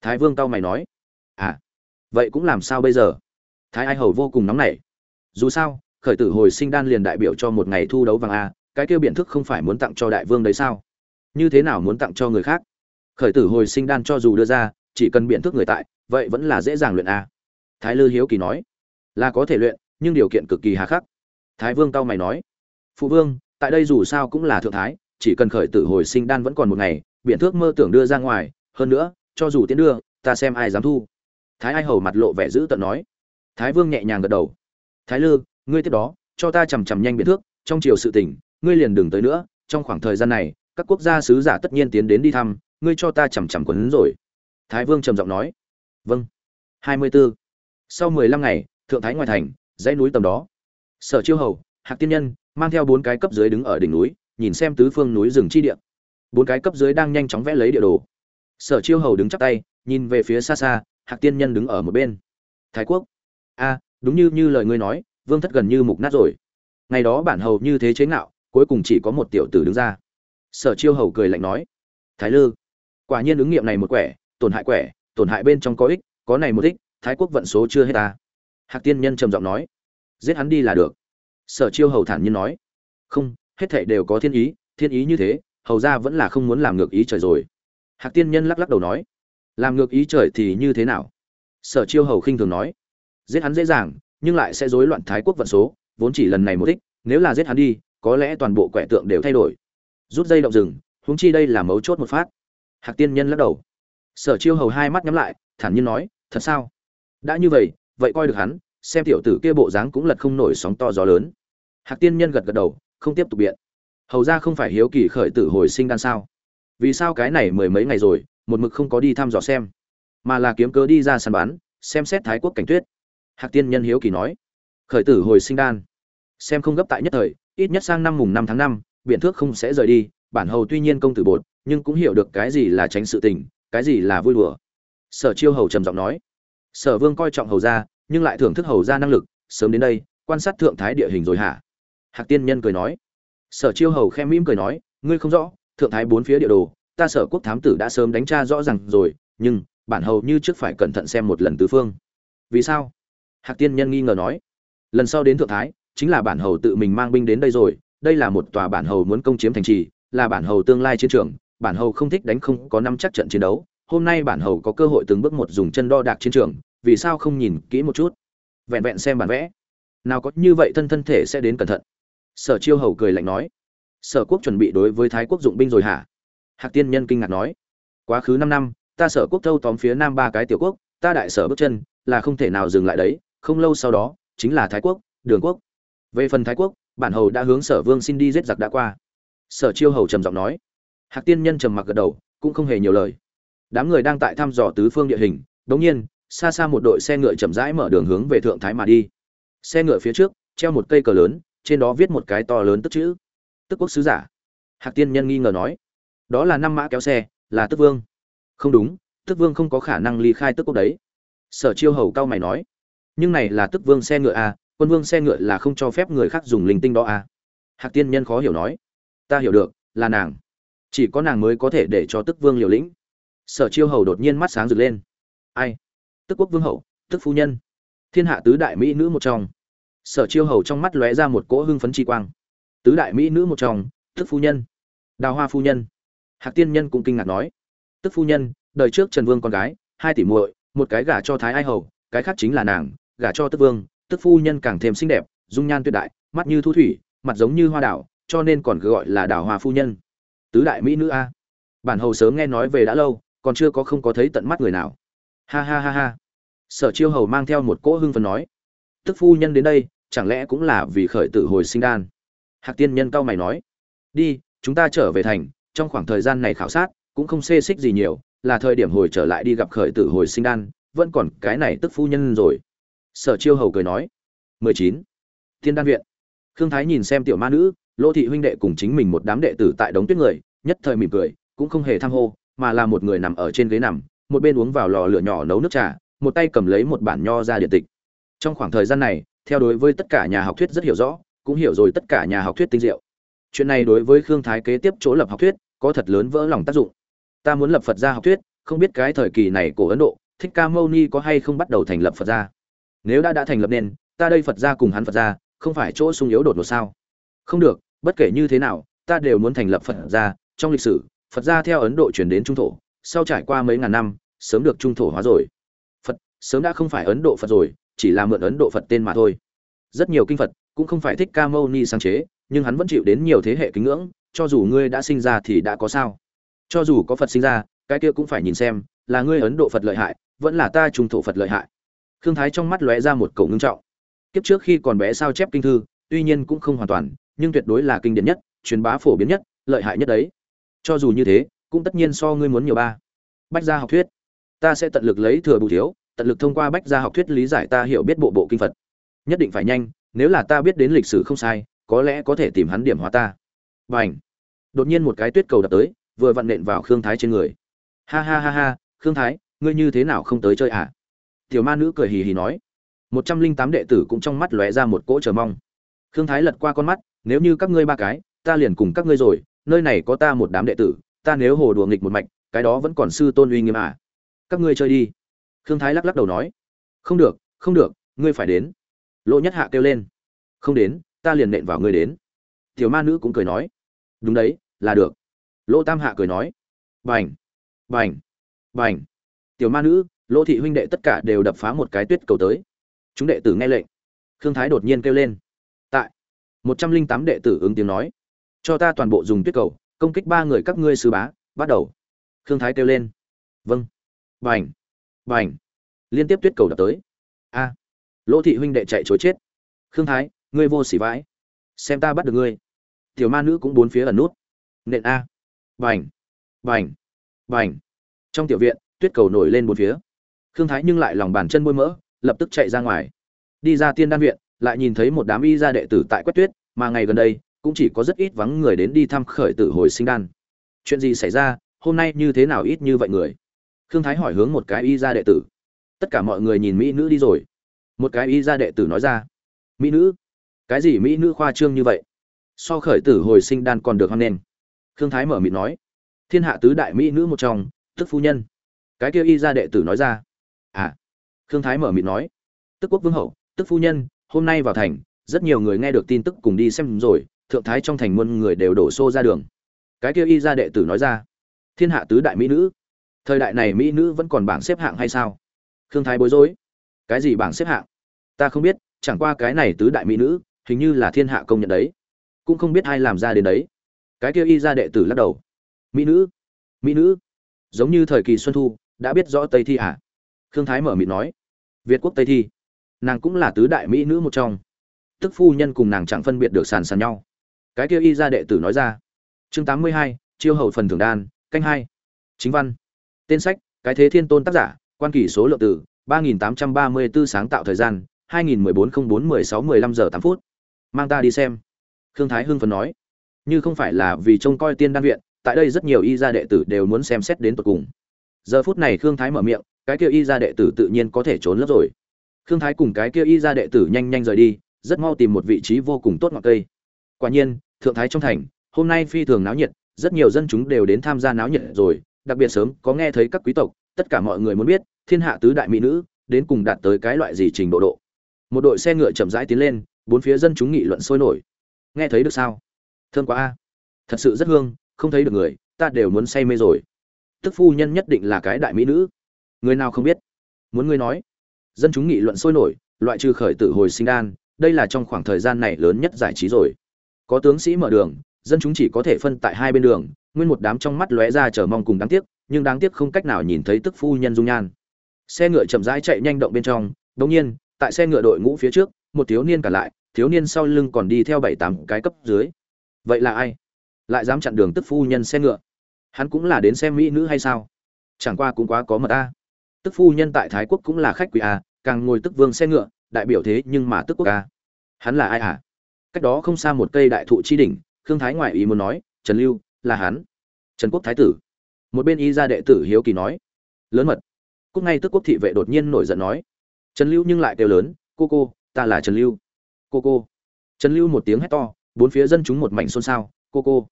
Thái vương tao mày nói. À vậy cũng làm sao bây giờ? Thái ai hầu vô cùng nóng nảy. Dù sao khởi tử hồi sinh đan liền đại biểu cho một ngày thu đấu vàng a, cái kêu biện thức không phải muốn tặng cho đại vương đấy sao? Như thế nào muốn tặng cho người khác? Khởi tử hồi sinh đan cho dù đưa ra, chỉ cần biện thức người tại, vậy vẫn là dễ dàng luyện a. Thái lư hiếu kỳ nói. Là có thể luyện, nhưng điều kiện cực kỳ hà khắc. Thái vương tao mày nói. Phụ vương, tại đây dù sao cũng là thượng thái, chỉ cần khởi tử hồi sinh đan vẫn còn một ngày, biện thước mơ tưởng đưa ra ngoài, hơn nữa, cho dù tiến đưa, ta xem ai dám thu. Thái ai hầu mặt lộ vẻ dữ tợn nói. Thái vương nhẹ nhàng gật đầu. Thái lư ngươi tiếp đó, cho ta chằm chằm nhanh biện thước, trong chiều sự tình, ngươi liền đừng tới nữa, trong khoảng thời gian này, các quốc gia sứ giả tất nhiên tiến đến đi thăm, ngươi cho ta chằm chằm quấn rồi. Thái vương trầm giọng nói. Vâng. Hai mươi 24. sau mười lăm ngày, thượng thái ngoài thành, dãy núi tầm đó. Sở chiêu hầu, hạc tiên nhân, mang theo bốn cái cấp dưới đứng ở đỉnh núi, nhìn xem tứ phương núi rừng chi địa. Bốn cái cấp dưới đang nhanh chóng vẽ lấy địa đồ. Sở chiêu hầu đứng chắp tay, nhìn về phía xa xa, hạc tiên nhân đứng ở một bên. Thái quốc. A, đúng như như lời ngươi nói vương thất gần như mục nát rồi. Ngày đó bản hầu như thế chế ngạo, cuối cùng chỉ có một tiểu tử đứng ra. Sở chiêu hầu cười lạnh nói, thái lư, quả nhiên ứng nghiệm này một quẻ, tổn hại quẻ, tổn hại bên trong có ích, có này một ích, thái quốc vận số chưa hết ta. Hạc tiên nhân trầm giọng nói, giết hắn đi là được. Sở chiêu hầu thản nhiên nói, không, hết thảy đều có thiên ý thiên ý như thế, hầu ra vẫn là không muốn làm ngược ý trời rồi. Hạc tiên nhân lắc lắc đầu nói, làm ngược ý trời thì như thế nào? Sở chiêu hầu khinh thường nói, giết hắn dễ dàng nhưng lại sẽ rối loạn thái quốc vận số, vốn chỉ lần này một thích nếu là giết hắn đi, có lẽ toàn bộ quẻ tượng đều thay đổi. Rút dây động rừng, huống chi đây là mấu chốt một phát. Hạc tiên nhân lắc đầu. Sở chiêu hầu hai mắt nhắm lại, thản nhiên nói, thật sao? Đã như vậy vậy coi được hắn, xem tiểu tử kia bộ dáng cũng lật không nổi sóng to gió lớn. Hạc tiên nhân gật gật đầu, không tiếp tục biện. Hầu ra không phải hiếu kỳ khởi tử hồi sinh đan sao? Vì sao cái này mười mấy ngày rồi, một mực không có đi thăm dò xem? Mà là kiếm cớ đi ra săn bán xem xét thái quốc cảnh tuyết hạc tiên nhân hiếu kỳ nói. Khởi tử hồi sinh đan. Xem không gấp tại nhất thời, ít nhất sang năm mùng năm tháng năm biện thước không sẽ rời đi, bản hầu tuy nhiên công tử bột, nhưng cũng hiểu được cái gì là tránh sự tình, cái gì là vui đùa. Sở chiêu hầu trầm giọng nói. Sở vương coi trọng hầu ra nhưng lại thưởng thức hầu ra năng lực, sớm đến đây, quan sát thượng thái địa hình rồi hả? Hạc tiên nhân cười nói. Sở chiêu hầu khe mỉm cười nói, ngươi không rõ, thượng thái bốn phía địa đồ, ta sở quốc thám tử đã sớm đánh tra rõ ràng rồi, nhưng bản hầu như trước phải cẩn thận xem một lần tứ phương. Vì sao? Hạc tiên nhân nghi ngờ nói, lần sau đến thượng thái, chính là bản hầu tự mình mang binh đến đây rồi, đây là một tòa bản hầu muốn công chiếm thành trì, là bản hầu tương lai chiến trường, bản hầu không thích đánh không có năm chắc trận chiến đấu, hôm nay bản hầu có cơ hội từng bước một dùng chân đo đạc chiến trường, vì sao không nhìn kỹ một chút? Vẹn vẹn xem bản vẽ. Nào có như vậy thân thân thể sẽ đến cẩn thận. Sở chiêu hầu cười lạnh nói, sở quốc chuẩn bị đối với thái quốc dụng binh rồi hả? Hạc tiên nhân kinh ngạc nói, quá khứ năm năm, ta sở quốc thâu tóm phía nam ba cái tiểu quốc, ta đại sở bước chân, là không thể nào dừng lại đấy không lâu sau đó, chính là thái quốc, đường quốc. Về phần thái quốc, bản hầu đã hướng sở vương xin đi giết giặc đã qua. Sở chiêu hầu trầm giọng nói. Hạc tiên nhân trầm mặc gật đầu, cũng không hề nhiều lời. Đám người đang tại thăm dò tứ phương địa hình, đống nhiên, xa xa một đội xe ngựa chậm rãi mở đường hướng về thượng thái mà đi. Xe ngựa phía trước, treo một cây cờ lớn, trên đó viết một cái to lớn tức chữ. Tức quốc sứ giả. Hạc tiên nhân nghi ngờ nói. Đó là năm mã kéo xe, là tức vương. Không đúng, tức vương không có khả năng ly khai tức quốc đấy. Sở chiêu hầu cao mày nói nhưng này là tức vương xe ngựa a à, quân vương xe ngựa là không cho phép người khác dùng linh tinh đó a à. hạc tiên nhân khó hiểu nói. Ta hiểu được là nàng. Chỉ có nàng mới có thể để cho tức vương liều lĩnh. Sở chiêu hầu đột nhiên mắt sáng rực lên. Ai? Tức quốc vương hậu tức phu nhân. Thiên hạ tứ đại mỹ nữ một trong. Sở chiêu hầu trong mắt lóe ra một cỗ hưng phấn chi quang. Tứ đại mỹ nữ một trong tức phu nhân. Đào hoa phu nhân. Hạc tiên nhân cũng kinh ngạc nói. Tức phu nhân đời trước trần vương con gái hai tỷ muội một cái gả cho thái ai hầu cái khác chính là nàng gả cho tức vương, tức phu nhân càng thêm xinh đẹp, dung nhan tuyệt đại, mắt như thu thủy, mặt giống như hoa đảo cho nên còn cứ gọi là đào hoa phu nhân. Tứ đại mỹ nữ a. Bản hầu sớm nghe nói về đã lâu, còn chưa có không có thấy tận mắt người nào. Ha ha ha ha. Sở chiêu hầu mang theo một cỗ hưng phần nói. Tức phu nhân đến đây, chẳng lẽ cũng là vì khởi tử hồi sinh đan? Hạc tiên nhân cao mày nói. Đi, chúng ta trở về thành, trong khoảng thời gian này khảo sát, cũng không xê xích gì nhiều, là thời điểm hồi trở lại đi gặp khởi tử hồi sinh đan, vẫn còn cái này tức phu nhân rồi sở chiêu hầu cười nói, mười chín. Thiên đan viện. Khương thái nhìn xem tiểu ma nữ, lô thị huynh đệ cùng chính mình một đám đệ tử tại đống tuyết người, nhất thời mỉm cười, cũng không hề tham hô, mà là một người nằm ở trên ghế nằm, một bên uống vào lò lửa nhỏ nấu nước trà, một tay cầm lấy một bản nho ra điện tịch. Trong khoảng thời gian này, theo đối với tất cả nhà học thuyết rất hiểu rõ, cũng hiểu rồi tất cả nhà học thuyết tinh diệu. Chuyện này đối với khương thái kế tiếp chỗ lập học thuyết, có thật lớn vỡ lòng tác dụng. Ta muốn lập phật gia học thuyết, không biết cái thời kỳ này của ấn độ, thích ca mâu ni có hay không bắt đầu thành lập phật gia nếu đã đã thành lập nên, ta đây phật gia cùng hắn phật gia, không phải chỗ sung yếu đột ngột sao? Không được, bất kể như thế nào, ta đều muốn thành lập phật gia. Trong lịch sử, phật gia theo ấn độ chuyển đến trung thổ, sau trải qua mấy ngàn năm, sớm được trung thổ hóa rồi. Phật, sớm đã không phải ấn độ phật rồi, chỉ là mượn ấn độ phật tên mà thôi. Rất nhiều kinh phật cũng không phải thích ca mâu ni sáng chế, nhưng hắn vẫn chịu đến nhiều thế hệ kính ngưỡng, cho dù ngươi đã sinh ra thì đã có sao? Cho dù có phật sinh ra, cái kia cũng phải nhìn xem, là ngươi ấn độ phật lợi hại, vẫn là ta trung thổ phật lợi hại khương thái trong mắt lóe ra một cậu ngưng trọng. Kiếp trước khi còn bé sao chép kinh thư tuy nhiên cũng không hoàn toàn nhưng tuyệt đối là kinh điển nhất truyền bá phổ biến nhất lợi hại nhất đấy. Cho dù như thế cũng tất nhiên so ngươi muốn nhiều ba. Bách gia học thuyết. Ta sẽ tận lực lấy thừa bù thiếu tận lực thông qua bách gia học thuyết lý giải ta hiểu biết bộ bộ kinh phật. Nhất định phải nhanh nếu là ta biết đến lịch sử không sai có lẽ có thể tìm hắn điểm hóa ta. Bành, đột nhiên một cái tuyết cầu đập tới vừa vặn nện vào khương thái trên người. Ha ha ha ha khương thái ngươi như thế nào không tới chơi à? Tiểu ma nữ cười hì hì nói. Một trăm linh tám đệ tử cũng trong mắt lóe ra một cỗ chờ mong. Khương thái lật qua con mắt, nếu như các ngươi ba cái, ta liền cùng các ngươi rồi, nơi này có ta một đám đệ tử, ta nếu hồ đùa nghịch một mạch, cái đó vẫn còn sư tôn uy nghiêm à. Các ngươi chơi đi. Khương thái lắc lắc đầu nói. Không được không được, ngươi phải đến. Lỗ nhất hạ kêu lên. Không đến, ta liền nện vào ngươi đến. Tiểu ma nữ cũng cười nói. Đúng đấy, là được. Lỗ tam hạ cười nói. Bành bành bành. Tiểu ma nữ lỗ thị huynh đệ tất cả đều đập phá một cái tuyết cầu tới. Chúng đệ tử nghe lệnh. Khương thái đột nhiên kêu lên. Tại. Một trăm linh tám đệ tử ứng tiếng nói. Cho ta toàn bộ dùng tuyết cầu, công kích ba người các ngươi sư bá, bắt đầu. Khương thái kêu lên. Vâng. Bành. Bành. Liên tiếp tuyết cầu đập tới. A. Lỗ thị huynh đệ chạy chối chết. Khương thái, ngươi vô xỉ vãi. Xem ta bắt được ngươi. Tiểu ma nữ cũng bốn phía ẩn nút. Nện a. Bành. Bành. Bành. Trong tiểu viện, tuyết cầu nổi lên bốn phía. Thương thái nhưng lại lòng bàn chân bôi mỡ lập tức chạy ra ngoài. Đi ra tiên đan viện lại nhìn thấy một đám y gia đệ tử tại quét tuyết mà ngày gần đây cũng chỉ có rất ít vắng người đến đi thăm khởi tử hồi sinh đan. Chuyện gì xảy ra hôm nay như thế nào ít như vậy người? Khương thái hỏi hướng một cái y gia đệ tử. Tất cả mọi người nhìn mỹ nữ đi rồi. Một cái y gia đệ tử nói ra. Mỹ nữ? Cái gì mỹ nữ khoa trương như vậy? So khởi tử hồi sinh đan còn được hơn nên, khương thái mở miệng nói. Thiên hạ tứ đại mỹ nữ một trong tức phu nhân. Cái kia y gia đệ tử nói ra à. Khương thái mở miệng nói, tức quốc vương hậu, tức phu nhân, hôm nay vào thành, rất nhiều người nghe được tin tức cùng đi xem rồi, thượng thái trong thành muôn người đều đổ xô ra đường. Cái kia y gia đệ tử nói ra, thiên hạ tứ đại mỹ nữ, thời đại này mỹ nữ vẫn còn bảng xếp hạng hay sao? Khương thái bối rối, cái gì bảng xếp hạng? Ta không biết, chẳng qua cái này tứ đại mỹ nữ, hình như là thiên hạ công nhận đấy, cũng không biết ai làm ra đến đấy. Cái kia y gia đệ tử lắc đầu, mỹ nữ mỹ nữ, giống như thời kỳ xuân thu, đã biết rõ tây thi à? Khương thái mở miệng nói, việt quốc tây thi, nàng cũng là tứ đại mỹ nữ một trong. Tức phu nhân cùng nàng chẳng phân biệt được sàn sàn nhau. Cái kia y gia đệ tử nói ra. Chương tám mươi hai, chiêu hầu phần thường đan, canh hai. Chính văn. Tên sách, cái thế thiên tôn tác giả, quan kỷ số lượng tử ba nghìn tám trăm ba mươi 3834 sáng tạo thời gian, hai nghìn mười bốn không bốn mười sáu mười lăm giờ tám phút. Mang ta đi xem. Khương thái hưng phấn nói. Như không phải là vì trông coi tiên đan viện, tại đây rất nhiều y gia đệ tử đều muốn xem xét đến tột cùng. Giờ phút này khương thái mở miệng cái kia y gia đệ tử tự nhiên có thể trốn lớp rồi. Khương thái cùng cái kia y gia đệ tử nhanh nhanh rời đi, rất mau tìm một vị trí vô cùng tốt ngọn cây. Quả nhiên, thượng thái trong thành, hôm nay phi thường náo nhiệt, rất nhiều dân chúng đều đến tham gia náo nhiệt rồi, đặc biệt sớm, có nghe thấy các quý tộc, tất cả mọi người muốn biết, thiên hạ tứ đại mỹ nữ, đến cùng đạt tới cái loại gì trình độ độ. Một đội xe ngựa chậm rãi tiến lên, bốn phía dân chúng nghị luận sôi nổi. Nghe thấy được sao? Thơm quá a. Thật sự rất hương, không thấy được người, ta đều muốn say mê rồi. Tức phu nhân nhất định là cái đại mỹ nữ người nào không biết? Muốn ngươi nói. Dân chúng nghị luận sôi nổi, loại trừ khởi tử hồi sinh đan, đây là trong khoảng thời gian này lớn nhất giải trí rồi. Có tướng sĩ mở đường, dân chúng chỉ có thể phân tại hai bên đường, nguyên một đám trong mắt lóe ra chờ mong cùng đáng tiếc, nhưng đáng tiếc không cách nào nhìn thấy tức phu nhân dung nhan. Xe ngựa chậm rãi chạy nhanh động bên trong, đống nhiên, tại xe ngựa đội ngũ phía trước, một thiếu niên cả lại, thiếu niên sau lưng còn đi theo bảy tám cái cấp dưới. Vậy là ai? Lại dám chặn đường tức phu nhân xe ngựa? Hắn cũng là đến xem mỹ nữ hay sao? Chẳng qua cũng quá có mật a tức phu nhân tại thái quốc cũng là khách quý a càng ngồi tức vương xe ngựa, đại biểu thế nhưng mà tức quốc a hắn là ai à? Cách đó không xa một cây đại thụ chi đỉnh, khương thái ngoại ý muốn nói, trần lưu, là hắn. Trần quốc thái tử. Một bên y gia đệ tử hiếu kỳ nói, lớn mật. Cúc ngay tức quốc thị vệ đột nhiên nổi giận nói, trần lưu nhưng lại kêu lớn, cô cô, ta là trần lưu. Cô cô. Trần lưu một tiếng hét to, bốn phía dân chúng một mảnh xôn xao, cô cô.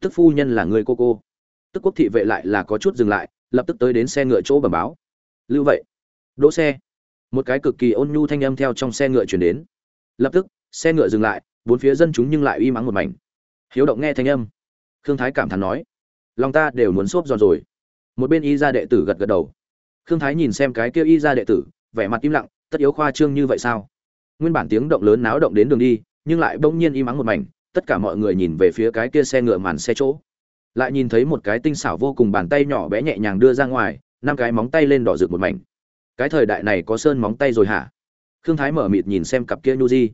Tức phu nhân là người cô cô. Tức quốc thị vệ lại là có chút dừng lại, lập tức tới đến xe ngựa chỗ bẩm báo lưu vậy. Đỗ xe. Một cái cực kỳ ôn nhu thanh âm theo trong xe ngựa chuyển đến. Lập tức, xe ngựa dừng lại, bốn phía dân chúng nhưng lại uy mắng một mảnh. Hiếu động nghe thanh âm. Khương thái cảm thán nói, lòng ta đều muốn xốp giòn rồi. Một bên y gia đệ tử gật gật đầu. Khương thái nhìn xem cái kia y gia đệ tử, vẻ mặt im lặng, tất yếu khoa trương như vậy sao? Nguyên bản tiếng động lớn náo động đến đường đi, nhưng lại bỗng nhiên im ắng một mảnh, tất cả mọi người nhìn về phía cái kia xe ngựa màn xe chỗ. Lại nhìn thấy một cái tinh xảo vô cùng bàn tay nhỏ bé nhẹ nhàng đưa ra ngoài năm cái móng tay lên đỏ rực một mảnh. Cái thời đại này có sơn móng tay rồi hả? Khương thái mở mịt nhìn xem cặp kia nhu di.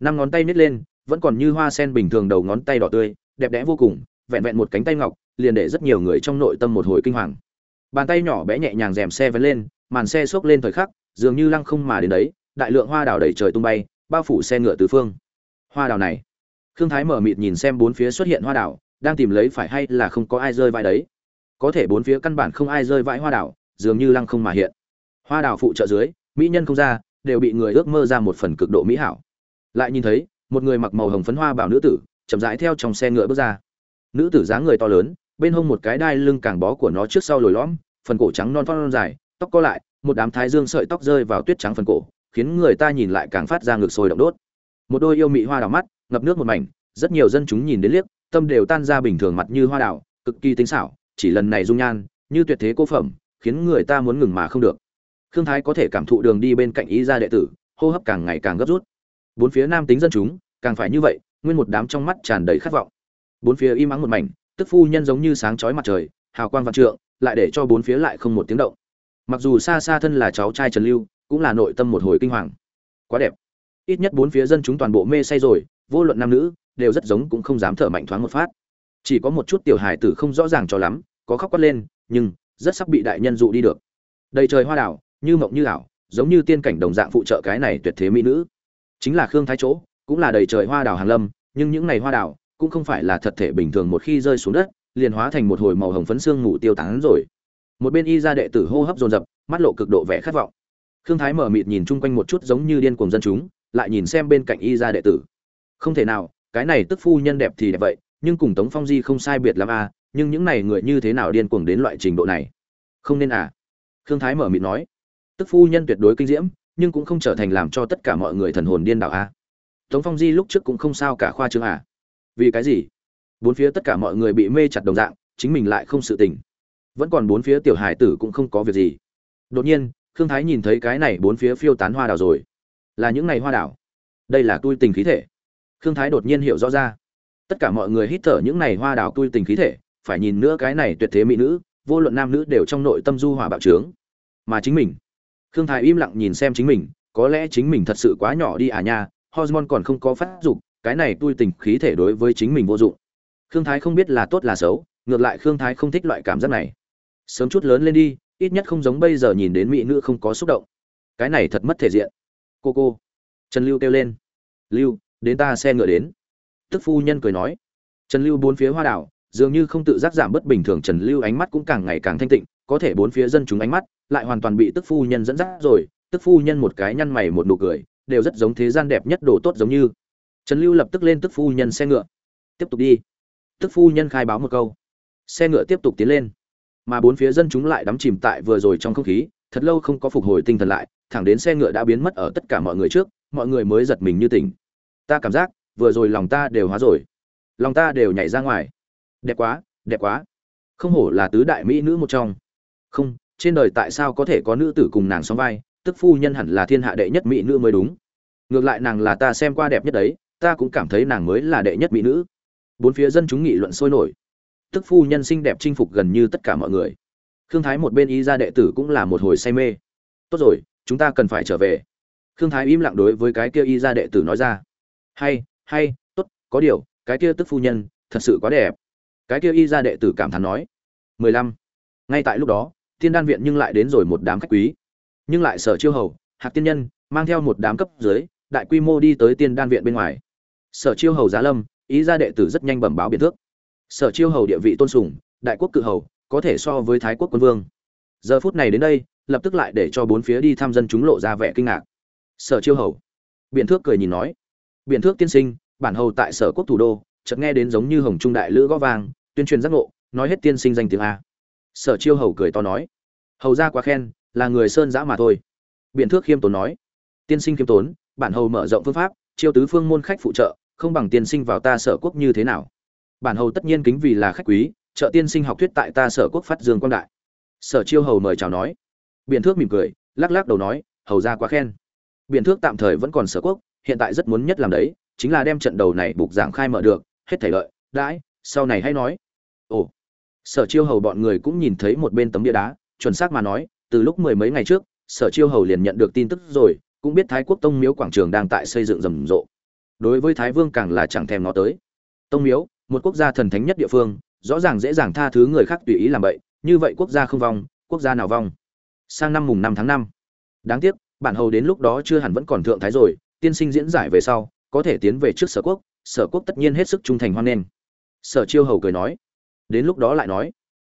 Năm ngón tay nít lên, vẫn còn như hoa sen bình thường đầu ngón tay đỏ tươi, đẹp đẽ vô cùng, vẹn vẹn một cánh tay ngọc, liền để rất nhiều người trong nội tâm một hồi kinh hoàng. Bàn tay nhỏ bé nhẹ nhàng rèm xe vén lên, màn xe xốc lên thời khắc, dường như lăng không mà đến đấy, đại lượng hoa đào đầy trời tung bay, bao phủ xe ngựa tứ phương. Hoa đào này. Khương thái mở mịt nhìn xem bốn phía xuất hiện hoa đào, đang tìm lấy phải hay là không có ai rơi vai đấy có thể bốn phía căn bản không ai rơi vãi hoa đào dường như lăng không mà hiện. Hoa đào phụ trợ dưới, mỹ nhân không ra, đều bị người ước mơ ra một phần cực độ mỹ hảo. Lại nhìn thấy, một người mặc màu hồng phấn hoa bảo nữ tử, chậm rãi theo trong xe ngựa bước ra. Nữ tử dáng người to lớn, bên hông một cái đai lưng càng bó của nó trước sau lồi lõm, phần cổ trắng non thon dài, tóc co lại, một đám thái dương sợi tóc rơi vào tuyết trắng phần cổ, khiến người ta nhìn lại càng phát ra ngực sôi động đốt. Một đôi yêu mị hoa đào mắt, ngập nước một mảnh, rất nhiều dân chúng nhìn đến liếc, tâm đều tan ra bình thường mặt như hoa đào cực kỳ tinh xảo chỉ lần này dung nhan, như tuyệt thế cô phẩm, khiến người ta muốn ngừng mà không được. Khương thái có thể cảm thụ đường đi bên cạnh ý gia đệ tử, hô hấp càng ngày càng gấp rút. Bốn phía nam tính dân chúng, càng phải như vậy, nguyên một đám trong mắt tràn đầy khát vọng. Bốn phía im ắng một mảnh, tức phu nhân giống như sáng chói mặt trời, hào quang vạn trượng, lại để cho bốn phía lại không một tiếng động. Mặc dù xa xa thân là cháu trai trần lưu, cũng là nội tâm một hồi kinh hoàng. Quá đẹp. Ít nhất bốn phía dân chúng toàn bộ mê say rồi, vô luận nam nữ, đều rất giống cũng không dám thở mạnh thoáng một phát chỉ có một chút tiểu hài tử không rõ ràng cho lắm, có khóc quát lên, nhưng rất sắp bị đại nhân dụ đi được. Đầy trời hoa đảo, như mộng như ảo, giống như tiên cảnh đồng dạng phụ trợ cái này tuyệt thế mỹ nữ. Chính là khương thái chỗ, cũng là đầy trời hoa đào hàng lâm, nhưng những này hoa đào cũng không phải là thật thể bình thường một khi rơi xuống đất, liền hóa thành một hồi màu hồng phấn xương ngủ tiêu tán rồi. Một bên y gia đệ tử hô hấp dồn dập, mắt lộ cực độ vẻ khát vọng. Khương thái mở mịt nhìn chung quanh một chút giống như điên cuồng dân chúng, lại nhìn xem bên cạnh y gia đệ tử. Không thể nào, cái này tức phu nhân đẹp thì đẹp vậy nhưng cùng tống phong di không sai biệt lắm à nhưng những này người như thế nào điên cuồng đến loại trình độ này? Không nên à? Khương thái mở miệng nói. Tức phu nhân tuyệt đối kinh diễm, nhưng cũng không trở thành làm cho tất cả mọi người thần hồn điên đảo à? Tống phong di lúc trước cũng không sao cả khoa trương à? Vì cái gì? Bốn phía tất cả mọi người bị mê chặt đồng dạng, chính mình lại không sự tình. Vẫn còn bốn phía tiểu hải tử cũng không có việc gì. Đột nhiên, khương thái nhìn thấy cái này bốn phía phiêu tán hoa đào rồi. Là những ngày hoa đào đây là tui tình khí thể. Khương thái đột nhiên hiểu rõ ra tất cả mọi người hít thở những này hoa đào tui tình khí thể, phải nhìn nữa cái này tuyệt thế mỹ nữ, vô luận nam nữ đều trong nội tâm du hỏa bạo trướng. Mà chính mình, khương thái im lặng nhìn xem chính mình, có lẽ chính mình thật sự quá nhỏ đi à nha, hormone còn không có phát dục, cái này tui tình khí thể đối với chính mình vô dụng. Khương thái không biết là tốt là xấu, ngược lại khương thái không thích loại cảm giác này. Sớm chút lớn lên đi, ít nhất không giống bây giờ nhìn đến mỹ nữ không có xúc động. Cái này thật mất thể diện. Cô cô, trần lưu kêu lên. Lưu, đến ta xe ngựa đến tức phu nhân cười nói. Trần lưu bốn phía hoa đảo, dường như không tự giác giảm bất bình thường trần lưu ánh mắt cũng càng ngày càng thanh tịnh, có thể bốn phía dân chúng ánh mắt lại hoàn toàn bị tức phu nhân dẫn dắt rồi, tức phu nhân một cái nhăn mày một nụ cười, đều rất giống thế gian đẹp nhất đồ tốt giống như. Trần lưu lập tức lên tức phu nhân xe ngựa. Tiếp tục đi. Tức phu nhân khai báo một câu. Xe ngựa tiếp tục tiến lên. Mà bốn phía dân chúng lại đắm chìm tại vừa rồi trong không khí, thật lâu không có phục hồi tinh thần lại, thẳng đến xe ngựa đã biến mất ở tất cả mọi người trước, mọi người mới giật mình như tỉnh. Ta cảm giác vừa rồi lòng ta đều hóa rồi. Lòng ta đều nhảy ra ngoài. Đẹp quá đẹp quá. Không hổ là tứ đại mỹ nữ một trong. Không, trên đời tại sao có thể có nữ tử cùng nàng sóng vai? Tức phu nhân hẳn là thiên hạ đệ nhất mỹ nữ mới đúng. Ngược lại nàng là ta xem qua đẹp nhất đấy, ta cũng cảm thấy nàng mới là đệ nhất mỹ nữ. Bốn phía dân chúng nghị luận sôi nổi. Tức phu nhân xinh đẹp chinh phục gần như tất cả mọi người. Khương thái một bên y gia đệ tử cũng là một hồi say mê. Tốt rồi, chúng ta cần phải trở về. Khương thái im lặng đối với cái kia y gia đệ tử nói ra. Hay hay, tốt, có điều, cái kia tức phu nhân, thật sự quá đẹp. Cái kia y gia đệ tử cảm thán nói. Mười lăm. Ngay tại lúc đó, thiên đan viện nhưng lại đến rồi một đám khách quý. Nhưng lại sở chiêu hầu, hạc tiên nhân, mang theo một đám cấp dưới, đại quy mô đi tới tiên đan viện bên ngoài. Sở chiêu hầu giá lâm ý gia đệ tử rất nhanh bẩm báo biện thước. Sở chiêu hầu địa vị tôn sùng, đại quốc cự hầu, có thể so với thái quốc quân vương. Giờ phút này đến đây, lập tức lại để cho bốn phía đi thăm dân chúng lộ ra vẻ kinh ngạc. Sở chiêu hầu. Biện thước cười nhìn nói biện thước tiên sinh bản hầu tại sở quốc thủ đô chợt nghe đến giống như hồng trung đại lữ gõ vàng, tuyên truyền giác ngộ nói hết tiên sinh danh tiếng a. Sở chiêu hầu cười to nói hầu ra quá khen là người sơn giã mà thôi. Biện thước khiêm tốn nói tiên sinh khiêm tốn bản hầu mở rộng phương pháp chiêu tứ phương môn khách phụ trợ không bằng tiên sinh vào ta sở quốc như thế nào? Bản hầu tất nhiên kính vì là khách quý trợ tiên sinh học thuyết tại ta sở quốc phát dương quang đại. Sở chiêu hầu mời chào nói. Biện thước mỉm cười lắc lắc đầu nói hầu ra quá khen. Biện thước tạm thời vẫn còn sở quốc hiện tại rất muốn nhất làm đấy, chính là đem trận đầu này buộc giảng khai mở được, hết thể lợi, đãi, sau này hay nói. Ồ, sở chiêu hầu bọn người cũng nhìn thấy một bên tấm bia đá, chuẩn xác mà nói, từ lúc mười mấy ngày trước, sở chiêu hầu liền nhận được tin tức rồi, cũng biết thái quốc tông miếu quảng trường đang tại xây dựng rầm rộ. Đối với thái vương càng là chẳng thèm nó tới. Tông miếu, một quốc gia thần thánh nhất địa phương, rõ ràng dễ dàng tha thứ người khác tùy ý làm vậy như vậy quốc gia không vong, quốc gia nào vong? Sang năm mùng năm tháng năm. Đáng tiếc, bản hầu đến lúc đó chưa hẳn vẫn còn thượng thái rồi tiên sinh diễn giải về sau có thể tiến về trước sở quốc sở quốc tất nhiên hết sức trung thành hoan nghênh. Sở chiêu hầu cười nói. Đến lúc đó lại nói.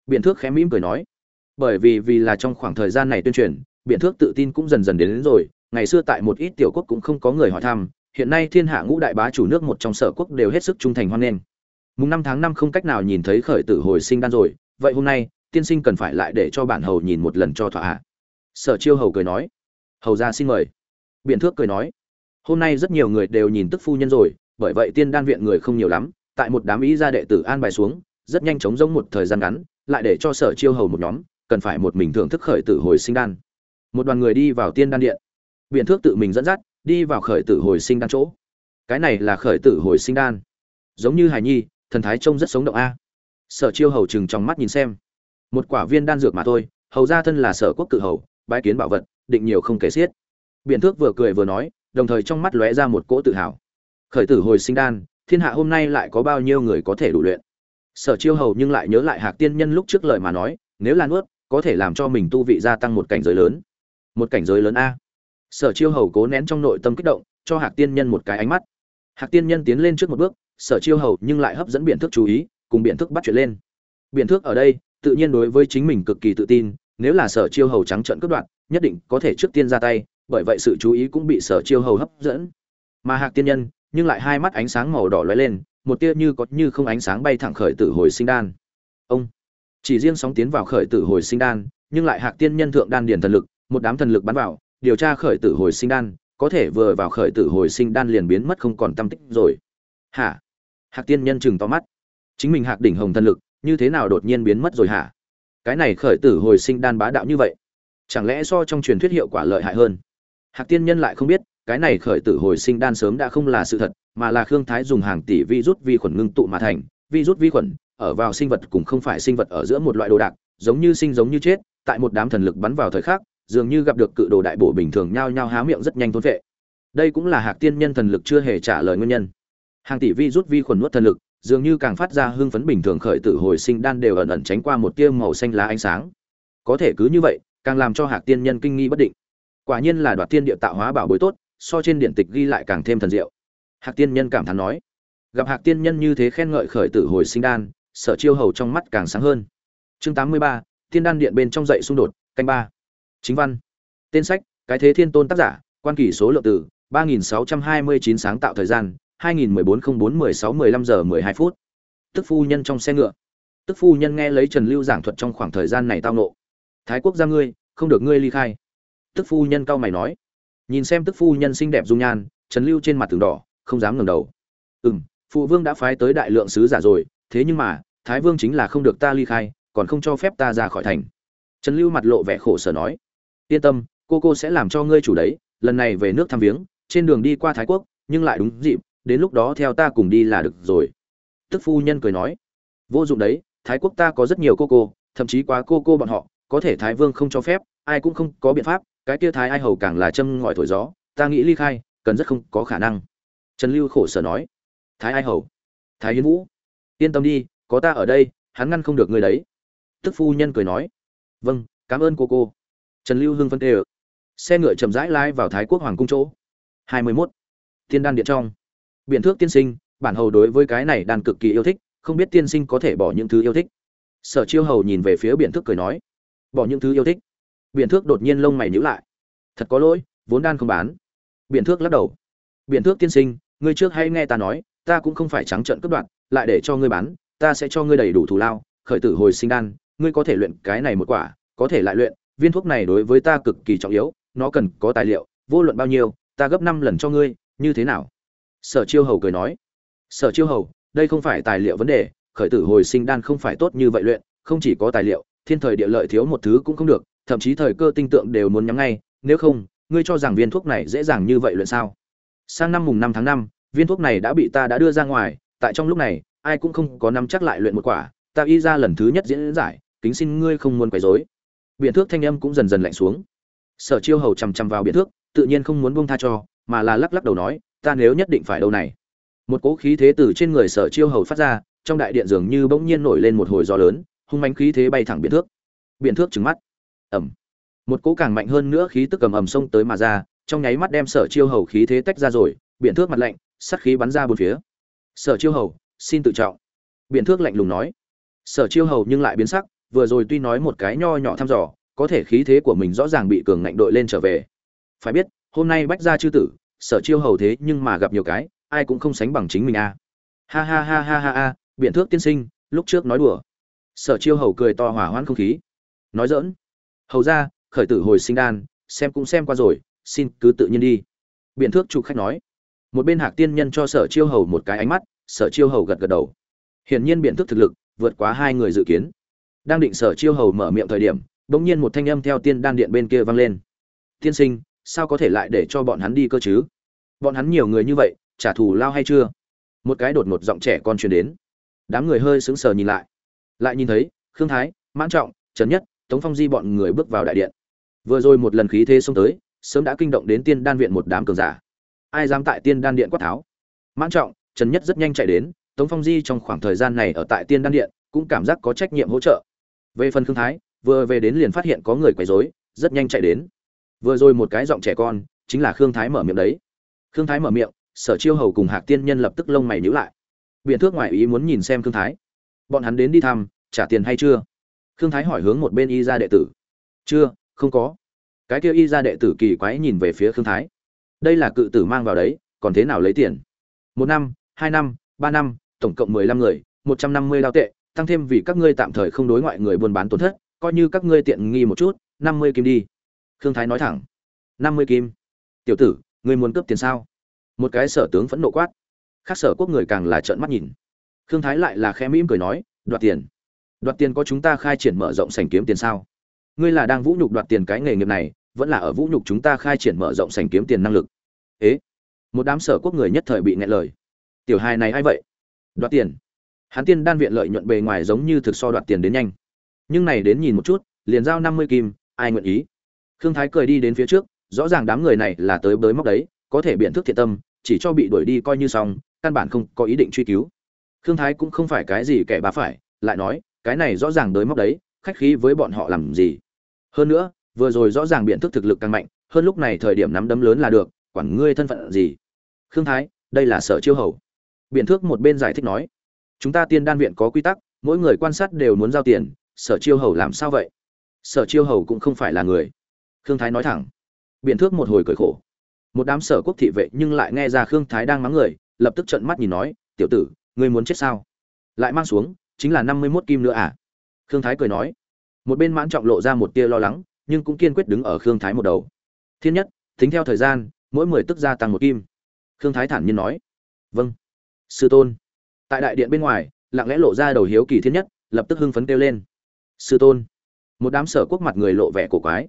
Biện thước khẽ mỉm cười nói. Bởi vì vì là trong khoảng thời gian này tuyên truyền biện thước tự tin cũng dần dần đến, đến rồi. Ngày xưa tại một ít tiểu quốc cũng không có người hỏi thăm hiện nay thiên hạ ngũ đại bá chủ nước một trong sở quốc đều hết sức trung thành hoan nghênh. Mùng năm tháng năm không cách nào nhìn thấy khởi tử hồi sinh đan rồi vậy hôm nay tiên sinh cần phải lại để cho bản hầu nhìn một lần cho thỏa hạ. Sở chiêu hầu cười nói. Hầu ra xin mời. Biện thước cười nói hôm nay rất nhiều người đều nhìn tức phu nhân rồi, bởi vậy tiên đan viện người không nhiều lắm, tại một đám ý gia đệ tử an bài xuống, rất nhanh chóng giống một thời gian ngắn, lại để cho sở chiêu hầu một nhóm, cần phải một mình thưởng thức khởi tử hồi sinh đan. Một đoàn người đi vào tiên đan điện. Biện thước tự mình dẫn dắt, đi vào khởi tử hồi sinh đan chỗ. Cái này là khởi tử hồi sinh đan. Giống như hài nhi, thần thái trông rất sống động a. Sở chiêu hầu chừng trong mắt nhìn xem. Một quả viên đan dược mà thôi, hầu ra thân là sở quốc cự hầu, bái kiến bảo vật, định nhiều không kể xiết. Biện thước vừa cười vừa nói đồng thời trong mắt lóe ra một cỗ tự hào. Khởi tử hồi sinh đan, thiên hạ hôm nay lại có bao nhiêu người có thể đủ luyện? Sở chiêu hầu nhưng lại nhớ lại hạc tiên nhân lúc trước lời mà nói, nếu là nuốt, có thể làm cho mình tu vị gia tăng một cảnh giới lớn. Một cảnh giới lớn a. Sở chiêu hầu cố nén trong nội tâm kích động, cho hạc tiên nhân một cái ánh mắt. Hạc tiên nhân tiến lên trước một bước, sở chiêu hầu nhưng lại hấp dẫn biện thức chú ý, cùng biện thức bắt chuyện lên. Biện thức ở đây, tự nhiên đối với chính mình cực kỳ tự tin, nếu là sở chiêu hầu trắng trợn cướp đoạn nhất định có thể trước tiên ra tay bởi vậy sự chú ý cũng bị sở chiêu hầu hấp dẫn. Mà hạc tiên nhân, nhưng lại hai mắt ánh sáng màu đỏ lóe lên, một tia như có như không ánh sáng bay thẳng khởi tử hồi sinh đan. Ông, chỉ riêng sóng tiến vào khởi tử hồi sinh đan, nhưng lại hạc tiên nhân thượng đan điển thần lực, một đám thần lực bắn vào, điều tra khởi tử hồi sinh đan, có thể vừa vào khởi tử hồi sinh đan liền biến mất không còn tâm tích rồi. Hả? Hạc tiên nhân chừng to mắt. Chính mình hạc đỉnh hồng thần lực, như thế nào đột nhiên biến mất rồi hả? Cái này khởi tử hồi sinh đan bá đạo như vậy, chẳng lẽ so trong truyền thuyết hiệu quả lợi hại hơn? Hạc tiên nhân lại không biết, cái này khởi tử hồi sinh đan sớm đã không là sự thật, mà là khương thái dùng hàng tỷ vi rút vi khuẩn ngưng tụ mà thành. Vi rút vi khuẩn, ở vào sinh vật cũng không phải sinh vật ở giữa một loại đồ đạc, giống như sinh giống như chết, tại một đám thần lực bắn vào thời khắc, dường như gặp được cự đồ đại bổ bình thường nhao nhao há miệng rất nhanh thôn vệ đây cũng là hạc tiên nhân thần lực chưa hề trả lời nguyên nhân. Hàng tỷ vi rút vi khuẩn nuốt thần lực, dường như càng phát ra hưng phấn bình thường khởi tử hồi sinh đan đều ẩn ẩn tránh qua một tia màu xanh lá ánh sáng. Có thể cứ như vậy, càng làm cho hạc tiên nhân kinh nghi bất định quả nhiên là đoạt tiên địa tạo hóa bảo bối tốt, so trên điện tịch ghi lại càng thêm thần diệu. Hạc tiên nhân cảm thán nói, gặp hạc tiên nhân như thế khen ngợi khởi tử hồi sinh đan, sở chiêu hầu trong mắt càng sáng hơn. Chương tám mươi ba tiên đan điện bên trong dậy xung đột, canh ba. Chính văn. Tên sách, cái thế thiên tôn tác giả, quan kỷ số lượng từ ba nghìn sáu trăm hai mươi chín sáng tạo thời gian, hai nghìn mười bốn không bốn mười sáu mười lăm giờ mười hai phút. Tức phu nhân trong xe ngựa. Tức phu nhân nghe lấy trần lưu giảng thuật trong khoảng thời gian này tao nộ thái quốc gia ngươi, không được ngươi ly khai tức phu nhân cau mày nói. Nhìn xem tức phu nhân xinh đẹp dung nhan, trần lưu trên mặt tường đỏ, không dám ngẩng đầu. Ừ m phụ vương đã phái tới đại lượng sứ giả rồi, thế nhưng mà, thái vương chính là không được ta ly khai, còn không cho phép ta ra khỏi thành. Trần lưu mặt lộ vẻ khổ sở nói. Yên tâm, cô cô sẽ làm cho ngươi chủ đấy, lần này về nước thăm viếng, trên đường đi qua thái quốc, nhưng lại đúng dịp, đến lúc đó theo ta cùng đi là được rồi. Tức phu nhân cười nói. Vô dụng đấy, thái quốc ta có rất nhiều cô cô, thậm chí quá cô cô bọn họ, có thể thái vương không cho phép, ai cũng không có biện pháp cái kia thái ai hầu càng là châm ngòi thổi gió, ta nghĩ ly khai, cần rất không có khả năng. Trần lưu khổ sở nói, thái ai hầu, thái hiến vũ, yên tâm đi, có ta ở đây, hắn ngăn không được người đấy. Tức phu nhân cười nói vâng cảm ơn cô cô. Trần lưu hưng phân tê ự xe ngựa chậm rãi lai vào thái quốc hoàng cung chỗ. Hai mươi mốt. Tiên đan điện trong. Biện thước tiên sinh, bản hầu đối với cái này đan cực kỳ yêu thích, không biết tiên sinh có thể bỏ những thứ yêu thích. Sở chiêu hầu nhìn về phía biện thước cười nói, bỏ những thứ yêu thích biện thước đột nhiên lông mày nhíu lại. Thật có lỗi, vốn đan không bán. Biện thước lắc đầu. Biện thước tiên sinh, ngươi trước hay nghe ta nói, ta cũng không phải trắng trợn cướp đoạt, lại để cho ngươi bán, ta sẽ cho ngươi đầy đủ thù lao, khởi tử hồi sinh đan, ngươi có thể luyện cái này một quả, có thể lại luyện, viên thuốc này đối với ta cực kỳ trọng yếu, nó cần có tài liệu, vô luận bao nhiêu, ta gấp năm lần cho ngươi, như thế nào? Sở chiêu hầu cười nói. Sở chiêu hầu, đây không phải tài liệu vấn đề, khởi tử hồi sinh đan không phải tốt như vậy luyện, không chỉ có tài liệu, thiên thời địa lợi thiếu một thứ cũng không được thậm chí thời cơ tinh tượng đều muốn nhắm ngay, nếu không, ngươi cho rằng viên thuốc này dễ dàng như vậy luyện sao? Sang năm mùng năm tháng năm, viên thuốc này đã bị ta đã đưa ra ngoài, tại trong lúc này, ai cũng không có nắm chắc lại luyện một quả, ta y ra lần thứ nhất diễn giải, kính xin ngươi không muốn quấy rối. Biện thước thanh âm cũng dần dần lạnh xuống. Sở chiêu hầu chằm chằm vào biện thước, tự nhiên không muốn buông tha cho, mà là lắc lắc đầu nói, ta nếu nhất định phải đâu này. Một cỗ khí thế từ trên người sở chiêu hầu phát ra, trong đại điện dường như bỗng nhiên nổi lên một hồi gió lớn, hung mãnh khí thế bay thẳng biện thước. Biện thước trừng mắt ẩm. Một cỗ càng mạnh hơn nữa khí tức cầm ầm xông tới mà ra, trong nháy mắt đem sở chiêu hầu khí thế tách ra rồi biện thước mặt lạnh sắt khí bắn ra bốn phía. Sở chiêu hầu, xin tự trọng. Biện thước lạnh lùng nói. Sở chiêu hầu nhưng lại biến sắc, vừa rồi tuy nói một cái nho nhỏ thăm dò, có thể khí thế của mình rõ ràng bị cường ngạnh đội lên trở về. Phải biết, hôm nay bách gia chư tử, sở chiêu hầu thế nhưng mà gặp nhiều cái, ai cũng không sánh bằng chính mình a. Ha ha ha ha ha ha biện thước tiên sinh, lúc trước nói đùa. Sở chiêu hầu cười to hỏa hoãn không khí. Nói dỡn hầu ra, khởi tử hồi sinh đan, xem cũng xem qua rồi, xin cứ tự nhiên đi. Biện thước trục khách nói. Một bên hạc tiên nhân cho sở chiêu hầu một cái ánh mắt, sở chiêu hầu gật gật đầu. Hiển nhiên biện thước thực lực vượt quá hai người dự kiến. Đang định sở chiêu hầu mở miệng thời điểm, bỗng nhiên một thanh âm theo tiên đan điện bên kia vang lên. Tiên sinh, sao có thể lại để cho bọn hắn đi cơ chứ? Bọn hắn nhiều người như vậy, trả thù lao hay chưa? Một cái đột ngột giọng trẻ con truyền đến. Đám người hơi sững sờ nhìn lại. Lại nhìn thấy, khương thái, mãn trọng, trần nhất tống phong di bọn người bước vào đại điện. Vừa rồi một lần khí thế xông tới, sớm đã kinh động đến tiên đan viện một đám cường giả. Ai dám tại tiên đan điện quát tháo? Mãn trọng, trần nhất rất nhanh chạy đến, tống phong di trong khoảng thời gian này ở tại tiên đan điện, cũng cảm giác có trách nhiệm hỗ trợ. Về phần khương thái, vừa về đến liền phát hiện có người quấy rối, rất nhanh chạy đến. Vừa rồi một cái giọng trẻ con, chính là khương thái mở miệng đấy. Khương thái mở miệng, sở chiêu hầu cùng hạc tiên nhân lập tức lông mày nhíu lại. Biện thước ngoại ý muốn nhìn xem khương thái. Bọn hắn đến đi thăm, trả tiền hay chưa? Khương thái hỏi hướng một bên y gia đệ tử. Chưa, không có. Cái kia y gia đệ tử kỳ quái nhìn về phía khương thái. Đây là cự tử mang vào đấy, còn thế nào lấy tiền? Một năm, hai năm, ba năm, tổng cộng mười lăm người, một trăm năm mươi lao tệ, tăng thêm vì các ngươi tạm thời không đối ngoại người buôn bán tổn thất, coi như các ngươi tiện nghi một chút, năm mươi kim đi. Khương thái nói thẳng. Năm mươi kim. Tiểu tử, ngươi muốn cướp tiền sao? Một cái sở tướng phẫn nộ quát. Khác sở quốc người càng là trợn mắt nhìn. Khương thái lại là khẽ mỉm cười nói, đoạt tiền đoạt tiền có chúng ta khai triển mở rộng sành kiếm tiền sao? Ngươi là đang vũ nhục đoạt tiền cái nghề nghiệp này, vẫn là ở vũ nhục chúng ta khai triển mở rộng sành kiếm tiền năng lực? Ế, một đám sở quốc người nhất thời bị nghẹn lời. Tiểu hài này ai vậy? Đoạt tiền. Hắn tiên đan viện lợi nhuận bề ngoài giống như thực so đoạt tiền đến nhanh. Nhưng này đến nhìn một chút, liền giao năm mươi kim, ai nguyện ý? Khương thái cười đi đến phía trước, rõ ràng đám người này là tới bới móc đấy, có thể biện thức thiện tâm, chỉ cho bị đuổi đi coi như xong, căn bản không có ý định truy cứu. Khương thái cũng không phải cái gì kẻ bá phải, lại nói cái này rõ ràng đới móc đấy, khách khí với bọn họ làm gì? Hơn nữa, vừa rồi rõ ràng biện thức thực lực càng mạnh, hơn lúc này thời điểm nắm đấm lớn là được, quản ngươi thân phận gì? Khương thái, đây là sở chiêu hầu. Biện thước một bên giải thích nói, chúng ta tiên đan viện có quy tắc, mỗi người quan sát đều muốn giao tiền, sở chiêu hầu làm sao vậy? Sở chiêu hầu cũng không phải là người. Khương thái nói thẳng. Biện thước một hồi cười khổ. Một đám sở quốc thị vệ nhưng lại nghe ra khương thái đang mắng người, lập tức trợn mắt nhìn nói, tiểu tử, ngươi muốn chết sao? Lại mang xuống chính là năm mươi mốt kim nữa à? Khương thái cười nói. Một bên mãn trọng lộ ra một tia lo lắng, nhưng cũng kiên quyết đứng ở khương thái một đầu. Thiên nhất, tính theo thời gian, mỗi mười tức gia tăng một kim. Khương thái thản nhiên nói. Vâng. Sư tôn. Tại đại điện bên ngoài, lặng lẽ lộ ra đầu hiếu kỳ thiên nhất, lập tức hưng phấn kêu lên. Sư tôn. Một đám sở quốc mặt người lộ vẻ cổ quái.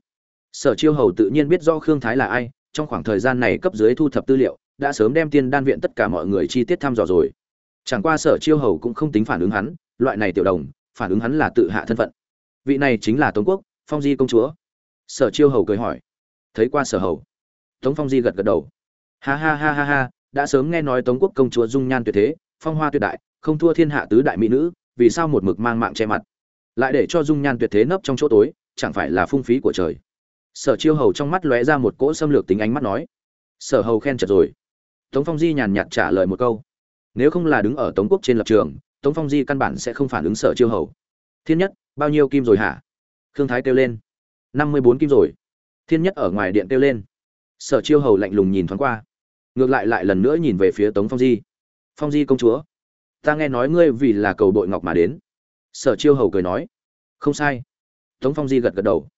Sở chiêu hầu tự nhiên biết do khương thái là ai, trong khoảng thời gian này cấp dưới thu thập tư liệu, đã sớm đem tiên đan viện tất cả mọi người chi tiết thăm dò rồi. Chẳng qua sở chiêu hầu cũng không tính phản ứng hắn loại này tiểu đồng, phản ứng hắn là tự hạ thân phận. Vị này chính là tống quốc, phong di công chúa. Sở chiêu hầu cười hỏi. Thấy qua sở hầu. Tống phong di gật gật đầu. Ha ha ha ha ha, đã sớm nghe nói tống quốc công chúa dung nhan tuyệt thế, phong hoa tuyệt đại, không thua thiên hạ tứ đại mỹ nữ, vì sao một mực mang mạng che mặt? Lại để cho dung nhan tuyệt thế nấp trong chỗ tối, chẳng phải là phung phí của trời? Sở chiêu hầu trong mắt lóe ra một cỗ xâm lược tính ánh mắt nói. Sở hầu khen chật rồi. Tống phong di nhàn nhạt trả lời một câu. Nếu không là đứng ở tống quốc trên lập trường tống phong di căn bản sẽ không phản ứng sở chiêu hầu. Thiên nhất, bao nhiêu kim rồi hả? Khương thái kêu lên. Năm mươi bốn kim rồi. Thiên nhất ở ngoài điện kêu lên. Sở chiêu hầu lạnh lùng nhìn thoáng qua. Ngược lại lại lần nữa nhìn về phía tống phong di. Phong di công chúa, ta nghe nói ngươi vì là cầu bội ngọc mà đến. Sở chiêu hầu cười nói. Không sai. Tống phong di gật gật đầu.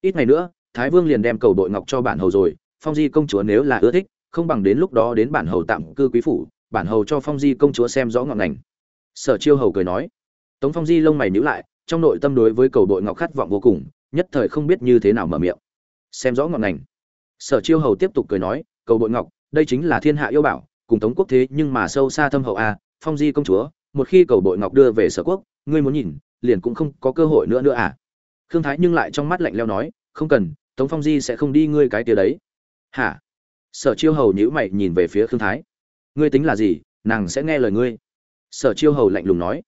Ít ngày nữa, thái vương liền đem cầu bội ngọc cho bản hầu rồi. Phong di công chúa nếu là ưa thích, không bằng đến lúc đó đến bản hầu tạm cư quý phủ, bản hầu cho phong di công chúa xem rõ ngọn ngành sở chiêu hầu cười nói. Tống phong di lông mày nhữ lại, trong nội tâm đối với cầu đội ngọc khát vọng vô cùng, nhất thời không biết như thế nào mở miệng. Xem rõ ngọn ngành sở chiêu hầu tiếp tục cười nói, cầu đội ngọc, đây chính là thiên hạ yêu bảo, cùng tống quốc thế nhưng mà sâu xa thâm hậu a, phong di công chúa, một khi cầu đội ngọc đưa về sở quốc, ngươi muốn nhìn, liền cũng không có cơ hội nữa nữa à. Khương thái nhưng lại trong mắt lạnh leo nói, không cần, tống phong di sẽ không đi ngươi cái tia đấy. Hả? Sở chiêu hầu nhữ mày nhìn về phía khương thái. Ngươi tính là gì, nàng sẽ nghe lời ngươi sở chiêu hầu lạnh lùng nói.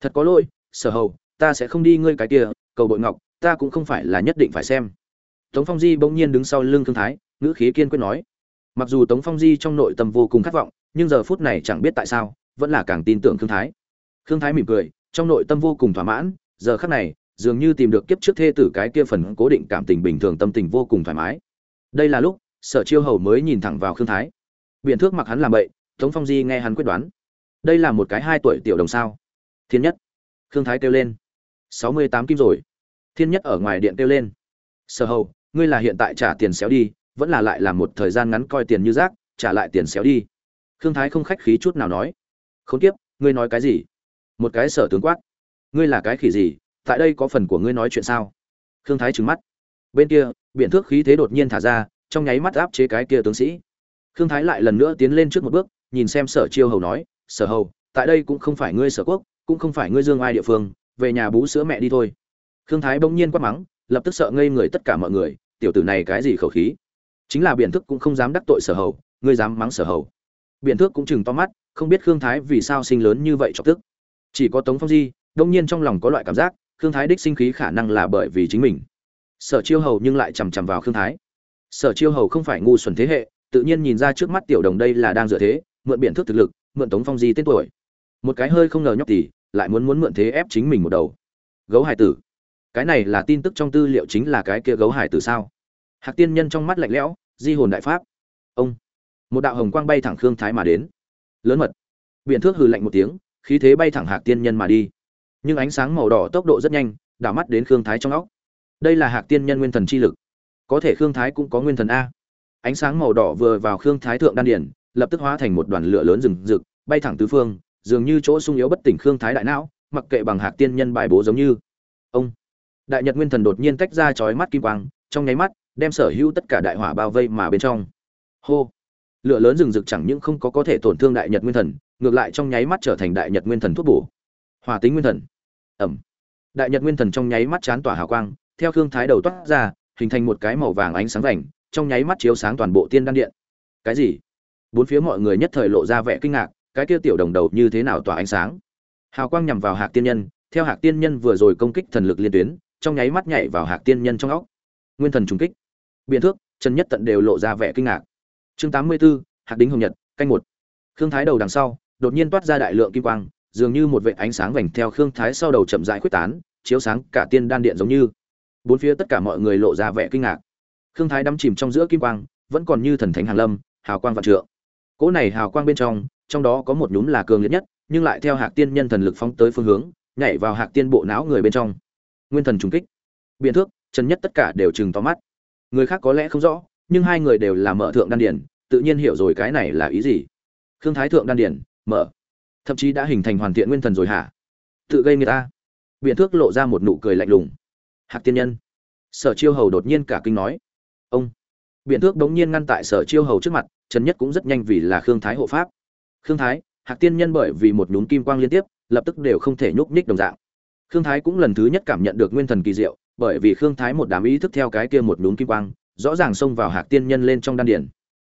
Thật có lỗi, sở hầu, ta sẽ không đi ngươi cái kia, cầu bội ngọc, ta cũng không phải là nhất định phải xem. Tống phong di bỗng nhiên đứng sau lưng Thương thái, ngữ khí kiên quyết nói. Mặc dù tống phong di trong nội tâm vô cùng khát vọng, nhưng giờ phút này chẳng biết tại sao, vẫn là càng tin tưởng Thương thái. Thương thái mỉm cười, trong nội tâm vô cùng thỏa mãn, giờ khắc này, dường như tìm được kiếp trước thê tử cái kia phần cố định cảm tình bình thường tâm tình vô cùng thoải mái. Đây là lúc, sở chiêu hầu mới nhìn thẳng vào khương thái. Biện thước mặc hắn làm bậy, tống phong di nghe hắn quyết đoán đây là một cái hai tuổi tiểu đồng sao? Thiên nhất. Khương thái kêu lên. Sáu mươi tám kim rồi. Thiên nhất ở ngoài điện kêu lên. Sở hầu, ngươi là hiện tại trả tiền xéo đi, vẫn là lại làm một thời gian ngắn coi tiền như rác, trả lại tiền xéo đi. Khương thái không khách khí chút nào nói. Khốn kiếp, ngươi nói cái gì? Một cái sở tướng quát. Ngươi là cái khỉ gì? Tại đây có phần của ngươi nói chuyện sao? Khương thái trừng mắt. Bên kia biện thước khí thế đột nhiên thả ra, trong nháy mắt áp chế cái kia tướng sĩ. Khương thái lại lần nữa tiến lên trước một bước, nhìn xem sở chiêu hầu nói sở hầu, tại đây cũng không phải ngươi sở quốc, cũng không phải ngươi dương ai địa phương, về nhà bú sữa mẹ đi thôi. Khương thái bỗng nhiên quát mắng, lập tức sợ ngây người tất cả mọi người, tiểu tử này cái gì khẩu khí? Chính là biện thức cũng không dám đắc tội sở hầu, ngươi dám mắng sở hầu. Biện thước cũng chừng to mắt, không biết khương thái vì sao sinh lớn như vậy chọc tức. Chỉ có tống phong di, đông nhiên trong lòng có loại cảm giác, khương thái đích sinh khí khả năng là bởi vì chính mình. Sở chiêu hầu nhưng lại chằm chằm vào khương thái. Sở chiêu hầu không phải ngu xuẩn thế hệ, tự nhiên nhìn ra trước mắt tiểu đồng đây là đang dựa thế, mượn biện thước thực lực mượn tống phong di tên tuổi. Một cái hơi không ngờ nhóc tỉ lại muốn muốn mượn thế ép chính mình một đầu. Gấu hải tử. Cái này là tin tức trong tư liệu chính là cái kia gấu hải tử sao? Hạc tiên nhân trong mắt lạnh lẽo, di hồn đại pháp. Ông. Một đạo hồng quang bay thẳng khương thái mà đến. Lớn mật. Biện thước hừ lạnh một tiếng, khí thế bay thẳng hạc tiên nhân mà đi. Nhưng ánh sáng màu đỏ tốc độ rất nhanh, đảo mắt đến khương thái trong óc. Đây là hạc tiên nhân nguyên thần chi lực. Có thể khương thái cũng có nguyên thần a. Ánh sáng màu đỏ vừa vào khương thái thượng đan điển lập tức hóa thành một đoàn lửa lớn rừng rực, bay thẳng tứ phương, dường như chỗ sung yếu bất tỉnh khương thái đại não, mặc kệ bằng hạc tiên nhân bài bố giống như. Ông, đại nhật nguyên thần đột nhiên tách ra chói mắt kim quang, trong nháy mắt, đem sở hữu tất cả đại hỏa bao vây mà bên trong. Hô, lửa lớn rừng rực chẳng những không có có thể tổn thương đại nhật nguyên thần, ngược lại trong nháy mắt trở thành đại nhật nguyên thần thuốc bổ. Hòa tính nguyên thần. Ẩm. Đại nhật nguyên thần trong nháy mắt chán tỏa hào quang, theo khương thái đầu toát ra, hình thành một cái màu vàng ánh sáng vành, trong nháy mắt chiếu sáng toàn bộ tiên đan điện. Cái gì? Bốn phía mọi người nhất thời lộ ra vẻ kinh ngạc cái kia tiểu đồng đầu như thế nào tỏa ánh sáng. Hào quang nhằm vào hạc tiên nhân theo hạc tiên nhân vừa rồi công kích thần lực liên tuyến trong nháy mắt nhảy vào hạc tiên nhân trong óc. Nguyên thần trùng kích. Biện thước trần nhất tận đều lộ ra vẻ kinh ngạc. Chương tám mươi 84, hạc đính hồng nhật canh một. Khương thái đầu đằng sau đột nhiên toát ra đại lượng kim quang dường như một vệt ánh sáng vành theo khương thái sau đầu chậm rãi quyết tán chiếu sáng cả tiên đan điện giống như. Bốn phía tất cả mọi người lộ ra vẻ kinh ngạc. Khương thái đắm chìm trong giữa kim quang vẫn còn như thần thánh hàn lâm hào quang vạn trượng cỗ này hào quang bên trong trong đó có một nhúm là cường liệt nhất, nhưng lại theo hạc tiên nhân thần lực phóng tới phương hướng, nhảy vào hạc tiên bộ não người bên trong. Nguyên thần trùng kích. Biện thước trần nhất tất cả đều chừng to mắt. Người khác có lẽ không rõ, nhưng hai người đều là mở thượng đan điển, tự nhiên hiểu rồi cái này là ý gì. Khương thái thượng đan điển, mở. Thậm chí đã hình thành hoàn thiện nguyên thần rồi hả? Tự gây người ta. Biện thước lộ ra một nụ cười lạnh lùng. Hạc tiên nhân. Sở chiêu hầu đột nhiên cả kinh nói. Ông. Biện thước đống nhiên ngăn tại sở chiêu hầu trước mặt trần nhất cũng rất nhanh vì là khương thái hộ pháp. Khương thái, hạc tiên nhân bởi vì một nhún kim quang liên tiếp, lập tức đều không thể nhúc nhích đồng dạng. Khương thái cũng lần thứ nhất cảm nhận được nguyên thần kỳ diệu, bởi vì khương thái một đám ý thức theo cái kia một nhún kim quang, rõ ràng xông vào hạc tiên nhân lên trong đan điển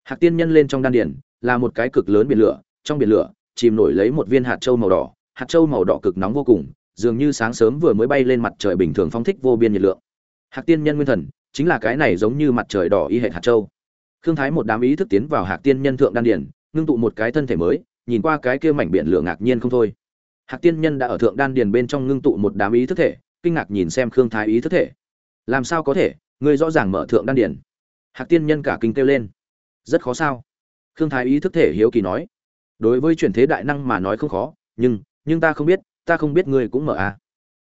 hạc tiên nhân lên trong đan điển là một cái cực lớn biển lửa, trong biển lửa chìm nổi lấy một viên hạt châu màu đỏ, hạt châu màu đỏ cực nóng vô cùng, dường như sáng sớm vừa mới bay lên mặt trời bình thường phong thích vô biên nhiệt lượng. Hạc tiên nhân nguyên thần chính là cái này giống như mặt trời đỏ y hệ hạt châu khương thái một đám ý thức tiến vào hạc tiên nhân thượng đan Điền, ngưng tụ một cái thân thể mới nhìn qua cái kia mảnh biển lửa ngạc nhiên không thôi. Hạc tiên nhân đã ở thượng đan điền bên trong ngưng tụ một đám ý thức thể kinh ngạc nhìn xem khương thái ý thức thể. Làm sao có thể? Ngươi rõ ràng mở thượng đan điền. Hạc tiên nhân cả kinh kêu lên. Rất khó sao? Khương thái ý thức thể hiếu kỳ nói. Đối với chuyển thế đại năng mà nói không khó nhưng nhưng ta không biết ta không biết ngươi cũng mở à.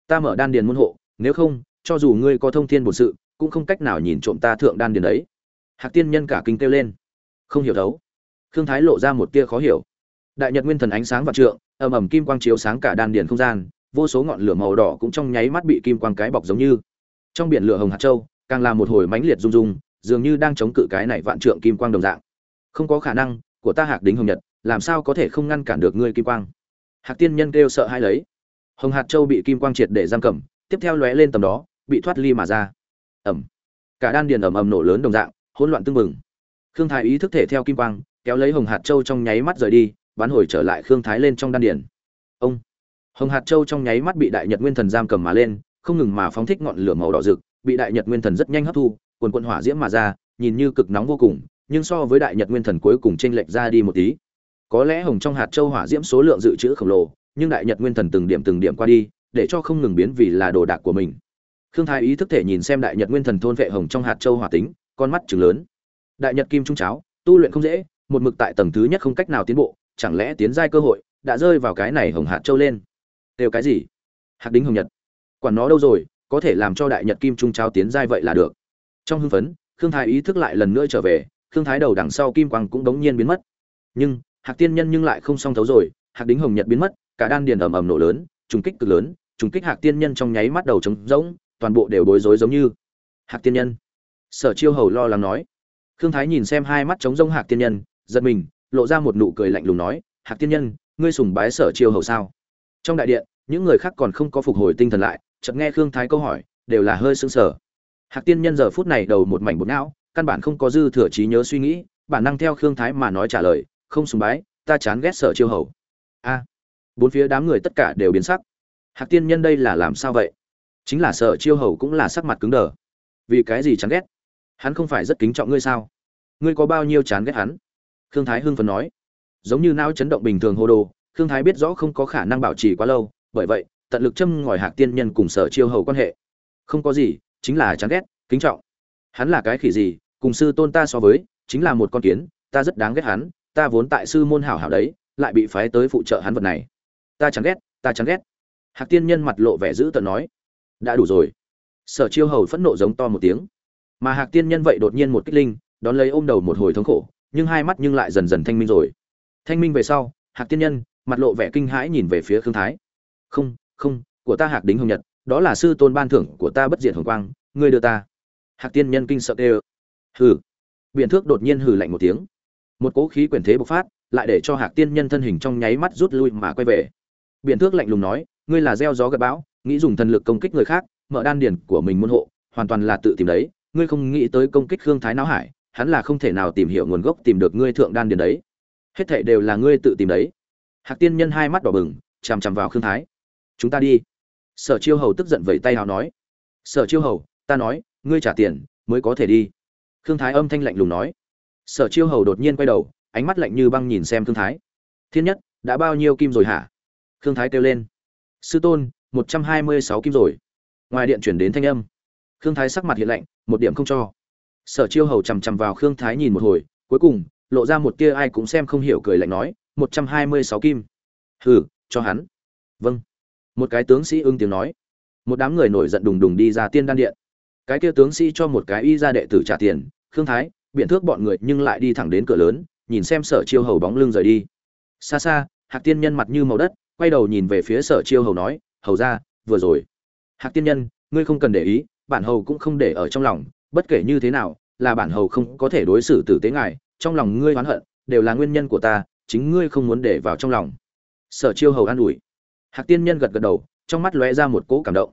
Ta mở đan điền môn hộ nếu không cho dù ngươi có thông thiên bổn sự cũng không cách nào nhìn trộm ta thượng đan điền đấy hạc tiên nhân cả kinh kêu lên. Không hiểu thấu khương thái lộ ra một tia khó hiểu. Đại nhật nguyên thần ánh sáng vạn trượng, ầm ầm kim quang chiếu sáng cả đan điền không gian, vô số ngọn lửa màu đỏ cũng trong nháy mắt bị kim quang cái bọc giống như. Trong biển lửa hồng hạt châu, càng là một hồi mãnh liệt rung rung, dường như đang chống cự cái này vạn trượng kim quang đồng dạng. Không có khả năng, của ta hạc đính hồng nhật, làm sao có thể không ngăn cản được ngươi kim quang? Hạc tiên nhân kêu sợ hai lấy. Hồng hạt châu bị kim quang triệt để giam cầm, tiếp theo lóe lên tầm đó, bị thoát ly mà ra. Ẩm cả đan điền ầm ầm nổ lớn đồng dạng hỗn loạn tương mừng khương thái ý thức thể theo kim quang, kéo lấy hồng hạt châu trong nháy mắt rời đi, bắn hồi trở lại khương thái lên trong đan điền. Ông! Hồng hạt châu trong nháy mắt bị đại nhật nguyên thần giam cầm mà lên, không ngừng mà phóng thích ngọn lửa màu đỏ rực, bị đại nhật nguyên thần rất nhanh hấp thu, quần quận hỏa diễm mà ra, nhìn như cực nóng vô cùng, nhưng so với đại nhật nguyên thần cuối cùng chênh lệch ra đi một tí. Có lẽ hồng trong hạt châu hỏa diễm số lượng dự trữ khổng lồ, nhưng đại nhật nguyên thần từng điểm từng điểm qua đi, để cho không ngừng biến vì là đồ đạc của mình. Khương thái ý thức thể nhìn xem đại nhật nguyên thần thôn vệ hồng trong hạt châu hỏa tính con mắt chừng lớn. Đại nhật kim trung cháo, tu luyện không dễ, một mực tại tầng thứ nhất không cách nào tiến bộ, chẳng lẽ tiến giai cơ hội đã rơi vào cái này hồng hạt châu lên? Đều cái gì? Hạc đính hồng nhật. Quản nó đâu rồi, có thể làm cho đại nhật kim trung cháo tiến giai vậy là được. Trong hưng phấn, khương thái ý thức lại lần nữa trở về, khương thái đầu đằng sau kim quang cũng đống nhiên biến mất. Nhưng, hạc tiên nhân nhưng lại không song thấu rồi, hạc đính hồng nhật biến mất, cả đan điền ầm ầm nổ lớn, trùng kích cực lớn, trùng kích hạc tiên nhân trong nháy mắt đầu trống rỗng, toàn bộ đều bối rối giống như hạc tiên nhân sở chiêu hầu lo lắng nói. Khương thái nhìn xem hai mắt trống rông hạc tiên nhân, giật mình, lộ ra một nụ cười lạnh lùng nói, hạc tiên nhân, ngươi sùng bái sở chiêu hầu sao? Trong đại điện, những người khác còn không có phục hồi tinh thần lại, chợt nghe khương thái câu hỏi, đều là hơi sững sờ. Hạc tiên nhân giờ phút này đầu một mảnh bột não, căn bản không có dư thừa trí nhớ suy nghĩ, bản năng theo khương thái mà nói trả lời, không sùng bái, ta chán ghét sở chiêu hầu. A. Bốn phía đám người tất cả đều biến sắc. Hạc tiên nhân đây là làm sao vậy? Chính là sở chiêu hầu cũng là sắc mặt cứng đờ. Vì cái gì chán ghét? Hắn không phải rất kính trọng ngươi sao? Ngươi có bao nhiêu chán ghét hắn? Khương thái hưng phấn nói. Giống như não chấn động bình thường hô đồ, khương thái biết rõ không có khả năng bảo trì quá lâu, bởi vậy, tận lực châm ngòi hạc tiên nhân cùng sở chiêu hầu quan hệ. Không có gì, chính là chán ghét, kính trọng. Hắn là cái khỉ gì, cùng sư tôn ta so với, chính là một con kiến, ta rất đáng ghét hắn, ta vốn tại sư môn hảo hảo đấy, lại bị phái tới phụ trợ hắn vật này. Ta chán ghét, ta chán ghét. Hạc tiên nhân mặt lộ vẻ dữ tợn nói. Đã đủ rồi. Sở chiêu hầu phẫn nộ giống to một tiếng mà hạc tiên nhân vậy đột nhiên một kích linh, đón lấy ôm đầu một hồi thống khổ, nhưng hai mắt nhưng lại dần dần thanh minh rồi. Thanh minh về sau, hạc tiên nhân mặt lộ vẻ kinh hãi nhìn về phía khương thái. Không không, của ta hạc đính hồng nhật, đó là sư tôn ban thưởng của ta bất diệt hồng quang, ngươi đưa ta. Hạc tiên nhân kinh sợ tê hừ. Biện thước đột nhiên hừ lạnh một tiếng. Một cỗ khí quyển thế bộc phát, lại để cho hạc tiên nhân thân hình trong nháy mắt rút lui mà quay về. Biện thước lạnh lùng nói, ngươi là gieo gió gặp bão, nghĩ dùng thần lực công kích người khác, mở đan điền của mình môn hộ, hoàn toàn là tự tìm đấy ngươi không nghĩ tới công kích khương thái não hải, hắn là không thể nào tìm hiểu nguồn gốc tìm được ngươi thượng đan điền đấy. Hết thảy đều là ngươi tự tìm đấy. Hạc tiên nhân hai mắt đỏ bừng, chằm chằm vào khương thái. Chúng ta đi. Sở chiêu hầu tức giận vẩy tay hào nói. Sở chiêu hầu, ta nói, ngươi trả tiền, mới có thể đi. Khương thái âm thanh lạnh lùng nói. Sở chiêu hầu đột nhiên quay đầu, ánh mắt lạnh như băng nhìn xem khương thái. Thiên nhất, đã bao nhiêu kim rồi hả? Khương thái kêu lên. Sư tôn, một trăm hai mươi sáu kim rồi. Ngoài điện chuyển đến thanh âm khương thái sắc mặt hiện lạnh, một điểm không cho. Sở chiêu hầu chằm chằm vào khương thái nhìn một hồi, cuối cùng, lộ ra một tia ai cũng xem không hiểu cười lạnh nói, một trăm hai mươi sáu kim. Hừ, cho hắn. Vâng. Một cái tướng sĩ ưng tiếng nói. Một đám người nổi giận đùng đùng đi ra tiên đan điện. Cái kia tướng sĩ cho một cái y ra đệ tử trả tiền, khương thái, biện thước bọn người nhưng lại đi thẳng đến cửa lớn, nhìn xem sở chiêu hầu bóng lưng rời đi. Xa xa, hạc tiên nhân mặt như màu đất, quay đầu nhìn về phía sở chiêu hầu nói, hầu ra, vừa rồi. Hạc tiên nhân, ngươi không cần để ý bản hầu cũng không để ở trong lòng, bất kể như thế nào, là bản hầu không có thể đối xử tử tế ngài, trong lòng ngươi oán hận, đều là nguyên nhân của ta, chính ngươi không muốn để vào trong lòng. Sở chiêu hầu an ủi. Hạc tiên nhân gật gật đầu, trong mắt lóe ra một cỗ cảm động.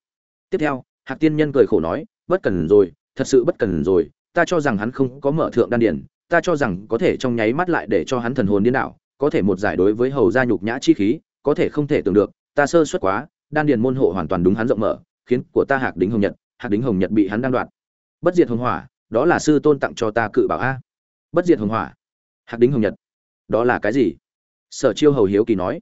Tiếp theo, hạc tiên nhân cười khổ nói, bất cần rồi, thật sự bất cần rồi, ta cho rằng hắn không có mở thượng đan điển ta cho rằng có thể trong nháy mắt lại để cho hắn thần hồn điên đảo, có thể một giải đối với hầu gia nhục nhã chi khí, có thể không thể tưởng được, ta sơ suất quá, đan điền môn hộ hoàn toàn đúng hắn rộng mở, khiến của ta hạc đính hồng nhật hạc đính hồng nhật bị hắn đang đoạt. Bất diệt hồng hỏa, đó là sư tôn tặng cho ta cự bảo a. Bất diệt hồng hỏa. Hạc đính hồng nhật, đó là cái gì? Sở chiêu hầu hiếu kỳ nói.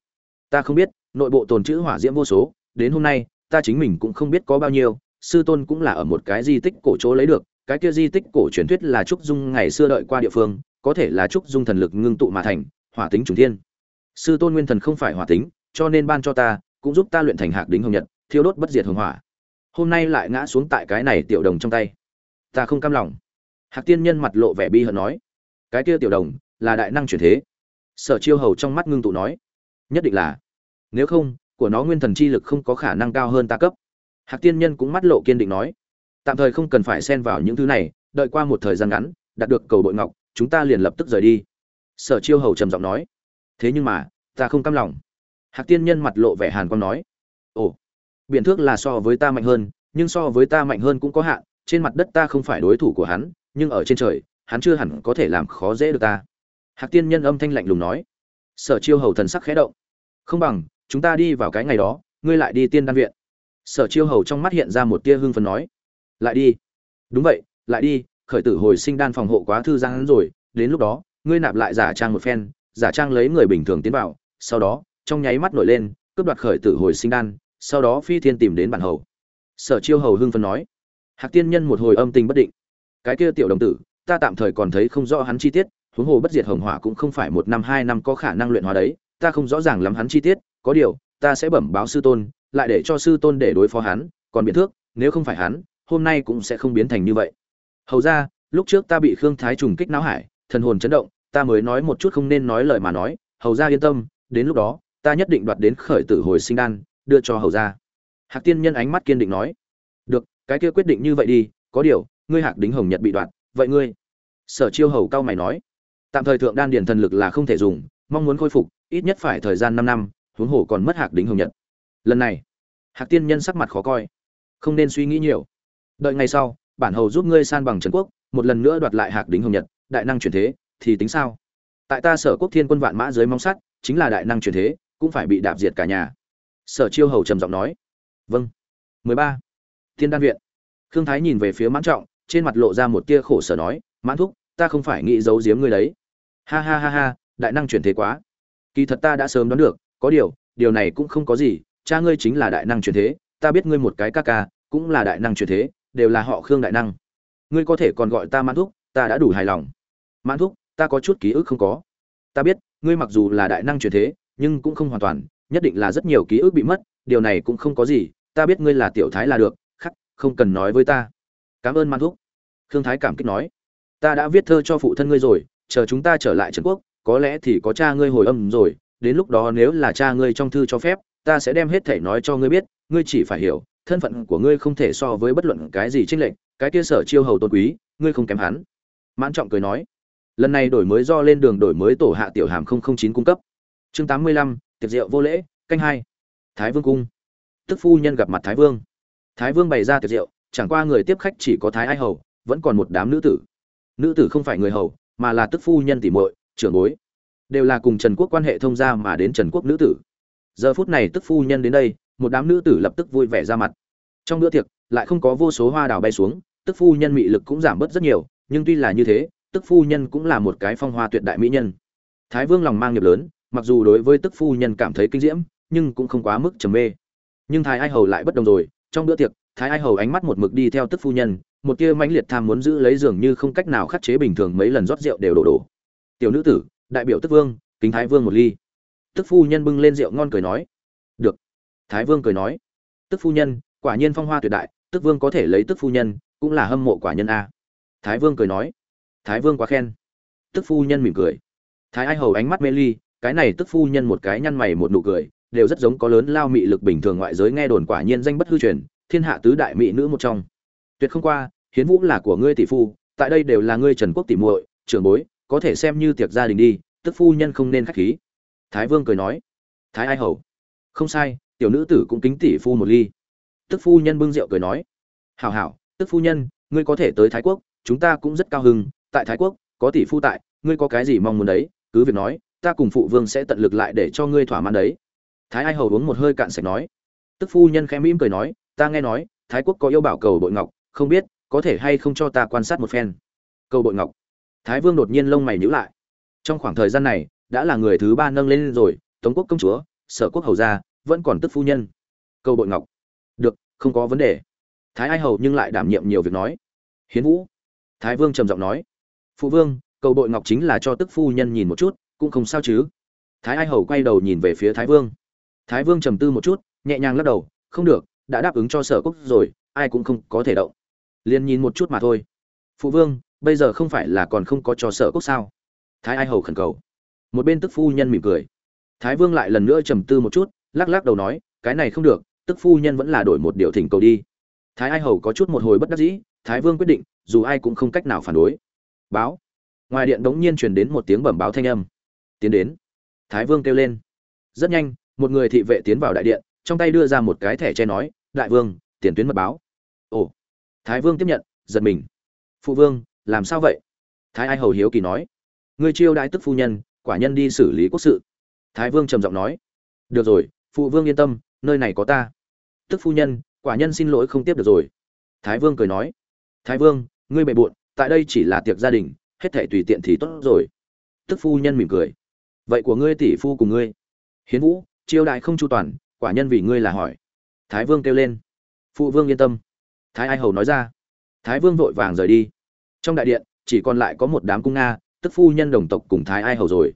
Ta không biết, nội bộ tồn chữ hỏa diễm vô số, đến hôm nay, ta chính mình cũng không biết có bao nhiêu, sư tôn cũng là ở một cái di tích cổ chỗ lấy được, cái kia di tích cổ truyền thuyết là trúc dung ngày xưa đợi qua địa phương, có thể là trúc dung thần lực ngưng tụ mà thành, hỏa tính trùng thiên. Sư tôn nguyên thần không phải hỏa tính, cho nên ban cho ta, cũng giúp ta luyện thành hạc đính hồng nhật, thiêu đốt bất diệt hồng hỏa hôm nay lại ngã xuống tại cái này tiểu đồng trong tay. Ta không cam lòng. Hạc tiên nhân mặt lộ vẻ bi hận nói. Cái kia tiểu đồng, là đại năng chuyển thế. Sở chiêu hầu trong mắt ngưng tụ nói. Nhất định là. Nếu không, của nó nguyên thần chi lực không có khả năng cao hơn ta cấp. Hạc tiên nhân cũng mắt lộ kiên định nói. Tạm thời không cần phải xen vào những thứ này, đợi qua một thời gian ngắn, đạt được cầu bội ngọc, chúng ta liền lập tức rời đi. Sở chiêu hầu trầm giọng nói. Thế nhưng mà, ta không cam lòng. Hạc tiên nhân mặt lộ vẻ hàn quang nói. Ồ biện thước là so với ta mạnh hơn, nhưng so với ta mạnh hơn cũng có hạn, trên mặt đất ta không phải đối thủ của hắn, nhưng ở trên trời, hắn chưa hẳn có thể làm khó dễ được ta. Hạc tiên nhân âm thanh lạnh lùng nói. Sở chiêu hầu thần sắc khẽ động. Không bằng, chúng ta đi vào cái ngày đó, ngươi lại đi tiên đan viện. Sở chiêu hầu trong mắt hiện ra một tia hưng phấn nói. Lại đi. Đúng vậy, lại đi, khởi tử hồi sinh đan phòng hộ quá thư giãn rồi, đến lúc đó, ngươi nạp lại giả trang một phen, giả trang lấy người bình thường tiến vào, sau đó, trong nháy mắt nổi lên, cướp đoạt khởi tử hồi sinh đan sau đó phi thiên tìm đến bản hầu. Sở chiêu hầu hưng phân nói, hạc tiên nhân một hồi âm tình bất định. Cái kia tiểu đồng tử, ta tạm thời còn thấy không rõ hắn chi tiết, huống hồ bất diệt hồng hỏa cũng không phải một năm, hai năm có khả năng luyện hóa đấy, ta không rõ ràng lắm hắn chi tiết, có điều, ta sẽ bẩm báo sư tôn, lại để cho sư tôn để đối phó hắn, còn biện thước, nếu không phải hắn, hôm nay cũng sẽ không biến thành như vậy. Hầu ra lúc trước ta bị khương thái trùng kích não hải, thần hồn chấn động, ta mới nói một chút không nên nói lời mà nói, hầu ra yên tâm, đến lúc đó, ta nhất định đoạt đến khởi tử hồi sinh đan đưa cho hầu ra hạc tiên nhân ánh mắt kiên định nói, được, cái kia quyết định như vậy đi, có điều, ngươi hạc đính hồng nhật bị đoạt, vậy ngươi? Sở chiêu hầu cao mày nói, tạm thời thượng đan điền thần lực là không thể dùng, mong muốn khôi phục, ít nhất phải thời gian năm năm, huống hồ còn mất hạc đính hồng nhật. Lần này, hạc tiên nhân sắc mặt khó coi, không nên suy nghĩ nhiều. Đợi ngày sau, bản hầu giúp ngươi san bằng trần quốc, một lần nữa đoạt lại hạc đính hồng nhật, đại năng chuyển thế, thì tính sao? Tại ta sở quốc thiên quân vạn mã dưới mong sắt, chính là đại năng chuyển thế, cũng phải bị đạp diệt cả nhà sở chiêu hầu trầm giọng nói. Vâng. 13. thiên đan viện. Khương thái nhìn về phía mãn trọng, trên mặt lộ ra một tia khổ sở nói, mãn thúc, ta không phải nghĩ giấu giếm ngươi đấy. Ha ha ha ha, đại năng chuyển thế quá. Kỳ thật ta đã sớm đoán được, có điều điều này cũng không có gì, cha ngươi chính là đại năng chuyển thế, ta biết ngươi một cái ca ca, cũng là đại năng chuyển thế, đều là họ khương đại năng. Ngươi có thể còn gọi ta mãn thúc, ta đã đủ hài lòng. Mãn thúc, ta có chút ký ức không có. Ta biết, ngươi mặc dù là đại năng chuyển thế, nhưng cũng không hoàn toàn nhất định là rất nhiều ký ức bị mất điều này cũng không có gì ta biết ngươi là tiểu thái là được khắc không cần nói với ta. Cảm ơn man thúc. Khương thái cảm kích nói. Ta đã viết thơ cho phụ thân ngươi rồi chờ chúng ta trở lại trần quốc có lẽ thì có cha ngươi hồi âm rồi đến lúc đó nếu là cha ngươi trong thư cho phép ta sẽ đem hết thể nói cho ngươi biết ngươi chỉ phải hiểu thân phận của ngươi không thể so với bất luận cái gì trên lệnh, cái kia sở chiêu hầu tôn quý ngươi không kém hắn. Mãn trọng cười nói. Lần này đổi mới do lên đường đổi mới tổ hạ tiểu hàm chín cung cấp. Chương tám mươi lăm tiệc rượu vô lễ, canh hai. Thái vương cung. Tức phu nhân gặp mặt thái vương. Thái vương bày ra tiệc rượu, chẳng qua người tiếp khách chỉ có thái ai hầu, vẫn còn một đám nữ tử. Nữ tử không phải người hầu, mà là tức phu nhân tỉ muội, trưởng bối. Đều là cùng trần quốc quan hệ thông gia mà đến trần quốc nữ tử. Giờ phút này tức phu nhân đến đây, một đám nữ tử lập tức vui vẻ ra mặt. Trong bữa tiệc, lại không có vô số hoa đào bay xuống, tức phu nhân mị lực cũng giảm bớt rất nhiều, nhưng tuy là như thế, tức phu nhân cũng là một cái phong hoa tuyệt đại mỹ nhân. Thái vương lòng mang nghiệp lớn mặc dù đối với tức phu nhân cảm thấy kinh diễm, nhưng cũng không quá mức trầm mê. Nhưng thái ai hầu lại bất đồng rồi, trong bữa tiệc, thái ai hầu ánh mắt một mực đi theo tức phu nhân, một tia mãnh liệt tham muốn giữ lấy giường như không cách nào khắc chế bình thường mấy lần rót rượu đều đổ đổ. Tiểu nữ tử, đại biểu tức vương, kính thái vương một ly. Tức phu nhân bưng lên rượu ngon cười nói. Được. Thái vương cười nói. Tức phu nhân, quả nhiên phong hoa tuyệt đại, tức vương có thể lấy tức phu nhân, cũng là hâm mộ quả nhân a. Thái vương cười nói. Thái vương quá khen. Tức phu nhân mỉm cười. Thái ai hầu ánh mắt mê ly cái này tức phu nhân một cái nhăn mày một nụ cười, đều rất giống có lớn lao mị lực bình thường ngoại giới nghe đồn quả nhiên danh bất hư truyền, thiên hạ tứ đại mỹ nữ một trong. Tuyệt không qua, hiến vũ là của ngươi tỷ phu, tại đây đều là ngươi trần quốc tỷ muội, trưởng bối, có thể xem như tiệc gia đình đi, tức phu nhân không nên khách khí. Thái vương cười nói. Thái ai hầu. Không sai, tiểu nữ tử cũng kính tỷ phu một ly. Tức phu nhân bưng rượu cười nói. Hảo hảo, tức phu nhân, ngươi có thể tới thái quốc, chúng ta cũng rất cao hứng, tại thái quốc, có tỷ phu tại, ngươi có cái gì mong muốn đấy? Cứ việc nói ta cùng phụ vương sẽ tận lực lại để cho ngươi thỏa mãn đấy. Thái ai hầu uống một hơi cạn sạch nói. Tức phu nhân khẽ mỉm cười nói, ta nghe nói, thái quốc có yêu bảo cầu bội ngọc, không biết, có thể hay không cho ta quan sát một phen. Cầu bội ngọc. Thái vương đột nhiên lông mày nhíu lại. Trong khoảng thời gian này, đã là người thứ ba nâng lên rồi, tống quốc công chúa, sở quốc hầu gia, vẫn còn tức phu nhân. Cầu bội ngọc. Được, không có vấn đề. Thái ai hầu nhưng lại đảm nhiệm nhiều việc nói. Hiến vũ. Thái vương trầm giọng nói. Phụ vương, cầu bội ngọc chính là cho tức phu nhân nhìn một chút cũng không sao chứ. Thái ai hầu quay đầu nhìn về phía thái vương. Thái vương trầm tư một chút, nhẹ nhàng lắc đầu, không được, đã đáp ứng cho sở quốc rồi, ai cũng không có thể động. Liền nhìn một chút mà thôi. Phụ vương, bây giờ không phải là còn không có cho sở quốc sao? Thái ai hầu khẩn cầu. Một bên tức phu nhân mỉm cười. Thái vương lại lần nữa trầm tư một chút, lắc lắc đầu nói, cái này không được, tức phu nhân vẫn là đổi một điều thỉnh cầu đi. Thái ai hầu có chút một hồi bất đắc dĩ, thái vương quyết định, dù ai cũng không cách nào phản đối. Báo. Ngoài điện đống nhiên truyền đến một tiếng bẩm báo thanh âm tiến đến. Thái vương kêu lên. Rất nhanh, một người thị vệ tiến vào đại điện, trong tay đưa ra một cái thẻ che nói, đại vương, tiền tuyến mật báo. Ồ. Thái vương tiếp nhận, giật mình. Phụ vương, làm sao vậy? Thái ai hầu hiếu kỳ nói. Người chiêu đại tức phu nhân, quả nhân đi xử lý quốc sự. Thái vương trầm giọng nói. Được rồi, phụ vương yên tâm, nơi này có ta. Tức phu nhân, quả nhân xin lỗi không tiếp được rồi. Thái vương cười nói. Thái vương, ngươi bề bộn, tại đây chỉ là tiệc gia đình, hết thể tùy tiện thì tốt rồi. Tức phu nhân mỉm cười vậy của ngươi tỷ phu cùng ngươi. Hiến vũ chiêu đại không chu toàn, quả nhân vì ngươi là hỏi. Thái vương kêu lên. Phụ vương yên tâm. Thái ai hầu nói ra. Thái vương vội vàng rời đi. Trong đại điện, chỉ còn lại có một đám cung nga, tức phu nhân đồng tộc cùng thái ai hầu rồi.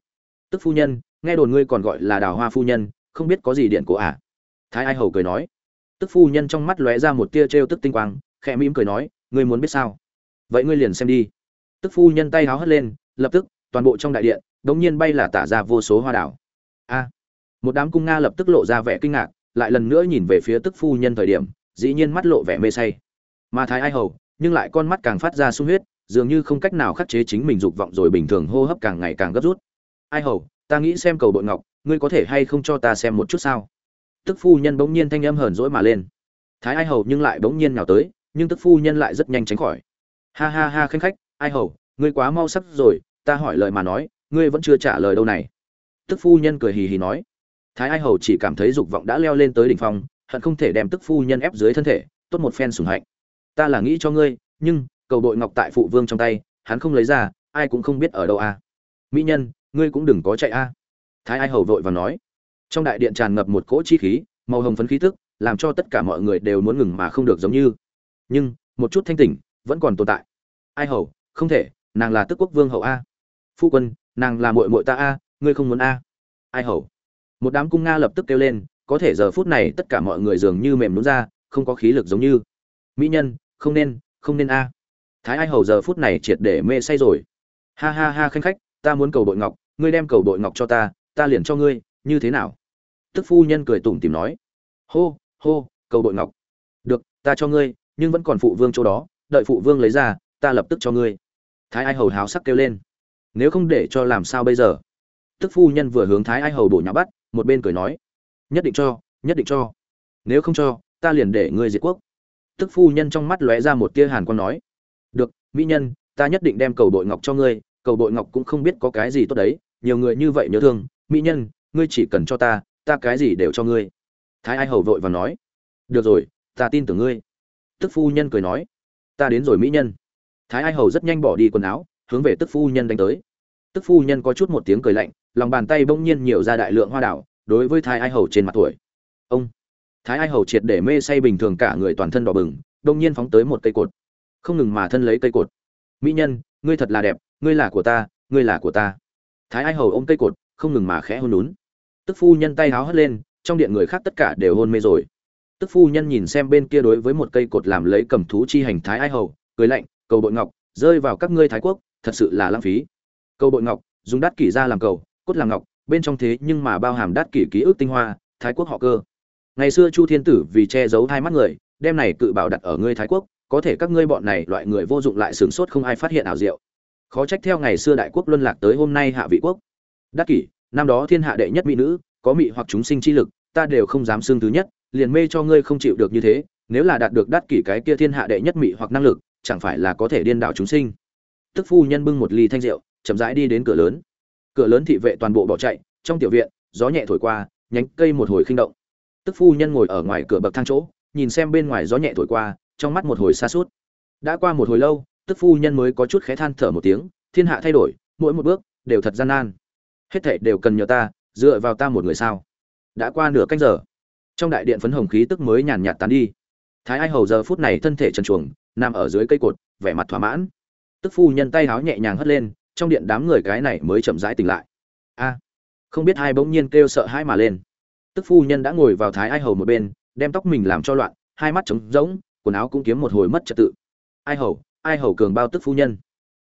Tức phu nhân, nghe đồn ngươi còn gọi là đào hoa phu nhân, không biết có gì điện cổ à thái ai hầu cười nói. Tức phu nhân trong mắt lóe ra một tia trêu tức tinh quang, khẽ mỉm cười nói, ngươi muốn biết sao? Vậy ngươi liền xem đi. Tức phu nhân tay háo hất lên, lập tức toàn bộ trong đại điện, đống nhiên bay là tả ra vô số hoa đảo. A! Một đám cung nga lập tức lộ ra vẻ kinh ngạc, lại lần nữa nhìn về phía tức phu nhân thời điểm, dĩ nhiên mắt lộ vẻ mê say. Mà thái ai hầu, nhưng lại con mắt càng phát ra sung huyết, dường như không cách nào khắc chế chính mình dục vọng rồi bình thường hô hấp càng ngày càng gấp rút. Ai hầu, ta nghĩ xem cầu bội ngọc, ngươi có thể hay không cho ta xem một chút sao? Tức phu nhân bỗng nhiên thanh âm hờn dỗi mà lên. Thái ai hầu nhưng lại bỗng nhiên nhào tới, nhưng tức phu nhân lại rất nhanh tránh khỏi. Ha ha ha khanh khách, ai hầu, ngươi quá mau sắc rồi ta hỏi lời mà nói, ngươi vẫn chưa trả lời đâu này. Tức phu nhân cười hì hì nói. Thái ai hầu chỉ cảm thấy dục vọng đã leo lên tới đỉnh phong, hận không thể đem tức phu nhân ép dưới thân thể, tốt một phen sùng hạnh. Ta là nghĩ cho ngươi, nhưng, cầu đội ngọc tại phụ vương trong tay, hắn không lấy ra, ai cũng không biết ở đâu a. À. mỹ nhân, ngươi cũng đừng có chạy a. Thái ai hầu vội và nói. Trong đại điện tràn ngập một cỗ chi khí, màu hồng phấn khí tức, làm cho tất cả mọi người đều muốn ngừng mà không được giống như. Nhưng, một chút thanh tỉnh, vẫn còn tồn tại. Ai hầu, không thể, nàng là tức quốc vương hậu a phu quân, nàng là muội muội ta a, ngươi không muốn a? Ai hầu? Một đám cung nga lập tức kêu lên, có thể giờ phút này tất cả mọi người dường như mềm nhún ra, không có khí lực giống như. Mỹ nhân, không nên không nên a. Thái ai hầu giờ phút này triệt để mê say rồi. Ha ha ha, khanh khách, ta muốn cầu bội ngọc, ngươi đem cầu bội ngọc cho ta ta liền cho ngươi, như thế nào? Tức phu nhân cười tủm tìm nói. Hô hô, cầu bội ngọc. Được, ta cho ngươi, nhưng vẫn còn phụ vương chỗ đó, đợi phụ vương lấy ra, ta lập tức cho ngươi. Thái ai hầu háo sắc kêu lên nếu không để cho làm sao bây giờ? Tức phu nhân vừa hướng thái ai hầu bổ nhã bắt, một bên cười nói, nhất định cho, nhất định cho. Nếu không cho, ta liền để ngươi diệt quốc. Tức phu nhân trong mắt lóe ra một tia hàn quan nói, được, mỹ nhân, ta nhất định đem cầu bội ngọc cho ngươi, cầu bội ngọc cũng không biết có cái gì tốt đấy, nhiều người như vậy nhớ thương, mỹ nhân, ngươi chỉ cần cho ta ta cái gì đều cho ngươi. Thái ai hầu vội và nói, được rồi, ta tin tưởng ngươi. Tức phu nhân cười nói, ta đến rồi mỹ nhân. Thái ai hầu rất nhanh bỏ đi quần áo hướng về tức phu nhân đánh tới. Tức phu nhân có chút một tiếng cười lạnh, lòng bàn tay bỗng nhiên nhiều ra đại lượng hoa đảo đối với thái ai hầu trên mặt tuổi. Ông! Thái ai hầu triệt để mê say bình thường cả người toàn thân đỏ bừng đông nhiên phóng tới một cây cột. Không ngừng mà thân lấy cây cột. Mỹ nhân, ngươi thật là đẹp, ngươi là của ta, ngươi là của ta. Thái ai hầu ôm cây cột, không ngừng mà khẽ hôn lún tức phu nhân tay háo hất lên, trong điện người khác tất cả đều hôn mê rồi. Tức phu nhân nhìn xem bên kia đối với một cây cột làm lấy cầm thú chi hành thái ai hầu, cười lạnh, cầu bội ngọc, rơi vào các ngươi thái quốc thật sự là lãng phí. Cầu bội ngọc, dùng đắt kỷ ra làm cầu, cốt làm ngọc, bên trong thế nhưng mà bao hàm đắt kỷ ký ức tinh hoa, thái quốc họ cơ. Ngày xưa chu thiên tử vì che giấu hai mắt người, đem này cự bảo đặt ở ngươi thái quốc, có thể các ngươi bọn này loại người vô dụng lại sửng sốt không ai phát hiện ảo diệu. Khó trách theo ngày xưa đại quốc luân lạc tới hôm nay hạ vị quốc. Đắc kỷ, năm đó thiên hạ đệ nhất mỹ nữ, có mị hoặc chúng sinh chi lực, ta đều không dám xưng thứ nhất, liền mê cho ngươi không chịu được như thế, nếu là đạt được đắc kỷ cái kia thiên hạ đệ nhất mị hoặc năng lực, chẳng phải là có thể điên đảo chúng sinh tức phu nhân bưng một ly thanh rượu, chậm rãi đi đến cửa lớn. Cửa lớn thị vệ toàn bộ bỏ chạy, trong tiểu viện, gió nhẹ thổi qua, nhánh cây một hồi khinh động. Tức phu nhân ngồi ở ngoài cửa bậc thang chỗ, nhìn xem bên ngoài gió nhẹ thổi qua, trong mắt một hồi xa suốt đã qua một hồi lâu, tức phu nhân mới có chút khẽ than thở một tiếng, thiên hạ thay đổi, mỗi một bước đều thật gian nan. Hết thảy đều cần nhờ ta, dựa vào ta một người sao? Đã qua nửa canh giờ, trong đại điện phấn hồng khí tức mới nhàn nhạt tán đi. Thái ai hầu giờ phút này thân thể trần chuồng nằm ở dưới cây cột, vẻ mặt thỏa mãn tức phu nhân tay háo nhẹ nhàng hất lên, trong điện đám người cái này mới chậm rãi tỉnh lại. A, không biết hai bỗng nhiên kêu sợ hãi mà lên. Tức phu nhân đã ngồi vào thái ai hầu một bên, đem tóc mình làm cho loạn, hai mắt trống rỗng, quần áo cũng kiếm một hồi mất trật tự. Ai hầu ai hầu cường bao tức phu nhân.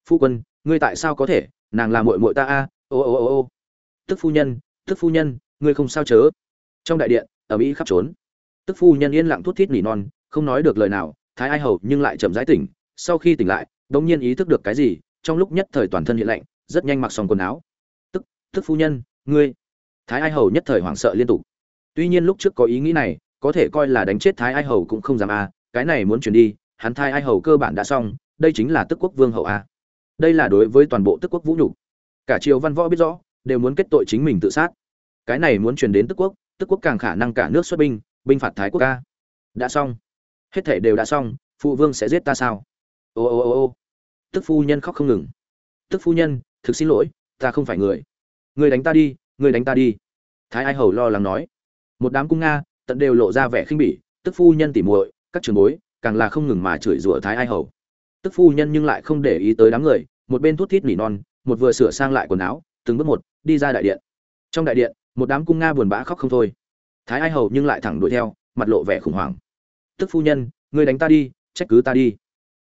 Phu quân, ngươi tại sao có thể? Nàng là muội muội ta a, ô ô ô ô. Tức phu nhân, tức phu nhân, ngươi không sao chớ. Trong đại điện ở mỹ khắp trốn. Tức phu nhân yên lặng thút thít nỉ non, không nói được lời nào, thái ai hầu nhưng lại chậm rãi tỉnh, sau khi tỉnh lại đống nhiên ý thức được cái gì, trong lúc nhất thời toàn thân hiện lạnh, rất nhanh mặc xong quần áo. Tức tức phu nhân, ngươi. Thái ai hầu nhất thời hoảng sợ liên tục. Tuy nhiên lúc trước có ý nghĩ này, có thể coi là đánh chết thái ai hầu cũng không dám a, cái này muốn chuyển đi, hắn thái ai hầu cơ bản đã xong, đây chính là tức quốc vương hậu a. Đây là đối với toàn bộ tức quốc vũ nhục. Cả triều văn võ biết rõ, đều muốn kết tội chính mình tự sát. Cái này muốn truyền đến tức quốc tức quốc càng khả năng cả nước xuất binh binh phạt thái quốc ca đã xong. Hết thể đều đã xong, phụ vương sẽ giết ta sao? Ô ô ô ô tức phu nhân khóc không ngừng. Tức phu nhân, thực xin lỗi, ta không phải người. Người đánh ta đi, người đánh ta đi. Thái ai hầu lo lắng nói. Một đám cung nga, tận đều lộ ra vẻ khinh bỉ, tức phu nhân tỉ muội, các trường bối, càng là không ngừng mà chửi rủa thái ai hầu. Tức phu nhân nhưng lại không để ý tới đám người, một bên thút thít nỉ non, một vừa sửa sang lại quần áo, từng bước một, đi ra đại điện. Trong đại điện, một đám cung nga buồn bã khóc không thôi. Thái ai hầu nhưng lại thẳng đuổi theo, mặt lộ vẻ khủng hoảng. Tức phu nhân ngươi đánh ta đi, trách cứ ta đi.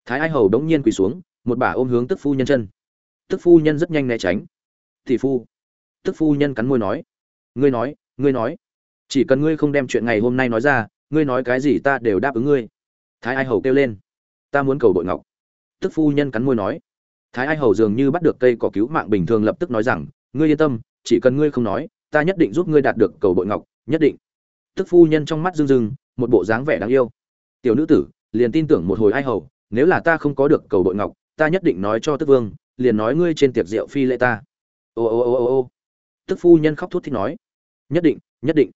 Thái ai hầu đống nhiên quỳ xuống một bà ôm hướng tức phu nhân chân. Tức phu nhân rất nhanh né tránh. Thị phu. Tức phu nhân cắn môi nói. Ngươi nói ngươi nói. Chỉ cần ngươi không đem chuyện ngày hôm nay nói ra, ngươi nói cái gì ta đều đáp ứng ngươi. Thái ai hầu kêu lên. Ta muốn cầu bội ngọc. Tức phu nhân cắn môi nói. Thái ai hầu dường như bắt được cây cỏ cứu mạng bình thường lập tức nói rằng, ngươi yên tâm, chỉ cần ngươi không nói, ta nhất định giúp ngươi đạt được cầu bội ngọc, nhất định. Tức phu nhân trong mắt rưng rưng, một bộ dáng vẻ đáng yêu. Tiểu nữ tử, liền tin tưởng một hồi ai hầu, nếu là ta không có được cầu bội ngọc ta nhất định nói cho tức vương, liền nói ngươi trên tiệc rượu phi lệ ta. Ô ô ô ô ô. Tức phu nhân khóc thút thích nói. Nhất định nhất định.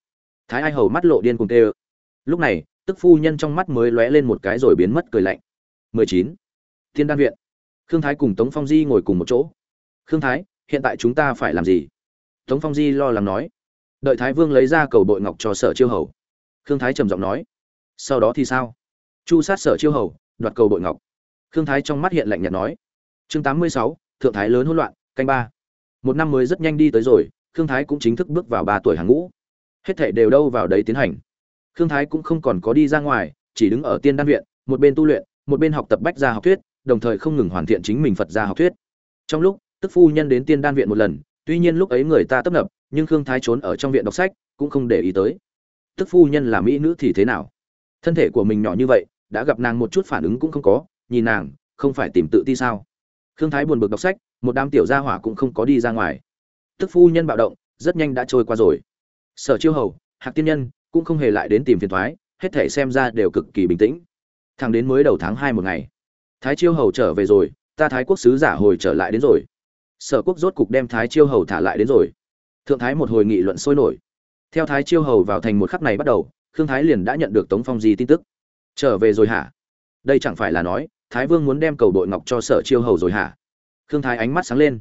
Thái ai hầu mắt lộ điên cùng tê ơ. Lúc này, tức phu nhân trong mắt mới lóe lên một cái rồi biến mất cười lạnh. 19. thiên đan viện. Khương thái cùng tống phong di ngồi cùng một chỗ. Khương thái, hiện tại chúng ta phải làm gì? Tống phong di lo lắng nói. Đợi thái vương lấy ra cầu bội ngọc cho sở chiêu hầu. Khương thái trầm giọng nói. Sau đó thì sao? Chu sát sở chiêu hầu, đoạt cầu bội ngọc khương thái trong mắt hiện lạnh nhạt nói. Chương 86, thượng thái lớn hỗn loạn canh ba. Một năm mới rất nhanh đi tới rồi khương thái cũng chính thức bước vào ba tuổi hàng ngũ. Hết thảy đều đâu vào đấy tiến hành. Khương thái cũng không còn có đi ra ngoài chỉ đứng ở tiên đan viện một bên tu luyện một bên học tập bách gia học thuyết đồng thời không ngừng hoàn thiện chính mình phật gia học thuyết. Trong lúc tức phu nhân đến tiên đan viện một lần tuy nhiên lúc ấy người ta tấp nập nhưng khương thái trốn ở trong viện đọc sách cũng không để ý tới. Tức phu nhân là mỹ nữ thì thế nào? Thân thể của mình nhỏ như vậy đã gặp nàng một chút phản ứng cũng không có nhìn nàng, không phải tìm tự ti sao? Khương thái buồn bực đọc sách, một đám tiểu gia hỏa cũng không có đi ra ngoài. Tức phu nhân bạo động, rất nhanh đã trôi qua rồi. Sở chiêu hầu, hạc tiên nhân, cũng không hề lại đến tìm phiền thoái hết thể xem ra đều cực kỳ bình tĩnh. Thẳng đến mới đầu tháng hai một ngày, thái chiêu hầu trở về rồi, ta thái quốc sứ giả hồi trở lại đến rồi. Sở quốc rốt cục đem thái chiêu hầu thả lại đến rồi. Thượng thái một hồi nghị luận sôi nổi. Theo thái chiêu hầu vào thành một khắc này bắt đầu, khương thái liền đã nhận được tống phong di tin tức. Trở về rồi hả? Đây chẳng phải là nói thái vương muốn đem cầu đội ngọc cho sở chiêu hầu rồi hả? Khương thái ánh mắt sáng lên.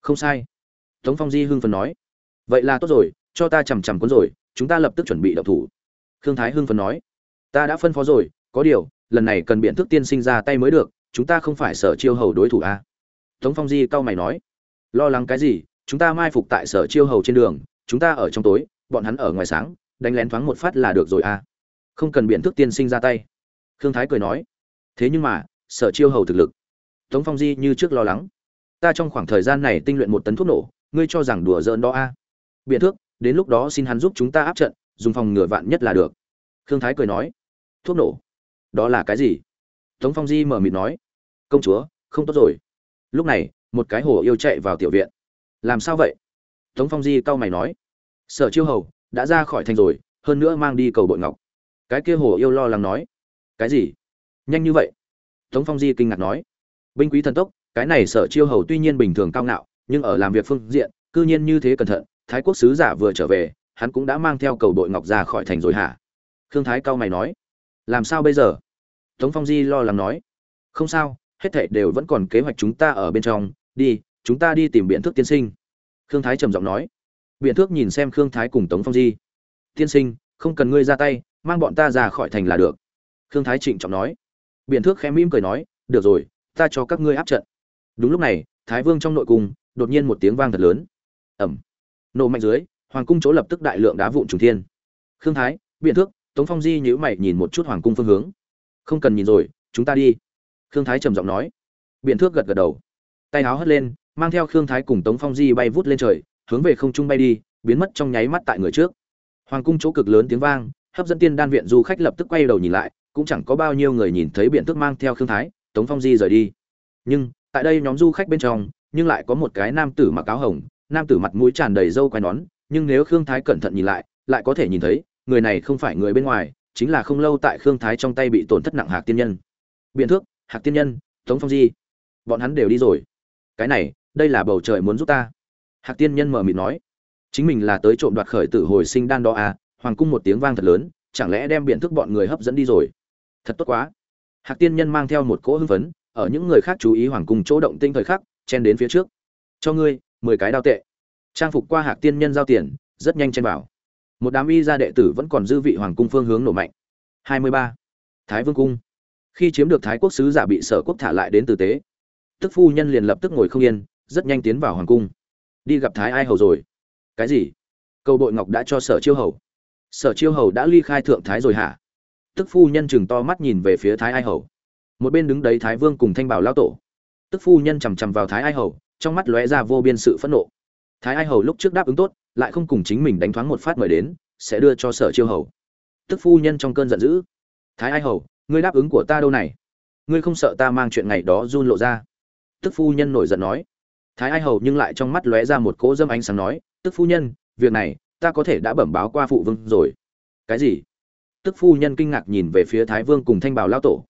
Không sai. Tống phong di hưng phần nói. Vậy là tốt rồi, cho ta chằm chằm cuốn rồi, chúng ta lập tức chuẩn bị đậu thủ. Khương thái hưng phần nói. Ta đã phân phó rồi, có điều, lần này cần biện thức tiên sinh ra tay mới được, chúng ta không phải sở chiêu hầu đối thủ à? tống phong di cau mày nói. Lo lắng cái gì, chúng ta mai phục tại sở chiêu hầu trên đường, chúng ta ở trong tối, bọn hắn ở ngoài sáng, đánh lén thoáng một phát là được rồi à? Không cần biện thức tiên sinh ra tay. Khương thái cười nói. Thế nhưng mà sở chiêu hầu thực lực. Tống phong di như trước lo lắng. Ta trong khoảng thời gian này tinh luyện một tấn thuốc nổ, ngươi cho rằng đùa giỡn đó a? À? biện thước, đến lúc đó xin hắn giúp chúng ta áp trận, dùng phòng ngừa vạn nhất là được. Khương thái cười nói. Thuốc nổ? Đó là cái gì? Tống phong di mở mịt nói. Công chúa, không tốt rồi. Lúc này, một cái hồ yêu chạy vào tiểu viện. Làm sao vậy? Tống phong di cau mày nói. Sở chiêu hầu, đã ra khỏi thành rồi, hơn nữa mang đi cầu bội ngọc. Cái kia hồ yêu lo lắng nói. Cái gì? Nhanh như vậy? Tống phong di kinh ngạc nói, binh quý thần tốc, cái này sở chiêu hầu tuy nhiên bình thường cao ngạo, nhưng ở làm việc phương diện, cư nhiên như thế cẩn thận, thái quốc sứ giả vừa trở về, hắn cũng đã mang theo cầu đội ngọc ra khỏi thành rồi hả? Khương thái cao mày nói, làm sao bây giờ? Tống phong di lo lắng nói, không sao, hết thảy đều vẫn còn kế hoạch chúng ta ở bên trong, đi, chúng ta đi tìm biện thước tiên sinh. Khương thái trầm giọng nói, biện thước nhìn xem khương thái cùng tống phong di. Tiên sinh, không cần ngươi ra tay, mang bọn ta ra khỏi thành là được. Khương thái trịnh trọng nói biện thước khẽ mỉm cười nói, được rồi, ta cho các ngươi áp trận. Đúng lúc này, thái vương trong nội cung, đột nhiên một tiếng vang thật lớn. Ẩm nổ mạnh dưới, hoàng cung chỗ lập tức đại lượng đá vụn trùng thiên. Khương thái biện thước, tống phong di nhữ mày nhìn một chút hoàng cung phương hướng. Không cần nhìn rồi, chúng ta đi. Khương thái trầm giọng nói. Biện thước gật gật đầu. Tay áo hất lên, mang theo khương thái cùng tống phong di bay vút lên trời, hướng về không trung bay đi, biến mất trong nháy mắt tại người trước. Hoàng cung chỗ cực lớn tiếng vang, hấp dẫn tiên đan viện du khách lập tức quay đầu nhìn lại cũng chẳng có bao nhiêu người nhìn thấy biện tước mang theo khương thái, tống phong di rời đi. Nhưng, tại đây nhóm du khách bên trong, nhưng lại có một cái nam tử mặc áo hồng, nam tử mặt mũi tràn đầy râu quai nón, nhưng nếu khương thái cẩn thận nhìn lại lại có thể nhìn thấy, người này không phải người bên ngoài, chính là không lâu tại khương thái trong tay bị tổn thất nặng hạc tiên nhân. Biện thước hạc tiên nhân, tống phong di. Bọn hắn đều đi rồi. Cái này, đây là bầu trời muốn giúp ta. Hạc tiên nhân mờ mịt nói. Chính mình là tới trộm đoạt khởi tử hồi sinh đan đó à hoàng cung một tiếng vang thật lớn, chẳng lẽ đem biện thức bọn người hấp dẫn đi rồi? Thật tốt quá. Hạc tiên nhân mang theo một cỗ hưng phấn, ở những người khác chú ý hoàng cung chỗ động tinh thời khắc, chen đến phía trước. Cho ngươi, mười cái đao tệ. Trang phục qua hạc tiên nhân giao tiền, rất nhanh chen vào. Một đám y gia đệ tử vẫn còn dư vị hoàng cung phương hướng nổ mạnh. 23. thái vương cung. Khi chiếm được thái quốc sứ giả bị sở quốc thả lại đến tử tế, tức phu nhân liền lập tức ngồi không yên, rất nhanh tiến vào hoàng cung. Đi gặp thái ai hầu rồi. Cái gì? Câu bội ngọc đã cho sở chiêu hầu. Sở chiêu hầu đã ly khai thượng thái rồi hả? Tức phu nhân chừng to mắt nhìn về phía thái ai hầu. Một bên đứng đấy thái vương cùng thanh bảo lao tổ. Tức phu nhân chằm chằm vào thái ai hầu, trong mắt lóe ra vô biên sự phẫn nộ. Thái ai hầu lúc trước đáp ứng tốt, lại không cùng chính mình đánh thoáng một phát mời đến, sẽ đưa cho sở chiêu hầu. Tức phu nhân trong cơn giận dữ. Thái ai hầu, ngươi đáp ứng của ta đâu này? Ngươi không sợ ta mang chuyện ngày đó run lộ ra? Tức phu nhân nổi giận nói. Thái ai hầu nhưng lại trong mắt lóe ra một cỗ dâm ánh sáng nói, tức phu nhân, việc này ta có thể đã bẩm báo qua phụ vương rồi. Cái gì? Tức phu nhân kinh ngạc nhìn về phía thái vương cùng thanh bảo lao tổ.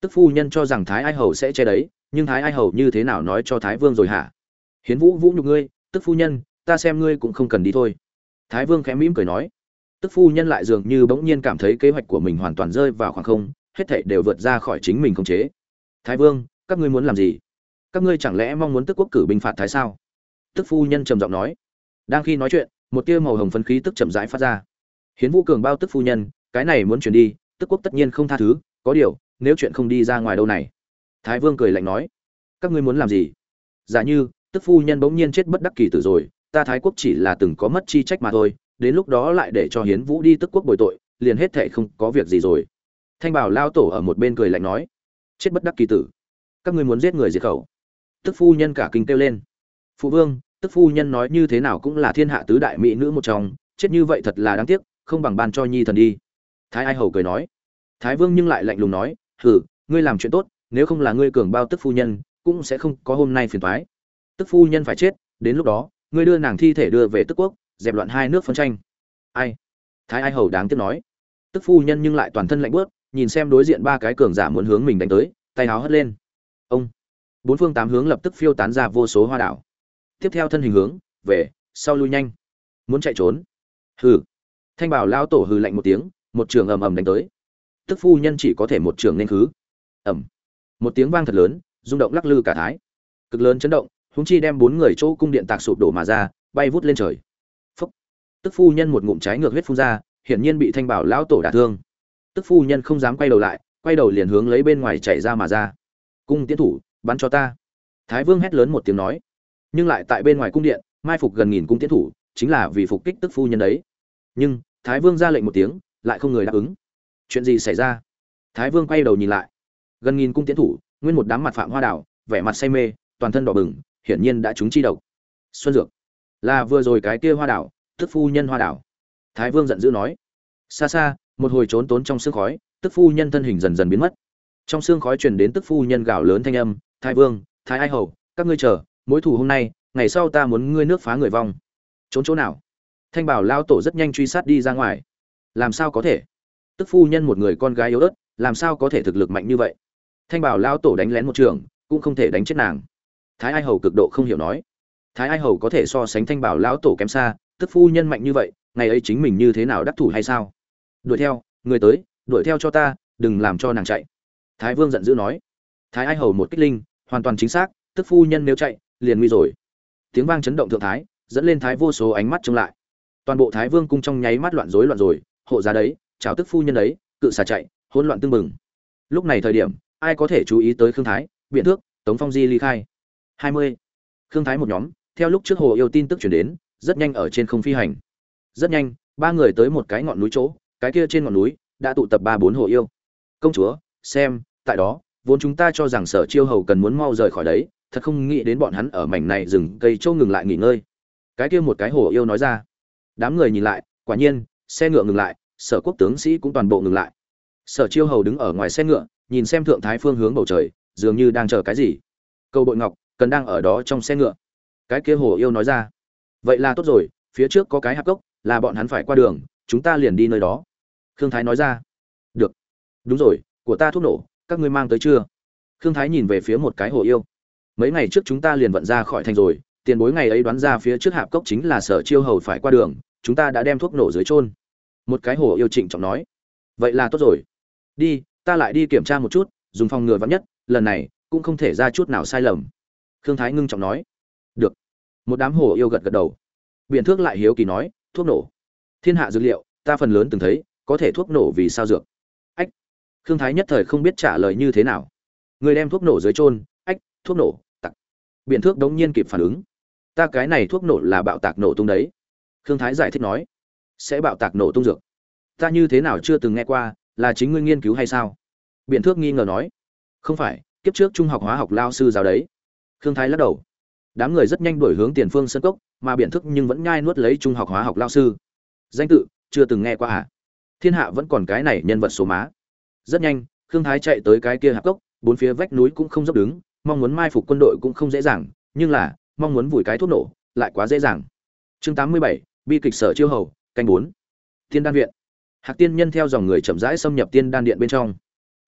Tức phu nhân cho rằng thái ai hầu sẽ che đấy, nhưng thái ai hầu như thế nào nói cho thái vương rồi hả? Hiến vũ vũ nhục ngươi, tức phu nhân, ta xem ngươi cũng không cần đi thôi. Thái vương khẽ mỉm cười nói. Tức phu nhân lại dường như bỗng nhiên cảm thấy kế hoạch của mình hoàn toàn rơi vào khoảng không, hết thảy đều vượt ra khỏi chính mình không chế. Thái vương, các ngươi muốn làm gì? Các ngươi chẳng lẽ mong muốn tức quốc cử binh phạt thái sao? Tức phu nhân trầm giọng nói. Đang khi nói chuyện, một tia màu hồng phấn khí tức chậm rãi phát ra. Hiến vũ cường bao tức phu nhân cái này muốn chuyển đi, tức quốc tất nhiên không tha thứ, có điều, nếu chuyện không đi ra ngoài đâu này. Thái vương cười lạnh nói, các ngươi muốn làm gì? Giả như, tức phu nhân bỗng nhiên chết bất đắc kỳ tử rồi, ta thái quốc chỉ là từng có mất chi trách mà thôi, đến lúc đó lại để cho hiến vũ đi tức quốc bồi tội, liền hết thệ không có việc gì rồi. Thanh bảo lao tổ ở một bên cười lạnh nói, chết bất đắc kỳ tử. Các ngươi muốn giết người diệt khẩu. Tức phu nhân cả kinh kêu lên. Phụ vương, tức phu nhân nói như thế nào cũng là thiên hạ tứ đại mỹ nữ một trong, chết như vậy thật là đáng tiếc, không bằng ban cho nhi thần đi thái ai hầu cười nói. Thái vương nhưng lại lạnh lùng nói, hừ, ngươi làm chuyện tốt, nếu không là ngươi cường bao tức phu nhân, cũng sẽ không có hôm nay phiền toái. Tức phu nhân phải chết, đến lúc đó, ngươi đưa nàng thi thể đưa về tức quốc, dẹp loạn hai nước phân tranh. Ai? Thái ai hầu đáng tiếc nói. Tức phu nhân nhưng lại toàn thân lạnh bớt, nhìn xem đối diện ba cái cường giả muốn hướng mình đánh tới, tay áo hất lên. Ông. Bốn phương tám hướng lập tức phiêu tán ra vô số hoa đảo. Tiếp theo thân hình hướng, về, sau lui nhanh. Muốn chạy trốn. Hừ. Thanh bảo lao tổ hừ lạnh một tiếng một trường ầm ầm đánh tới. Tức phu nhân chỉ có thể một trường nên khứ. Ẩm một tiếng vang thật lớn, rung động lắc lư cả thái. Cực lớn chấn động húng chi đem bốn người chỗ cung điện tạc sụp đổ mà ra, bay vút lên trời. Phúc. Tức phu nhân một ngụm trái ngược huyết phun ra, hiển nhiên bị thanh bảo lão tổ đả thương. Tức phu nhân không dám quay đầu lại, quay đầu liền hướng lấy bên ngoài chạy ra mà ra. Cung tiến thủ, bắn cho ta. Thái vương hét lớn một tiếng nói. Nhưng lại tại bên ngoài cung điện, mai phục gần nghìn cung tiến thủ, chính là vì phục kích tức phu nhân đấy. Nhưng, thái vương ra lệnh một tiếng lại không người đáp ứng. Chuyện gì xảy ra? Thái vương quay đầu nhìn lại. Gần nghìn cung tiến thủ, nguyên một đám mặt phạm hoa đảo vẻ mặt say mê, toàn thân đỏ bừng, hiển nhiên đã trúng chi độc. Xuân dược. Là vừa rồi cái kia hoa đảo tức phu nhân hoa đảo thái vương giận dữ nói. Xa xa, một hồi trốn tốn trong sương khói, tức phu nhân thân hình dần dần biến mất. Trong sương khói truyền đến tức phu nhân gào lớn thanh âm, thái vương, thái ai hầu, các ngươi chờ, mối thù hôm nay, ngày sau ta muốn ngươi nước phá người vong. Trốn chỗ nào? Thanh bảo lao tổ rất nhanh truy sát đi ra ngoài làm sao có thể? Tức phu nhân một người con gái yếu ớt, làm sao có thể thực lực mạnh như vậy? Thanh bảo lao tổ đánh lén một trường, cũng không thể đánh chết nàng. Thái ai hầu cực độ không hiểu nói. Thái ai hầu có thể so sánh thanh bảo lão tổ kém xa, tức phu nhân mạnh như vậy, ngày ấy chính mình như thế nào đắc thủ hay sao? Đuổi theo, người tới, đuổi theo cho ta, đừng làm cho nàng chạy. Thái vương giận dữ nói. Thái ai hầu một kích linh, hoàn toàn chính xác, tức phu nhân nếu chạy, liền nguy rồi. Tiếng vang chấn động thượng thái, dẫn lên thái vô số ánh mắt trông lại. Toàn bộ thái vương cung trong nháy mắt loạn rối loạn rồi hộ giá đấy, chào tức phu nhân đấy, cự xà chạy, hỗn loạn tương mừng lúc này thời điểm, ai có thể chú ý tới khương thái, biện thước, tống phong di ly khai? Hai mươi. Khương thái một nhóm, theo lúc trước hồ yêu tin tức chuyển đến, rất nhanh ở trên không phi hành. Rất nhanh, ba người tới một cái ngọn núi chỗ, cái kia trên ngọn núi đã tụ tập ba bốn hồ yêu. Công chúa, xem, tại đó, vốn chúng ta cho rằng sở chiêu hầu cần muốn mau rời khỏi đấy, thật không nghĩ đến bọn hắn ở mảnh này rừng cây châu ngừng lại nghỉ ngơi. Cái kia một cái hồ yêu nói ra. Đám người nhìn lại, quả nhiên, xe ngựa ngừng lại sở quốc tướng sĩ cũng toàn bộ ngừng lại. Sở chiêu hầu đứng ở ngoài xe ngựa, nhìn xem thượng thái phương hướng bầu trời, dường như đang chờ cái gì. Câu bội ngọc, cần đang ở đó trong xe ngựa. Cái kia hồ yêu nói ra. Vậy là tốt rồi, phía trước có cái hạp cốc, là bọn hắn phải qua đường, chúng ta liền đi nơi đó. Khương thái nói ra. Được. Đúng rồi, của ta thuốc nổ, các ngươi mang tới chưa? Khương thái nhìn về phía một cái hồ yêu. Mấy ngày trước chúng ta liền vận ra khỏi thành rồi, tiền bối ngày ấy đoán ra phía trước hạp cốc chính là sở chiêu hầu phải qua đường, chúng ta đã đem thuốc nổ dưới trôn một cái hồ yêu trịnh trọng nói. Vậy là tốt rồi. Đi, ta lại đi kiểm tra một chút, dùng phòng ngừa vắn nhất, lần này cũng không thể ra chút nào sai lầm. Khương thái ngưng trọng nói. Được. Một đám hồ yêu gật gật đầu. Biện thước lại hiếu kỳ nói, thuốc nổ. Thiên hạ dược liệu, ta phần lớn từng thấy, có thể thuốc nổ vì sao dược? Ách. Khương thái nhất thời không biết trả lời như thế nào. Người đem thuốc nổ dưới trôn ách, thuốc nổ, tặc. Biện thước đống nhiên kịp phản ứng. Ta cái này thuốc nổ là bạo tạc nổ tung đấy. Khương thái giải thích nói sẽ bạo tạc nổ tung dược. Ta như thế nào chưa từng nghe qua, là chính ngươi nghiên cứu hay sao? Biện thước nghi ngờ nói. Không phải, kiếp trước trung học hóa học lao sư giáo đấy. Khương thái lắc đầu. Đám người rất nhanh đổi hướng tiền phương sân cốc, mà biện thức nhưng vẫn nhai nuốt lấy trung học hóa học lao sư. Danh tự, chưa từng nghe qua à? Thiên hạ vẫn còn cái này nhân vật số má. Rất nhanh, khương thái chạy tới cái kia hạp cốc, bốn phía vách núi cũng không dốc đứng, mong muốn mai phục quân đội cũng không dễ dàng, nhưng là, mong muốn vùi cái thuốc nổ, lại quá dễ dàng. Chương tám mươi bảy, bi kịch sở chiêu hầu canh bốn. Tiên đan viện. Hạc tiên nhân theo dòng người chậm rãi xâm nhập tiên đan điện bên trong.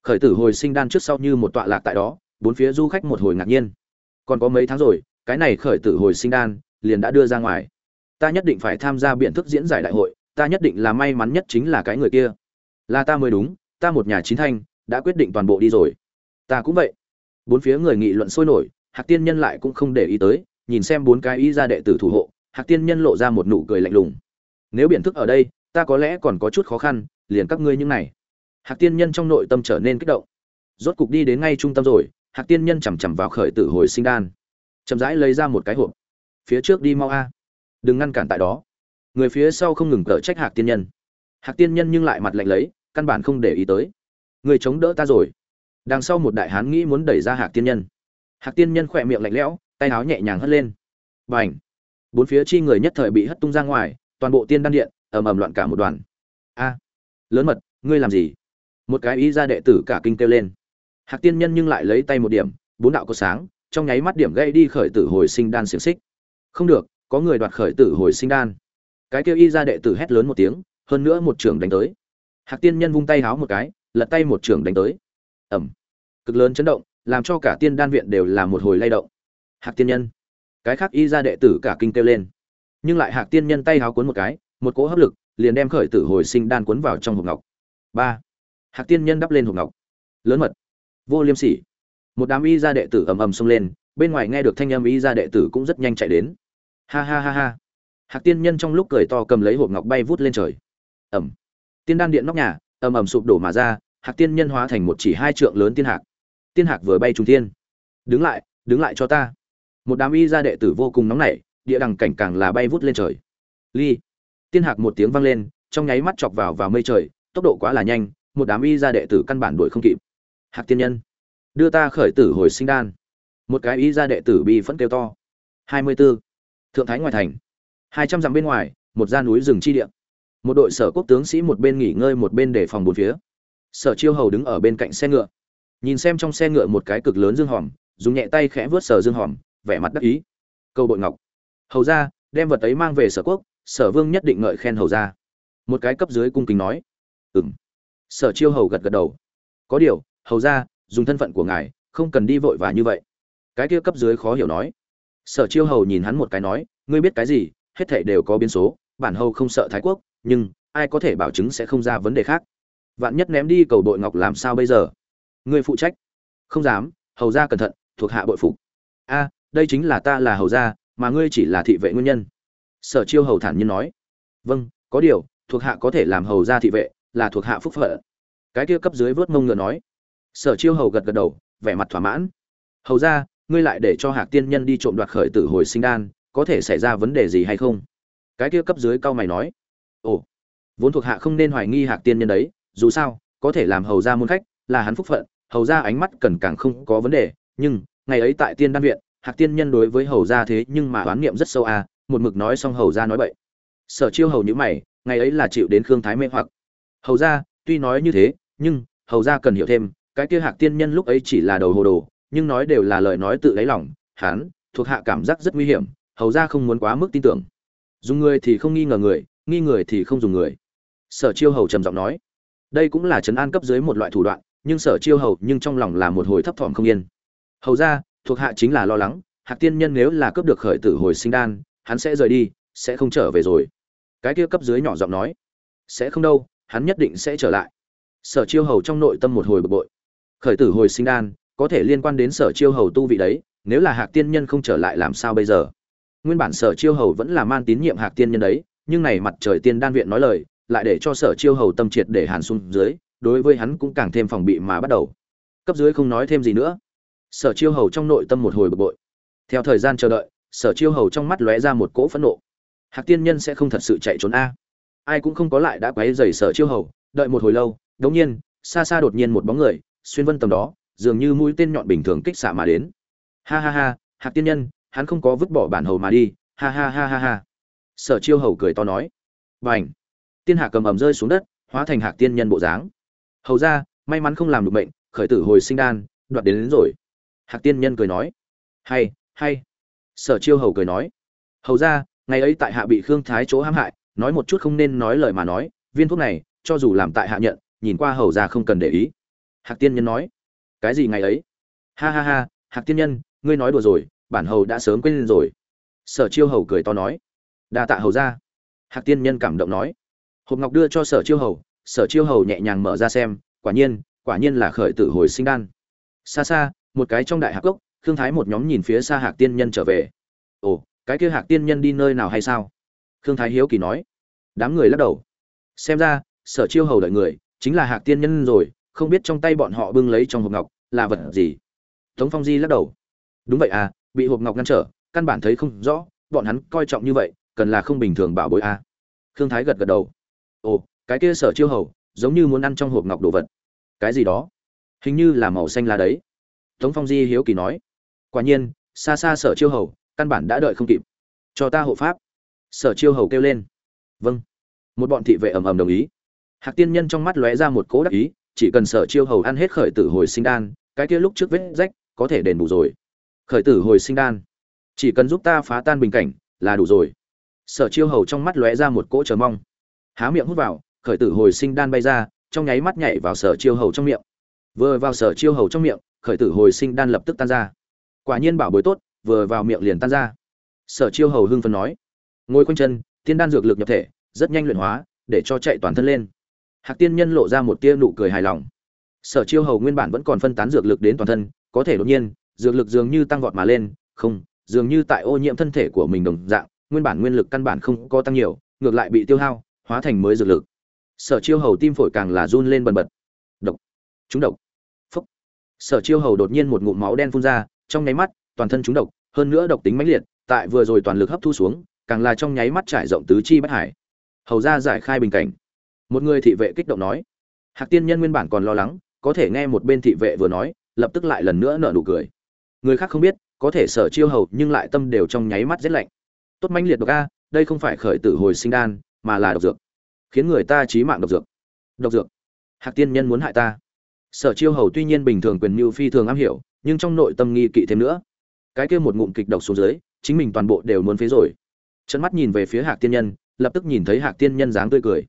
Khởi tử hồi sinh đan trước sau như một tọa lạc tại đó, bốn phía du khách một hồi ngạc nhiên. Còn có mấy tháng rồi, cái này khởi tử hồi sinh đan liền đã đưa ra ngoài. Ta nhất định phải tham gia biện thức diễn giải đại hội, ta nhất định là may mắn nhất chính là cái người kia. Là ta mới đúng, ta một nhà chín thanh, đã quyết định toàn bộ đi rồi. Ta cũng vậy. Bốn phía người nghị luận sôi nổi, hạc tiên nhân lại cũng không để ý tới, nhìn xem bốn cái ý ra đệ tử thủ hộ, hạc tiên nhân lộ ra một nụ cười lạnh lùng nếu biện thức ở đây, ta có lẽ còn có chút khó khăn, liền các ngươi những này. Hạc tiên nhân trong nội tâm trở nên kích động. Rốt cục đi đến ngay trung tâm rồi, hạc tiên nhân chằm chằm vào khởi tử hồi sinh đan. Chậm rãi lấy ra một cái hộp. Phía trước đi mau a. Đừng ngăn cản tại đó. Người phía sau không ngừng cở trách hạc tiên nhân. Hạc tiên nhân nhưng lại mặt lạnh lấy, căn bản không để ý tới. Người chống đỡ ta rồi. Đằng sau một đại hán nghĩ muốn đẩy ra hạc tiên nhân. Hạc tiên nhân khỏe miệng lạnh lẽo, tay áo nhẹ nhàng hất lên. B à n h bốn phía chi người nhất thời bị hất tung ra ngoài toàn bộ tiên đan điện, ầm ầm loạn cả một đoàn. A, lớn mật, ngươi làm gì? Một cái ý ra đệ tử cả kinh kêu lên. Hạc tiên nhân nhưng lại lấy tay một điểm, bốn đạo có sáng, trong nháy mắt điểm gây đi khởi tử hồi sinh đan xiềng xích. Không được, có người đoạt khởi tử hồi sinh đan. Cái kêu y ra đệ tử hét lớn một tiếng, hơn nữa một trưởng đánh tới. Hạc tiên nhân vung tay háo một cái, lật tay một trưởng đánh tới. Ẩm cực lớn chấn động, làm cho cả tiên đan viện đều là một hồi lay động. Hạc tiên nhân. Cái khác y ra đệ tử cả kinh kêu lên nhưng lại hạc tiên nhân tay háo cuốn một cái, một cỗ hấp lực, liền đem khởi tử hồi sinh đan cuốn vào trong hộp ngọc. Ba. Hạc tiên nhân đắp lên hộp ngọc. Lớn mật. Vô liêm sỉ. Một đám y gia đệ tử ầm ầm xông lên, bên ngoài nghe được thanh âm y gia đệ tử cũng rất nhanh chạy đến. Ha ha ha ha. Hạc tiên nhân trong lúc cười to cầm lấy hộp ngọc bay vút lên trời. Ẩm tiên đan điện nóc nhà, ầm ầm sụp đổ mà ra, hạc tiên nhân hóa thành một chỉ hai trượng lớn tiên hạc. Tiên hạc vừa bay trùng thiên. Đứng lại đứng lại cho ta. Một đám y gia đệ tử vô cùng nóng nảy địa đằng cảnh càng là bay vút lên trời. Ly. Tiên hạc một tiếng vang lên, trong nháy mắt chọc vào vào mây trời, tốc độ quá là nhanh, một đám y gia đệ tử căn bản đuổi không kịp. Hạc tiên nhân, đưa ta khởi tử hồi sinh đan. Một cái y gia đệ tử bị phẫn kêu to. Hai mươi 24. thượng thái ngoài thành. Hai trăm dặm bên ngoài, một gian núi rừng chi địa. Một đội sở quốc tướng sĩ một bên nghỉ ngơi một bên để phòng bốn phía. Sở chiêu hầu đứng ở bên cạnh xe ngựa. Nhìn xem trong xe ngựa một cái cực lớn dương hòm, dùng nhẹ tay khẽ vớt sở dương hòm, vẻ mặt đắc ý. Câu bội ngọc hầu ra đem vật ấy mang về sở quốc, sở vương nhất định ngợi khen hầu ra một cái cấp dưới cung kính nói. Ừng sở chiêu hầu gật gật đầu. Có điều, hầu ra dùng thân phận của ngài, không cần đi vội vã như vậy. Cái kia cấp dưới khó hiểu nói. Sở chiêu hầu nhìn hắn một cái nói, ngươi biết cái gì, hết thảy đều có biến số, bản hầu không sợ thái quốc, nhưng, ai có thể bảo chứng sẽ không ra vấn đề khác. Vạn nhất ném đi cầu đội ngọc làm sao bây giờ? Ngươi phụ trách. Không dám, hầu ra cẩn thận, thuộc hạ bội phục. A, đây chính là ta là hầu gia mà ngươi chỉ là thị vệ nguyên nhân. Sở chiêu hầu thản nhiên nói. Vâng có điều, thuộc hạ có thể làm hầu gia thị vệ, là thuộc hạ phúc phận. Cái kia cấp dưới vớt mông ngựa nói. Sở chiêu hầu gật gật đầu, vẻ mặt thỏa mãn. Hầu ra ngươi lại để cho hạc tiên nhân đi trộm đoạt khởi tử hồi sinh đan, có thể xảy ra vấn đề gì hay không? Cái kia cấp dưới cao mày nói. Ồ, vốn thuộc hạ không nên hoài nghi hạc tiên nhân đấy, dù sao, có thể làm hầu ra môn khách, là hắn phúc phận, hầu ra ánh mắt cần càng không có vấn đề, nhưng, ngày ấy tại tiên đan viện hạc tiên nhân đối với hầu ra thế nhưng mà oán niệm rất sâu à một mực nói xong hầu ra nói bậy. Sở chiêu hầu như mày, ngày ấy là chịu đến khương thái mê hoặc. Hầu ra tuy nói như thế, nhưng hầu ra cần hiểu thêm, cái kia hạc tiên nhân lúc ấy chỉ là đầu hồ đồ, nhưng nói đều là lời nói tự lấy lòng hán thuộc hạ cảm giác rất nguy hiểm, hầu ra không muốn quá mức tin tưởng. Dùng người thì không nghi ngờ người, nghi người thì không dùng người. Sở chiêu hầu trầm giọng nói, đây cũng là trấn an cấp dưới một loại thủ đoạn, nhưng sở chiêu hầu nhưng trong lòng là một hồi thấp thỏm không yên. Hầu ra thuộc hạ chính là lo lắng, hạc tiên nhân nếu là cướp được khởi tử hồi sinh đan, hắn sẽ rời đi, sẽ không trở về rồi. Cái kia cấp dưới nhỏ giọng nói, sẽ không đâu, hắn nhất định sẽ trở lại. Sở chiêu hầu trong nội tâm một hồi bực bội. Khởi tử hồi sinh đan, có thể liên quan đến sở chiêu hầu tu vị đấy, nếu là hạc tiên nhân không trở lại làm sao bây giờ? Nguyên bản sở chiêu hầu vẫn là man tín nhiệm hạc tiên nhân đấy, nhưng này mặt trời tiên đan viện nói lời, lại để cho sở chiêu hầu tâm triệt để hàn xuống dưới, đối với hắn cũng càng thêm phòng bị mà bắt đầu. Cấp dưới không nói thêm gì nữa sở chiêu hầu trong nội tâm một hồi bực bội. Theo thời gian chờ đợi sở chiêu hầu trong mắt lóe ra một cỗ phẫn nộ. Hạc tiên nhân sẽ không thật sự chạy trốn a. Ai cũng không có lại đã quấy rầy sở chiêu hầu đợi một hồi lâu đống nhiên xa xa đột nhiên một bóng người xuyên vân tầm đó dường như mũi tên nhọn bình thường kích xạ mà đến. Ha ha ha hạc tiên nhân hắn không có vứt bỏ bản hầu mà đi. Ha ha ha ha ha. Sở chiêu hầu cười to nói. Bành, tiên hạ cầm ẩm rơi xuống đất hóa thành hạc tiên nhân bộ dáng. Hầu ra may mắn không làm được bệnh khởi tử hồi sinh đan đoạt đến, đến rồi hạc tiên nhân cười nói. Hay hay. Sở chiêu hầu cười nói. Hầu ra, ngày ấy tại hạ bị khương thái chỗ hãm hại, nói một chút không nên nói lời mà nói, viên thuốc này, cho dù làm tại hạ nhận, nhìn qua hầu ra không cần để ý. Hạc tiên nhân nói. Cái gì ngày ấy? Ha ha ha, hạc tiên nhân, ngươi nói đùa rồi, bản hầu đã sớm quên rồi. Sở chiêu hầu cười to nói. Đa tạ hầu ra. Hạc tiên nhân cảm động nói. Hộp ngọc đưa cho sở chiêu hầu, sở chiêu hầu nhẹ nhàng mở ra xem, quả nhiên quả nhiên là khởi tử hồi sinh đan. Xa xa một cái trong đại hạc cốc thương thái một nhóm nhìn phía xa hạc tiên nhân trở về. Ồ, cái kia hạc tiên nhân đi nơi nào hay sao? Khương thái hiếu kỳ nói. Đám người lắc đầu. Xem ra, sở chiêu hầu đợi người, chính là hạc tiên nhân rồi, không biết trong tay bọn họ bưng lấy trong hộp ngọc là vật gì? Tống phong di lắc đầu. Đúng vậy à bị hộp ngọc ngăn trở, căn bản thấy không rõ, bọn hắn coi trọng như vậy, cần là không bình thường bảo bối à. khương thái gật gật đầu. Ồ, cái kia sở chiêu hầu, giống như muốn ăn trong hộp ngọc đồ vật. Cái gì đó? Hình như là màu xanh lá đấy tống phong di hiếu kỳ nói. Quả nhiên, xa xa sở chiêu hầu, căn bản đã đợi không kịp. Cho ta hộ pháp. Sở chiêu hầu kêu lên. Vâng. Một bọn thị vệ ầm ầm đồng ý. Hạc tiên nhân trong mắt lóe ra một cố đắc ý, chỉ cần sở chiêu hầu ăn hết khởi tử hồi sinh đan, cái kia lúc trước vết rách, có thể đền bù rồi. Khởi tử hồi sinh đan. Chỉ cần giúp ta phá tan bình cảnh, là đủ rồi. Sở chiêu hầu trong mắt lóe ra một cỗ chờ mong. Há miệng hút vào, khởi tử hồi sinh đan bay ra, trong nháy mắt nhảy vào sở chiêu hầu trong miệng. Vừa vào sở chiêu hầu trong miệng khởi tử hồi sinh đan lập tức tan ra. Quả nhiên bảo bối tốt, vừa vào miệng liền tan ra. Sở chiêu hầu hưng phấn nói, ngồi quanh chân, tiên đan dược lực nhập thể, rất nhanh luyện hóa, để cho chạy toàn thân lên. Hạc tiên nhân lộ ra một tia nụ cười hài lòng. Sở chiêu hầu nguyên bản vẫn còn phân tán dược lực đến toàn thân, có thể đột nhiên, dược lực dường như tăng vọt mà lên, không, dường như tại ô nhiễm thân thể của mình đồng dạng, nguyên bản nguyên lực căn bản không có tăng nhiều, ngược lại bị tiêu hao, hóa thành mới dược lực. Sở chiêu hầu tim phổi càng là run lên bần bật. Độc. Chúng độc sở chiêu hầu đột nhiên một ngụm máu đen phun ra, trong nháy mắt, toàn thân chúng độc, hơn nữa độc tính mãnh liệt, tại vừa rồi toàn lực hấp thu xuống, càng là trong nháy mắt trải rộng tứ chi bách hải. Hầu ra giải khai bình cảnh. Một người thị vệ kích động nói. Hạc tiên nhân nguyên bản còn lo lắng, có thể nghe một bên thị vệ vừa nói, lập tức lại lần nữa nở nụ cười. Người khác không biết, có thể sở chiêu hầu nhưng lại tâm đều trong nháy mắt rét lạnh. Tốt mãnh liệt độc a, đây không phải khởi tử hồi sinh đan, mà là độc dược. Khiến người ta chí mạng độc dược. Độc dược. Hạc tiên nhân muốn hại ta sở chiêu hầu tuy nhiên bình thường quyền mưu phi thường am hiểu, nhưng trong nội tâm nghi kỵ thêm nữa. Cái kia một ngụm kịch độc xuống dưới, chính mình toàn bộ đều muốn phế rồi. Chân mắt nhìn về phía hạc tiên nhân, lập tức nhìn thấy hạc tiên nhân dáng tươi cười.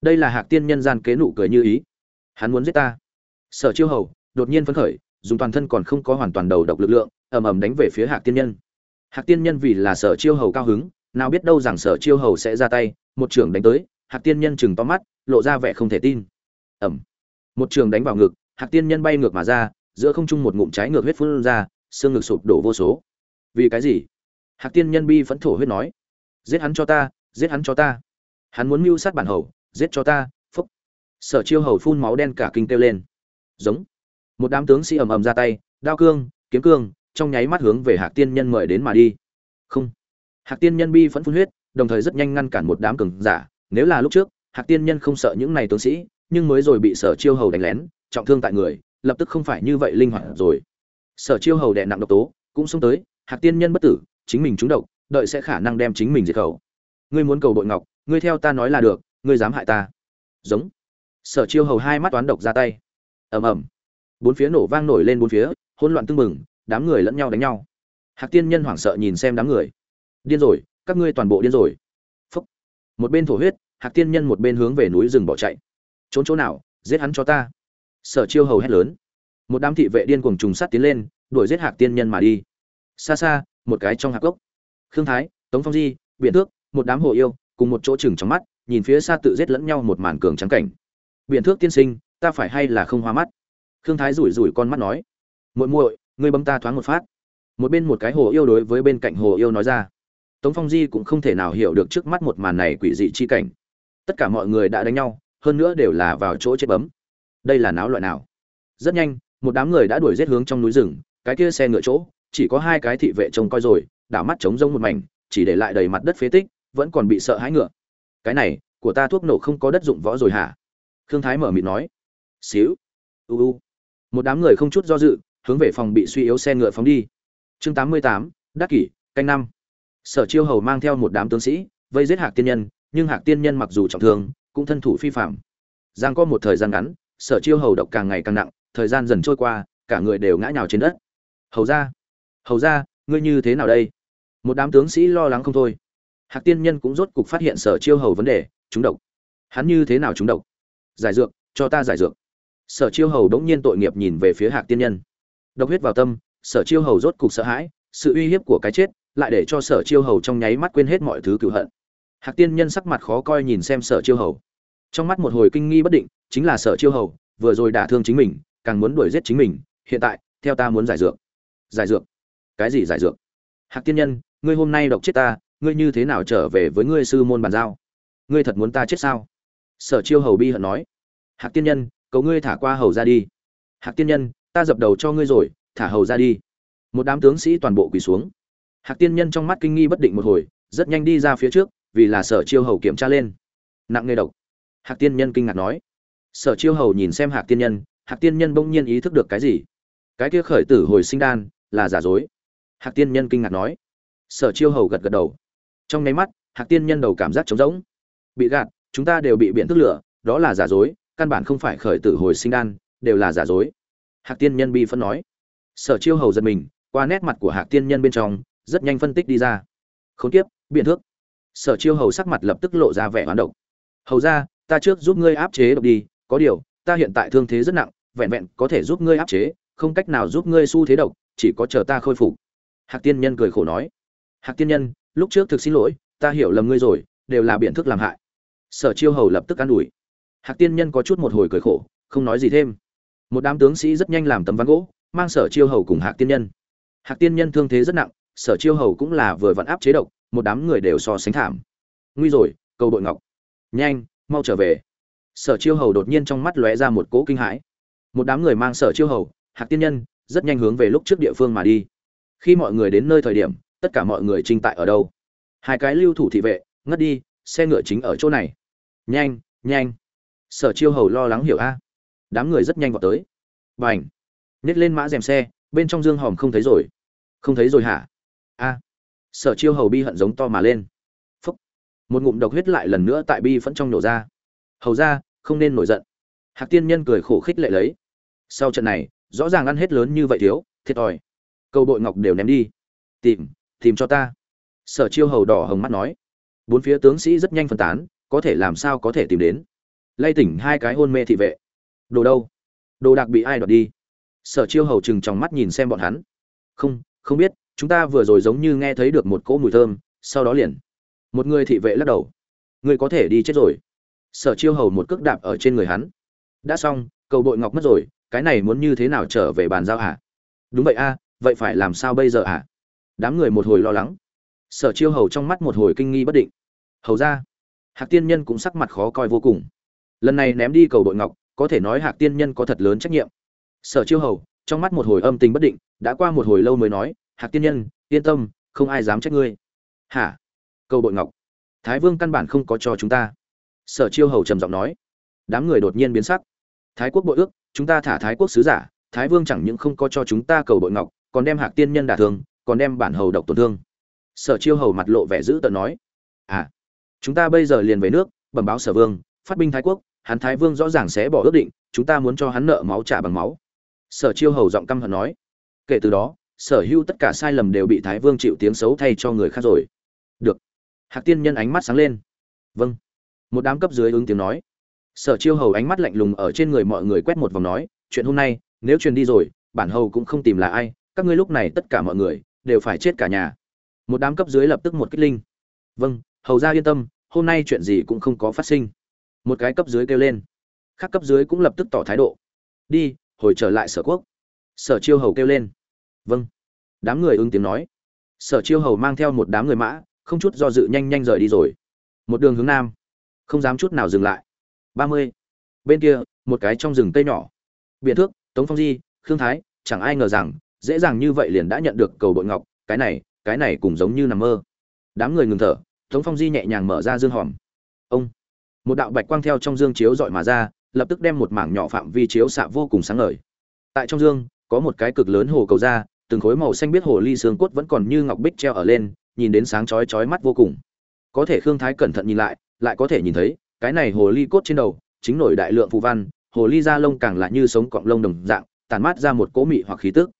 Đây là hạc tiên nhân gian kế nụ cười như ý. Hắn muốn giết ta. Sở chiêu hầu đột nhiên phấn khởi, dùng toàn thân còn không có hoàn toàn đầu độc lực lượng, ầm ầm đánh về phía hạc tiên nhân. Hạc tiên nhân vì là sở chiêu hầu cao hứng, nào biết đâu rằng sở chiêu hầu sẽ ra tay, một trưởng đánh tới, hạc tiên nhân chừng to mắt, lộ ra vẻ không thể tin. Ẩm một trường đánh vào ngực hạc tiên nhân bay ngược mà ra, giữa không trung một ngụm trái ngược huyết phun ra, xương ngực sụp đổ vô số. Vì cái gì? Hạc tiên nhân bi phẫn thổ huyết nói. Giết hắn cho ta, giết hắn cho ta. Hắn muốn mưu sát bản hầu, giết cho ta, phúc. Sở chiêu hầu phun máu đen cả kinh kêu lên. Giống. Một đám tướng sĩ ầm ầm ra tay, đao cương, kiếm cương, trong nháy mắt hướng về hạc tiên nhân mời đến mà đi. Không. Hạc tiên nhân bi phẫn phun huyết, đồng thời rất nhanh ngăn cản một đám cường giả. Nếu là lúc trước, hạc tiên nhân không sợ những này tướng sĩ, nhưng mới rồi bị sở chiêu hầu đánh lén trọng thương tại người, lập tức không phải như vậy linh hoạt rồi. Sở chiêu hầu đè nặng độc tố, cũng xông tới, hạc tiên nhân bất tử, chính mình trúng độc, đợi sẽ khả năng đem chính mình diệt khẩu. Ngươi muốn cầu bội ngọc, ngươi theo ta nói là được, ngươi dám hại ta. Giống. Sở chiêu hầu hai mắt toán độc ra tay. Ầm ầm. Bốn phía nổ vang nổi lên bốn phía, hỗn loạn tưng bừng, đám người lẫn nhau đánh nhau. Hạc tiên nhân hoảng sợ nhìn xem đám người. Điên rồi, các ngươi toàn bộ điên rồi. Phúc. Một bên thổ huyết, hạc tiên nhân một bên hướng về núi rừng bỏ chạy. Trốn chỗ nào, giết hắn cho ta sở chiêu hầu hét lớn. Một đám thị vệ điên cuồng trùng sát tiến lên, đuổi giết hạc tiên nhân mà đi. Xa xa, một cái trong hạc gốc khương thái, tống phong di biện thước, một đám hồ yêu, cùng một chỗ chừng trong mắt, nhìn phía xa tự giết lẫn nhau một màn cường trắng cảnh. Biện thước tiên sinh, ta phải hay là không hoa mắt? Khương thái rủi rủi con mắt nói. Muội muội, ngươi bấm ta thoáng một phát. Một bên một cái hồ yêu đối với bên cạnh hồ yêu nói ra. Tống phong di cũng không thể nào hiểu được trước mắt một màn này quỷ dị chi cảnh. Tất cả mọi người đã đánh nhau, hơn nữa đều là vào chỗ chết bấm đây là náo loại nào? Rất nhanh, một đám người đã đuổi giết hướng trong núi rừng, cái kia xe ngựa chỗ, chỉ có hai cái thị vệ trông coi rồi, đảo mắt trống rông một mảnh, chỉ để lại đầy mặt đất phế tích, vẫn còn bị sợ hãi ngựa. Cái này, của ta thuốc nổ không có đất dụng võ rồi hả? Khương thái mở mịt nói. Xíu. U u. Một đám người không chút do dự, hướng về phòng bị suy yếu xe ngựa phóng đi. Chương tám mươi tám, đắc kỷ, canh năm. Sở chiêu hầu mang theo một đám tướng sĩ, vây giết hạc tiên nhân, nhưng hạc tiên nhân mặc dù trọng thương, cũng thân thủ phi phạm. Giang có một thời gian ngắn sở chiêu hầu độc càng ngày càng nặng, thời gian dần trôi qua, cả người đều ngã nhào trên đất. Hầu ra hầu ra ngươi như thế nào đây? Một đám tướng sĩ lo lắng không thôi. Hạc tiên nhân cũng rốt cục phát hiện sở chiêu hầu vấn đề trúng độc? Hắn như thế nào trúng độc? Giải dược, cho ta giải dược. Sở chiêu hầu đống nhiên tội nghiệp nhìn về phía hạc tiên nhân. Độc huyết vào tâm, sở chiêu hầu rốt cục sợ hãi, sự uy hiếp của cái chết lại để cho sở chiêu hầu trong nháy mắt quên hết mọi thứ cựu hận. Hạc tiên nhân sắc mặt khó coi nhìn xem sở chiêu hầu trong mắt một hồi kinh nghi bất định, chính là sở chiêu hầu, vừa rồi đả thương chính mình, càng muốn đuổi giết chính mình, hiện tại, theo ta muốn giải dược. Giải dược? Cái gì giải dược? Hạc tiên nhân, ngươi hôm nay độc chết ta, ngươi như thế nào trở về với ngươi sư môn bàn giao? Ngươi thật muốn ta chết sao? Sở chiêu hầu bi hận nói. Hạc tiên nhân, cầu ngươi thả qua hầu ra đi. Hạc tiên nhân, ta dập đầu cho ngươi rồi, thả hầu ra đi. Một đám tướng sĩ toàn bộ quỳ xuống. Hạc tiên nhân trong mắt kinh nghi bất định một hồi, rất nhanh đi ra phía trước, vì là sở chiêu hầu kiểm tra lên. Nặng nghề độc hạc tiên nhân kinh ngạc nói. Sở chiêu hầu nhìn xem hạc tiên nhân hạc tiên nhân bỗng nhiên ý thức được cái gì? Cái kia khởi tử hồi sinh đan là giả dối. Hạc tiên nhân kinh ngạc nói. Sở chiêu hầu gật gật đầu. Trong nháy mắt hạc tiên nhân đầu cảm giác trống rỗng. Bị gạt chúng ta đều bị biện thức lửa đó là giả dối căn bản không phải khởi tử hồi sinh đan đều là giả dối. Hạc tiên nhân bi phân nói. Sở chiêu hầu giật mình qua nét mặt của hạc tiên nhân bên trong rất nhanh phân tích đi ra. Khốn kiếp, biện thước sở chiêu hầu sắc mặt lập tức lộ ra vẻ hoán độc. Hầu ra ta trước giúp ngươi áp chế độc đi, có điều, ta hiện tại thương thế rất nặng, vẹn vẹn có thể giúp ngươi áp chế, không cách nào giúp ngươi xu thế độc, chỉ có chờ ta khôi phục. Hạc tiên nhân cười khổ nói. Hạc tiên nhân, lúc trước thực xin lỗi, ta hiểu lầm ngươi rồi, đều là biện thức làm hại. Sở chiêu hầu lập tức an ủi. Hạc tiên nhân có chút một hồi cười khổ, không nói gì thêm. Một đám tướng sĩ rất nhanh làm tấm ván gỗ, mang sở chiêu hầu cùng hạc tiên nhân. Hạc tiên nhân thương thế rất nặng, sở chiêu hầu cũng là vừa vặn áp chế độc, một đám người đều so sánh thảm. Nguy rồi, cầu đội ngọc. Nhanh mau trở về. Sở chiêu hầu đột nhiên trong mắt lóe ra một cỗ kinh hãi. Một đám người mang sở chiêu hầu, hạc tiên nhân, rất nhanh hướng về lúc trước địa phương mà đi. Khi mọi người đến nơi thời điểm, tất cả mọi người trinh tại ở đâu? Hai cái lưu thủ thị vệ, ngất đi, xe ngựa chính ở chỗ này. Nhanh nhanh. Sở chiêu hầu lo lắng hiểu a. Đám người rất nhanh vào tới. B à n h nhét lên mã rèm xe, bên trong dương hòm không thấy rồi. Không thấy rồi hả? A. Sở chiêu hầu bi hận giống to mà lên một ngụm độc huyết lại lần nữa tại bi phẫn trong nổ ra. Hầu ra, không nên nổi giận. Hạc tiên nhân cười khổ khích lệ lấy. Sau trận này, rõ ràng ăn hết lớn như vậy thiếu, thiệt thòi. Câu bội ngọc đều ném đi. Tìm tìm cho ta. Sở chiêu hầu đỏ hồng mắt nói. Bốn phía tướng sĩ rất nhanh phân tán, có thể làm sao có thể tìm đến. Lay tỉnh hai cái hôn mê thị vệ. Đồ đâu? Đồ đạc bị ai đoạt đi? Sở chiêu hầu chừng trong mắt nhìn xem bọn hắn. Không không biết, chúng ta vừa rồi giống như nghe thấy được một cỗ mùi thơm, sau đó liền một người thị vệ lắc đầu. Người có thể đi chết rồi. Sở chiêu hầu một cước đạp ở trên người hắn. Đã xong, cầu bội ngọc mất rồi, cái này muốn như thế nào trở về bàn giao hả? Đúng vậy a, vậy phải làm sao bây giờ hả? Đám người một hồi lo lắng. Sở chiêu hầu trong mắt một hồi kinh nghi bất định. Hầu ra, hạc tiên nhân cũng sắc mặt khó coi vô cùng. Lần này ném đi cầu bội ngọc, có thể nói hạc tiên nhân có thật lớn trách nhiệm. Sở chiêu hầu, trong mắt một hồi âm tình bất định, đã qua một hồi lâu mới nói, hạc tiên nhân, yên tâm, không ai dám trách ngươi. Hả? Cầu bội ngọc. Thái vương căn bản không có cho chúng ta. Sở chiêu hầu trầm giọng nói. Đám người đột nhiên biến sắc. Thái quốc bội ước, chúng ta thả thái quốc sứ giả, thái vương chẳng những không có cho chúng ta cầu bội ngọc, còn đem hạc tiên nhân đả thương, còn đem bản hầu độc tổn thương. Sở chiêu hầu mặt lộ vẻ dữ tợn nói. À chúng ta bây giờ liền về nước, bẩm báo sở vương, phát binh thái quốc, hắn thái vương rõ ràng sẽ bỏ ước định, chúng ta muốn cho hắn nợ máu trả bằng máu. Sở chiêu hầu giọng căm hận nói. Kể từ đó, sở hữu tất cả sai lầm đều bị thái vương chịu tiếng xấu thay cho người khác rồi hạc tiên nhân ánh mắt sáng lên. Vâng. Một đám cấp dưới ứng tiếng nói. Sở chiêu hầu ánh mắt lạnh lùng ở trên người mọi người quét một vòng nói, chuyện hôm nay, nếu truyền đi rồi, bản hầu cũng không tìm là ai, các ngươi lúc này tất cả mọi người đều phải chết cả nhà. Một đám cấp dưới lập tức một kích linh. Vâng hầu ra yên tâm, hôm nay chuyện gì cũng không có phát sinh. Một cái cấp dưới kêu lên. Khác cấp dưới cũng lập tức tỏ thái độ. Đi, hồi trở lại sở quốc. Sở chiêu hầu kêu lên. Vâng. Đám người ứng tiếng nói. Sở chiêu hầu mang theo một đám người mã không chút do dự nhanh nhanh rời đi rồi. Một đường hướng nam. Không dám chút nào dừng lại. Ba mươi. Bên kia, một cái trong rừng cây nhỏ. Biện thước, tống phong di, khương thái, chẳng ai ngờ rằng, dễ dàng như vậy liền đã nhận được cầu bội ngọc, cái này cái này cũng giống như nằm mơ. Đám người ngừng thở, tống phong di nhẹ nhàng mở ra dương hòm. Ông. Một đạo bạch quang theo trong dương chiếu dọi mà ra, lập tức đem một mảng nhỏ phạm vi chiếu xạ vô cùng sáng ngời. Tại trong dương, có một cái cực lớn hồ cầu ra từng khối màu xanh biết hồ ly xương cốt vẫn còn như ngọc bích treo ở lên nhìn đến sáng chói chói mắt vô cùng. Có thể khương thái cẩn thận nhìn lại lại có thể nhìn thấy, cái này hồ ly cốt trên đầu, chính nổi đại lượng phù văn, hồ ly da lông càng lại như sống cọng lông đồng dạng tàn mát ra một cỗ mị hoặc khí tức.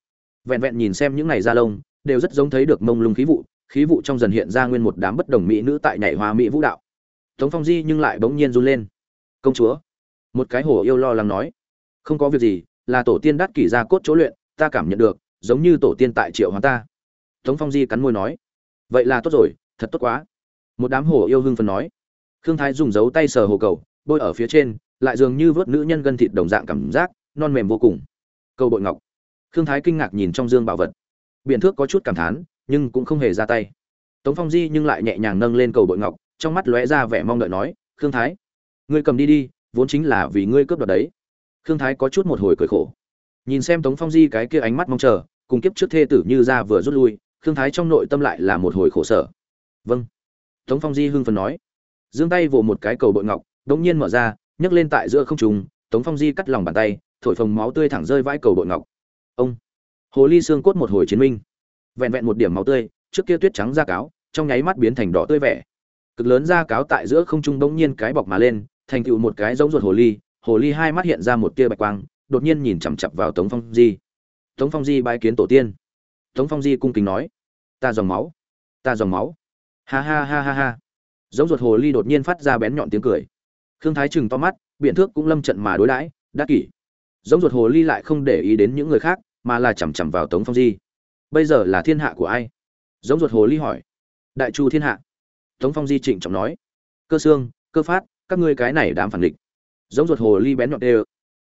Vẹn vẹn nhìn xem những này da lông, đều rất giống thấy được mông lung khí vụ khí vụ trong dần hiện ra nguyên một đám bất đồng mỹ nữ tại nhảy hoa mỹ vũ đạo. Tống phong di nhưng lại bỗng nhiên run lên. Công chúa. Một cái hồ yêu lo lắng nói. Không có việc gì, là tổ tiên đắt kỷ ra cốt chỗ luyện, ta cảm nhận được, giống như tổ tiên tại triệu hóa ta. Tống phong di cắn môi nói vậy là tốt rồi, thật tốt quá. Một đám hồ yêu hưng phần nói. Khương thái dùng dấu tay sờ hồ cầu, bôi ở phía trên, lại dường như vớt nữ nhân gân thịt đồng dạng cảm giác, non mềm vô cùng. Cầu bội ngọc. Khương thái kinh ngạc nhìn trong dương bảo vật. Biện thước có chút cảm thán, nhưng cũng không hề ra tay. Tống phong di nhưng lại nhẹ nhàng nâng lên cầu bội ngọc, trong mắt lóe ra vẻ mong đợi nói, khương thái, ngươi cầm đi đi, vốn chính là vì ngươi cướp đoạt đấy. Khương thái có chút một hồi cười khổ. Nhìn xem tống phong di cái kia ánh mắt mong chờ, cùng kiếp trước thê tử như ra vừa rút lui khương thái trong nội tâm lại là một hồi khổ sở. Vâng. Tống phong di hưng phần nói. Giương tay vỗ một cái cầu bội ngọc đống nhiên mở ra, nhấc lên tại giữa không trung, tống phong di cắt lòng bàn tay, thổi phồng máu tươi thẳng rơi vãi cầu bội ngọc. Ông. Hồ ly xương cốt một hồi chiến minh. Vẹn vẹn một điểm máu tươi, trước kia tuyết trắng da cáo, trong nháy mắt biến thành đỏ tươi vẻ. Cực lớn da cáo tại giữa không trung bỗng nhiên cái bọc mà lên, thành tựu một cái giống ruột hồ ly hồ ly hai mắt hiện ra một tia bạch quang, đột nhiên nhìn chằm chặp vào tống phong di. Tống phong di bái kiến tổ tiên. Tống phong di cung kính nói ta dòng máu. Ta dòng máu. Ha ha ha ha ha. Giống ruột hồ ly đột nhiên phát ra bén nhọn tiếng cười. Khương thái chừng to mắt, biện thước cũng lâm trận mà đối đãi, đắc kỷ. Giống ruột hồ ly lại không để ý đến những người khác, mà là chằm chằm vào tống phong di. Bây giờ là thiên hạ của ai? Giống ruột hồ ly hỏi. Đại chu thiên hạ. Tống phong di trịnh trọng nói. Cơ xương, cơ phát, các ngươi cái này đám phản địch. Giống ruột hồ ly bén nhọn đê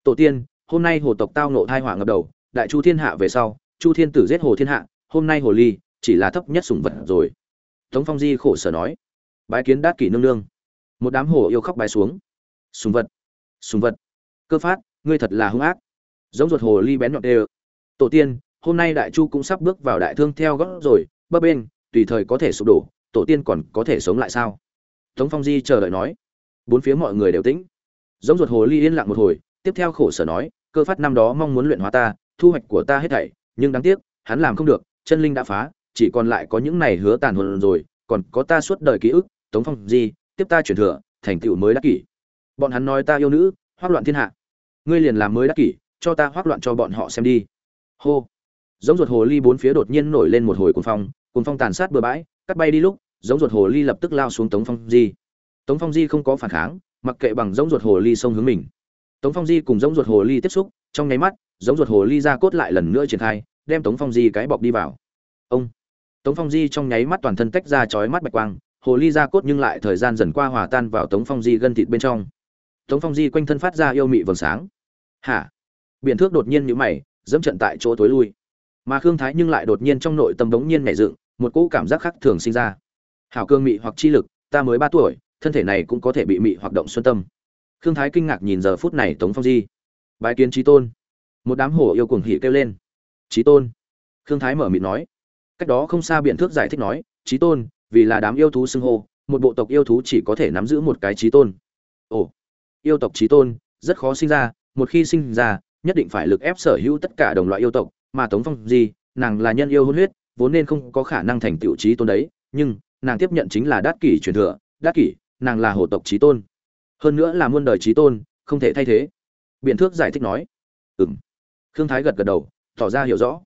tổ tiên, hôm nay hồ tộc tao nộ thai hỏa ngập đầu. Đại chu thiên hạ về sau, chu thiên tử giết hồ thiên hạ, hôm nay hồ ly chỉ là thấp nhất sủng vật rồi. Tống phong di khổ sở nói, bái kiến đát kỷ nương nương. Một đám hồ yêu khóc bái xuống. Sùng vật sùng vật, cơ phát, ngươi thật là hung ác. Giống ruột hồ ly bén nhọn đê tổ tiên, hôm nay đại chu cũng sắp bước vào đại thương theo gót rồi, bấp bên tùy thời có thể sụp đổ, tổ tiên còn có thể sống lại sao? Tống phong di chờ đợi nói. Bốn phía mọi người đều tĩnh. Giống ruột hồ ly yên lặng một hồi, tiếp theo khổ sở nói, cơ phát năm đó mong muốn luyện hóa ta, thu hoạch của ta hết thảy, nhưng đáng tiếc, hắn làm không được, chân linh đã phá chỉ còn lại có những này hứa tàn hồn rồi, còn có ta suốt đời ký ức, tống phong di, tiếp ta chuyển thừa, thành tựu mới đắc kỷ. Bọn hắn nói ta yêu nữ hoắc loạn thiên hạ. Ngươi liền làm mới đắc kỷ, cho ta hoắc loạn cho bọn họ xem đi. Hô. Giống ruột hồ ly bốn phía đột nhiên nổi lên một hồi cuồng phong cuồng phong tàn sát bừa bãi, cắt bay đi lúc, giống ruột hồ ly lập tức lao xuống tống phong di. Tống phong di không có phản kháng, mặc kệ bằng giống ruột hồ ly xông hướng mình. Tống phong di cùng giống ruột hồ ly tiếp xúc, trong nháy mắt, giống ruột hồ ly ra cốt lại lần nữa triển khai, đem tống phong di cái bọc đi vào. Ông tống phong di trong nháy mắt toàn thân tách ra chói mắt bạch quang, hồ ly ra cốt nhưng lại thời gian dần qua hòa tan vào tống phong di gân thịt bên trong. Tống phong di quanh thân phát ra yêu mị vầng sáng. Hả? Biển thước đột nhiên nhíu mày, dẫm trận tại chỗ tối lui. Mà khương thái nhưng lại đột nhiên trong nội tâm đống nhiên nảy dựng, một cỗ cảm giác khác thường sinh ra. Hảo cương mị hoặc chi lực, ta mới ba tuổi, thân thể này cũng có thể bị mị hoạt động xuân tâm. Khương thái kinh ngạc nhìn giờ phút này tống phong di. Bái kiến trí tôn. Một đám hổ yêu cuồng hỉ kêu lên. Trí tôn. Khương thái mở miệng nói cách đó không xa biện thước giải thích nói trí tôn, vì là đám yêu thú xưng hô, một bộ tộc yêu thú chỉ có thể nắm giữ một cái trí tôn. Ồ, yêu tộc trí tôn, rất khó sinh ra, một khi sinh ra, nhất định phải lực ép sở hữu tất cả đồng loại yêu tộc, mà tống phong di, nàng là nhân yêu hôn huyết, vốn nên không có khả năng thành tựu trí tôn đấy, nhưng nàng tiếp nhận chính là đát kỷ truyền thừa, đát kỷ, nàng là hổ tộc trí tôn. Hơn nữa là muôn đời trí tôn, không thể thay thế. Biện thước giải thích nói ừ m khương thái gật gật đầu, tỏ ra hiểu rõ.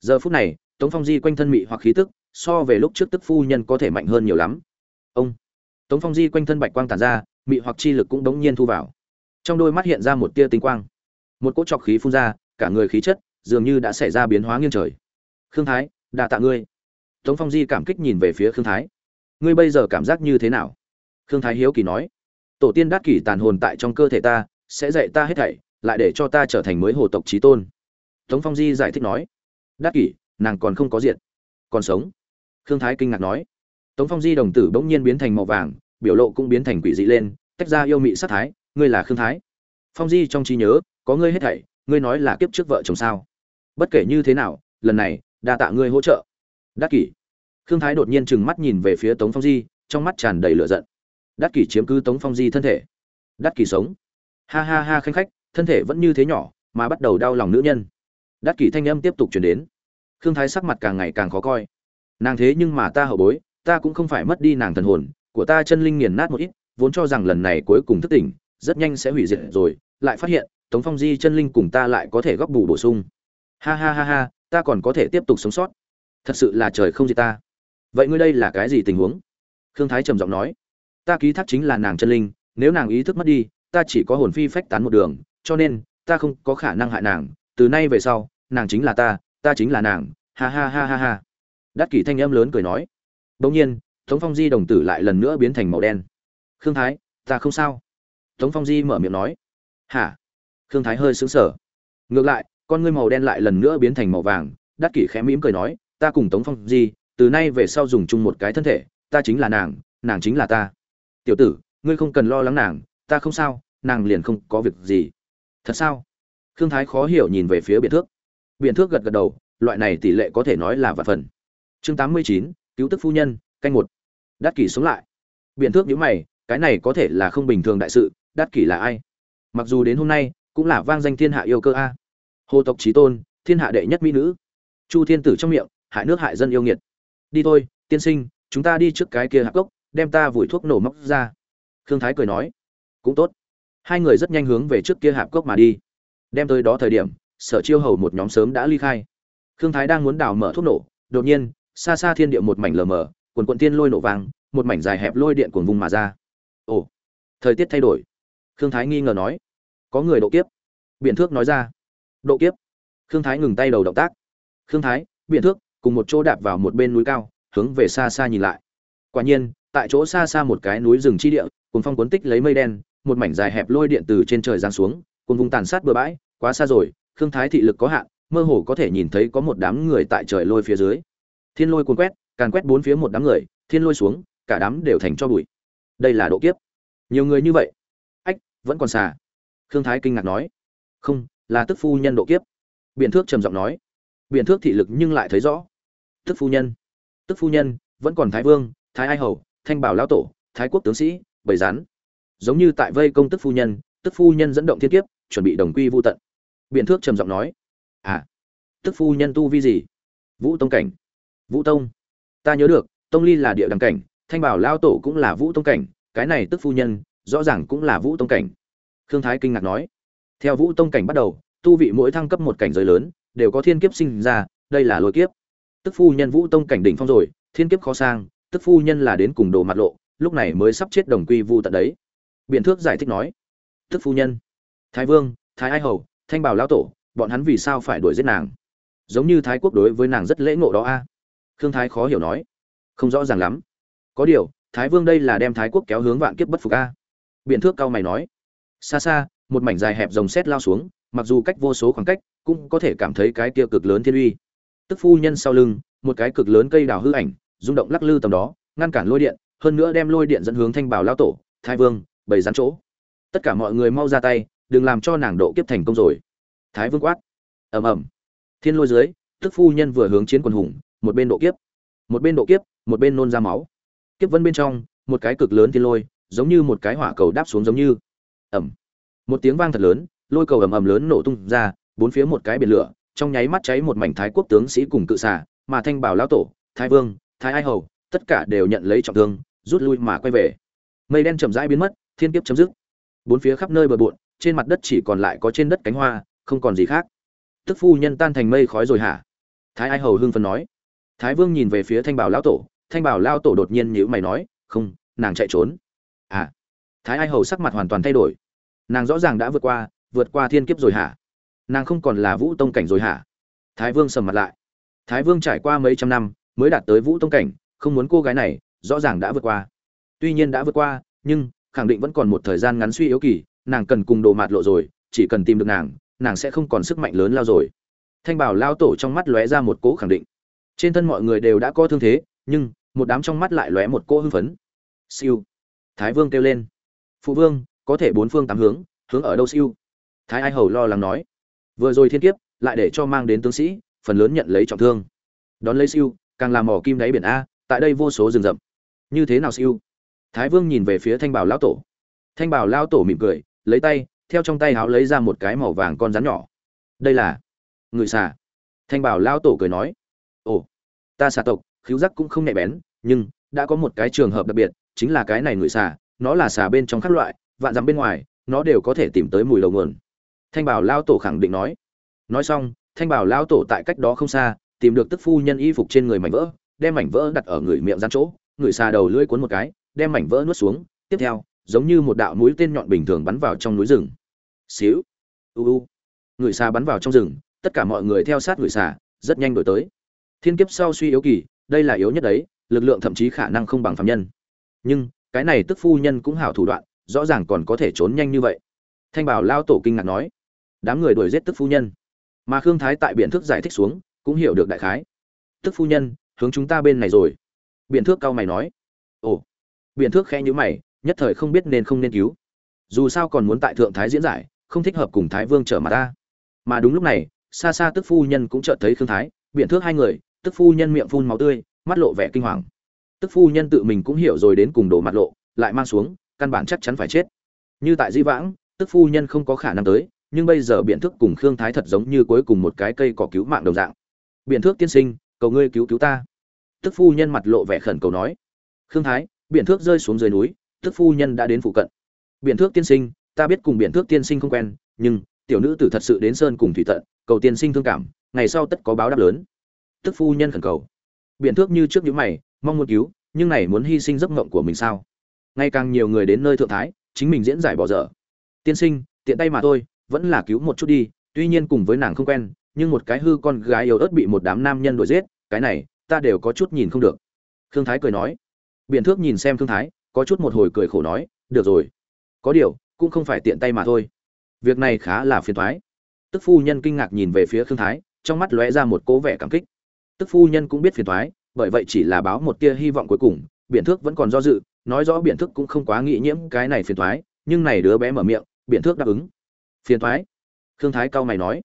Giờ phút này tống phong di quanh thân mị hoặc khí tức, so về lúc trước tức phu nhân có thể mạnh hơn nhiều lắm. Ông. Tống phong di quanh thân bạch quang tàn ra, mị hoặc chi lực cũng đống nhiên thu vào. Trong đôi mắt hiện ra một tia tinh quang. Một cỗ trọc khí phun ra, cả người khí chất dường như đã xảy ra biến hóa nghiêng trời. Khương thái đà tạ ngươi. Tống phong di cảm kích nhìn về phía khương thái. Ngươi bây giờ cảm giác như thế nào? Khương thái hiếu kỳ nói. Tổ tiên đắc kỷ tàn hồn tại trong cơ thể ta, sẽ dạy ta hết thảy, lại để cho ta trở thành mới hồ tộc trí tôn. Tống phong di giải thích nói. Đắc kỷ nàng còn không có diện còn sống. Khương thái kinh ngạc nói. Tống phong di đồng tử bỗng nhiên biến thành màu vàng, biểu lộ cũng biến thành quỷ dị lên, tách ra yêu mị sát thái, ngươi là khương thái? Phong di trong trí nhớ, có ngươi hết thảy, ngươi nói là kiếp trước vợ chồng sao? Bất kể như thế nào, lần này, đa tạ ngươi hỗ trợ. Đắc kỷ. Khương thái đột nhiên trừng mắt nhìn về phía tống phong di, trong mắt tràn đầy lửa giận. Đắc kỷ chiếm cứ tống phong di thân thể. Đắc kỷ sống. Ha ha ha khanh khách, thân thể vẫn như thế nhỏ, mà bắt đầu đau lòng nữ nhân. Đắc kỷ thanh âm tiếp tục chuyển đến khương thái sắc mặt càng ngày càng khó coi. Nàng thế nhưng mà ta hậu bối, ta cũng không phải mất đi nàng thần hồn, của ta chân linh nghiền nát một ít, vốn cho rằng lần này cuối cùng thức tỉnh, rất nhanh sẽ hủy diệt rồi, lại phát hiện, tống phong di chân linh cùng ta lại có thể góp bù bổ sung. Ha ha ha ha, ta còn có thể tiếp tục sống sót. Thật sự là trời không gì ta. Vậy ngươi đây là cái gì tình huống? Khương thái trầm giọng nói. Ta ký thác chính là nàng chân linh, nếu nàng ý thức mất đi, ta chỉ có hồn phi phách tán một đường, cho nên, ta không có khả năng hại nàng. Từ nay về sau, nàng chính là ta ta chính là nàng, ha ha ha ha ha. Đắc kỷ thanh âm lớn cười nói. Bỗng nhiên, tống phong di đồng tử lại lần nữa biến thành màu đen. Khương thái, ta không sao. Tống phong di mở miệng nói. Hả? Khương thái hơi sững sờ. Ngược lại, con ngươi màu đen lại lần nữa biến thành màu vàng. Đắc kỷ khẽ mỉm cười nói. Ta cùng tống phong di, từ nay về sau dùng chung một cái thân thể. Ta chính là nàng nàng chính là ta. Tiểu tử, ngươi không cần lo lắng nàng. Ta không sao, nàng liền không có việc gì. Thật sao? Khương thái khó hiểu nhìn về phía biệt thước biện thước gật gật đầu, loại này tỷ lệ có thể nói là vạn phần. Chương tám mươi chín, cứu tức phu nhân, canh một. Đắc kỷ sống lại. Biện thước nhíu mày, cái này có thể là không bình thường đại sự đắc kỷ là ai? Mặc dù đến hôm nay, cũng là vang danh thiên hạ yêu cơ a. Hồ tộc trí tôn, thiên hạ đệ nhất mỹ nữ. Chu thiên tử trong miệng, hại nước hại dân yêu nghiệt. Đi thôi, tiên sinh, chúng ta đi trước cái kia hạ cốc, đem ta vùi thuốc nổ móc ra. Khương thái cười nói. Cũng tốt. Hai người rất nhanh hướng về trước kia hạp cốc mà đi. Đem tới đó thời điểm sở chiêu hầu một nhóm sớm đã ly khai. Khương thái đang muốn đào mở thuốc nổ, đột nhiên, xa xa thiên địa một mảnh lờ mờ, quần quận tiên lôi nổ vang, một mảnh dài hẹp lôi điện cuồng vùng mà ra. Ồ, thời tiết thay đổi. Khương thái nghi ngờ nói, có người độ kiếp. Biện thước nói ra, độ kiếp. Khương thái ngừng tay đầu động tác. Khương thái biện thước, cùng một chỗ đạp vào một bên núi cao, hướng về xa xa nhìn lại. Quả nhiên, tại chỗ xa xa một cái núi rừng chi địa cùng phong cuốn tích lấy mây đen, một mảnh dài hẹp lôi điện từ trên trời giáng xuống cùng vùng tàn sát bừa bãi, quá xa rồi khương thái thị lực có hạn, mơ hồ có thể nhìn thấy có một đám người tại trời lôi phía dưới. Thiên lôi cuốn quét, càn quét bốn phía một đám người, thiên lôi xuống, cả đám đều thành cho bụi. Đây là độ kiếp. Nhiều người như vậy. Ách, vẫn còn xà khương thái kinh ngạc nói. Không, là tức phu nhân độ kiếp. Biện thước trầm giọng nói. Biện thước thị lực nhưng lại thấy rõ. Tức phu nhân. Tức phu nhân, vẫn còn thái vương, thái ai hầu, thanh bảo lão tổ, thái quốc tướng sĩ, bầy rán giống như tại vây công tức phu nhân, tức phu nhân dẫn động thiên kiếp, chuẩn bị đồng quy vô tận biện thước trầm giọng nói à tức phu nhân tu vi gì? Vũ tông cảnh. Vũ tông? Ta nhớ được, tông ly là địa đẳng cảnh, thanh bảo lao tổ cũng là vũ tông cảnh, cái này tức phu nhân, rõ ràng cũng là vũ tông cảnh. Khương thái kinh ngạc nói, theo vũ tông cảnh bắt đầu, tu vị mỗi thăng cấp một cảnh giới lớn, đều có thiên kiếp sinh ra, đây là lôi kiếp. Tức phu nhân vũ tông cảnh đỉnh phong rồi, thiên kiếp khó sang, tức phu nhân là đến cùng đồ mặt lộ, lúc này mới sắp chết đồng quy vu tận đấy. Biện thước giải thích nói, tức phu nhân, thái vương, thái ai hầu thanh bảo lão tổ, bọn hắn vì sao phải đuổi giết nàng? Giống như thái quốc đối với nàng rất lễ ngộ đó a. Khương thái khó hiểu nói. Không rõ ràng lắm. Có điều, thái vương đây là đem thái quốc kéo hướng vạn kiếp bất phục a. Biện thước cao mày nói. Xa xa, một mảnh dài hẹp rồng xét lao xuống, mặc dù cách vô số khoảng cách, cũng có thể cảm thấy cái kia cực lớn thiên uy. Tức phu nhân sau lưng, một cái cực lớn cây đào hư ảnh, rung động lắc lư tầm đó, ngăn cản lôi điện, hơn nữa đem lôi điện dẫn hướng thanh bảo lao tổ, thái vương, bày rắn chỗ. Tất cả mọi người mau ra tay đừng làm cho nàng độ kiếp thành công rồi. Thái vương quát. Ầm ầm. Thiên lôi dưới, tức phu nhân vừa hướng chiến quần hùng, một bên độ kiếp, một bên độ kiếp, một bên nôn ra máu. Kiếp vân bên trong, một cái cực lớn thiên lôi, giống như một cái hỏa cầu đáp xuống giống như. Ầm. Một tiếng vang thật lớn, lôi cầu ầm ầm lớn nổ tung ra, bốn phía một cái biển lửa, trong nháy mắt cháy một mảnh thái quốc tướng sĩ cùng cự xả mà thanh bảo lão tổ, thái vương, thái ai hầu, tất cả đều nhận lấy trọng thương, rút lui mà quay về. Mây đen chậm rãi biến mất, thiên kiếp chấm dứt. Bốn phía khắp nơi bờ bộn trên mặt đất chỉ còn lại có trên đất cánh hoa, không còn gì khác. Tức phu nhân tan thành mây khói rồi hả? Thái ai hầu hưng phấn nói. Thái vương nhìn về phía thanh bảo lão tổ, thanh bảo lão tổ đột nhiên nhíu mày nói, không, nàng chạy trốn. À. Thái ai hầu sắc mặt hoàn toàn thay đổi. Nàng rõ ràng đã vượt qua vượt qua thiên kiếp rồi hả? Nàng không còn là vũ tông cảnh rồi hả? Thái vương sầm mặt lại. Thái vương trải qua mấy trăm năm mới đạt tới vũ tông cảnh, không muốn cô gái này, rõ ràng đã vượt qua. Tuy nhiên đã vượt qua, nhưng khẳng định vẫn còn một thời gian ngắn suy yếu kỳ nàng cần cùng đồ mạt lộ rồi, chỉ cần tìm được nàng nàng sẽ không còn sức mạnh lớn lao rồi. Thanh bảo lao tổ trong mắt lóe ra một cỗ khẳng định. Trên thân mọi người đều đã có thương thế, nhưng một đám trong mắt lại lóe một cỗ hưng phấn. Siêu. Thái vương kêu lên. Phụ vương, có thể bốn phương tám hướng hướng ở đâu siêu? Thái ai hầu lo lắng nói. Vừa rồi thiên kiếp, lại để cho mang đến tướng sĩ, phần lớn nhận lấy trọng thương. Đón lấy siêu, càng làm mỏ kim đáy biển a, tại đây vô số rừng rậm. Như thế nào siêu? Thái vương nhìn về phía thanh bảo lão tổ. Thanh bảo lão tổ mỉm cười lấy tay, theo trong tay háo lấy ra một cái màu vàng con rắn nhỏ. Đây là người xà. Thanh bảo lao tổ cười nói, ồ, ta xà tộc khiếu giác cũng không nhạy bén, nhưng đã có một cái trường hợp đặc biệt, chính là cái này người xà, nó là xà bên trong các loại, vạn dặm bên ngoài, nó đều có thể tìm tới mùi đầu nguồn. Thanh bảo lao tổ khẳng định nói. Nói xong, thanh bảo lao tổ tại cách đó không xa, tìm được tức phu nhân y phục trên người mảnh vỡ, đem mảnh vỡ đặt ở người miệng rắn chỗ, người xà đầu lưỡi cuốn một cái, đem mảnh vỡ nuốt xuống, tiếp theo giống như một đạo mũi tên nhọn bình thường bắn vào trong núi rừng. Xíu. U u. Người xà bắn vào trong rừng, tất cả mọi người theo sát người xà, rất nhanh đổi tới. Thiên kiếp sau suy yếu kỳ, đây là yếu nhất đấy, lực lượng thậm chí khả năng không bằng phạm nhân. Nhưng, cái này tức phu nhân cũng hảo thủ đoạn, rõ ràng còn có thể trốn nhanh như vậy. Thanh bảo lao tổ kinh ngạc nói, đám người đuổi giết tức phu nhân. Mà khương thái tại biện thước giải thích xuống, cũng hiểu được đại khái. Tức phu nhân, hướng chúng ta bên này rồi. Biện thước cao mày nói, ồ. Biện thước khẽ nhữ mày nhất thời không biết nên không nên cứu. Dù sao còn muốn tại thượng thái diễn giải, không thích hợp cùng thái vương trở mặt ta. Mà đúng lúc này xa xa tức phu nhân cũng chợt thấy khương thái, biện thước hai người, tức phu nhân miệng phun máu tươi, mắt lộ vẻ kinh hoàng. Tức phu nhân tự mình cũng hiểu rồi đến cùng đổ mặt lộ, lại mang xuống, căn bản chắc chắn phải chết. Như tại di vãng, tức phu nhân không có khả năng tới, nhưng bây giờ biện thước cùng khương thái thật giống như cuối cùng một cái cây cỏ cứu mạng đồng dạng. Biện thước tiên sinh, cầu ngươi cứu cứu ta. Tức phu nhân mặt lộ vẻ khẩn cầu nói. Khương thái, biện thước rơi xuống dưới núi tức phu nhân đã đến phụ cận. Biện thước tiên sinh, ta biết cùng biện thước tiên sinh không quen, nhưng tiểu nữ tử thật sự đến sơn cùng thủy tận, cầu tiên sinh thương cảm, ngày sau tất có báo đáp lớn. Tức phu nhân khẩn cầu. Biện thước như trước những mày, mong muốn cứu, nhưng này muốn hy sinh giấc mộng của mình sao? Ngày càng nhiều người đến nơi thượng thái, chính mình diễn giải bỏ dở. Tiên sinh, tiện tay mà thôi, vẫn là cứu một chút đi, tuy nhiên cùng với nàng không quen, nhưng một cái hư con gái yếu ớt bị một đám nam nhân đuổi giết, cái này, ta đều có chút nhìn không được. Khương thái cười nói. Biện thước nhìn xem khương thái có chút một hồi cười khổ nói, được rồi, có điều, cũng không phải tiện tay mà thôi. Việc này khá là phiền thoái. Tức phu nhân kinh ngạc nhìn về phía khương thái, trong mắt lóe ra một cố vẻ cảm kích. Tức phu nhân cũng biết phiền thoái, bởi vậy chỉ là báo một tia hy vọng cuối cùng, biện thước vẫn còn do dự, nói rõ biện thước cũng không quá nghĩ nhiễm cái này phiền thoái, nhưng này đứa bé mở miệng, biện thước đáp ứng. Phiền thoái? Khương thái cao mày nói.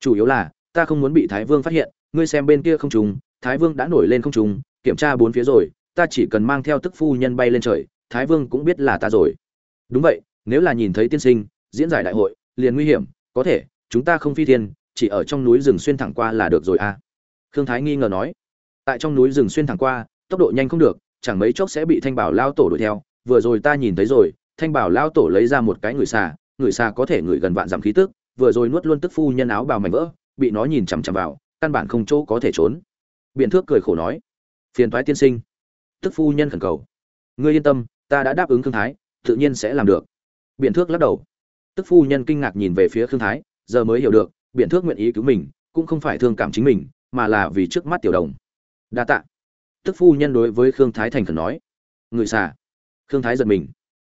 Chủ yếu là, ta không muốn bị thái vương phát hiện, ngươi xem bên kia không trùng, thái vương đã nổi lên không trùng, kiểm tra bốn phía rồi, ta chỉ cần mang theo tức phu nhân bay lên trời thái vương cũng biết là ta rồi. Đúng vậy, nếu là nhìn thấy tiên sinh, diễn giải đại hội, liền nguy hiểm, có thể, chúng ta không phi thiên, chỉ ở trong núi rừng xuyên thẳng qua là được rồi à? Khương thái nghi ngờ nói. Tại trong núi rừng xuyên thẳng qua, tốc độ nhanh không được, chẳng mấy chốc sẽ bị thanh bảo lao tổ đuổi theo. Vừa rồi ta nhìn thấy rồi, thanh bảo lao tổ lấy ra một cái người xà người xà có thể ngửi gần vạn dặm khí tức, vừa rồi nuốt luôn tức phu nhân áo bào mảnh vỡ, bị nó nhìn chằm chằm vào, căn bản không chỗ có thể trốn. Biện thước cười khổ nói. Phiền thoái tiên sinh. Tức phu nhân khẩn cầu. Ngươi yên tâm ta đã đáp ứng khương thái, tự nhiên sẽ làm được. Biện thước lắc đầu. Tức phu nhân kinh ngạc nhìn về phía khương thái, giờ mới hiểu được biện thước nguyện ý cứu mình, cũng không phải thương cảm chính mình, mà là vì trước mắt tiểu đồng. Đa tạ. Tức phu nhân đối với khương thái thành khẩn nói. Người xà. Khương thái giật mình.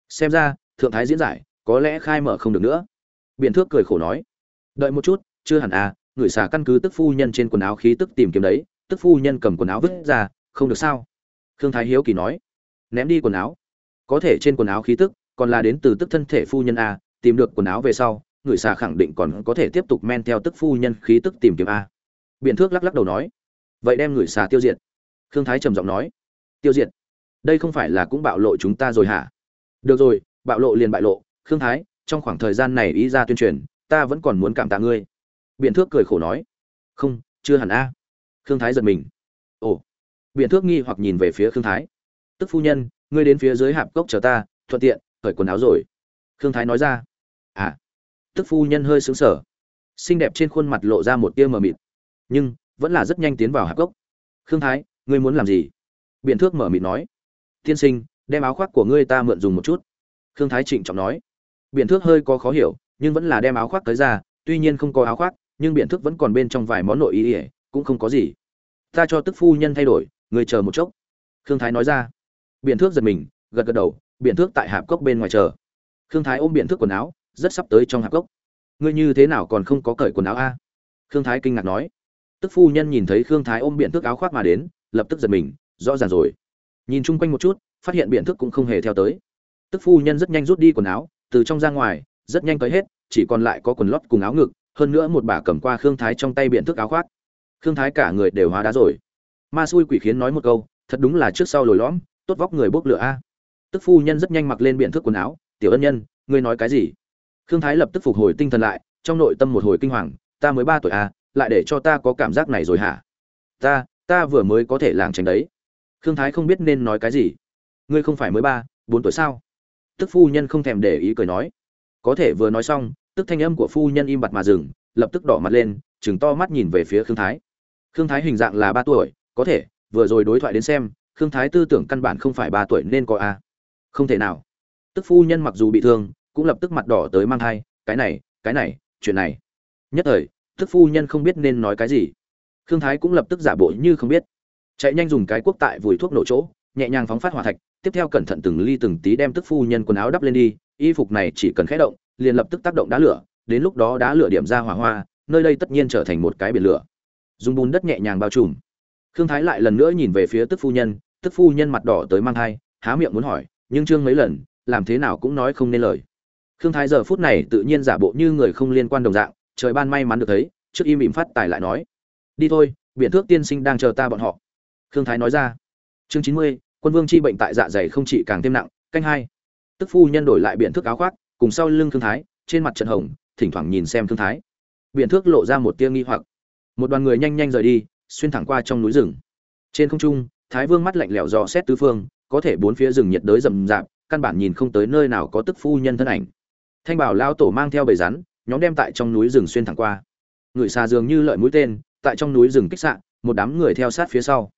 Xem ra, thượng thái diễn giải, có lẽ khai mở không được nữa. Biện thước cười khổ nói. Đợi một chút, chưa hẳn à người xà căn cứ tức phu nhân trên quần áo khí tức tìm kiếm đấy, tức phu nhân cầm quần áo vứt ra, không được sao? Khương thái hiếu kỳ nói. Ném đi quần áo có thể trên quần áo khí tức, còn là đến từ tức thân thể phu nhân a, tìm được quần áo về sau, người xà khẳng định còn có thể tiếp tục men theo tức phu nhân khí tức tìm kiếm a. Biện thước lắc lắc đầu nói, vậy đem người xà tiêu diệt. Khương thái trầm giọng nói, tiêu diệt? Đây không phải là cũng bạo lộ chúng ta rồi hả? Được rồi, bạo lộ liền bại lộ, khương thái, trong khoảng thời gian này ý ra tuyên truyền, ta vẫn còn muốn cảm tạ ngươi. Biện thước cười khổ nói, không, chưa hẳn a. Khương thái giật mình. Ồ. Biện thước nghi hoặc nhìn về phía khương thái. Tức phu nhân ngươi đến phía dưới hạp cốc chờ ta, thuận tiện, cởi quần áo rồi. Khương thái nói ra. À. Tức phu nhân hơi xứng sở xinh đẹp trên khuôn mặt lộ ra một tia mờ mịt. Nhưng, vẫn là rất nhanh tiến vào hạp cốc. Khương thái, ngươi muốn làm gì? Biện thước mở mịt nói. Tiên sinh, đem áo khoác của ngươi ta mượn dùng một chút. Khương thái trịnh trọng nói. Biện thước hơi có khó hiểu, nhưng vẫn là đem áo khoác tới ra, tuy nhiên không có áo khoác, nhưng biện thước vẫn còn bên trong vài món nội ý ỉa cũng không có gì. Ta cho tức phu nhân thay đổi, người chờ một chốc. Khương thái nói ra biện thước giật mình, gật gật đầu biện thước tại hạp cốc bên ngoài chờ. Khương thái ôm biện thước quần áo, rất sắp tới trong hạp cốc. Ngươi như thế nào còn không có cởi quần áo a? Khương thái kinh ngạc nói. Tức phu nhân nhìn thấy khương thái ôm biện thước áo khoác mà đến, lập tức giật mình, rõ ràng rồi. Nhìn chung quanh một chút, phát hiện biện thước cũng không hề theo tới. Tức phu nhân rất nhanh rút đi quần áo, từ trong ra ngoài, rất nhanh tới hết, chỉ còn lại có quần lót cùng áo ngực, hơn nữa một bà cầm qua khương thái trong tay biện thước áo khoác. Khương thái cả người đều hóa đá rồi. Ma xui quỷ khiến nói một câu, thật đúng là trước sau lồi lõm tốt vóc người bốc lửa a. Tức phu nhân rất nhanh mặc lên biện thước quần áo tiểu ân nhân ngươi nói cái gì? Khương thái lập tức phục hồi tinh thần lại trong nội tâm một hồi kinh hoàng ta mới ba tuổi a, lại để cho ta có cảm giác này rồi hả? Ta ta vừa mới có thể làng tránh đấy. Khương thái không biết nên nói cái gì. Ngươi không phải mới ba bốn tuổi sao? Tức phu nhân không thèm để ý cười nói. Có thể vừa nói xong tức thanh âm của phu nhân im bặt mà dừng lập tức đỏ mặt lên chừng to mắt nhìn về phía khương thái. Khương thái hình dạng là ba tuổi có thể vừa rồi đối thoại đến xem khương thái tư tưởng căn bản không phải ba tuổi nên có a. Không thể nào. Tức phu nhân mặc dù bị thương, cũng lập tức mặt đỏ tới mang thai, cái này cái này, chuyện này. Nhất thời, tức phu nhân không biết nên nói cái gì. Khương thái cũng lập tức giả bộ như không biết. Chạy nhanh dùng cái quốc tại vùi thuốc nổ chỗ, nhẹ nhàng phóng phát hỏa thạch, tiếp theo cẩn thận từng ly từng tí đem tức phu nhân quần áo đắp lên đi, y phục này chỉ cần khẽ động, liền lập tức tác động đá lửa, đến lúc đó đá lửa điểm ra hỏa hoa, nơi đây tất nhiên trở thành một cái biển lửa. Dùng bùn đất nhẹ nhàng bao trùm. Khương thái lại lần nữa nhìn về phía tức phu nhân tức phu nhân mặt đỏ tới mang thai, há miệng muốn hỏi, nhưng trương mấy lần, làm thế nào cũng nói không nên lời. Khương thái giờ phút này tự nhiên giả bộ như người không liên quan đồng dạng, trời ban may mắn được thấy, trước im ỉm phát tài lại nói, đi thôi biện thước tiên sinh đang chờ ta bọn họ. Khương thái nói ra. Chương chín mươi, quân vương chi bệnh tại dạ dày không chỉ càng thêm nặng, canh hai. Tức phu nhân đổi lại biện thước áo khoác, cùng sau lưng khương thái, trên mặt trận hồng, thỉnh thoảng nhìn xem khương thái. Biện thước lộ ra một tia nghi hoặc. Một đoàn người nhanh nhanh rời đi, xuyên thẳng qua trong núi rừng. Trên không trung thái vương mắt lạnh lẽo dò xét tứ phương, có thể bốn phía rừng nhiệt đới rậm rạp, căn bản nhìn không tới nơi nào có tức phu nhân thân ảnh. Thanh bảo lao tổ mang theo bầy rắn, nhóm đem tại trong núi rừng xuyên thẳng qua. Người xa dường như lợi mũi tên, tại trong núi rừng kích sạn một đám người theo sát phía sau.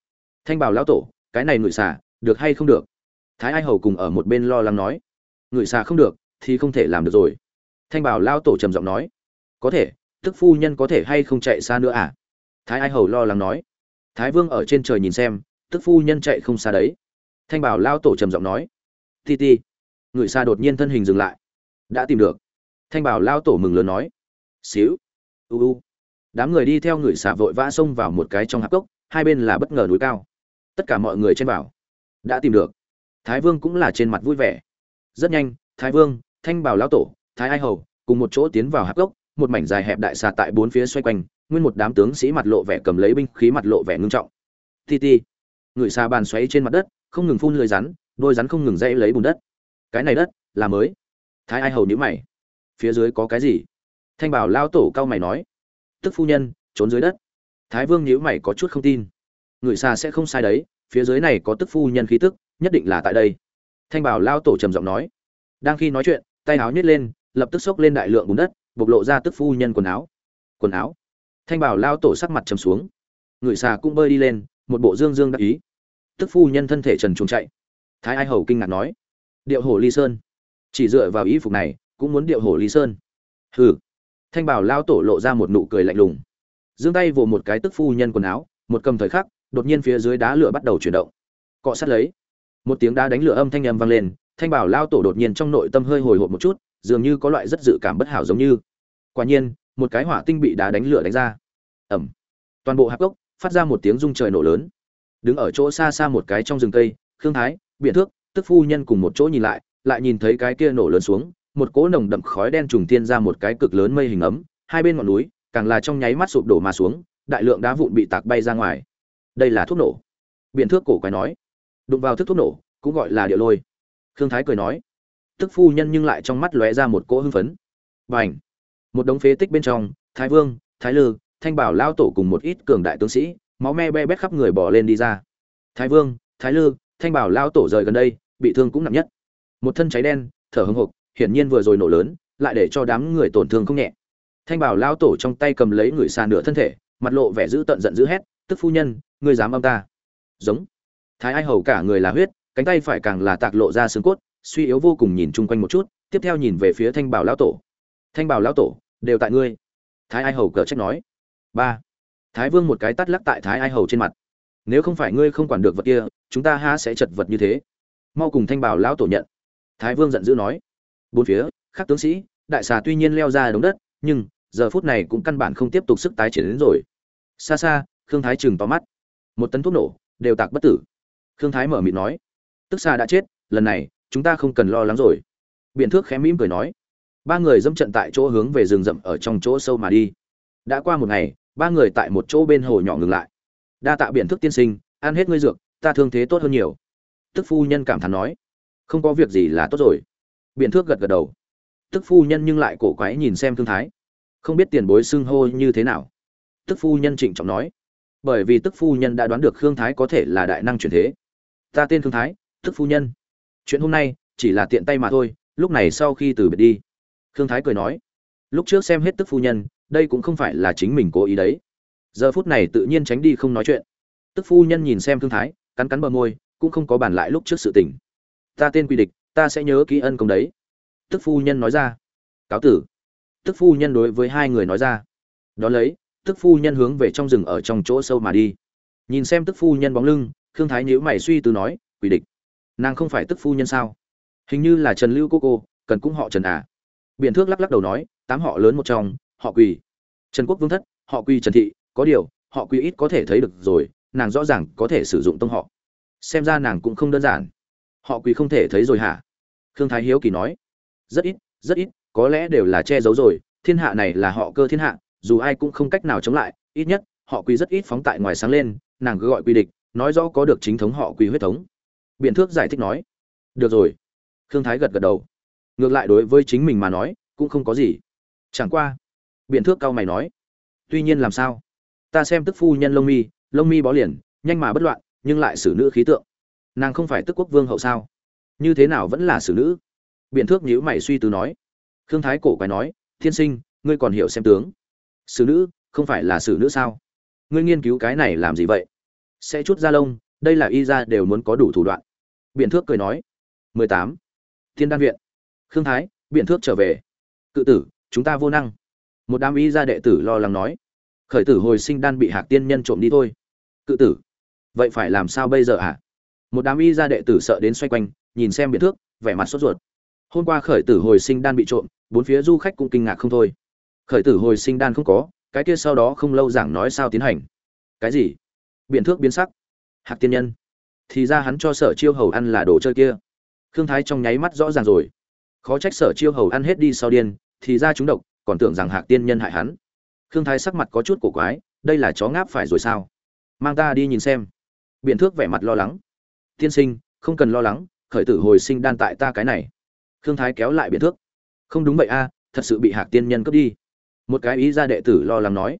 Thanh bảo lão tổ, cái này người xà, được hay không được? Thái ai hầu cùng ở một bên lo lắng nói. Người xà không được, thì không thể làm được rồi. Thanh bảo lao tổ trầm giọng nói. Có thể, tức phu nhân có thể hay không chạy xa nữa à? Thái ai hầu lo lắng nói. Thái vương ở trên trời nhìn xem tức phu nhân chạy không xa đấy. Thanh bảo lao tổ trầm giọng nói, ti ti. Người xa đột nhiên thân hình dừng lại. Đã tìm được. Thanh bảo lao tổ mừng lớn nói, xíu. U u. Đám người đi theo người xả vội vã xông vào một cái trong hạp cốc, hai bên là bất ngờ núi cao. Tất cả mọi người trên bảo đã tìm được. Thái vương cũng là trên mặt vui vẻ. Rất nhanh, thái vương, thanh bảo lão tổ, thái ai hầu cùng một chỗ tiến vào hạp cốc, một mảnh dài hẹp đại xà tại bốn phía xoay quanh, nguyên một đám tướng sĩ mặt lộ vẻ cầm lấy binh khí mặt lộ vẻ ngưng trọng. Ti ti người xà bàn xoáy trên mặt đất, không ngừng phun lưới rắn, đôi rắn không ngừng dây lấy bùn đất. Cái này đất là mới. Thái ai hầu nhữ mày. Phía dưới có cái gì? Thanh bảo lao tổ cao mày nói. Tức phu nhân, trốn dưới đất. Thái vương nhữ mày có chút không tin. Người xa sẽ không sai đấy, phía dưới này có tức phu nhân khí tức, nhất định là tại đây. Thanh bảo lao tổ trầm giọng nói. Đang khi nói chuyện, tay áo nhét lên, lập tức xốc lên đại lượng bùn đất, bộc lộ ra tức phu nhân quần áo. Quần áo? Thanh bảo lao tổ sắc mặt trầm xuống. Người xà cũng bơi đi lên, một bộ dương dương đắc ý tức phu nhân thân thể trần trùng chạy. Thái ai hầu kinh ngạc nói, điệu hồ ly sơn. Chỉ dựa vào ý phục này, cũng muốn điệu hồ ly sơn. Hừ. Thanh bảo lao tổ lộ ra một nụ cười lạnh lùng. Giương tay vồ một cái tức phu nhân quần áo, một cầm thời khắc, đột nhiên phía dưới đá lửa bắt đầu chuyển động. Cọ sát lấy. Một tiếng đá đánh lửa âm thanh âm vang lên, thanh bảo lao tổ đột nhiên trong nội tâm hơi hồi hộp một chút, dường như có loại rất dự cảm bất hảo giống như. Quả nhiên, một cái hỏa tinh bị đá đánh lửa đánh ra. Ẩm toàn bộ hạp gốc, phát ra một tiếng rung trời nổ lớn đứng ở chỗ xa xa một cái trong rừng cây, khương thái biện thước, tức phu nhân cùng một chỗ nhìn lại lại nhìn thấy cái kia nổ lớn xuống, một cỗ nồng đậm khói đen trùng tiên ra một cái cực lớn mây hình ấm, hai bên ngọn núi, càng là trong nháy mắt sụp đổ mà xuống, đại lượng đá vụn bị tạc bay ra ngoài. Đây là thuốc nổ. Biện thước cổ quái nói. Đụng vào thức thuốc nổ, cũng gọi là điệu lôi. Khương thái cười nói. Tức phu nhân nhưng lại trong mắt lóe ra một cỗ hưng phấn. B à n h một đống phế tích bên trong, thái vương, thái lư, thanh bảo lao tổ cùng một ít cường đại tướng sĩ máu me be bét khắp người bỏ lên đi ra. Thái vương, thái lư, thanh bảo lao tổ rời gần đây, bị thương cũng nặng nhất. Một thân cháy đen, thở hưng hộc hiển nhiên vừa rồi nổ lớn, lại để cho đám người tổn thương không nhẹ. Thanh bảo lao tổ trong tay cầm lấy người xa nửa thân thể, mặt lộ vẻ dữ tận giận dữ hét, tức phu nhân, ngươi dám âm ta? Giống. Thái ai hầu cả người là huyết, cánh tay phải càng là tạc lộ ra xương cốt, suy yếu vô cùng nhìn chung quanh một chút, tiếp theo nhìn về phía thanh bảo lão tổ. Thanh bảo lão tổ, đều tại ngươi. Thái ai hầu cờ trách nói. Ba thái vương một cái tắt lắc tại thái ai hầu trên mặt. Nếu không phải ngươi không quản được vật kia, chúng ta ha sẽ chật vật như thế. Mau cùng thanh bảo lão tổ nhận. Thái vương giận dữ nói. Bốn phía các tướng sĩ, đại xà tuy nhiên leo ra đống đất, nhưng giờ phút này cũng căn bản không tiếp tục sức tái triển đến rồi. Xa xa, khương thái chừng to mắt. Một tấn thuốc nổ, đều tạc bất tử. Khương thái mở miệng nói. Tức xa đã chết, lần này, chúng ta không cần lo lắng rồi. Biện thước khẽ mỉm cười nói. Ba người dâm trận tại chỗ hướng về rừng rậm ở trong chỗ sâu mà đi. Đã qua một ngày ba người tại một chỗ bên hồ nhỏ ngừng lại. Đa tạ biện thức tiên sinh, ăn hết ngươi dược, ta thương thế tốt hơn nhiều. Tức phu nhân cảm thán nói. Không có việc gì là tốt rồi. Biện thước gật gật đầu. Tức phu nhân nhưng lại cổ quái nhìn xem thương thái. Không biết tiền bối xưng hô như thế nào. Tức phu nhân trịnh trọng nói. Bởi vì tức phu nhân đã đoán được khương thái có thể là đại năng chuyển thế. Ta tên khương thái, tức phu nhân. Chuyện hôm nay, chỉ là tiện tay mà thôi, lúc này sau khi từ biệt đi. Khương thái cười nói. Lúc trước xem hết tức phu nhân đây cũng không phải là chính mình cố ý đấy. Giờ phút này tự nhiên tránh đi không nói chuyện. Tức phu nhân nhìn xem thương thái, cắn cắn bờ môi, cũng không có bàn lại lúc trước sự tình. Ta tên quy địch, ta sẽ nhớ kỹ ân công đấy. Tức phu nhân nói ra. Cáo tử. Tức phu nhân đối với hai người nói ra. Đón lấy, tức phu nhân hướng về trong rừng ở trong chỗ sâu mà đi. Nhìn xem tức phu nhân bóng lưng, khương thái nhíu mày suy tư nói, quy địch, nàng không phải tức phu nhân sao? Hình như là trần lưu cô cô, cần cũng họ trần à? Biện thước lắc lắc đầu nói, tám họ lớn một trong họ quỳ. Trần quốc vương thất, họ quỳ trần thị, có điều, họ quỳ ít có thể thấy được rồi, nàng rõ ràng có thể sử dụng tông họ. Xem ra nàng cũng không đơn giản. Họ quỳ không thể thấy rồi hả? Khương thái hiếu kỳ nói. Rất ít rất ít, có lẽ đều là che giấu rồi, thiên hạ này là họ cơ thiên hạ, dù ai cũng không cách nào chống lại, ít nhất, họ quỳ rất ít phóng tại ngoài sáng lên, nàng cứ gọi quy địch, nói rõ có được chính thống họ quỳ huyết thống. Biện thước giải thích nói. Được rồi. Khương thái gật gật đầu. Ngược lại đối với chính mình mà nói, cũng không có gì. Chẳng qua biện thước cao mày nói. Tuy nhiên làm sao? Ta xem tức phu nhân lông mi lông mi bó liền, nhanh mà bất loạn, nhưng lại xử nữ khí tượng. Nàng không phải tức quốc vương hậu sao? Như thế nào vẫn là xử nữ? Biện thước nhíu mày suy tư nói. Khương thái cổ quái nói, thiên sinh, ngươi còn hiểu xem tướng. Xử nữ, không phải là xử nữ sao? Ngươi nghiên cứu cái này làm gì vậy? Sẽ chút ra lông, đây là y ra đều muốn có đủ thủ đoạn. Biện thước cười nói. Mười tám. Thiên đan viện. Khương thái biện thước trở về. Cự tử, chúng ta vô năng một đám y gia đệ tử lo lắng nói, khởi tử hồi sinh đan bị hạc tiên nhân trộm đi thôi. Cự tử, vậy phải làm sao bây giờ ạ à? một đám y gia đệ tử sợ đến xoay quanh, nhìn xem biệt thước, vẻ mặt sốt ruột. Hôm qua khởi tử hồi sinh đan bị trộm, bốn phía du khách cũng kinh ngạc không thôi. Khởi tử hồi sinh đan không có, cái kia sau đó không lâu giảng nói sao tiến hành. Cái gì? Biện thước biến sắc. Hạc tiên nhân. Thì ra hắn cho sở chiêu hầu ăn là đồ chơi kia. Khương thái trong nháy mắt rõ ràng rồi. Khó trách sở chiêu hầu ăn hết đi sau điên, thì ra chúng độc còn tưởng rằng hạc tiên nhân hại hắn. Khương thái sắc mặt có chút cổ quái, đây là chó ngáp phải rồi sao? Mang ta đi nhìn xem. Biện thước vẻ mặt lo lắng. Tiên sinh, không cần lo lắng, khởi tử hồi sinh đan tại ta cái này. Khương thái kéo lại biện thước. Không đúng vậy a, thật sự bị hạc tiên nhân cướp đi. Một cái ý ra đệ tử lo lắng nói.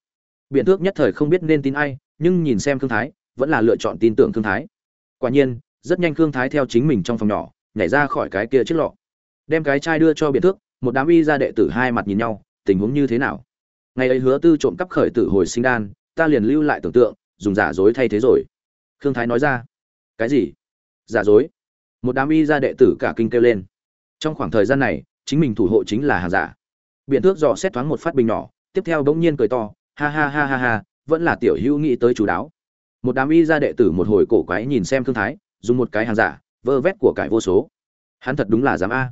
Biện thước nhất thời không biết nên tin ai, nhưng nhìn xem khương thái, vẫn là lựa chọn tin tưởng khương thái. Quả nhiên, rất nhanh khương thái theo chính mình trong phòng nhỏ, nhảy ra khỏi cái kia chiếc lọ. Đem cái chai đưa cho biện thước, một đám y ra đệ tử hai mặt nhìn nhau tình huống như thế nào? Ngày ấy hứa tư trộm cắp khởi tử hồi sinh đan, ta liền lưu lại tưởng tượng, dùng giả dối thay thế rồi. Khương thái nói ra. Cái gì? Giả dối? Một đám y ra đệ tử cả kinh kêu lên. Trong khoảng thời gian này, chính mình thủ hộ chính là hàng giả. Biện thước dò xét thoáng một phát bình nhỏ, tiếp theo bỗng nhiên cười to, ha ha ha ha ha, vẫn là tiểu hữu nghĩ tới chú đáo. Một đám y ra đệ tử một hồi cổ quái nhìn xem thương thái, dùng một cái hàng giả, vơ vét của cải vô số. Hắn thật đúng là dám a.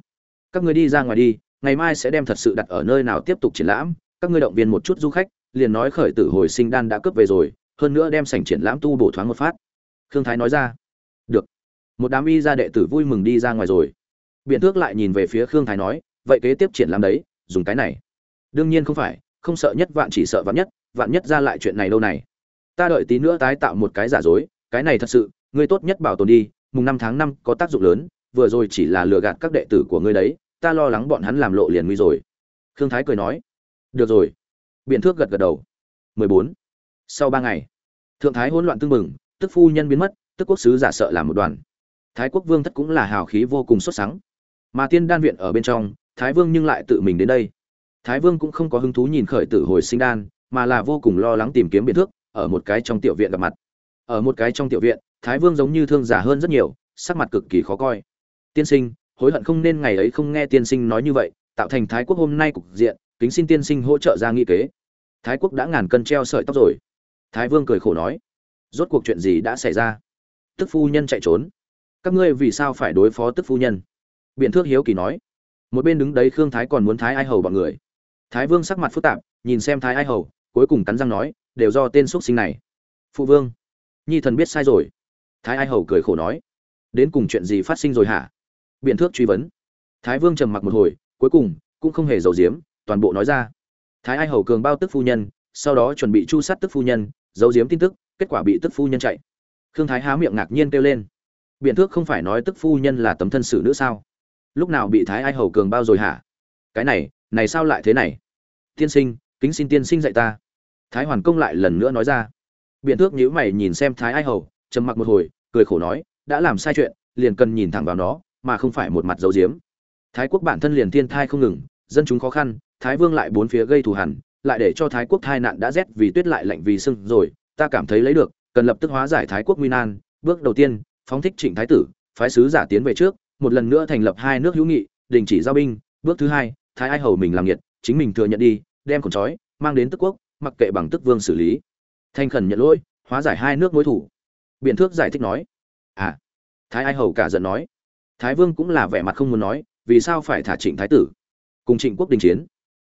Các người đi ra ngoài đi ngày mai sẽ đem thật sự đặt ở nơi nào tiếp tục triển lãm, các ngươi động viên một chút du khách, liền nói khởi tử hồi sinh đan đã cướp về rồi, hơn nữa đem sảnh triển lãm tu bổ thoáng một phát. Khương thái nói ra. Được. Một đám y gia đệ tử vui mừng đi ra ngoài rồi. Biện thước lại nhìn về phía khương thái nói, vậy kế tiếp triển lãm đấy, dùng cái này. Đương nhiên không phải, không sợ nhất vạn chỉ sợ vạn nhất vạn nhất ra lại chuyện này lâu này. Ta đợi tí nữa tái tạo một cái giả dối, cái này thật sự, ngươi tốt nhất bảo tồn đi, mùng năm tháng năm có tác dụng lớn, vừa rồi chỉ là lừa gạt các đệ tử của ngươi đấy ta lo lắng bọn hắn làm lộ liền nguy rồi. Khương thái cười nói, được rồi. Biện thước gật gật đầu. 14. sau ba ngày, thượng thái hỗn loạn tương mừng tức phu nhân biến mất, tức quốc sứ giả sợ làm một đoàn. Thái quốc vương thất cũng là hào khí vô cùng xuất sắc mà tiên đan viện ở bên trong, thái vương nhưng lại tự mình đến đây. Thái vương cũng không có hứng thú nhìn khởi tử hồi sinh đan, mà là vô cùng lo lắng tìm kiếm biện thước, ở một cái trong tiểu viện gặp mặt. Ở một cái trong tiểu viện, thái vương giống như thương giả hơn rất nhiều, sắc mặt cực kỳ khó coi. Tiên sinh hối hận không nên ngày ấy không nghe tiên sinh nói như vậy, tạo thành thái quốc hôm nay cục diện, kính xin tiên sinh hỗ trợ ra nghị kế. Thái quốc đã ngàn cân treo sợi tóc rồi. Thái vương cười khổ nói, rốt cuộc chuyện gì đã xảy ra? Tức phu nhân chạy trốn. Các ngươi vì sao phải đối phó tức phu nhân? Biện thước hiếu kỳ nói, một bên đứng đấy khương thái còn muốn thái ai hầu bọn người. Thái vương sắc mặt phức tạp, nhìn xem thái ai hầu, cuối cùng cắn răng nói, đều do tên x sinh này. Phụ vương, nhi thần biết sai rồi. Thái ai hầu cười khổ nói, đến cùng chuyện gì phát sinh rồi hả? Biện thước truy vấn. Thái vương trầm mặc một hồi, cuối cùng cũng không hề giấu giếm, toàn bộ nói ra. Thái ai hầu cường bao tức phu nhân, sau đó chuẩn bị chu sát tức phu nhân, giấu giếm tin tức, kết quả bị tức phu nhân chạy. Khương thái há miệng ngạc nhiên kêu lên. Biện thước không phải nói tức phu nhân là tấm thân xử nữa sao? Lúc nào bị thái ai hầu cường bao rồi hả? Cái này này sao lại thế này? Tiên sinh, kính xin tiên sinh dạy ta. Thái hoàn công lại lần nữa nói ra. Biện thước nhíu mày nhìn xem thái ai hầu, trầm mặc một hồi, cười khổ nói, đã làm sai chuyện, liền cần nhìn thẳng vào nó mà không phải một mặt dấu diếm. Thái quốc bản thân liền thiên thai không ngừng, dân chúng khó khăn, thái vương lại bốn phía gây thù hằn, lại để cho thái quốc thai nạn đã rét vì tuyết lại lạnh vì sưng rồi, ta cảm thấy lấy được, cần lập tức hóa giải thái quốc nguy nan. Bước đầu tiên, phóng thích trịnh thái tử, phái sứ giả tiến về trước, một lần nữa thành lập hai nước hữu nghị, đình chỉ giao binh. Bước thứ hai, thái ai hầu mình làm nhiệt chính mình thừa nhận đi, đem cổng trói, mang đến tức quốc, mặc kệ bằng tức vương xử lý. Thanh khẩn nhận lỗi, hóa giải hai nước mối thủ biện thước giải thích nói à. Thái ai hầu cả giận nói thái vương cũng là vẻ mặt không muốn nói, vì sao phải thả trịnh thái tử? Cùng trịnh quốc đình chiến.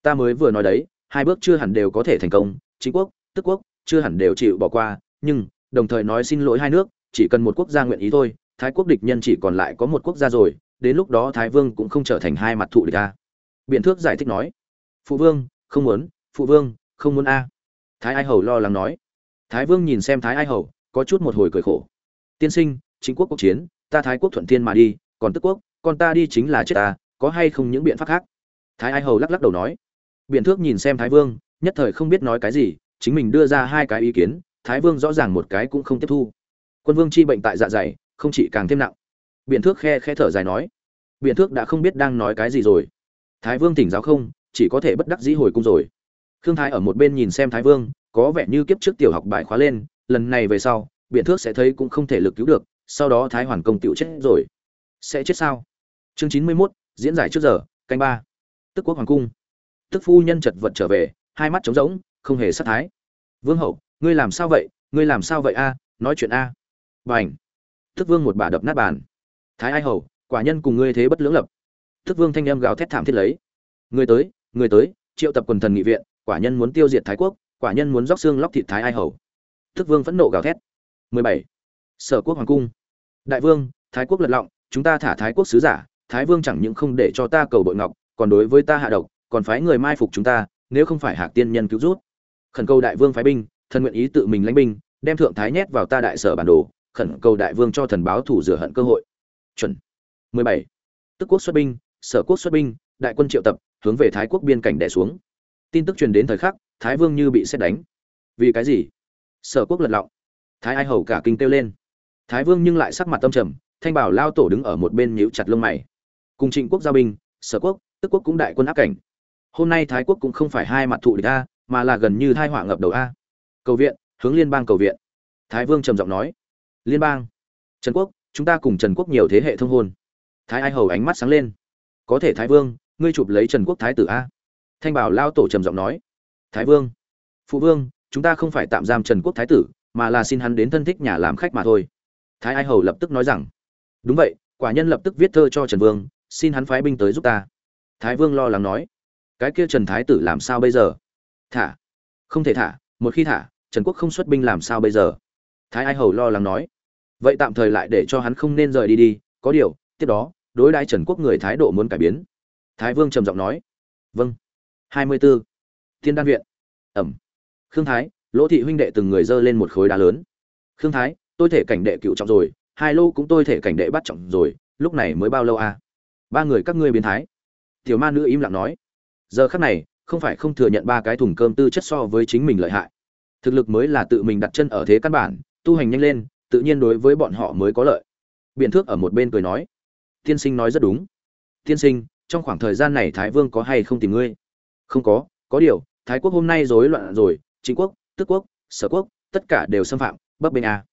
Ta mới vừa nói đấy, hai bước chưa hẳn đều có thể thành công chính quốc, tức quốc, chưa hẳn đều chịu bỏ qua, nhưng, đồng thời nói xin lỗi hai nước, chỉ cần một quốc gia nguyện ý thôi, thái quốc địch nhân chỉ còn lại có một quốc gia rồi, đến lúc đó thái vương cũng không trở thành hai mặt thụ địch ta biện thước giải thích nói, phụ vương, không muốn, phụ vương, không muốn a. Thái ai hầu lo lắng nói. Thái vương nhìn xem thái ai hầu, có chút một hồi cười khổ. Tiên sinh chính quốc quốc chiến, ta thái quốc thuận thiên mà đi còn tức quốc, con ta đi chính là chết ta, có hay không những biện pháp khác? Thái ai hầu lắc lắc đầu nói. Biện thước nhìn xem thái vương, nhất thời không biết nói cái gì, chính mình đưa ra hai cái ý kiến, thái vương rõ ràng một cái cũng không tiếp thu. Quân vương chi bệnh tại dạ dày, không chỉ càng thêm nặng. Biện thước khe khe thở dài nói. Biện thước đã không biết đang nói cái gì rồi. Thái vương tỉnh giáo không, chỉ có thể bất đắc dĩ hồi cung rồi. Khương thái ở một bên nhìn xem thái vương, có vẻ như kiếp trước tiểu học bài khóa lên, lần này về sau, biện thước sẽ thấy cũng không thể lực cứu được, sau đó thái hoàn công tiểu chết rồi sẽ chết sao? Chương chín mươi mốt, diễn giải trước giờ, canh ba. Tức quốc hoàng cung. Tức phu nhân chật vật trở về, hai mắt trống rỗng, không hề sát thái. Vương hậu, ngươi làm sao vậy? Ngươi làm sao vậy a? Nói chuyện a. B à n h tức vương một bà đập nát bàn. Thái ai hầu, quả nhân cùng ngươi thế bất lưỡng lập. Tức vương thanh em gào thét thảm thiết lấy. Người tới người tới, triệu tập quần thần nghị viện, quả nhân muốn tiêu diệt thái quốc, quả nhân muốn róc xương lóc thịt thái ai hầu. Tức vương phẫn nộ gào thét. 17. sở quốc hoàng cung. Đại vương, thái quốc lật lọng chúng ta thả thái quốc sứ giả, thái vương chẳng những không để cho ta cầu bội ngọc, còn đối với ta hạ độc, còn phái người mai phục chúng ta, nếu không phải hạc tiên nhân cứu rút. Khẩn cầu đại vương phái binh, thần nguyện ý tự mình lãnh binh, đem thượng thái nhét vào ta đại sở bản đồ, khẩn cầu đại vương cho thần báo thủ rửa hận cơ hội. Chuẩn. 17. tức quốc xuất binh, sở quốc xuất binh, đại quân triệu tập, hướng về thái quốc biên cảnh đè xuống. Tin tức truyền đến thời khắc, thái vương như bị xét đánh. Vì cái gì? Sở quốc lật lọng. Thái ai hầu cả kinh kêu lên. Thái vương nhưng lại sắc mặt tâm trầm thanh bảo lao tổ đứng ở một bên nhíu chặt lông mày. Cùng trịnh quốc giao binh, sở quốc, tức quốc cũng đại quân áp cảnh. Hôm nay thái quốc cũng không phải hai mặt thụ địch a, mà là gần như thai hỏa ngập đầu a. Cầu viện, hướng liên bang cầu viện. Thái vương trầm giọng nói. Liên bang. Trần quốc, chúng ta cùng trần quốc nhiều thế hệ thông hôn. Thái ai hầu ánh mắt sáng lên. Có thể thái vương, ngươi chụp lấy trần quốc thái tử a. Thanh bảo lao tổ trầm giọng nói. Thái vương. Phụ vương, chúng ta không phải tạm giam trần quốc thái tử, mà là xin hắn đến thân thích nhà làm khách mà thôi. Thái ai hầu lập tức nói rằng đúng vậy, quả nhân lập tức viết thơ cho trần vương, xin hắn phái binh tới giúp ta. Thái vương lo lắng nói. Cái kia trần thái tử làm sao bây giờ? Thả. Không thể thả, một khi thả, trần quốc không xuất binh làm sao bây giờ? Thái ai hầu lo lắng nói. Vậy tạm thời lại để cho hắn không nên rời đi đi, có điều, tiếp đó, đối đãi trần quốc người thái độ muốn cải biến. Thái vương trầm giọng nói. Vâng. Hai mươi b ố thiên đan viện. Ẩm. Khương thái, lỗ thị huynh đệ từng người dơ lên một khối đá lớn. Khương thái, tôi thể cảnh đệ cựu trọng rồi hai lô cũng tôi thể cảnh đệ bắt trọng rồi, lúc này mới bao lâu à? Ba người các ngươi biến thái. Tiểu ma nữ im lặng nói. Giờ khắc này, không phải không thừa nhận ba cái thùng cơm tư chất so với chính mình lợi hại. Thực lực mới là tự mình đặt chân ở thế căn bản, tu hành nhanh lên, tự nhiên đối với bọn họ mới có lợi. Biện thước ở một bên cười nói. Tiên sinh nói rất đúng. Tiên sinh, trong khoảng thời gian này thái vương có hay không tìm ngươi? Không có có điều, thái quốc hôm nay rối loạn rồi chính quốc, tức quốc, sở quốc, tất cả đều xâm phạm, bấp bên a à.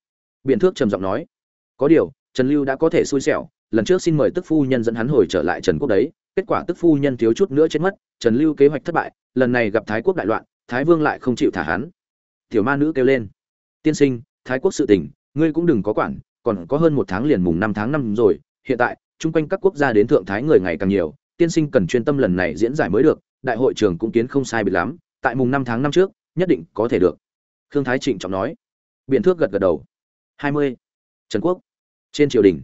biện thước trầm giọng nói có điều, trần lưu đã có thể xui xẻo, lần trước xin mời tức phu nhân dẫn hắn hồi trở lại trần quốc đấy, kết quả tức phu nhân thiếu chút nữa chết mất, trần lưu kế hoạch thất bại, lần này gặp thái quốc đại loạn, thái vương lại không chịu thả hắn. Tiểu ma nữ kêu lên, tiên sinh, thái quốc sự tình, ngươi cũng đừng có quản, còn có hơn một tháng liền mùng năm tháng năm rồi, hiện tại, chung quanh các quốc gia đến thượng thái người ngày càng nhiều, tiên sinh cần chuyên tâm lần này diễn giải mới được, đại hội trưởng cũng kiến không sai biệt lắm, tại mùng năm tháng năm trước, nhất định có thể được. Khương thái trịnh trọng nói. Biện thước gật gật đầu. Hai mươi. Trần quốc trên triều đình.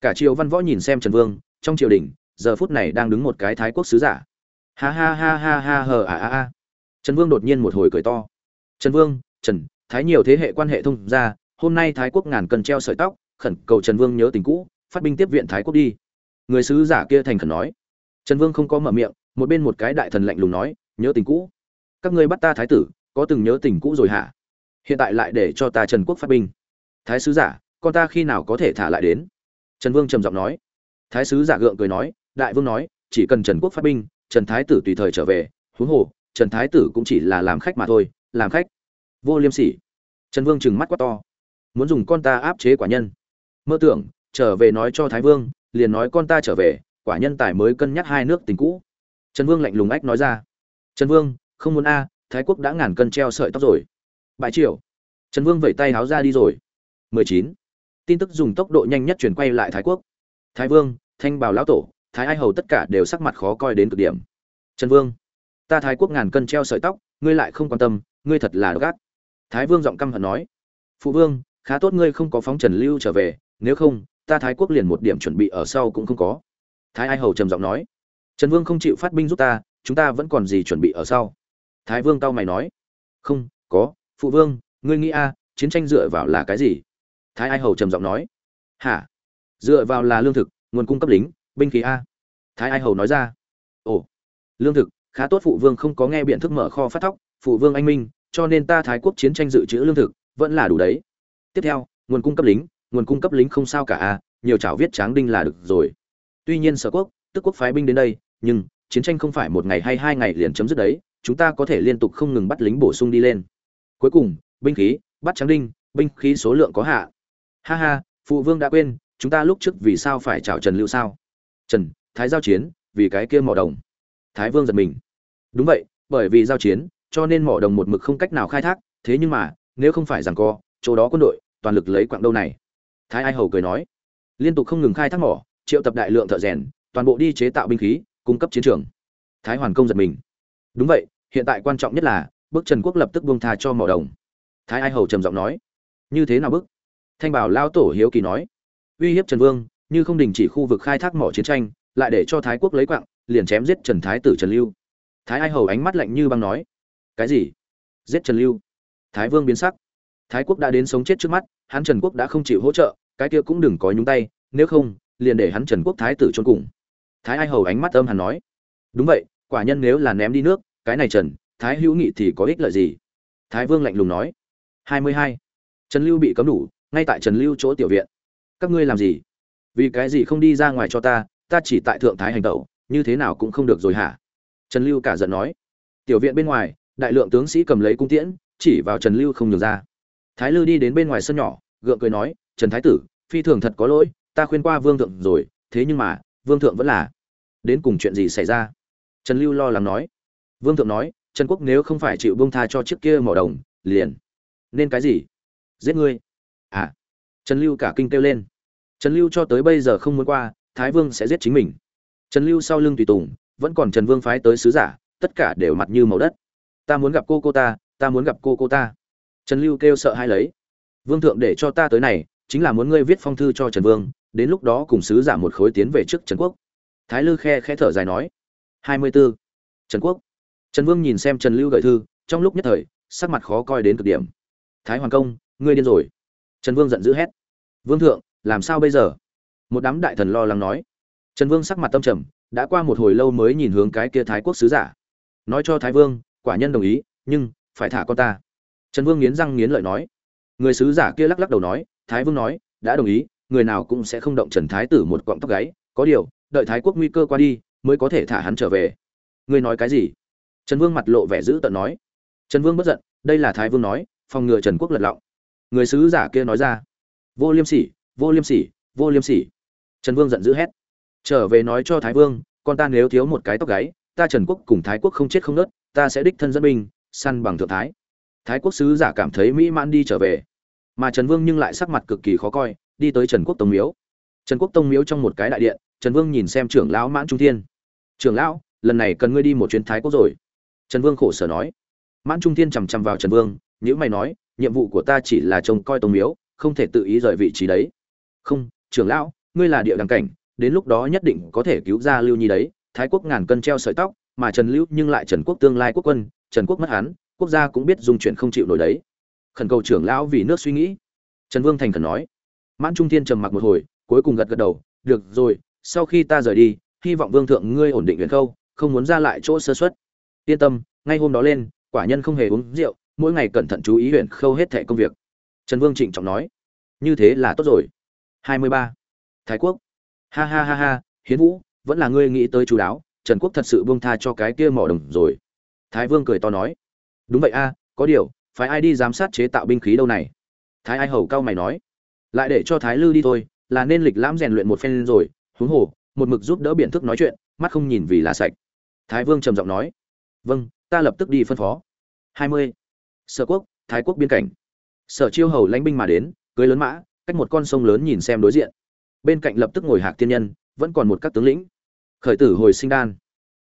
Cả triều văn võ nhìn xem trần vương, trong triều đình, giờ phút này đang đứng một cái thái quốc sứ giả. Ha ha ha ha ha hờ à à à trần vương đột nhiên một hồi cười to. Trần vương, trần, thái nhiều thế hệ quan hệ thông ra hôm nay thái quốc ngàn cần treo sợi tóc, khẩn cầu trần vương nhớ tình cũ, phát binh tiếp viện thái quốc đi. Người sứ giả kia thành khẩn nói. Trần vương không có mở miệng, một bên một cái đại thần lạnh lùng nói, nhớ tình cũ. Các ngươi bắt ta thái tử, có từng nhớ tình cũ rồi hả? Hiện tại lại để cho ta trần quốc phát binh. Thái sứ giả con ta khi nào có thể thả lại đến? Trần vương trầm giọng nói. Thái sứ giả gượng cười nói, đại vương nói, chỉ cần trần quốc phát binh, trần thái tử tùy thời trở về, huống hồ, trần thái tử cũng chỉ là làm khách mà thôi, làm khách. Vô liêm sỉ. Trần vương trừng mắt quá to. Muốn dùng con ta áp chế quả nhân. Mơ tưởng, trở về nói cho thái vương, liền nói con ta trở về, quả nhân tài mới cân nhắc hai nước tình cũ. Trần vương lạnh lùng ách nói ra. Trần vương, không muốn a, thái quốc đã ngàn cân treo sợi tóc rồi. Bại triều. Trần vương vẩy tay háo ra đi rồi. 19 tin tức dùng tốc độ nhanh nhất chuyển quay lại thái quốc. Thái vương, thanh bảo lão tổ, thái ai hầu tất cả đều sắc mặt khó coi đến cực điểm. Trần vương, ta thái quốc ngàn cân treo sợi tóc, ngươi lại không quan tâm, ngươi thật là gắt thái vương giọng căm hận nói, phụ vương, khá tốt ngươi không có phóng trần lưu trở về, nếu không, ta thái quốc liền một điểm chuẩn bị ở sau cũng không có. Thái ai hầu trầm giọng nói, trần vương không chịu phát binh giúp ta, chúng ta vẫn còn gì chuẩn bị ở sau. Thái vương tao mày nói, không, có, phụ vương, ngươi nghĩ a, chiến tranh dựa vào là cái gì? Thái ai hầu trầm giọng nói. Hả? Dựa vào là lương thực, nguồn cung cấp lính, binh khí a? Thái ai hầu nói ra. Ồ, lương thực, khá tốt, phụ vương không có nghe biện thức mở kho phát thóc, phụ vương anh minh, cho nên ta thái quốc chiến tranh dự trữ lương thực, vẫn là đủ đấy. Tiếp theo, nguồn cung cấp lính, nguồn cung cấp lính không sao cả a, nhiều chảo viết tráng đinh là được rồi. Tuy nhiên sở quốc, tức quốc phái binh đến đây, nhưng chiến tranh không phải một ngày hay hai ngày liền chấm dứt đấy, chúng ta có thể liên tục không ngừng bắt lính bổ sung đi lên. Cuối cùng, binh khí, bắt tráng đinh, binh khí số lượng có hạ ha ha, phụ vương đã quên, chúng ta lúc trước vì sao phải chào trần lưu sao? Trần, thái giao chiến, vì cái kia mỏ đồng. Thái vương giật mình. Đúng vậy, bởi vì giao chiến, cho nên mỏ đồng một mực không cách nào khai thác, thế nhưng mà, nếu không phải rằng co, chỗ đó quân đội, toàn lực lấy quặng đâu này? Thái ai hầu cười nói. Liên tục không ngừng khai thác mỏ, triệu tập đại lượng thợ rèn, toàn bộ đi chế tạo binh khí, cung cấp chiến trường. Thái hoàn công giật mình. Đúng vậy, hiện tại quan trọng nhất là bức trần quốc lập tức buông tha cho mỏ đồng. Thái ai hầu trầm giọng nói. Như thế nào bức thanh bảo lao tổ hiếu kỳ nói, uy hiếp trần vương, như không đình chỉ khu vực khai thác mỏ chiến tranh, lại để cho thái quốc lấy quặng liền chém giết trần thái tử trần lưu. Thái ai hầu ánh mắt lạnh như băng nói, cái gì? Giết trần lưu? Thái vương biến sắc. Thái quốc đã đến sống chết trước mắt, hắn trần quốc đã không chịu hỗ trợ, cái kia cũng đừng có nhúng tay, nếu không, liền để hắn trần quốc thái tử trốn cùng. Thái ai hầu ánh mắt âm hàn nói, đúng vậy, quả nhân nếu là ném đi nước, cái này trần, thái hữu nghị thì có ích lợi gì? Thái vương lạnh lùng nói, hai mươi hai, trần lưu bị cấm đủ ngay tại trần lưu chỗ tiểu viện. Các ngươi làm gì? Vì cái gì không đi ra ngoài cho ta? Ta chỉ tại thượng thái hành tẩu, như thế nào cũng không được rồi hả? Trần lưu cả giận nói. Tiểu viện bên ngoài, đại lượng tướng sĩ cầm lấy cung tiễn, chỉ vào trần lưu không nhường ra. Thái lư đi đến bên ngoài sân nhỏ, gượng cười nói, trần thái tử, phi thường thật có lỗi, ta khuyên qua vương thượng rồi, thế nhưng mà, vương thượng vẫn là đến cùng chuyện gì xảy ra? Trần lưu lo lắng nói. Vương thượng nói, trần quốc nếu không phải chịu bông tha cho chiếc kia mỏ đồng, liền nên cái gì? Giết ngươi à trần lưu cả kinh kêu lên. Trần lưu cho tới bây giờ không muốn qua, thái vương sẽ giết chính mình. Trần lưu sau lưng tùy tùng, vẫn còn trần vương phái tới sứ giả, tất cả đều mặt như màu đất. Ta muốn gặp cô cô ta ta muốn gặp cô cô ta. Trần lưu kêu sợ hai lấy. Vương thượng để cho ta tới này, chính là muốn ngươi viết phong thư cho trần vương, đến lúc đó cùng sứ giả một khối tiến về trước trần quốc. Thái lư khe khẽ thở dài nói. Hai mươi 24. trần quốc. Trần vương nhìn xem trần lưu gửi thư, trong lúc nhất thời, sắc mặt khó coi đến cực điểm. Thái hoàng công, ngươi điên rồi trần vương giận dữ hét. Vương thượng, làm sao bây giờ? Một đám đại thần lo lắng nói. Trần vương sắc mặt tâm trầm, đã qua một hồi lâu mới nhìn hướng cái kia thái quốc sứ giả. Nói cho thái vương, quả nhân đồng ý, nhưng phải thả con ta. Trần vương nghiến răng nghiến lợi nói. Người sứ giả kia lắc lắc đầu nói, thái vương nói, đã đồng ý, người nào cũng sẽ không động trần thái tử một cọng tóc gáy, có điều, đợi thái quốc nguy cơ qua đi, mới có thể thả hắn trở về. Ngươi nói cái gì? Trần vương mặt lộ vẻ dữ tợn nói. Trần vương bất giận, đây là thái vương nói, phòng ngừa trần quốc lật lọng người sứ giả kia nói ra. Vô liêm sỉ, vô liêm sỉ, vô liêm sỉ. Trần vương giận dữ hét. Trở về nói cho thái vương, con ta nếu thiếu một cái tóc gáy, ta trần quốc cùng thái quốc không chết không nớt, ta sẽ đích thân dẫn binh, săn bằng thượng thái. Thái quốc sứ giả cảm thấy mỹ mãn đi trở về. Mà trần vương nhưng lại sắc mặt cực kỳ khó coi, đi tới trần quốc tông miếu. Trần quốc tông miếu trong một cái đại điện, trần vương nhìn xem trưởng lão mãn trung thiên. Trưởng lão, lần này cần ngươi đi một chuyến thái quốc rồi. Trần vương khổ sở nói. Mãn trung thiên chằm chằm vào trần vương nhữ mày nói nhiệm vụ của ta chỉ là trông coi tông miếu, không thể tự ý rời vị trí đấy. Không, trưởng lão, ngươi là địa đàng cảnh, đến lúc đó nhất định có thể cứu ra lưu nhi đấy. Thái quốc ngàn cân treo sợi tóc, mà trần lưu nhưng lại trần quốc tương lai quốc quân, trần quốc mất hắn, quốc gia cũng biết dung chuyện không chịu nổi đấy. Khẩn cầu trưởng lão vì nước suy nghĩ. Trần vương thành khẩn nói. Mãn trung thiên trầm mặc một hồi, cuối cùng gật gật đầu. Được rồi, sau khi ta rời đi, hy vọng vương thượng ngươi ổn định huyện khâu, không muốn ra lại chỗ sơ xuất yên tâm, ngay hôm đó lên, quả nhân không hề uống rượu mỗi ngày cẩn thận chú ý huyện khâu hết thẻ công việc. Trần vương trịnh trọng nói, như thế là tốt rồi. Hai mươi ba. Thái quốc. Ha ha ha ha, hiến vũ, vẫn là ngươi nghĩ tới chú đáo, trần quốc thật sự buông tha cho cái kia mỏ đồng rồi. Thái vương cười to nói, đúng vậy a, có điều phải ai đi giám sát chế tạo binh khí đâu này? Thái ai hầu cao mày nói, lại để cho thái lư đi thôi, là nên lịch lãm rèn luyện một phen rồi, huống hồ, một mực giúp đỡ biện thức nói chuyện, mắt không nhìn vì là sạch. Thái vương trầm giọng nói vâng ta lập tức đi phân phó. Hai mươi sở quốc thái quốc biên cảnh. Sở chiêu hầu lãnh binh mà đến cưới lớn mã cách một con sông lớn nhìn xem đối diện. Bên cạnh lập tức ngồi hạc tiên nhân vẫn còn một các tướng lĩnh. Khởi tử hồi sinh đan.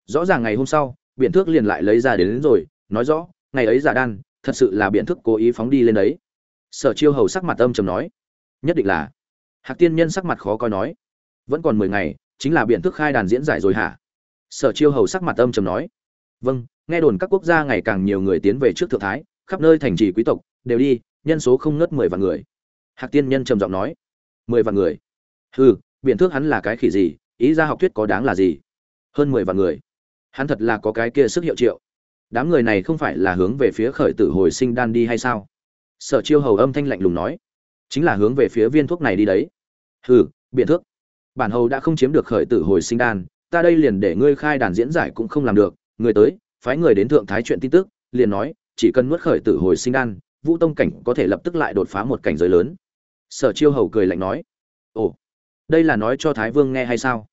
Rõ ràng ngày hôm sau biện thước liền lại lấy ra đến, đến rồi nói rõ ngày ấy giả đan thật sự là biện Thước cố ý phóng đi lên đấy. Sở chiêu hầu sắc mặt âm trầm nói nhất định là. Hạc tiên nhân sắc mặt khó coi nói vẫn còn mười ngày chính là biện Thước khai đàn diễn giải rồi hả? Sở chiêu hầu sắc mặt âm trầm nói vâng nghe đồn các quốc gia ngày càng nhiều người tiến về trước thượng thái khắp nơi thành trì quý tộc, đều đi, nhân số không ngớt mười vạn người. Hạc tiên nhân trầm giọng nói, mười vạn người? Hừ, biện thước hắn là cái khỉ gì, ý ra học thuyết có đáng là gì? Hơn mười vạn người. Hắn thật là có cái kia sức hiệu triệu. Đám người này không phải là hướng về phía khởi tử hồi sinh đan đi hay sao? Sở chiêu hầu âm thanh lạnh lùng nói, chính là hướng về phía viên thuốc này đi đấy. Hừ, biện thước. Bản hầu đã không chiếm được khởi tử hồi sinh đan, ta đây liền để ngươi khai đàn diễn giải cũng không làm được. Người tới, phái người đến thượng thái chuyện tin tức, liền nói chỉ cần nuốt khởi tử hồi sinh đan, vũ tông cảnh có thể lập tức lại đột phá một cảnh giới lớn. Sở chiêu hầu cười lạnh nói, ồ, đây là nói cho thái vương nghe hay sao?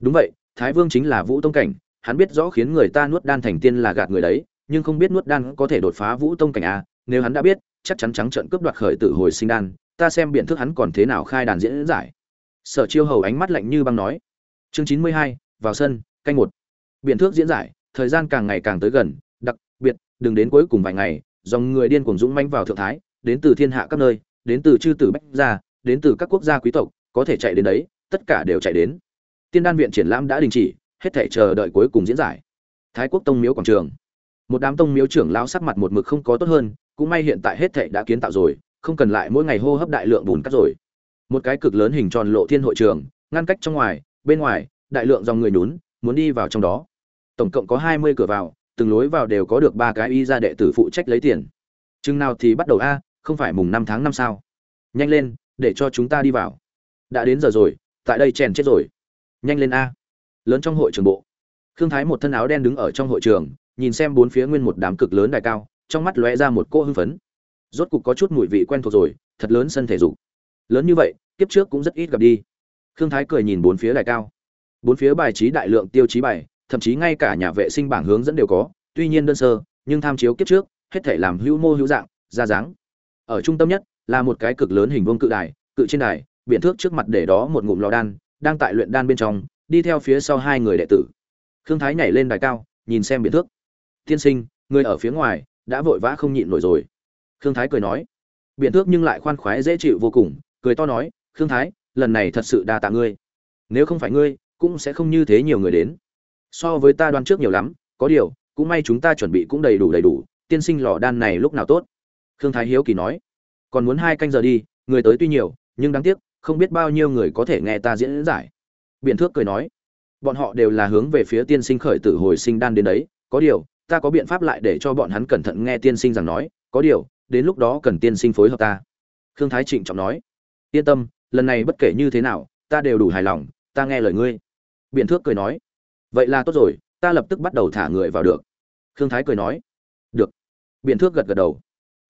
Đúng vậy, thái vương chính là vũ tông cảnh, hắn biết rõ khiến người ta nuốt đan thành tiên là gạt người đấy, nhưng không biết nuốt đan có thể đột phá vũ tông cảnh à nếu hắn đã biết, chắc chắn trắng trợn cướp đoạt khởi tử hồi sinh đan, ta xem biện thức hắn còn thế nào khai đàn diễn giải. Sở chiêu hầu ánh mắt lạnh như băng nói, chương chín mươi hai, vào sân, canh một. Biện thước diễn giải, thời gian càng ngày càng tới gần đừng đến cuối cùng vài ngày, dòng người điên cuồng dũng manh vào thượng thái, đến từ thiên hạ các nơi, đến từ chư tử bách gia, đến từ các quốc gia quý tộc, có thể chạy đến đấy, tất cả đều chạy đến. Tiên đan viện triển lãm đã đình chỉ, hết thể chờ đợi cuối cùng diễn giải. Thái quốc tông miếu quảng trường. Một đám tông miếu trưởng lao sắc mặt một mực không có tốt hơn, cũng may hiện tại hết thể đã kiến tạo rồi, không cần lại mỗi ngày hô hấp đại lượng bùn cát rồi. Một cái cực lớn hình tròn lộ thiên hội trường, ngăn cách trong ngoài, bên ngoài, đại lượng dòng người nhún, muốn đi vào trong đó. Tổng cộng có hai mươi cửa vào từng lối vào đều có được ba cái y ra đệ tử phụ trách lấy tiền. Chừng nào thì bắt đầu a, không phải mùng năm tháng năm sao? Nhanh lên, để cho chúng ta đi vào. Đã đến giờ rồi, tại đây chèn chết rồi. Nhanh lên a. Lớn trong hội trường bộ. Khương thái một thân áo đen đứng ở trong hội trường, nhìn xem bốn phía nguyên một đám cực lớn đài cao, trong mắt lóe ra một cô hưng phấn. Rốt cục có chút mùi vị quen thuộc rồi, thật lớn sân thể dục. Lớn như vậy, kiếp trước cũng rất ít gặp đi. Khương thái cười nhìn bốn phía đài cao. Bốn phía bài trí đại lượng tiêu chí bài thậm chí ngay cả nhà vệ sinh bảng hướng dẫn đều có, tuy nhiên đơn sơ, nhưng tham chiếu kiếp trước, hết thể làm hữu mô hữu dạng, ra dáng. Ở trung tâm nhất, là một cái cực lớn hình vuông cự đài, cự trên đài biện thước trước mặt để đó một ngụm lò đan, đang tại luyện đan bên trong, đi theo phía sau hai người đệ tử. Khương thái nhảy lên đài cao, nhìn xem biện thước. Tiên sinh, người ở phía ngoài, đã vội vã không nhịn nổi rồi. Khương thái cười nói. Biện thước nhưng lại khoan khoái dễ chịu vô cùng, cười to nói, khương thái, lần này thật sự đa tạ ngươi. Nếu không phải ngươi, cũng sẽ không như thế nhiều người đến so với ta đoán trước nhiều lắm, có điều, cũng may chúng ta chuẩn bị cũng đầy đủ đầy đủ, tiên sinh lò đan này lúc nào tốt? Khương thái hiếu kỳ nói. Còn muốn hai canh giờ đi, người tới tuy nhiều, nhưng đáng tiếc, không biết bao nhiêu người có thể nghe ta diễn giải. Biện thước cười nói. Bọn họ đều là hướng về phía tiên sinh khởi tử hồi sinh đan đến đấy, có điều, ta có biện pháp lại để cho bọn hắn cẩn thận nghe tiên sinh rằng nói, có điều, đến lúc đó cần tiên sinh phối hợp ta. Khương thái trịnh trọng nói. Yên tâm, lần này bất kể như thế nào, ta đều đủ hài lòng, ta nghe lời ngươi. Biện thước cười nói vậy là tốt rồi, ta lập tức bắt đầu thả người vào được. Khương thái cười nói. Được. Biện thước gật gật đầu.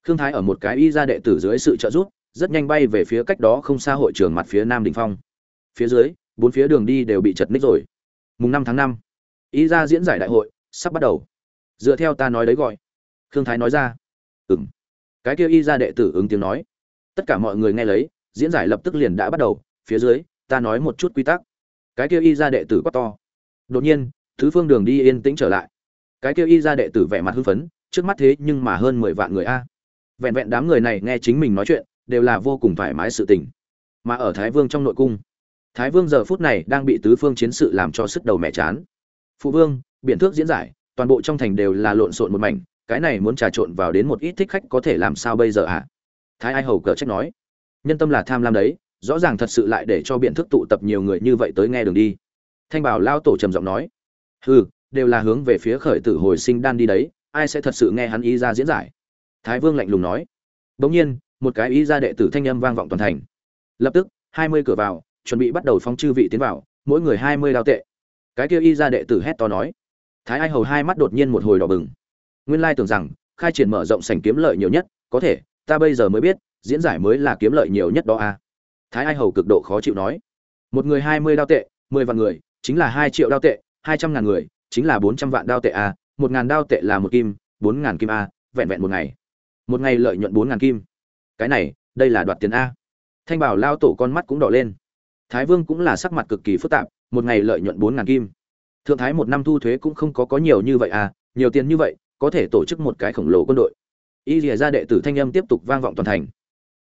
Khương thái ở một cái y ra đệ tử dưới sự trợ giúp, rất nhanh bay về phía cách đó không xa hội trường mặt phía nam đình phong. Phía dưới, bốn phía đường đi đều bị chật ních rồi. Mùng năm tháng năm, y ra diễn giải đại hội sắp bắt đầu. Dựa theo ta nói đấy gọi. Khương thái nói ra. Ừ m cái kia y ra đệ tử ứng tiếng nói. Tất cả mọi người nghe lấy, diễn giải lập tức liền đã bắt đầu. Phía dưới, ta nói một chút quy tắc. Cái kia y ra đệ tử quát to đột nhiên, thứ phương đường đi yên tĩnh trở lại. Cái kêu y ra đệ tử vẻ mặt hưng phấn, trước mắt thế nhưng mà hơn mười vạn người a. Vẹn vẹn đám người này nghe chính mình nói chuyện, đều là vô cùng thoải mái sự tình. Mà ở thái vương trong nội cung, thái vương giờ phút này đang bị tứ phương chiến sự làm cho sức đầu mẹ chán. Phụ vương biện thước diễn giải, toàn bộ trong thành đều là lộn xộn một mảnh, cái này muốn trà trộn vào đến một ít thích khách có thể làm sao bây giờ ạ? À? thái ai hầu cờ trách nói. Nhân tâm là tham lam đấy, rõ ràng thật sự lại để cho biện thức tụ tập nhiều người như vậy tới nghe đường đi thanh bảo lao tổ trầm giọng nói, hừ, đều là hướng về phía khởi tử hồi sinh đan đi đấy, ai sẽ thật sự nghe hắn ý ra diễn giải? Thái vương lạnh lùng nói. Bỗng nhiên, một cái ý ra đệ tử thanh âm vang vọng toàn thành. Lập tức, hai mươi cửa vào, chuẩn bị bắt đầu phong chư vị tiến vào, mỗi người hai mươi đao tệ. Cái kia y ra đệ tử hét to nói. Thái ai hầu hai mắt đột nhiên một hồi đỏ bừng. Nguyên lai tưởng rằng, khai triển mở rộng sảnh kiếm lợi nhiều nhất, có thể, ta bây giờ mới biết, diễn giải mới là kiếm lợi nhiều nhất đó a à. thái ai hầu cực độ khó chịu nói. Một người hai mươi đao tệ, mười vạn người chính là hai triệu đao tệ, hai trăm ngàn người, chính là bốn trăm vạn đao tệ a à. một ngàn đao tệ là một kim, bốn ngàn kim a à. vẹn vẹn một ngày. Một ngày lợi nhuận bốn ngàn kim. Cái này, đây là đoạt tiền a. Thanh bảo lao tổ con mắt cũng đỏ lên. Thái vương cũng là sắc mặt cực kỳ phức tạp, một ngày lợi nhuận bốn ngàn kim. Thượng thái một năm thu thuế cũng không có có nhiều như vậy à nhiều tiền như vậy, có thể tổ chức một cái khổng lồ quân đội. Y lìa ra đệ tử thanh âm tiếp tục vang vọng toàn thành.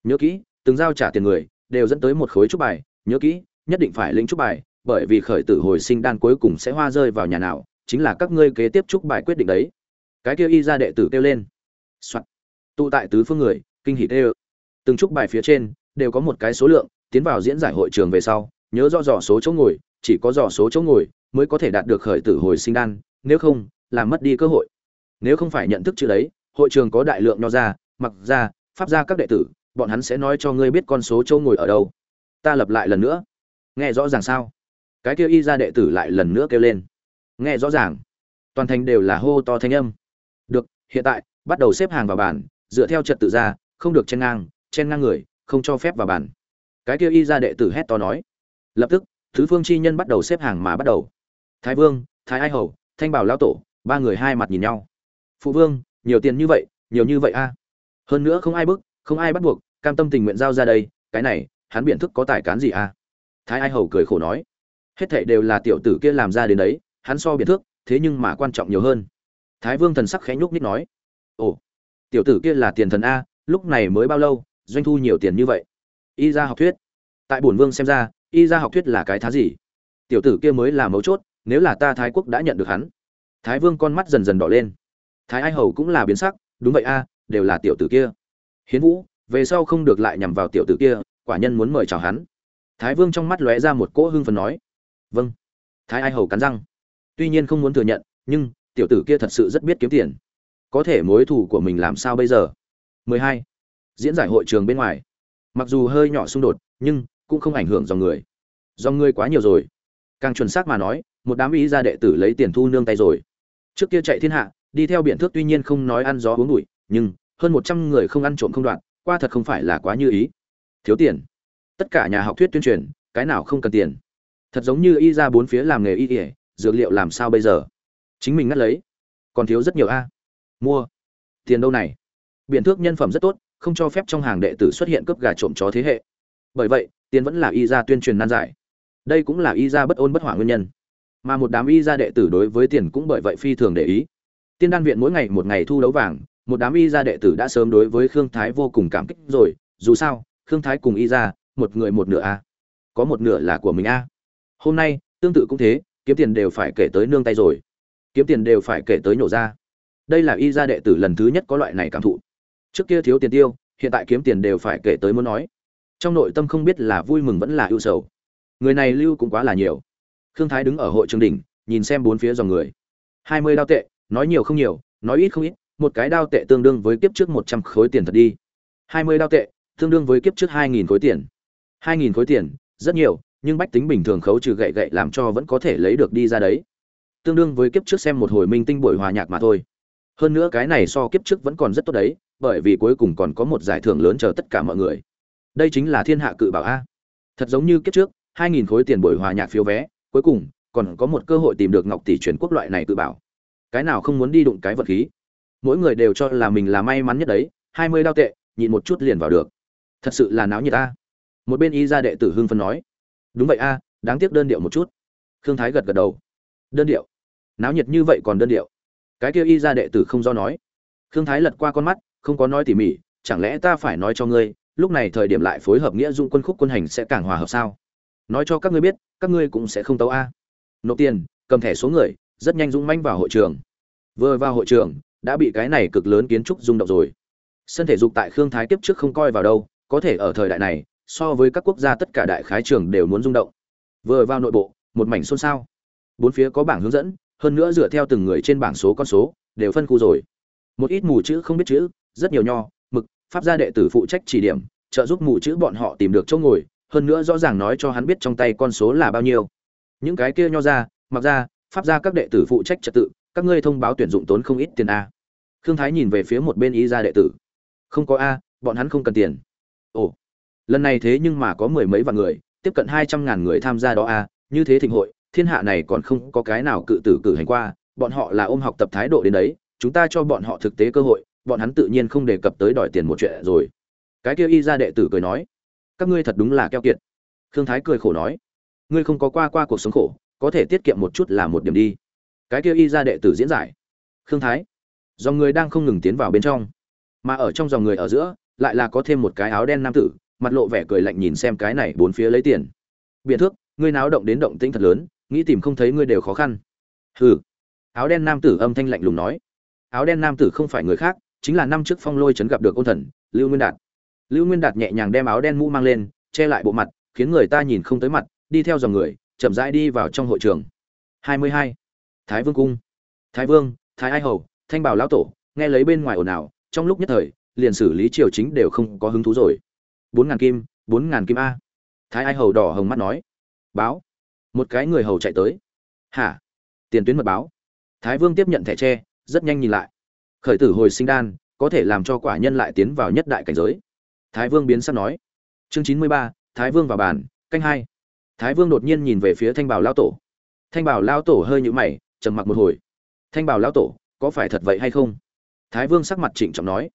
Nhớ kỹ, từng giao trả tiền người, đều dẫn tới một khối trúc bài. Nhớ kỹ, nhất định phải lĩnh trúc bài bởi vì khởi tử hồi sinh đan cuối cùng sẽ hoa rơi vào nhà nào, chính là các ngươi kế tiếp chúc bài quyết định đấy. Cái kia y ra đệ tử kêu lên. Soạt. tụ tại tứ phương người, kinh hỉ kêu từng chúc bài phía trên, đều có một cái số lượng, tiến vào diễn giải hội trường về sau, nhớ rõ dò số chỗ ngồi, chỉ có dò số chỗ ngồi mới có thể đạt được khởi tử hồi sinh đan, nếu không làm mất đi cơ hội. Nếu không phải nhận thức chữ đấy, hội trường có đại lượng nho ra mặc ra pháp ra các đệ tử, bọn hắn sẽ nói cho ngươi biết con số chỗ ngồi ở đâu. Ta lập lại lần nữa. Nghe rõ ràng sao? Cái kia y ra đệ tử lại lần nữa kêu lên. Nghe rõ ràng, toàn thành đều là hô to thanh âm. Được, hiện tại, bắt đầu xếp hàng vào bàn, dựa theo trật tự ra, không được chen ngang chen ngang người, không cho phép vào bàn. Cái kia y ra đệ tử hét to nói. Lập tức, thứ phương chi nhân bắt đầu xếp hàng mà bắt đầu. Thái vương, thái ai hầu, thanh bảo lao tổ, ba người hai mặt nhìn nhau. Phụ vương, nhiều tiền như vậy, nhiều như vậy a? Hơn nữa không ai bức, không ai bắt buộc, cam tâm tình nguyện giao ra đây, cái này, hắn biện thức có tài cán gì a? Thái ai hầu cười khổ nói hết thảy đều là tiểu tử kia làm ra đến đấy, hắn so biệt thức thế nhưng mà quan trọng nhiều hơn. Thái vương thần sắc khẽ nhúc nhích nói, ồ, tiểu tử kia là tiền thần a, lúc này mới bao lâu, doanh thu nhiều tiền như vậy? Y ra học thuyết. Tại bổn vương xem ra, y ra học thuyết là cái thá gì? Tiểu tử kia mới là mấu chốt, nếu là ta thái quốc đã nhận được hắn. Thái vương con mắt dần dần đỏ lên. Thái ai hầu cũng là biến sắc, đúng vậy a, đều là tiểu tử kia. Hiến vũ, về sau không được lại nhằm vào tiểu tử kia, quả nhân muốn mời chào hắn. Thái vương trong mắt lóe ra một cỗ hưng phần nói vâng. Thái ai hầu cắn răng. Tuy nhiên không muốn thừa nhận, nhưng tiểu tử kia thật sự rất biết kiếm tiền. Có thể mối thủ của mình làm sao bây giờ? 12. diễn giải hội trường bên ngoài. Mặc dù hơi nhỏ xung đột, nhưng cũng không ảnh hưởng dòng người. Dòng người quá nhiều rồi. Càng chuẩn xác mà nói, một đám ý gia đệ tử lấy tiền thu nương tay rồi. Trước kia chạy thiên hạ, đi theo biện thước tuy nhiên không nói ăn gió uống bụi, nhưng hơn một trăm người không ăn trộm không đoạn qua thật không phải là quá như ý. Thiếu tiền. Tất cả nhà học thuyết tuyên truyền, cái nào không cần tiền? Thật giống như y ra bốn phía làm nghề y ỉa dược liệu làm sao bây giờ? Chính mình ngắt lấy. Còn thiếu rất nhiều a. Mua. Tiền đâu này? Biện thước nhân phẩm rất tốt, không cho phép trong hàng đệ tử xuất hiện cướp gà trộm chó thế hệ. Bởi vậy, tiền vẫn là y ra tuyên truyền nan giải. Đây cũng là y ra bất ôn bất hỏa nguyên nhân. Mà một đám y ra đệ tử đối với tiền cũng bởi vậy phi thường để ý. Tiên đan viện mỗi ngày một ngày thu đấu vàng, một đám y ra đệ tử đã sớm đối với khương thái vô cùng cảm kích rồi. Dù sao, khương thái cùng y ra, một người một nửa a. Có một nửa là của mình a hôm nay, tương tự cũng thế, kiếm tiền đều phải kể tới nương tay rồi. Kiếm tiền đều phải kể tới nhổ ra. Đây là y gia đệ tử lần thứ nhất có loại này cảm thụ. Trước kia thiếu tiền tiêu, hiện tại kiếm tiền đều phải kể tới muốn nói. Trong nội tâm không biết là vui mừng vẫn là ưu sầu. Người này lưu cũng quá là nhiều. Khương thái đứng ở hội trường đỉnh, nhìn xem bốn phía dòng người. Hai mươi đao tệ, nói nhiều không nhiều, nói ít không ít, một cái đao tệ tương đương với kiếp trước một trăm khối tiền thật đi. Hai mươi đao tệ, tương đương với kiếp trước hai nghìn khối tiền. Hai nghìn khối tiền, rất nhiều nhưng bách tính bình thường khấu trừ gậy gậy làm cho vẫn có thể lấy được đi ra đấy. Tương đương với kiếp trước xem một hồi minh tinh buổi hòa nhạc mà thôi. Hơn nữa cái này so kiếp trước vẫn còn rất tốt đấy, bởi vì cuối cùng còn có một giải thưởng lớn chờ tất cả mọi người. Đây chính là thiên hạ cự bảo a. Thật giống như kiếp trước, hai nghìn khối tiền buổi hòa nhạc phiếu vé, cuối cùng, còn có một cơ hội tìm được ngọc tỷ truyền quốc loại này cự bảo. Cái nào không muốn đi đụng cái vật khí. Mỗi người đều cho là mình là may mắn nhất đấy, hai mươi đao tệ, nhịn một chút liền vào được. Thật sự là náo nhiệt ta một bên y gia đệ tử hưng phân nói đúng vậy a, đáng tiếc đơn điệu một chút. Khương thái gật gật đầu. Đơn điệu? Náo nhiệt như vậy còn đơn điệu? Cái kia y gia đệ tử không do nói. Khương thái lật qua con mắt, không có nói tỉ mỉ, chẳng lẽ ta phải nói cho ngươi, lúc này thời điểm lại phối hợp nghĩa dung quân khúc quân hành sẽ càng hòa hợp sao? Nói cho các ngươi biết, các ngươi cũng sẽ không tấu a. Nộp tiền, cầm thẻ số người, rất nhanh dũng manh vào hội trường. Vừa vào hội trường, đã bị cái này cực lớn kiến trúc rung động rồi. Sân thể dục tại khương thái tiếp trước không coi vào đâu, có thể ở thời đại này so với các quốc gia tất cả đại khái trường đều muốn rung động. Vừa vào nội bộ, một mảnh xôn xao. Bốn phía có bảng hướng dẫn, hơn nữa dựa theo từng người trên bảng số con số, đều phân khu rồi. Một ít mù chữ không biết chữ, rất nhiều nho, mực, pháp gia đệ tử phụ trách chỉ điểm, trợ giúp mù chữ bọn họ tìm được chỗ ngồi, hơn nữa rõ ràng nói cho hắn biết trong tay con số là bao nhiêu. Những cái kia nho ra, mặc ra, pháp gia các đệ tử phụ trách trật tự, các ngươi thông báo tuyển dụng tốn không ít tiền a. Khương thái nhìn về phía một bên ý gia đệ tử. Không có a, bọn hắn không cần tiền. Ồ lần này thế nhưng mà có mười mấy vạn người, tiếp cận hai trăm ngàn người tham gia đó a như thế thịnh hội, thiên hạ này còn không có cái nào cự tử cử hành qua, bọn họ là ôm học tập thái độ đến đấy, chúng ta cho bọn họ thực tế cơ hội, bọn hắn tự nhiên không đề cập tới đòi tiền một chuyện rồi. Cái kia y gia đệ tử cười nói, các ngươi thật đúng là keo kiệt. Khương thái cười khổ nói, ngươi không có qua qua cuộc sống khổ, có thể tiết kiệm một chút là một điểm đi. Cái kia y gia đệ tử diễn giải, khương thái, dòng người đang không ngừng tiến vào bên trong, mà ở trong dòng người ở giữa, lại là có thêm một cái áo đen nam tử mặt lộ vẻ cười lạnh nhìn xem cái này bốn phía lấy tiền. Biện thước, ngươi náo động đến động tĩnh thật lớn, nghĩ tìm không thấy ngươi đều khó khăn. Hừ. Áo đen nam tử âm thanh lạnh lùng nói. Áo đen nam tử không phải người khác, chính là năm trước phong lôi chấn gặp được ôn thần, lưu nguyên đạt. Lưu nguyên đạt nhẹ nhàng đem áo đen mũ mang lên, che lại bộ mặt, khiến người ta nhìn không tới mặt, đi theo dòng người, chậm rãi đi vào trong hội trường. 22. thái vương cung. Thái vương, thái ai hầu, thanh bảo lão tổ, nghe lấy bên ngoài ồn ào, trong lúc nhất thời, liền xử lý triều chính đều không có hứng thú rồi bốn ngàn kim, bốn ngàn kim a. Thái ai hầu đỏ hồng mắt nói. Báo. Một cái người hầu chạy tới. Hả? Tiền tuyến mật báo. Thái vương tiếp nhận thẻ tre, rất nhanh nhìn lại. Khởi tử hồi sinh đan, có thể làm cho quả nhân lại tiến vào nhất đại cảnh giới. Thái vương biến sắc nói. Chương chín mươi ba, thái vương vào bàn, canh hai. Thái vương đột nhiên nhìn về phía thanh bảo lao tổ. Thanh bảo lao tổ hơi nhũ mày, trầm mặc một hồi. Thanh bảo lao tổ, có phải thật vậy hay không? Thái vương sắc mặt trịnh trọng nói.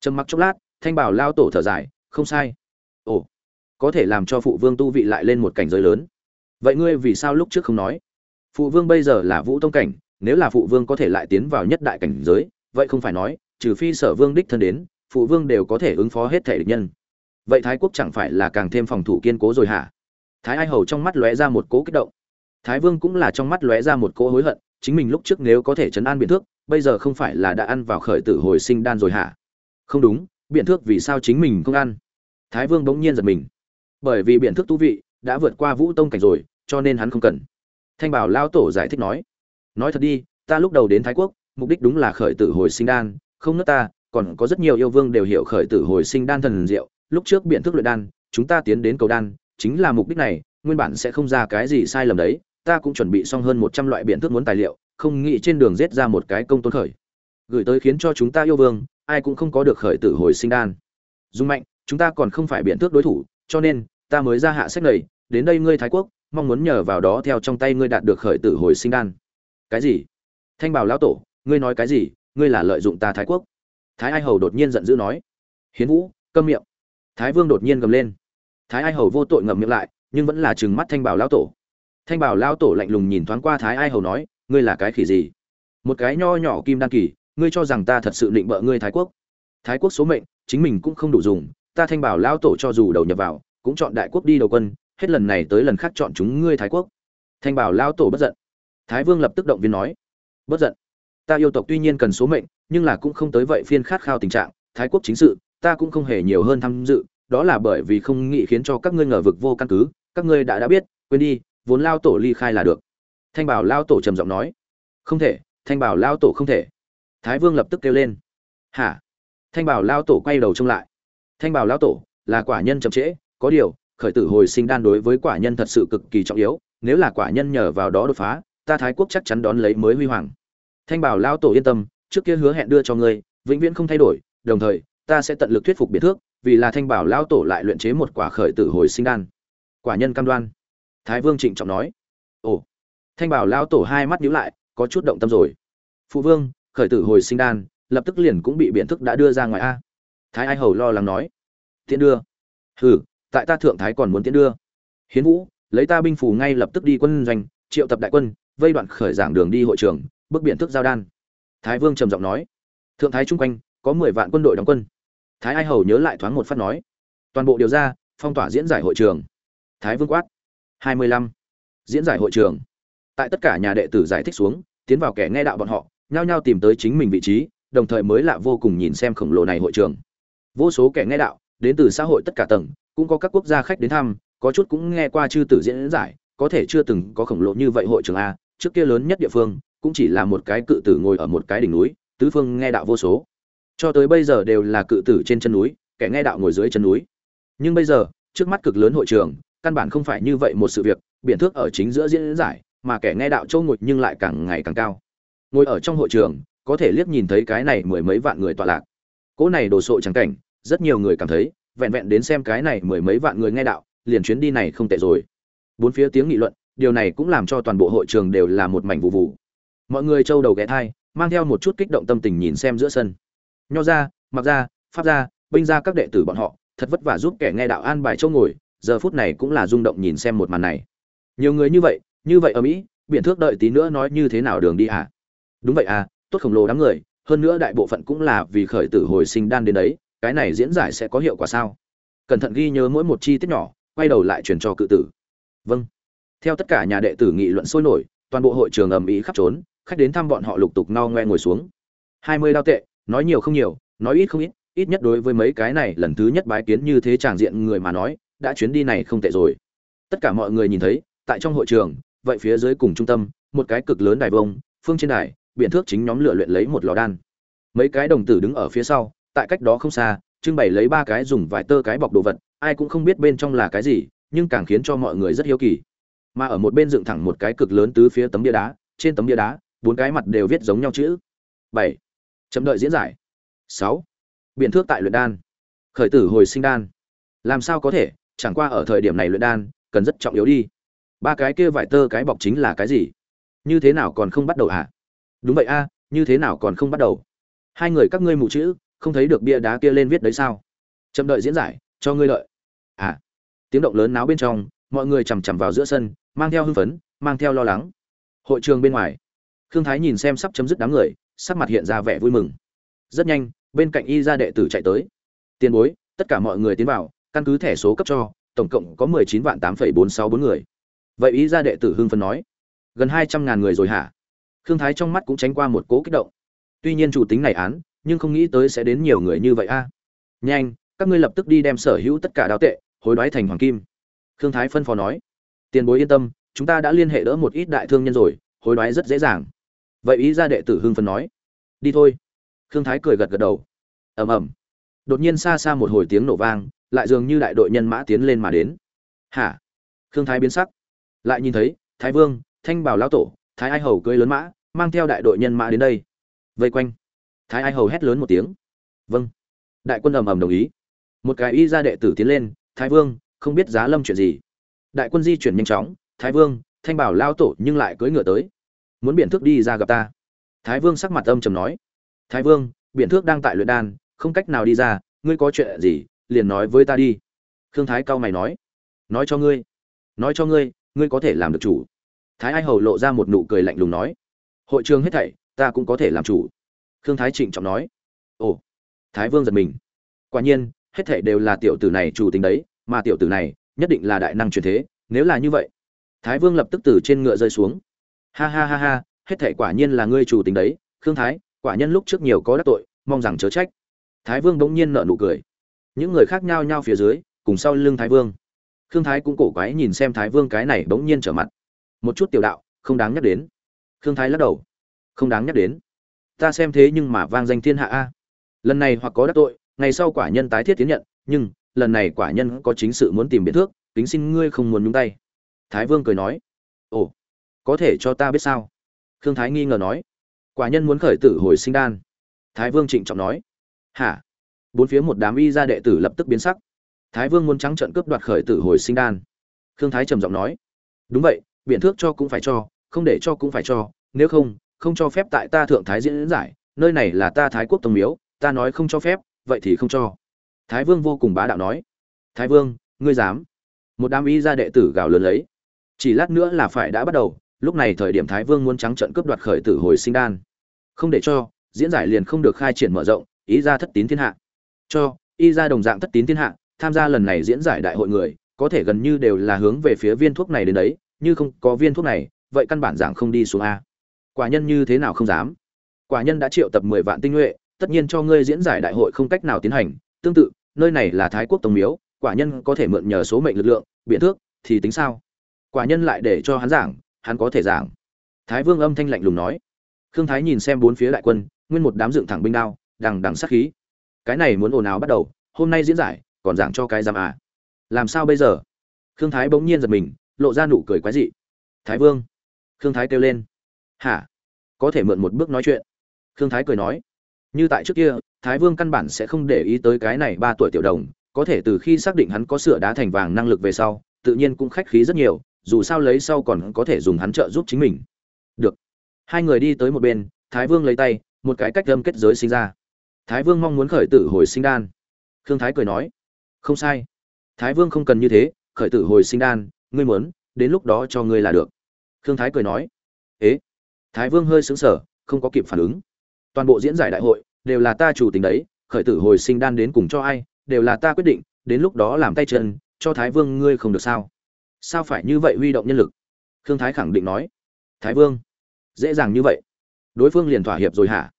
Trầm mặc chốc lát, thanh bảo lao tổ thở dài. Không sai ồ, có thể làm cho phụ vương tu vị lại lên một cảnh giới lớn. Vậy ngươi vì sao lúc trước không nói? Phụ vương bây giờ là vũ tông cảnh, nếu là phụ vương có thể lại tiến vào nhất đại cảnh giới, vậy không phải nói, trừ phi sở vương đích thân đến, phụ vương đều có thể ứng phó hết thể địch nhân. Vậy thái quốc chẳng phải là càng thêm phòng thủ kiên cố rồi hả? Thái ai hầu trong mắt lóe ra một cố kích động. Thái vương cũng là trong mắt lóe ra một cỗ hối hận, chính mình lúc trước nếu có thể chấn an biện thước, bây giờ không phải là đã ăn vào khởi tử hồi sinh đan rồi hả? Không đúng, biện thước vì sao chính mình không ăn? Thái vương bỗng nhiên giật mình. Bởi vì biện Thức tu vị đã vượt qua vũ tông cảnh rồi, cho nên hắn không cần. Thanh bảo lao tổ giải thích nói nói thật đi, ta lúc đầu đến thái quốc, mục đích đúng là khởi tử hồi sinh đan, không nước ta, còn có rất nhiều yêu vương đều hiểu khởi tử hồi sinh đan thần diệu. Lúc trước biện thức luyện đan, chúng ta tiến đến cầu đan, chính là mục đích này, nguyên bản sẽ không ra cái gì sai lầm đấy. Ta cũng chuẩn bị xong hơn một trăm loại biện thức muốn tài liệu, không nghĩ trên đường giết ra một cái công tôn khởi. Gửi tới khiến cho chúng ta yêu vương, ai cũng không có được khởi tử hồi sinh đan. Dung mạnh chúng ta còn không phải biện thước đối thủ, cho nên, ta mới ra hạ sách này, đến đây ngươi thái quốc, mong muốn nhờ vào đó theo trong tay ngươi đạt được khởi tử hồi sinh đan. Cái gì? Thanh bảo lão tổ, ngươi nói cái gì? Ngươi là lợi dụng ta thái quốc. Thái ai hầu đột nhiên giận dữ nói. Hiến vũ, câm miệng. Thái vương đột nhiên gầm lên. Thái ai hầu vô tội ngậm miệng lại, nhưng vẫn là trừng mắt thanh bảo lão tổ. Thanh bảo lão tổ lạnh lùng nhìn thoáng qua thái ai hầu nói, ngươi là cái khỉ gì? Một cái nho nhỏ kim đan kỳ, ngươi cho rằng ta thật sự định bợ ngươi thái quốc? Thái quốc số mệnh, chính mình cũng không đủ dùng ta thanh bảo lão tổ cho dù đầu nhập vào, cũng chọn đại quốc đi đầu quân, hết lần này tới lần khác chọn chúng ngươi thái quốc. Thanh bảo lão tổ bất giận. Thái vương lập tức động viên nói, bất giận. Ta yêu tộc tuy nhiên cần số mệnh, nhưng là cũng không tới vậy phiên khát khao tình trạng, thái quốc chính sự, ta cũng không hề nhiều hơn tham dự, đó là bởi vì không nghĩ khiến cho các ngươi ngờ vực vô căn cứ, các ngươi đã đã biết, quên đi, vốn lao tổ ly khai là được. Thanh bảo lao tổ trầm giọng nói, không thể, thanh bảo lao tổ không thể. Thái vương lập tức kêu lên, hả? Thanh bảo lao tổ quay đầu trông lại thanh bảo lão tổ là quả nhân chậm trễ, có điều, khởi tử hồi sinh đan đối với quả nhân thật sự cực kỳ trọng yếu, nếu là quả nhân nhờ vào đó đột phá, ta thái quốc chắc chắn đón lấy mới huy hoàng. Thanh bảo lão tổ yên tâm, trước kia hứa hẹn đưa cho ngươi, vĩnh viễn không thay đổi, đồng thời, ta sẽ tận lực thuyết phục biệt thước, vì là thanh bảo lão tổ lại luyện chế một quả khởi tử hồi sinh đan. Quả nhân cam đoan. Thái vương trịnh trọng nói. Ồ. Thanh bảo lão tổ hai mắt nhíu lại, có chút động tâm rồi. Phụ vương, khởi tử hồi sinh đan, lập tức liền cũng bị biện thức đã đưa ra ngoài a thái ai hầu lo lắng nói, tiễn đưa. Hừ, tại ta thượng thái còn muốn tiễn đưa. Hiến vũ, lấy ta binh phù ngay lập tức đi quân doanh, triệu tập đại quân, vây đoạn khởi giảng đường đi hội trường, bước biện thức giao đan. Thái vương trầm giọng nói, thượng thái chung quanh, có mười vạn quân đội đóng quân. Thái ai hầu nhớ lại thoáng một phát nói, toàn bộ điều ra, phong tỏa diễn giải hội trường. Thái vương quát, hai mươi lăm. Diễn giải hội trường. Tại tất cả nhà đệ tử giải thích xuống, tiến vào kẻ nghe đạo bọn họ, nhao nhao tìm tới chính mình vị trí, đồng thời mới lạ vô cùng nhìn xem khổng lồ này hội trường vô số kẻ nghe đạo, đến từ xã hội tất cả tầng, cũng có các quốc gia khách đến thăm, có chút cũng nghe qua chư tử diễn giải, có thể chưa từng có khổng lồ như vậy hội trường a, trước kia lớn nhất địa phương, cũng chỉ là một cái cự tử ngồi ở một cái đỉnh núi, tứ phương nghe đạo vô số. Cho tới bây giờ đều là cự tử trên chân núi, kẻ nghe đạo ngồi dưới chân núi. Nhưng bây giờ, trước mắt cực lớn hội trường, căn bản không phải như vậy một sự việc biện thước ở chính giữa diễn giải, mà kẻ nghe đạo châu ngồi nhưng lại càng ngày càng cao. Ngồi ở trong hội trường, có thể liếc nhìn thấy cái này mười mấy vạn người tọa lạc cỗ này đồ sộ trắng cảnh, rất nhiều người cảm thấy, vẹn vẹn đến xem cái này mười mấy vạn người nghe đạo, liền chuyến đi này không tệ rồi. Bốn phía tiếng nghị luận, điều này cũng làm cho toàn bộ hội trường đều là một mảnh vụ vụ. Mọi người trâu đầu ghé thai, mang theo một chút kích động tâm tình nhìn xem giữa sân. Nho ra, mặc ra, pháp ra, binh ra các đệ tử bọn họ, thật vất vả giúp kẻ nghe đạo an bài châu ngồi, giờ phút này cũng là rung động nhìn xem một màn này. Nhiều người như vậy như vậy ở mỹ biện thước đợi tí nữa nói như thế nào đường đi à? Đúng vậy à tốt khổng lồ đám người hơn nữa đại bộ phận cũng là vì khởi tử hồi sinh đan đến đấy, cái này diễn giải sẽ có hiệu quả sao? Cẩn thận ghi nhớ mỗi một chi tiết nhỏ, quay đầu lại truyền cho cự tử. Vâng. Theo tất cả nhà đệ tử nghị luận sôi nổi, toàn bộ hội trường ầm ĩ khắp trốn, khách đến thăm bọn họ lục tục no ngoe ngồi xuống. Hai mươi đao tệ, nói nhiều không nhiều, nói ít không ít ít nhất đối với mấy cái này lần thứ nhất bái kiến như thế tràng diện người mà nói, đã chuyến đi này không tệ rồi. Tất cả mọi người nhìn thấy, tại trong hội trường, vậy phía dưới cùng trung tâm, một cái cực lớn đài vông, phương trên đài biện thước chính nhóm lựa luyện lấy một lò đan. Mấy cái đồng tử đứng ở phía sau, tại cách đó không xa, trưng bày lấy ba cái dùng vài tơ cái bọc đồ vật, ai cũng không biết bên trong là cái gì, nhưng càng khiến cho mọi người rất hiếu kỳ. Mà ở một bên dựng thẳng một cái cực lớn tứ phía tấm bia đá, trên tấm bia đá, bốn cái mặt đều viết giống nhau chữ. Bảy. Chậm đợi diễn giải. Sáu. Biện thước tại luyện đan. Khởi tử hồi sinh đan. Làm sao có thể? Chẳng qua ở thời điểm này luyện đan, cần rất trọng yếu đi. Ba cái kia vải tơ cái bọc chính là cái gì? Như thế nào còn không bắt đầu hả? Đúng vậy a, như thế nào còn không bắt đầu? Hai người các ngươi mù chữ, không thấy được bia đá kia lên viết đấy sao? Chậm đợi diễn giải, cho ngươi lợi. À tiếng động lớn náo bên trong, mọi người chằm chằm vào giữa sân, mang theo hưng phấn, mang theo lo lắng. Hội trường bên ngoài, khương thái nhìn xem sắp chấm dứt đám người, sắc mặt hiện ra vẻ vui mừng. Rất nhanh, bên cạnh y gia đệ tử chạy tới. Tiền bối, tất cả mọi người tiến vào, căn cứ thẻ số cấp cho, tổng cộng có mười chín vạn tám phẩy bốn sáu bốn người. Vậy y gia đệ tử hưng phấn nói, gần hai trăm ngàn người rồi hả? Khương thái trong mắt cũng tránh qua một cố kích động. Tuy nhiên chủ tính này án, nhưng không nghĩ tới sẽ đến nhiều người như vậy a. Nhanh, các ngươi lập tức đi đem sở hữu tất cả đào tệ, hối đoái thành hoàng kim. Khương thái phân phó nói. Tiền bối yên tâm, chúng ta đã liên hệ đỡ một ít đại thương nhân rồi, hối đoái rất dễ dàng. Vậy ý ra đệ tử hưng phân nói. Đi thôi. Khương thái cười gật gật đầu. Ầm ầm. Đột nhiên xa xa một hồi tiếng nổ vang, lại dường như đại đội nhân mã tiến lên mà đến. Hả? Khương thái biến sắc. Lại nhìn thấy, thái vương, thanh bảo lão tổ thái ai hầu cưỡi lớn mã, mang theo đại đội nhân mã đến đây. Vây quanh. Thái ai hầu hét lớn một tiếng. Vâng. Đại quân ầm ầm đồng ý. Một cái y ra đệ tử tiến lên, thái vương, không biết giá lâm chuyện gì? Đại quân di chuyển nhanh chóng, thái vương, thanh bảo lao tổ nhưng lại cưỡi ngựa tới. Muốn biện thước đi ra gặp ta. Thái vương sắc mặt âm trầm nói. Thái vương biện thước đang tại luyện đan, không cách nào đi ra, ngươi có chuyện gì, liền nói với ta đi. Khương thái cao mày nói. Nói cho ngươi, nói cho ngươi ngươi có thể làm được chủ thái ai hầu lộ ra một nụ cười lạnh lùng nói, hội trường hết thảy, ta cũng có thể làm chủ. Khương thái trịnh trọng nói, ồ, thái vương giật mình. Quả nhiên, hết thảy đều là tiểu tử này chủ tính đấy, mà tiểu tử này nhất định là đại năng truyền thế, nếu là như vậy, thái vương lập tức từ trên ngựa rơi xuống. Ha ha ha ha, hết thảy quả nhiên là ngươi chủ tính đấy, khương thái, quả nhân lúc trước nhiều có đắc tội, mong rằng chớ trách. Thái vương bỗng nhiên nở nụ cười. Những người khác nhao nhao phía dưới, cùng sau lưng thái vương. Khương thái cũng cổ quái nhìn xem thái vương cái này bỗng nhiên trở mặt một chút tiểu đạo, không đáng nhắc đến. Khương thái lắc đầu. Không đáng nhắc đến. Ta xem thế nhưng mà vang danh thiên hạ a. Lần này hoặc có đắc tội, ngày sau quả nhân tái thiết tiến nhận, nhưng lần này quả nhân có chính sự muốn tìm biện thước tính xin ngươi không muốn nhúng tay. Thái vương cười nói. Ồ, có thể cho ta biết sao? Khương thái nghi ngờ nói. Quả nhân muốn khởi tử hồi sinh đan. Thái vương trịnh trọng nói. Hả? Bốn phía một đám y gia đệ tử lập tức biến sắc. Thái vương muốn trắng trận cướp đoạt khởi tử hồi sinh đan. Khương thái trầm giọng nói. Đúng vậy biện thước cho cũng phải cho, không để cho cũng phải cho, nếu không không cho phép tại ta thượng thái diễn giải, nơi này là ta thái quốc tông miếu, ta nói không cho phép, vậy thì không cho. Thái vương vô cùng bá đạo nói. Thái vương, ngươi dám. Một đám y gia đệ tử gào lớn lấy. Chỉ lát nữa là phải đã bắt đầu, lúc này thời điểm thái vương muốn trắng trận cướp đoạt khởi tử hồi sinh đan. Không để cho, diễn giải liền không được khai triển mở rộng ý ra thất tín thiên hạ. Cho, y ra đồng dạng thất tín thiên hạ, tham gia lần này diễn giải đại hội người, có thể gần như đều là hướng về phía viên thuốc này đến đấy như không có viên thuốc này, vậy căn bản giảng không đi xuống a. Quả nhân như thế nào không dám? Quả nhân đã triệu tập mười vạn tinh nhuệ, tất nhiên cho ngươi diễn giải đại hội không cách nào tiến hành. Tương tự, nơi này là thái quốc tông miếu, quả nhân có thể mượn nhờ số mệnh lực lượng, biện thước thì tính sao? Quả nhân lại để cho hắn giảng, hắn có thể giảng. Thái vương âm thanh lạnh lùng nói. Khương thái nhìn xem bốn phía đại quân, nguyên một đám dựng thẳng binh đao, đằng đằng sát khí. Cái này muốn ồn ào bắt đầu, hôm nay diễn giải, còn giảng cho cái giam à làm sao bây giờ? Khương thái bỗng nhiên giật mình lộ ra nụ cười quái dị. Thái vương. Khương thái kêu lên. Hả? Có thể mượn một bước nói chuyện. Khương thái cười nói. Như tại trước kia, thái vương căn bản sẽ không để ý tới cái này ba tuổi tiểu đồng, có thể từ khi xác định hắn có sửa đá thành vàng năng lực về sau, tự nhiên cũng khách khí rất nhiều, dù sao lấy sau còn có thể dùng hắn trợ giúp chính mình. Được. Hai người đi tới một bên, thái vương lấy tay, một cái cách đâm kết giới sinh ra. Thái vương mong muốn khởi tử hồi sinh đan. Khương thái cười nói. Không sai. Thái vương không cần như thế, khởi tử hồi sinh đan ngươi muốn, đến lúc đó cho ngươi là được. Khương thái cười nói, ế? Thái vương hơi sững sờ, không có kịp phản ứng. Toàn bộ diễn giải đại hội đều là ta chủ tính đấy, khởi tử hồi sinh đan đến cùng cho ai, đều là ta quyết định, đến lúc đó làm tay chân, cho thái vương ngươi không được sao? Sao phải như vậy huy động nhân lực? Khương thái khẳng định nói, thái vương, dễ dàng như vậy. Đối phương liền thỏa hiệp rồi hả?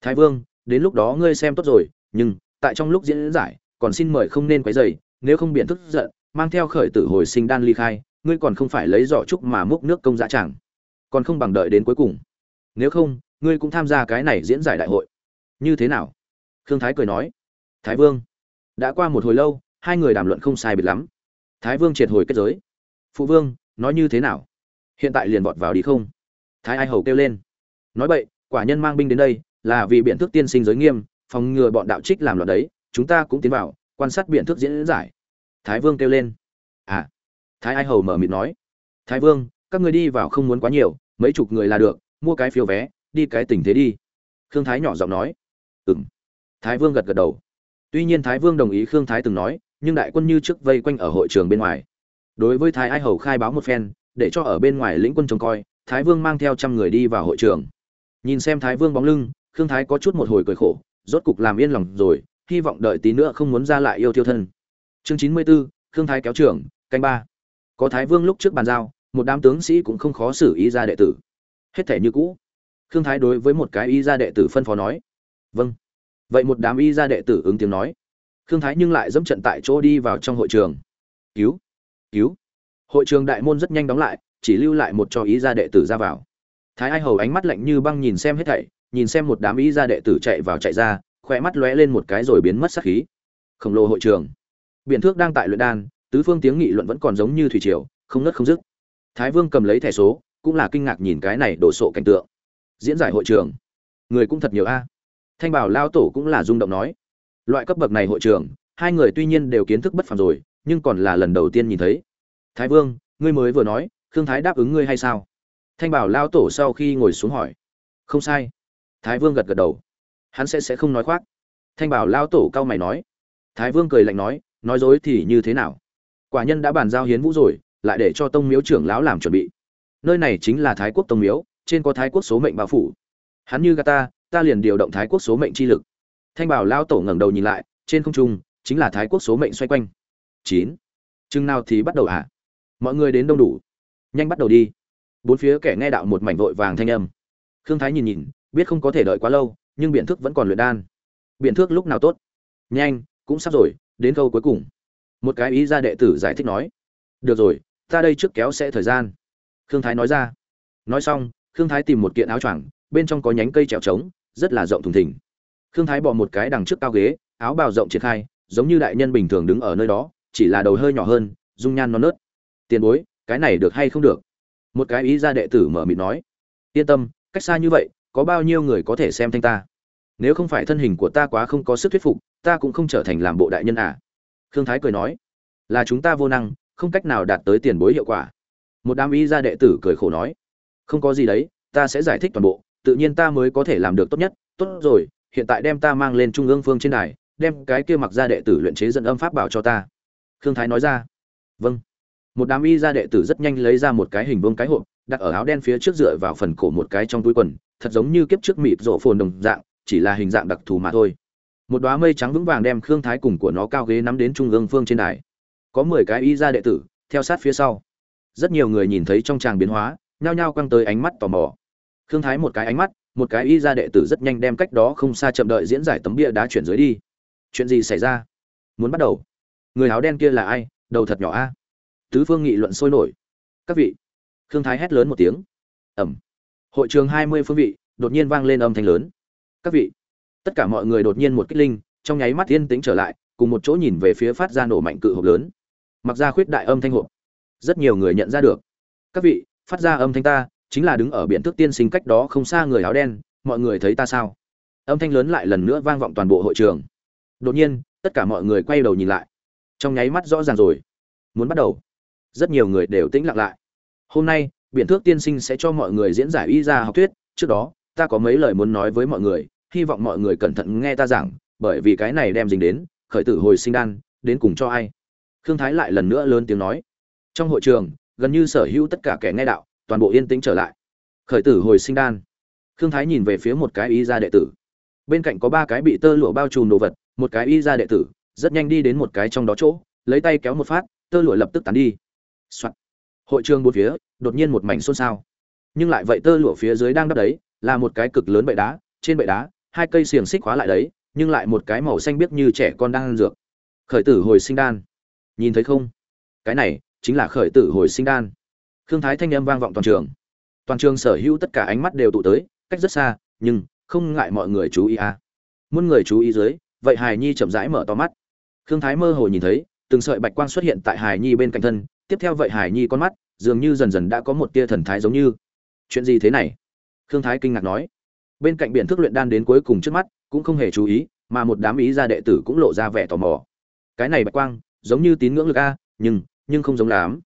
Thái vương, đến lúc đó ngươi xem tốt rồi, nhưng tại trong lúc diễn giải, còn xin mời không nên quấy dày nếu không biện thức giận mang theo khởi tử hồi sinh đan ly khai, ngươi còn không phải lấy giỏ trúc mà múc nước công dã chẳng còn không bằng đợi đến cuối cùng. Nếu không, ngươi cũng tham gia cái này diễn giải đại hội. Như thế nào? Khương thái cười nói. Thái vương, đã qua một hồi lâu, hai người đàm luận không sai biệt lắm. Thái vương triệt hồi kết giới. Phụ vương, nói như thế nào? Hiện tại liền vọt vào đi không? Thái ai hầu kêu lên. Nói vậy quả nhân mang binh đến đây, là vì biện thức tiên sinh giới nghiêm, phòng ngừa bọn đạo trích làm loạn đấy, chúng ta cũng tiến vào, quan sát biện thức diễn giải thái vương kêu lên. À thái ai hầu mở mịt nói. Thái vương, các người đi vào không muốn quá nhiều, mấy chục người là được, mua cái phiếu vé, đi cái tình thế đi. Khương thái nhỏ giọng nói. Ừ m thái vương gật gật đầu. Tuy nhiên thái vương đồng ý khương thái từng nói, nhưng đại quân như trước vây quanh ở hội trường bên ngoài. Đối với thái ai hầu khai báo một phen, để cho ở bên ngoài lĩnh quân trông coi, thái vương mang theo trăm người đi vào hội trường. Nhìn xem thái vương bóng lưng, khương thái có chút một hồi cười khổ, rốt cục làm yên lòng rồi, hy vọng đợi tí nữa không muốn ra lại yêu tiêu thân chương chín mươi 94, khương thái kéo trưởng canh ba. Có thái vương lúc trước bàn giao một đám tướng sĩ cũng không khó xử ý ra đệ tử. Hết thể như cũ. Khương thái đối với một cái y gia đệ tử phân phó nói vâng. Vậy một đám y gia đệ tử ứng tiếng nói. Khương thái nhưng lại dẫm trận tại chỗ đi vào trong hội trường. Cứu cứu. Hội trường đại môn rất nhanh đóng lại chỉ lưu lại một cho ý gia đệ tử ra vào. Thái ai hầu ánh mắt lạnh như băng nhìn xem hết thảy nhìn xem một đám ý gia đệ tử chạy vào chạy ra khỏe mắt lóe lên một cái rồi biến mất sắc khí. Khổng lồ hội trường biện thước đang tại luyện đan, tứ phương tiếng nghị luận vẫn còn giống như thủy triều, không ngất không dứt. Thái vương cầm lấy thẻ số, cũng là kinh ngạc nhìn cái này đổ sộ cảnh tượng. Diễn giải hội trường. Người cũng thật nhiều a. Thanh bảo lao tổ cũng là rung động nói. Loại cấp bậc này hội trường, hai người tuy nhiên đều kiến thức bất phàm rồi, nhưng còn là lần đầu tiên nhìn thấy. Thái vương, ngươi mới vừa nói, khương thái đáp ứng ngươi hay sao? Thanh bảo lao tổ sau khi ngồi xuống hỏi. Không sai. Thái vương gật gật đầu. Hắn sẽ sẽ không nói khoác. Thanh bảo lao tổ cao mày nói. Thái vương cười lạnh nói nói dối thì như thế nào? Quả nhân đã bàn giao hiến vũ rồi, lại để cho tông miếu trưởng lão làm chuẩn bị. Nơi này chính là thái quốc tông miếu, trên có thái quốc số mệnh bao phủ. Hắn như gà ta ta liền điều động thái quốc số mệnh chi lực. Thanh bảo lao tổ ngẩng đầu nhìn lại, trên không trung, chính là thái quốc số mệnh xoay quanh. Chín. Chừng nào thì bắt đầu à? Mọi người đến đông đủ. Nhanh bắt đầu đi. Bốn phía kẻ nghe đạo một mảnh vội vàng thanh âm. Khương thái nhìn nhìn, biết không có thể đợi quá lâu, nhưng biện thức vẫn còn luyện đan. Biện thức lúc nào tốt? Nhanh, cũng sắp rồi đến câu cuối cùng. Một cái ý ra đệ tử giải thích nói, được rồi, ta đây trước kéo sẽ thời gian. Khương thái nói ra. Nói xong, khương thái tìm một kiện áo choàng, bên trong có nhánh cây trèo trống, rất là rộng thùng thình. Khương thái bỏ một cái đằng trước cao ghế, áo bào rộng triển khai, giống như đại nhân bình thường đứng ở nơi đó, chỉ là đầu hơi nhỏ hơn, dung nhan non nớt. Tiền bối, cái này được hay không được? Một cái ý ra đệ tử mở mịt nói. Yên tâm, cách xa như vậy, có bao nhiêu người có thể xem thanh ta? Nếu không phải thân hình của ta quá không có sức thuyết phục, ta cũng không trở thành làm bộ đại nhân à? Khương thái cười nói, là chúng ta vô năng, không cách nào đạt tới tiền bối hiệu quả. Một đám ý gia đệ tử cười khổ nói, không có gì đấy, ta sẽ giải thích toàn bộ, tự nhiên ta mới có thể làm được tốt nhất. Tốt rồi, hiện tại đem ta mang lên trung ương phương trên đài, đem cái kia mặc gia đệ tử luyện chế dẫn âm pháp bảo cho ta. Khương thái nói ra vâng. Một đám y gia đệ tử rất nhanh lấy ra một cái hình vương cái hộp, đặt ở áo đen phía trước dựa vào phần cổ một cái trong túi quần, thật giống như kiếp trước mịt rổ phồn đồng dạng chỉ là hình dạng đặc thù mà thôi. Một đóa mây trắng vững vàng đem khương thái cùng của nó cao ghế nắm đến trung ương phương trên đài. Có mười cái y gia đệ tử, theo sát phía sau. Rất nhiều người nhìn thấy trong tràng biến hóa, nhao nhao quăng tới ánh mắt tò mò. Khương thái một cái ánh mắt, một cái y gia đệ tử rất nhanh đem cách đó không xa chậm đợi diễn giải tấm bia đá chuyển dưới đi. Chuyện gì xảy ra? Muốn bắt đầu. Người áo đen kia là ai? Đầu thật nhỏ a. Tứ phương nghị luận sôi nổi. Các vị. Khương thái hét lớn một tiếng. Ẩm. Hội trường hai mươi phương vị, đột nhiên vang lên âm thanh lớn các vị. Tất cả mọi người đột nhiên một kích linh, trong nháy mắt yên tĩnh trở lại, cùng một chỗ nhìn về phía phát ra nổ mạnh cự hộp lớn. Mặc ra khuyết đại âm thanh hộp. Rất nhiều người nhận ra được. Các vị, phát ra âm thanh ta, chính là đứng ở biển thước tiên sinh cách đó không xa người áo đen, mọi người thấy ta sao? Âm thanh lớn lại lần nữa vang vọng toàn bộ hội trường. Đột nhiên, tất cả mọi người quay đầu nhìn lại. Trong nháy mắt rõ ràng rồi. Muốn bắt đầu. Rất nhiều người đều tĩnh lặng lại. Hôm nay biện thước tiên sinh sẽ cho mọi người diễn giải y ra học thuyết, trước đó ta có mấy lời muốn nói với mọi người, hy vọng mọi người cẩn thận nghe ta giảng, bởi vì cái này đem dính đến, khởi tử hồi sinh đan, đến cùng cho ai? Khương thái lại lần nữa lớn tiếng nói. Trong hội trường, gần như sở hữu tất cả kẻ nghe đạo, toàn bộ yên tĩnh trở lại. Khởi tử hồi sinh đan. Khương thái nhìn về phía một cái y gia đệ tử. Bên cạnh có ba cái bị tơ lụa bao trùm đồ vật, một cái y gia đệ tử, rất nhanh đi đến một cái trong đó chỗ, lấy tay kéo một phát, tơ lụa lập tức tán đi、Soạn. hội trường bốn phía, đột nhiên một mảnh xôn xao. Nhưng lại vậy tơ lụa phía dưới đang đắp đấy là một cái cực lớn bệ đá, trên bệ đá, hai cây xiềng xích khóa lại đấy, nhưng lại một cái màu xanh biếc như trẻ con đang ăn dược. Khởi tử hồi sinh đan. Nhìn thấy không? Cái này chính là khởi tử hồi sinh đan. Khương thái thanh âm vang vọng toàn trường. Toàn trường sở hữu tất cả ánh mắt đều tụ tới, cách rất xa, nhưng không ngại mọi người chú ý à. Muốn người chú ý dưới, vậy hài nhi chậm rãi mở to mắt. Khương thái mơ hồ nhìn thấy, từng sợi bạch quang xuất hiện tại hài nhi bên cạnh thân, tiếp theo vậy hài nhi con mắt, dường như dần dần đã có một tia thần thái giống như. Chuyện gì thế này? Khương thái kinh ngạc nói. Bên cạnh biển thức luyện đan đến cuối cùng trước mắt, cũng không hề chú ý, mà một đám ý gia đệ tử cũng lộ ra vẻ tò mò. Cái này bạch quang, giống như tín ngưỡng lực a, nhưng nhưng không giống lắm.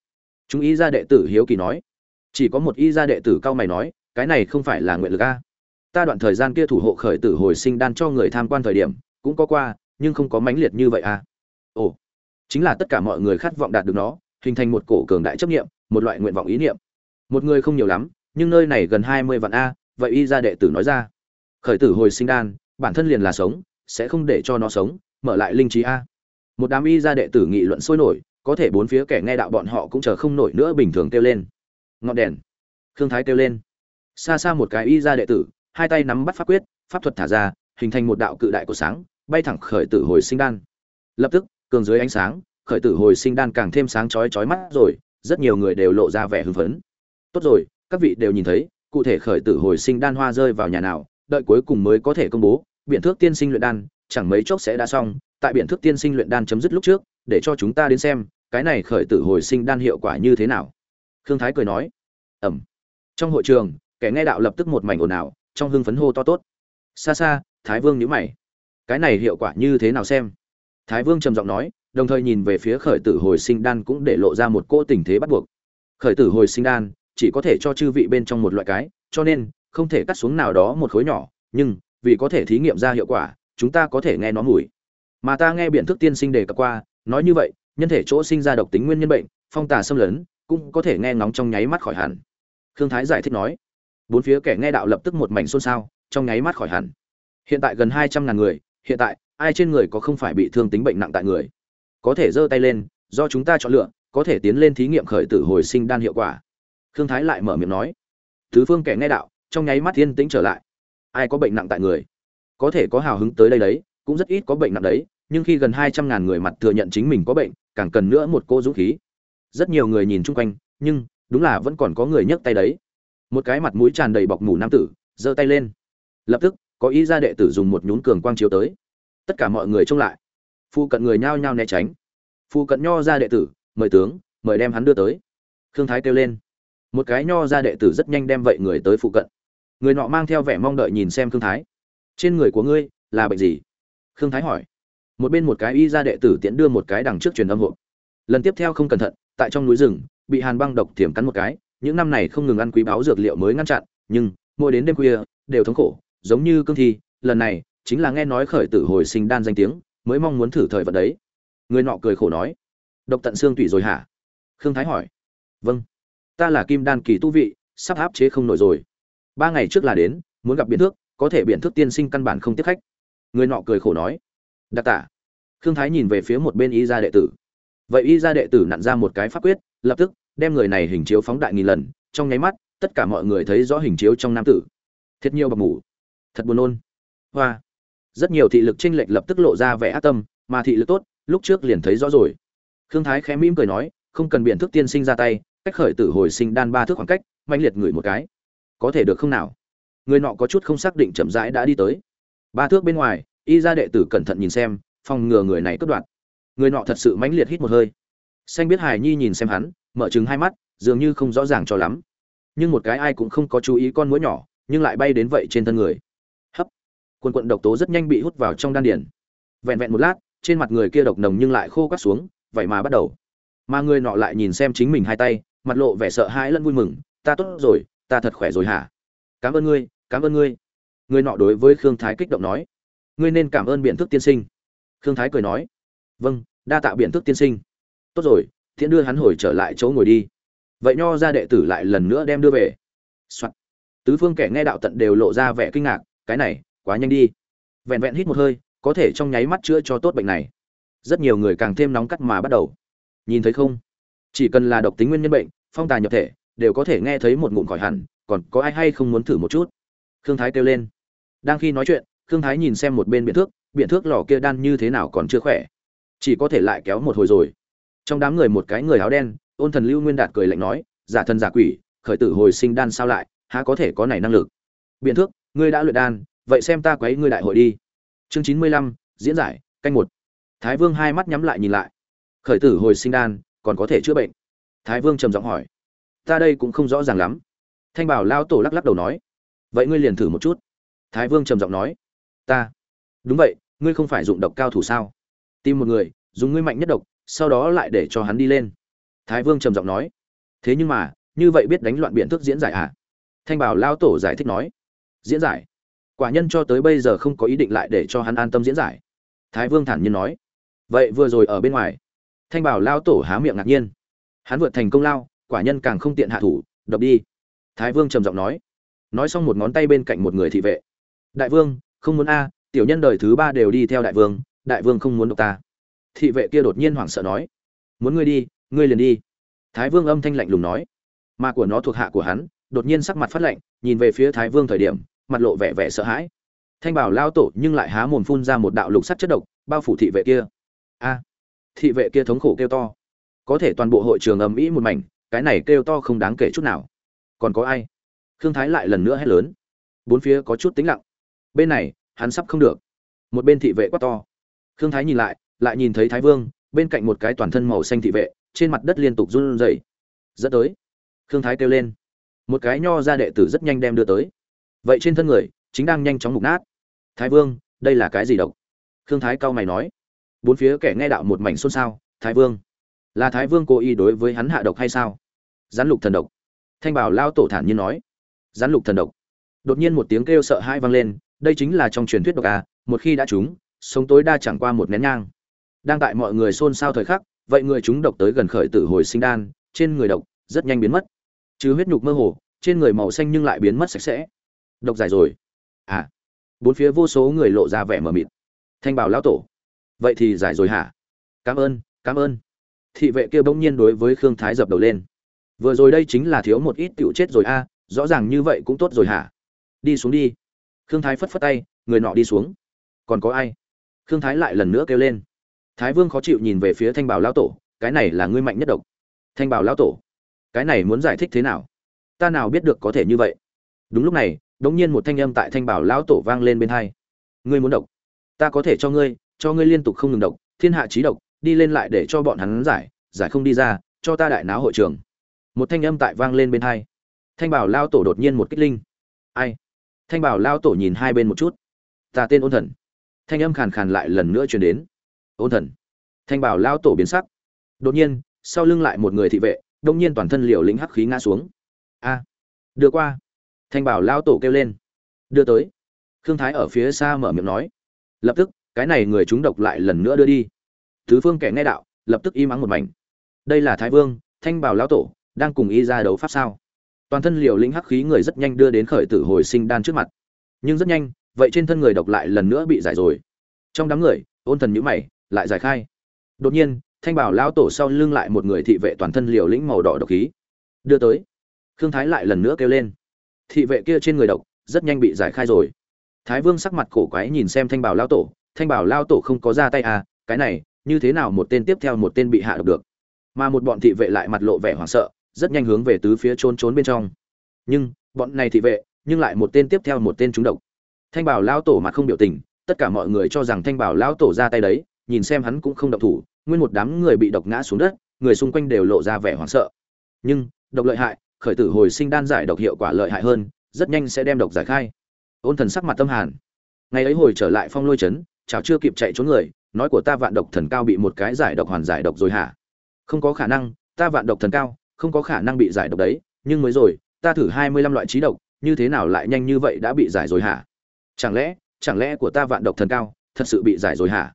Chúng ý gia đệ tử hiếu kỳ nói. Chỉ có một y gia đệ tử cao mày nói, cái này không phải là nguyện lực a. Ta đoạn thời gian kia thủ hộ khởi tử hồi sinh đan cho người tham quan thời điểm, cũng có qua, nhưng không có mãnh liệt như vậy a. Ồ, chính là tất cả mọi người khát vọng đạt được nó, hình thành một cổ cường đại chấp nghiệm một loại nguyện vọng ý niệm. Một người không nhiều lắm nhưng nơi này gần hai mươi vạn a, vậy y gia đệ tử nói ra. Khởi tử hồi sinh đan, bản thân liền là sống, sẽ không để cho nó sống, mở lại linh trí a. Một đám y gia đệ tử nghị luận sôi nổi, có thể bốn phía kẻ nghe đạo bọn họ cũng chờ không nổi nữa bình thường kêu lên. Ngọn đèn. Khương thái kêu lên. Xa xa một cái y gia đệ tử, hai tay nắm bắt pháp quyết, pháp thuật thả ra, hình thành một đạo cự đại của sáng, bay thẳng khởi tử hồi sinh đan. Lập tức, cường dưới ánh sáng, khởi tử hồi sinh đan càng thêm sáng chói chói mắt rồi, rất nhiều người đều lộ ra vẻ hưng phấn. Tốt rồi các vị đều nhìn thấy, cụ thể khởi tử hồi sinh đan hoa rơi vào nhà nào, đợi cuối cùng mới có thể công bố, biện thước tiên sinh luyện đan, chẳng mấy chốc sẽ đã xong, tại biện thước tiên sinh luyện đan chấm dứt lúc trước, để cho chúng ta đến xem, cái này khởi tử hồi sinh đan hiệu quả như thế nào. Khương thái cười nói, ẩm. Trong hội trường, kẻ nghe đạo lập tức một mảnh ồn ào, trong hưng phấn hô to tốt. Xa xa thái vương nhíu mày. Cái này hiệu quả như thế nào xem? Thái vương trầm giọng nói, đồng thời nhìn về phía khởi tử hồi sinh đan cũng để lộ ra một cỗ tình thế bắt buộc. Khởi tử hồi sinh đan chỉ có thể cho chư vị bên trong một loại cái, cho nên, không thể cắt xuống nào đó một khối nhỏ, nhưng, vì có thể thí nghiệm ra hiệu quả, chúng ta có thể nghe nó mùi. Mà ta nghe biện thức tiên sinh đề cập qua, nói như vậy, nhân thể chỗ sinh ra độc tính nguyên nhân bệnh, phong tà xâm lấn, cũng có thể nghe ngóng trong nháy mắt khỏi hẳn. Khương thái giải thích nói, bốn phía kẻ nghe đạo lập tức một mảnh xôn xao, trong nháy mắt khỏi hẳn. Hiện tại gần hai trăm ngàn người, hiện tại, ai trên người có không phải bị thương tính bệnh nặng tại người? Có thể giơ tay lên, do chúng ta chọn lựa, có thể tiến lên thí nghiệm khởi tử hồi sinh đan hiệu quả khương thái lại mở miệng nói, thứ phương kẻ nghe đạo, trong nháy mắt thiên tĩnh trở lại. Ai có bệnh nặng tại người? Có thể có hào hứng tới đây đấy, cũng rất ít có bệnh nặng đấy, nhưng khi gần hai trăm ngàn người mặt thừa nhận chính mình có bệnh, càng cần nữa một cô dũng khí. Rất nhiều người nhìn chung quanh, nhưng đúng là vẫn còn có người nhấc tay đấy. Một cái mặt mũi tràn đầy bọc mủ nam tử, giơ tay lên. Lập tức, có ý gia đệ tử dùng một nhún cường quang chiếu tới. Tất cả mọi người trông lại. Phu cận người nhao nhao né tránh. Phu cận nho ra đệ tử, mời tướng, mời đem hắn đưa tới. Khương thái kêu lên một cái nho ra đệ tử rất nhanh đem vậy người tới phụ cận. Người nọ mang theo vẻ mong đợi nhìn xem khương thái. Trên người của ngươi, là bệnh gì? Khương thái hỏi. Một bên một cái y ra đệ tử tiễn đưa một cái đằng trước truyền âm hộ lần tiếp theo không cẩn thận, tại trong núi rừng, bị hàn băng độc thiểm cắn một cái. Những năm này không ngừng ăn quý báo dược liệu mới ngăn chặn, nhưng mỗi đến đêm khuya, đều thống khổ, giống như cương thi. Lần này, chính là nghe nói khởi tử hồi sinh đan danh tiếng, mới mong muốn thử thời vận đấy. Người nọ cười khổ nói. Độc tận xương tủy rồi hả? Khương thái hỏi. Vâng ta là kim đan kỳ tu vị, sắp áp chế không nổi rồi. Ba ngày trước là đến, muốn gặp biện thước, có thể biện thước tiên sinh căn bản không tiếp khách. Người nọ cười khổ nói. Đặc tả khương thái nhìn về phía một bên y gia đệ tử. Vậy y gia đệ tử nặn ra một cái pháp quyết, lập tức đem người này hình chiếu phóng đại nghìn lần, trong nháy mắt, tất cả mọi người thấy rõ hình chiếu trong nam tử. Thiệt nhiều bọc ngủ thật buồn nôn. Hoa. Rất nhiều thị lực chênh lệch lập tức lộ ra vẻ ác tâm, mà thị lực tốt, lúc trước liền thấy rõ rồi. Khương thái khẽ mỉm cười nói, không cần biện thức tiên sinh ra tay cách khởi tử hồi sinh đan ba thước khoảng cách mạnh liệt ngửi một cái. Có thể được không nào? Người nọ có chút không xác định chậm rãi đã đi tới. Ba thước bên ngoài, y ra đệ tử cẩn thận nhìn xem, phòng ngừa người này cướp đoạt. Người nọ thật sự mãnh liệt hít một hơi. Xanh biết hài nhi nhìn xem hắn, mở trừng hai mắt, dường như không rõ ràng cho lắm. Nhưng một cái ai cũng không có chú ý con mũi nhỏ, nhưng lại bay đến vậy trên thân người. Hấp. Quần quận độc tố rất nhanh bị hút vào trong đan điển vẹn vẹn một lát, trên mặt người kia độc nồng nhưng lại khô cắt xuống, vậy mà bắt đầu. Mà người nọ lại nhìn xem chính mình hai tay mặt lộ vẻ sợ hãi lẫn vui mừng, ta tốt rồi, ta thật khỏe rồi hả? Cảm ơn ngươi, cảm ơn ngươi. Người nọ đối với khương thái kích động nói, ngươi nên cảm ơn biện thức tiên sinh. Khương thái cười nói vâng đa tạ biện thức tiên sinh. Tốt rồi, thiện đưa hắn hồi trở lại chỗ ngồi đi. Vậy nho ra đệ tử lại lần nữa đem đưa về、Soạn. tứ phương kẻ nghe đạo tận đều lộ ra vẻ kinh ngạc, cái này, quá nhanh đi. Vẹn vẹn hít một hơi, có thể trong nháy mắt chữa cho tốt bệnh này. Rất nhiều người càng thêm nóng cắt mà bắt đầu. Nhìn thấy không? Chỉ cần là độc tính nguyên nhân bệnh, phong tài nhập thể, đều có thể nghe thấy một ngụm khỏi hẳn, còn có ai hay không muốn thử một chút? Khương thái kêu lên. Đang khi nói chuyện, khương thái nhìn xem một bên biện thước biện thước lò kia đan như thế nào còn chưa khỏe. Chỉ có thể lại kéo một hồi rồi. Trong đám người một cái người áo đen, ôn thần lưu nguyên đạt cười lạnh nói, giả thần giả quỷ, khởi tử hồi sinh đan sao lại, há có thể có này năng lực? Biện thước, ngươi đã luyện đan, vậy xem ta quấy ngươi đại hội đi. Chương chín mươi lăm, diễn giải, canh một. Thái vương hai mắt nhắm lại nhìn lại. Khởi tử hồi sinh đan còn có thể chữa bệnh? Thái vương trầm giọng hỏi. Ta đây cũng không rõ ràng lắm. Thanh bảo lao tổ lắc lắc đầu nói. Vậy ngươi liền thử một chút. Thái vương trầm giọng nói. Ta. Đúng vậy, ngươi không phải dụng độc cao thủ sao? Tìm một người, dùng ngươi mạnh nhất độc, sau đó lại để cho hắn đi lên. Thái vương trầm giọng nói. Thế nhưng mà, như vậy biết đánh loạn biện thức diễn giải à? Thanh bảo lao tổ giải thích nói. Diễn giải? Quả nhân cho tới bây giờ không có ý định lại để cho hắn an tâm diễn giải. Thái vương thản nhiên nói. Vậy vừa rồi ở bên ngoài thanh bảo lao tổ há miệng ngạc nhiên. Hắn vượt thành công lao, quả nhân càng không tiện hạ thủ, độc đi. Thái vương trầm giọng nói. Nói xong một ngón tay bên cạnh một người thị vệ. Đại vương, không muốn a, tiểu nhân đời thứ ba đều đi theo đại vương đại vương không muốn độc ta. Thị vệ kia đột nhiên hoảng sợ nói. Muốn ngươi đi, ngươi liền đi. Thái vương âm thanh lạnh lùng nói. Mà của nó thuộc hạ của hắn, đột nhiên sắc mặt phát lạnh, nhìn về phía thái vương thời điểm, mặt lộ vẻ vẻ sợ hãi. Thanh bảo lao tổ nhưng lại há mồm phun ra một đạo lục sắt chất độc, bao phủ thị vệ kia. A thị vệ kia thống khổ kêu to. Có thể toàn bộ hội trường ầm ĩ một mảnh, cái này kêu to không đáng kể chút nào. Còn có ai? Khương thái lại lần nữa hét lớn. Bốn phía có chút tĩnh lặng. Bên này, hắn sắp không được. Một bên thị vệ quát to. Khương thái nhìn lại lại nhìn thấy thái vương, bên cạnh một cái toàn thân màu xanh thị vệ, trên mặt đất liên tục run rẩy. Dẫn tới, khương thái kêu lên. Một cái nho ra đệ tử rất nhanh đem đưa tới. Vậy trên thân người, chính đang nhanh chóng mục nát. Thái vương, đây là cái gì độc? Khương thái cao mày nói bốn phía kẻ nghe đạo một mảnh xôn xao, thái vương. Là thái vương cố ý đối với hắn hạ độc hay sao? Gián lục thần độc. Thanh bảo lao tổ thản nhiên nói. Gián lục thần độc. Đột nhiên một tiếng kêu sợ hai vang lên, đây chính là trong truyền thuyết độc à một khi đã trúng, sống tối đa chẳng qua một nén nhang. Đang tại mọi người xôn xao thời khắc, vậy người chúng độc tới gần khởi tử hồi sinh đan, trên người độc rất nhanh biến mất. Chứ huyết nhục mơ hồ, trên người màu xanh nhưng lại biến mất sạch sẽ. Độc dài rồi. À. Bốn phía vô số người lộ ra vẻ mờ mịt. Thanh bảo lão tổ vậy thì giải rồi hả? Cảm ơn cảm ơn. Thị vệ kia bỗng nhiên đối với khương thái dập đầu lên. Vừa rồi đây chính là thiếu một ít tựu chết rồi a, rõ ràng như vậy cũng tốt rồi hả? Đi xuống đi. Khương thái phất phất tay, người nọ đi xuống. Còn có ai? Khương thái lại lần nữa kêu lên. Thái vương khó chịu nhìn về phía thanh bảo lão tổ, cái này là ngươi mạnh nhất độc. Thanh bảo lão tổ, cái này muốn giải thích thế nào? Ta nào biết được có thể như vậy? Đúng lúc này đống nhiên một thanh âm tại thanh bảo lão tổ vang lên bên hai. Ngươi muốn độc. Ta có thể cho ngươi cho ngươi liên tục không ngừng độc, thiên hạ trí độc, đi lên lại để cho bọn hắn giải giải không đi ra, cho ta đại náo hội trường. Một thanh âm tại vang lên bên hai. Thanh bảo lao tổ đột nhiên một kích linh. Ai? Thanh bảo lao tổ nhìn hai bên một chút. Ta tên ôn thần. Thanh âm khàn khàn lại lần nữa truyền đến. Ôn thần. Thanh bảo lao tổ biến sắc. Đột nhiên, sau lưng lại một người thị vệ, đông nhiên toàn thân liều lĩnh hắc khí ngã xuống. A, đưa qua. Thanh bảo lao tổ kêu lên. Đưa tới. Khương thái ở phía xa mở miệng nói. Lập tức cái này người chúng độc lại lần nữa đưa đi. Thứ phương kẻ nghe đạo, lập tức im ắng một mảnh. Đây là thái vương, thanh bảo lão tổ, đang cùng y ra đấu pháp sao? Toàn thân liều lĩnh hắc khí người rất nhanh đưa đến khởi tử hồi sinh đan trước mặt. Nhưng rất nhanh, vậy trên thân người độc lại lần nữa bị giải rồi. Trong đám người, ôn thần nhữ mày, lại giải khai. Đột nhiên, thanh bảo lão tổ sau lưng lại một người thị vệ toàn thân liều lĩnh màu đỏ độc khí. Đưa tới. Khương thái lại lần nữa kêu lên. Thị vệ kia trên người độc, rất nhanh bị giải khai rồi. Thái vương sắc mặt cổ quái nhìn xem thanh bảo lão tổ thanh bảo lao tổ không có ra tay à cái này, như thế nào một tên tiếp theo một tên bị hạ độc được? Mà một bọn thị vệ lại mặt lộ vẻ hoảng sợ, rất nhanh hướng về tứ phía trốn trốn bên trong. Nhưng, bọn này thị vệ, nhưng lại một tên tiếp theo một tên trúng độc. Thanh bảo lao tổ mặt không biểu tình, tất cả mọi người cho rằng thanh bảo lao tổ ra tay đấy, nhìn xem hắn cũng không độc thủ, nguyên một đám người bị độc ngã xuống đất, người xung quanh đều lộ ra vẻ hoảng sợ. Nhưng, độc lợi hại, khởi tử hồi sinh đan giải độc hiệu quả lợi hại hơn, rất nhanh sẽ đem độc giải khai. Ôn thần sắc mặt tâm hàn. Ngày ấy hồi trở lại phong lôi trấn chào chưa kịp chạy trốn người, nói của ta vạn độc thần cao bị một cái giải độc hoàn giải độc rồi hả? Không có khả năng, ta vạn độc thần cao, không có khả năng bị giải độc đấy, nhưng mới rồi, ta thử hai mươi lăm loại trí độc, như thế nào lại nhanh như vậy đã bị giải rồi hả? Chẳng lẽ chẳng lẽ của ta vạn độc thần cao thật sự bị giải rồi hả?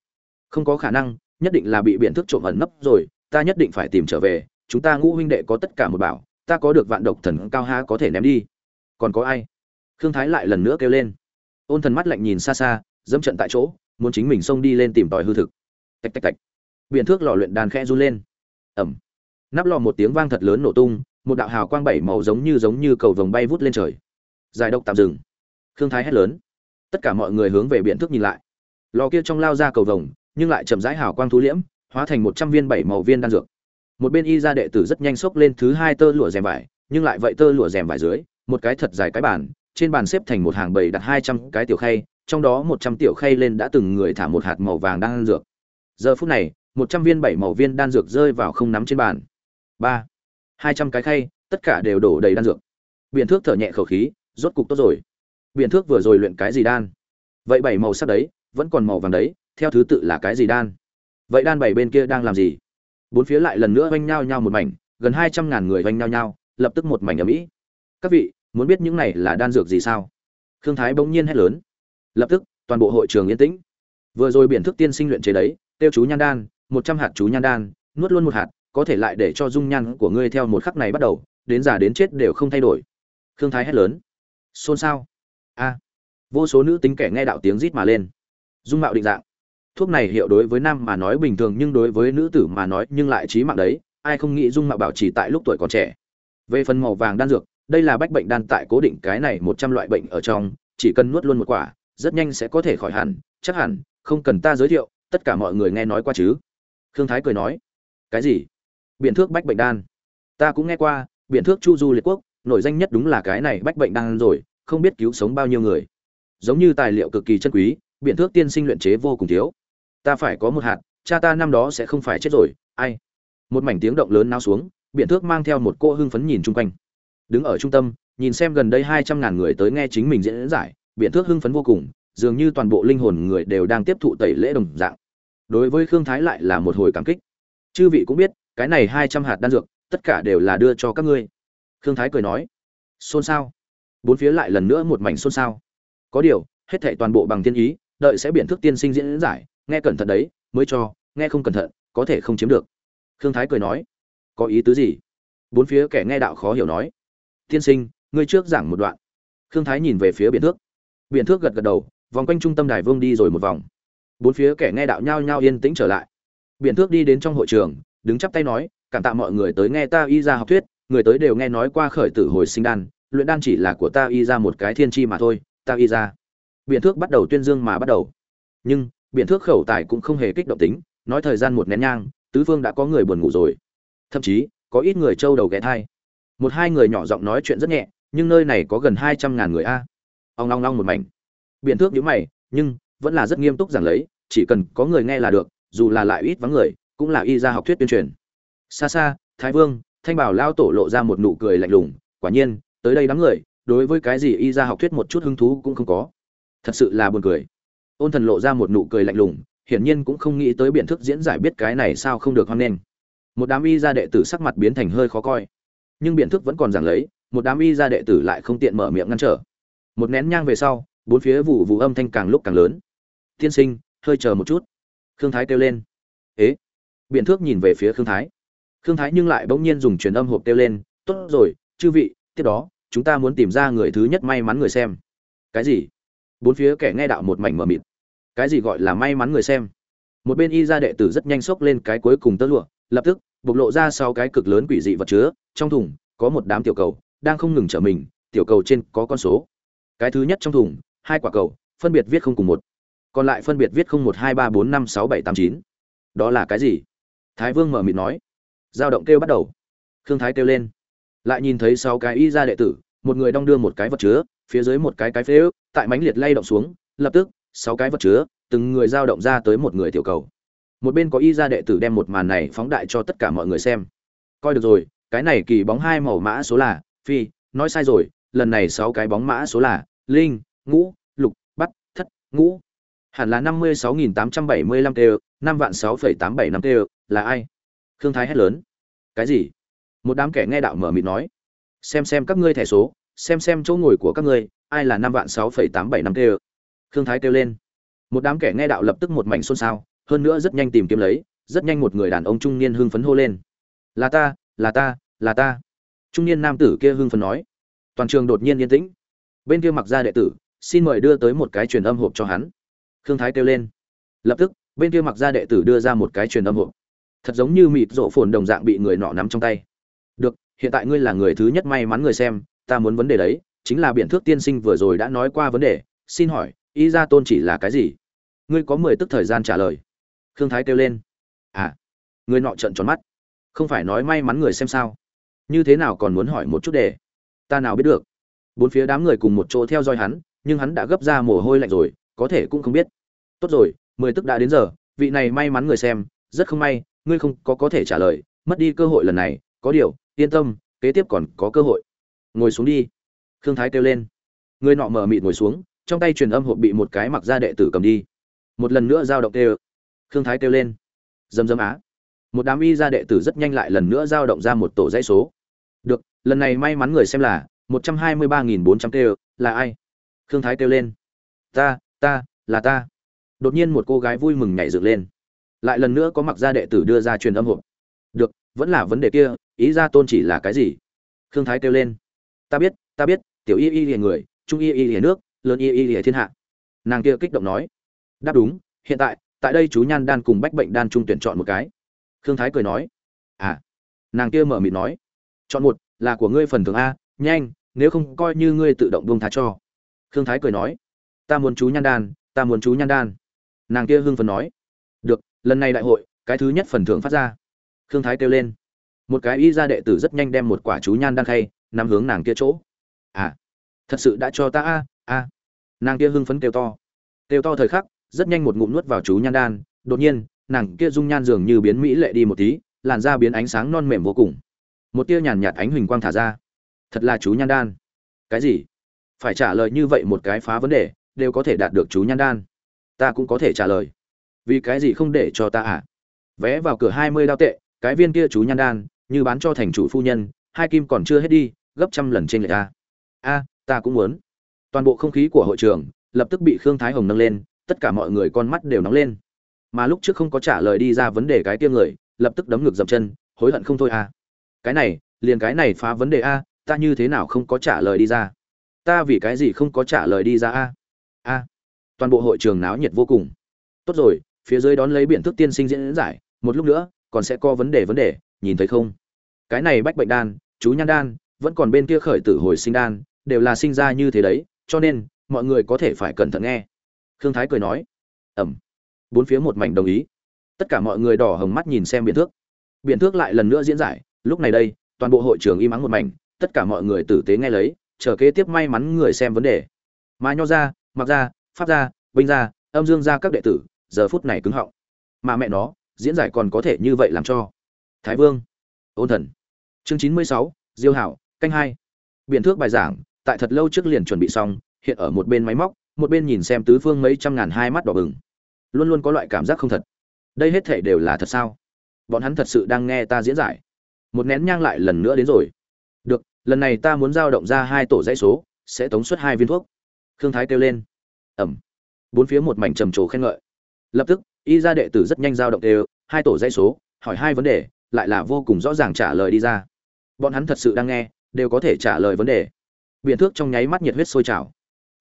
Không có khả năng, nhất định là bị biện thức trộm ẩn nấp rồi, ta nhất định phải tìm trở về, chúng ta ngũ huynh đệ có tất cả một bảo, ta có được vạn độc thần cao ha có thể ném đi. Còn có ai? Khương thái lại lần nữa kêu lên. Ôn thần mắt lạnh nhìn xa xa, dẫm trận tại chỗ muốn chính mình xông đi lên tìm tòi hư thực. Tạch tạch tạch. Biện thước lò luyện đàn khẽ run lên. Ẩm. Nắp lò một tiếng vang thật lớn nổ tung, một đạo hào quang bảy màu giống như giống như cầu vồng bay vút lên trời. Giải độc tạm dừng. Khương thái hét lớn. Tất cả mọi người hướng về biện thước nhìn lại. Lò kia trong lao ra cầu vồng, nhưng lại chậm rãi hào quang thú liễm, hóa thành một trăm viên bảy màu viên đan dược. Một bên y ra đệ tử rất nhanh xốc lên thứ hai tơ lụa rèm vải, nhưng lại vậy tơ lụa rèm vải dưới, một cái thật dài cái bàn, trên bàn xếp thành một hàng bầy đặt hai trăm cái tiểu khay trong đó một trăm tiểu khay lên đã từng người thả một hạt màu vàng đan dược. Giờ phút này một trăm viên bảy màu viên đan dược rơi vào không nắm trên bàn. Ba hai trăm cái khay tất cả đều đổ đầy đan dược. Biện thước thở nhẹ khẩu khí rốt cục tốt rồi. Biện thước vừa rồi luyện cái gì đan? Vậy bảy màu sắc đấy vẫn còn màu vàng đấy theo thứ tự là cái gì đan? Vậy đan bảy bên kia đang làm gì? Bốn phía lại lần nữa vây nhau nhau một mảnh gần hai trăm ngàn người vây nhau nhau, lập tức một mảnh ở mỹ các vị muốn biết những này là đan dược gì sao? Khương thái bỗng nhiên hét lớn lập tức, toàn bộ hội trường yên tĩnh. Vừa rồi biển thức tiên sinh luyện chế đấy tiêu chú nhan đan, một trăm hạt chú nhan đan, nuốt luôn một hạt, có thể lại để cho dung nhan của ngươi theo một khắc này bắt đầu, đến già đến chết đều không thay đổi. Khương thái hét lớn. Xôn xao. A. Vô số nữ tính kẻ nghe đạo tiếng rít mà lên. Dung mạo định dạng. Thuốc này hiệu đối với nam mà nói bình thường nhưng đối với nữ tử mà nói nhưng lại trí mạng đấy, ai không nghĩ dung mạo bảo trì tại lúc tuổi còn trẻ. Về phần màu vàng đan dược, đây là bách bệnh đan tại cố định cái này một trăm loại bệnh ở trong, chỉ cần nuốt luôn một quả rất nhanh sẽ có thể khỏi hẳn, chắc hẳn, không cần ta giới thiệu, tất cả mọi người nghe nói qua chứ? Khương thái cười nói. Cái gì? Biện thước bách bệnh đan. Ta cũng nghe qua biện thước chu du liệt quốc, nổi danh nhất đúng là cái này bách bệnh đan rồi, không biết cứu sống bao nhiêu người. Giống như tài liệu cực kỳ chân quý biện thước tiên sinh luyện chế vô cùng thiếu. Ta phải có một hạt, cha ta năm đó sẽ không phải chết rồi, ai? Một mảnh tiếng động lớn nao xuống biện thước mang theo một cô hưng phấn nhìn chung quanh. Đứng ở trung tâm, nhìn xem gần đây hai trăm ngàn người tới nghe chính mình diễn giải biện thước hưng phấn vô cùng, dường như toàn bộ linh hồn người đều đang tiếp thụ tẩy lễ đồng dạng. Đối với khương thái lại là một hồi cảm kích. Chư vị cũng biết, cái này hai trăm hạt đan dược, tất cả đều là đưa cho các ngươi. Khương thái cười nói, xôn xao. Bốn phía lại lần nữa một mảnh xôn xao. Có điều, hết thảy toàn bộ bằng tiên ý, đợi sẽ biện thức tiên sinh diễn giải, nghe cẩn thận đấy, mới cho, nghe không cẩn thận, có thể không chiếm được. Khương thái cười nói, có ý tứ gì? Bốn phía kẻ nghe đạo khó hiểu nói, tiên sinh, ngươi trước giảng một đoạn. Khương thái nhìn về phía biện thước. Biện thước gật gật đầu, vòng quanh trung tâm đài vương đi rồi một vòng. Bốn phía kẻ nghe đạo nhao nhao yên tĩnh trở lại. Biện thước đi đến trong hội trường, đứng chắp tay nói, cảm tạ mọi người tới nghe ta y ra học thuyết, người tới đều nghe nói qua khởi tử hồi sinh đan, luyện đan chỉ là của ta y ra một cái thiên chi mà thôi, ta y ra. Biện thước bắt đầu tuyên dương mà bắt đầu. Nhưng biện thước khẩu tài cũng không hề kích động tính, nói thời gian một nén nhang, tứ phương đã có người buồn ngủ rồi. Thậm chí, có ít người trâu đầu ghé thai. Một hai người nhỏ giọng nói chuyện rất nhẹ, nhưng nơi này có gần hai trăm ngàn người a ong long long một mảnh. Biện thước nhíu mày, nhưng vẫn là rất nghiêm túc giảng lấy, chỉ cần có người nghe là được, dù là lại ít vắng người, cũng là y ra học thuyết tuyên truyền. Xa xa, thái vương, thanh bảo lao tổ lộ ra một nụ cười lạnh lùng, quả nhiên, tới đây đám người, đối với cái gì y ra học thuyết một chút hứng thú cũng không có. Thật sự là buồn cười. Ôn thần lộ ra một nụ cười lạnh lùng, hiển nhiên cũng không nghĩ tới biện thức diễn giải biết cái này sao không được hoan nghênh. Một đám y ra đệ tử sắc mặt biến thành hơi khó coi. Nhưng biện thức vẫn còn giảng lấy, một đám y ra đệ tử lại không tiện mở miệng ngăn trở một nén nhang về sau, bốn phía vụ vụ âm thanh càng lúc càng lớn. Tiên sinh, hơi chờ một chút. Khương thái kêu lên. Ế? Biện thước nhìn về phía khương thái. Khương thái nhưng lại bỗng nhiên dùng truyền âm hộp kêu lên. Tốt rồi, chư vị, tiếp đó, chúng ta muốn tìm ra người thứ nhất may mắn người xem. Cái gì? Bốn phía kẻ nghe đạo một mảnh mờ mịt. Cái gì gọi là may mắn người xem? Một bên y ra đệ tử rất nhanh xốc lên cái cuối cùng tơ lụa, lập tức bộc lộ ra sau cái cực lớn quỷ dị vật chứa. Trong thùng có một đám tiểu cầu đang không ngừng trở mình, tiểu cầu trên có con số cái thứ nhất trong thùng, hai quả cầu, phân biệt viết không cùng một. Còn lại phân biệt viết không một, hai, ba, bốn, năm, sáu, bảy, tám, chín. Đó là cái gì? Thái vương mở mịt nói. Giao động kêu bắt đầu. Khương thái kêu lên. Lại nhìn thấy sáu cái y ra đệ tử, một người đong đưa một cái vật chứa, phía dưới một cái cái phế ước, tại mánh liệt lay động xuống, lập tức, sáu cái vật chứa, từng người giao động ra tới một người tiểu cầu. Một bên có y ra đệ tử đem một màn này phóng đại cho tất cả mọi người xem. Coi được rồi, cái này kỳ bóng hai màu mã số là, phi, nói sai rồi, lần này sáu cái bóng mã số là linh, ngũ, lục bắt thất, ngũ. Hẳn là năm mươi sáu nghìn tám trăm bảy mươi lăm tê năm vạn sáu phẩy tám bảy năm tê là ai? Khương thái hét lớn. Cái gì? Một đám kẻ nghe đạo mở mịt nói. Xem xem các ngươi thẻ số, xem xem chỗ ngồi của các ngươi, ai là năm vạn sáu phẩy tám bảy năm tê khương thái kêu lên. Một đám kẻ nghe đạo lập tức một mảnh xôn xao, hơn nữa rất nhanh tìm kiếm lấy, rất nhanh một người đàn ông trung niên hưng phấn hô lên. Là ta là ta là ta. Trung niên nam tử kia hưng phấn nói. Toàn trường đột nhiên yên tĩnh bên kia mặc ra đệ tử, xin mời đưa tới một cái truyền âm hộp cho hắn. Khương thái kêu lên. Lập tức, bên kia mặc ra đệ tử đưa ra một cái truyền âm hộp. Thật giống như mịt rộ phồn đồng dạng bị người nọ nắm trong tay. Được, hiện tại ngươi là người thứ nhất may mắn người xem, ta muốn vấn đề đấy, chính là biện thước tiên sinh vừa rồi đã nói qua vấn đề, xin hỏi ý ra tôn chỉ là cái gì? Ngươi có mười tức thời gian trả lời. Khương thái kêu lên. À người nọ trợn tròn mắt. Không phải nói may mắn người xem sao. Như thế nào còn muốn hỏi một chút để ta nào biết được? Bốn phía đám người cùng một chỗ theo dõi hắn, nhưng hắn đã gấp ra mồ hôi lạnh rồi, có thể cũng không biết. Tốt rồi, mười tức đã đến giờ, vị này may mắn người xem, rất không may, ngươi không có có thể trả lời, mất đi cơ hội lần này, có điều, yên tâm, kế tiếp còn có cơ hội. Ngồi xuống đi. Khương thái kêu lên. Người nọ mở mịt ngồi xuống, trong tay truyền âm hộp bị một cái mặc ra đệ tử cầm đi. Một lần nữa giao động kêu khương thái kêu lên. Dầm dầm á. Một đám y ra đệ tử rất nhanh lại lần nữa giao động ra một tổ dãy số. Được, lần này may mắn người xem là một trăm hai mươi ba nghìn bốn trăm kêu, là ai? Khương thái kêu lên. Ta ta, là ta. Đột nhiên một cô gái vui mừng nhảy dựng lên. Lại lần nữa có mặc gia đệ tử đưa ra truyền âm hộp. Được, vẫn là vấn đề kia, ý ra tôn chỉ là cái gì? Khương thái kêu lên. Ta biết ta biết, tiểu y y lìa người, trung y y lìa nước, lớn y y lìa thiên hạ. Nàng kia kích động nói. Đáp đúng, hiện tại tại đây chú nhan đan cùng bách bệnh đan trung tuyển chọn một cái. Khương thái cười nói. À. Nàng kia mở mịt nói. Chọn một, là của ngươi phần thưởng a, nhanh nếu không coi như ngươi tự động buông tha cho. Khương thái cười nói, ta muốn chú nhan đan, ta muốn chú nhan đan. Nàng kia hưng phấn nói, được, lần này đại hội, cái thứ nhất phần thưởng phát ra. Khương thái kêu lên, một cái y ra đệ tử rất nhanh đem một quả chú nhan đan khay nằm hướng nàng kia chỗ. À thật sự đã cho ta a a. Nàng kia hưng phấn kêu to. Kêu to thời khắc, rất nhanh một ngụm nuốt vào chú nhan đan, đột nhiên, nàng kia dung nhan dường như biến mỹ lệ đi một tí, làn da biến ánh sáng non mềm vô cùng. Một tia nhàn nhạt ánh huỳnh quang thả ra thật là chú nhan đan. Cái gì? Phải trả lời như vậy một cái phá vấn đề, đều có thể đạt được chú nhan đan. Ta cũng có thể trả lời. Vì cái gì không để cho ta à vé vào cửa hai mươi đao tệ, cái viên kia chú nhan đan, như bán cho thành chủ phu nhân, hai kim còn chưa hết đi, gấp trăm lần trên lệ ta a, ta cũng muốn. Toàn bộ không khí của hội trường, lập tức bị khương thái hồng nâng lên, tất cả mọi người con mắt đều nóng lên. Mà lúc trước không có trả lời đi ra vấn đề cái kia người, lập tức đấm ngược dậm chân, hối hận không thôi a. Cái này, liền cái này phá vấn đề a ta như thế nào không có trả lời đi ra? Ta vì cái gì không có trả lời đi ra a? A, toàn bộ hội trường náo nhiệt vô cùng. Tốt rồi, phía dưới đón lấy biện thức tiên sinh diễn giải, một lúc nữa, còn sẽ có vấn đề vấn đề, nhìn thấy không? Cái này bách bệnh đan, chú nhan đan, vẫn còn bên kia khởi tử hồi sinh đan, đều là sinh ra như thế đấy, cho nên, mọi người có thể phải cẩn thận nghe. Khương thái cười nói. Ẩm. Bốn phía một mảnh đồng ý. Tất cả mọi người đỏ hồng mắt nhìn xem biện thước biện thước lại lần nữa diễn giải, lúc này đây, toàn bộ hội trường im ắng một mảnh tất cả mọi người tử tế nghe lấy, chờ kế tiếp may mắn người xem vấn đề. Mà nho ra mặc ra pháp ra binh ra âm dương ra các đệ tử, giờ phút này cứng họng. Mà mẹ nó, diễn giải còn có thể như vậy làm cho. Thái vương, ôn thần. Chương chín mươi sáu, diêu hảo, canh hai. Biện thước bài giảng, tại thật lâu trước liền chuẩn bị xong, hiện ở một bên máy móc, một bên nhìn xem tứ phương mấy trăm ngàn hai mắt đỏ bừng. Luôn luôn có loại cảm giác không thật. Đây hết thể đều là thật sao? Bọn hắn thật sự đang nghe ta diễn giải. Một nén nhang lại lần nữa đến rồi lần này ta muốn giao động ra hai tổ dãy số, sẽ tống suất hai viên thuốc. Khương thái kêu lên. Ẩm. Bốn phía một mảnh trầm trồ khen ngợi. Lập tức, y ra đệ tử rất nhanh giao động đều, hai tổ dãy số, hỏi hai vấn đề, lại là vô cùng rõ ràng trả lời đi ra. Bọn hắn thật sự đang nghe, đều có thể trả lời vấn đề. Biện thước trong nháy mắt nhiệt huyết sôi trào.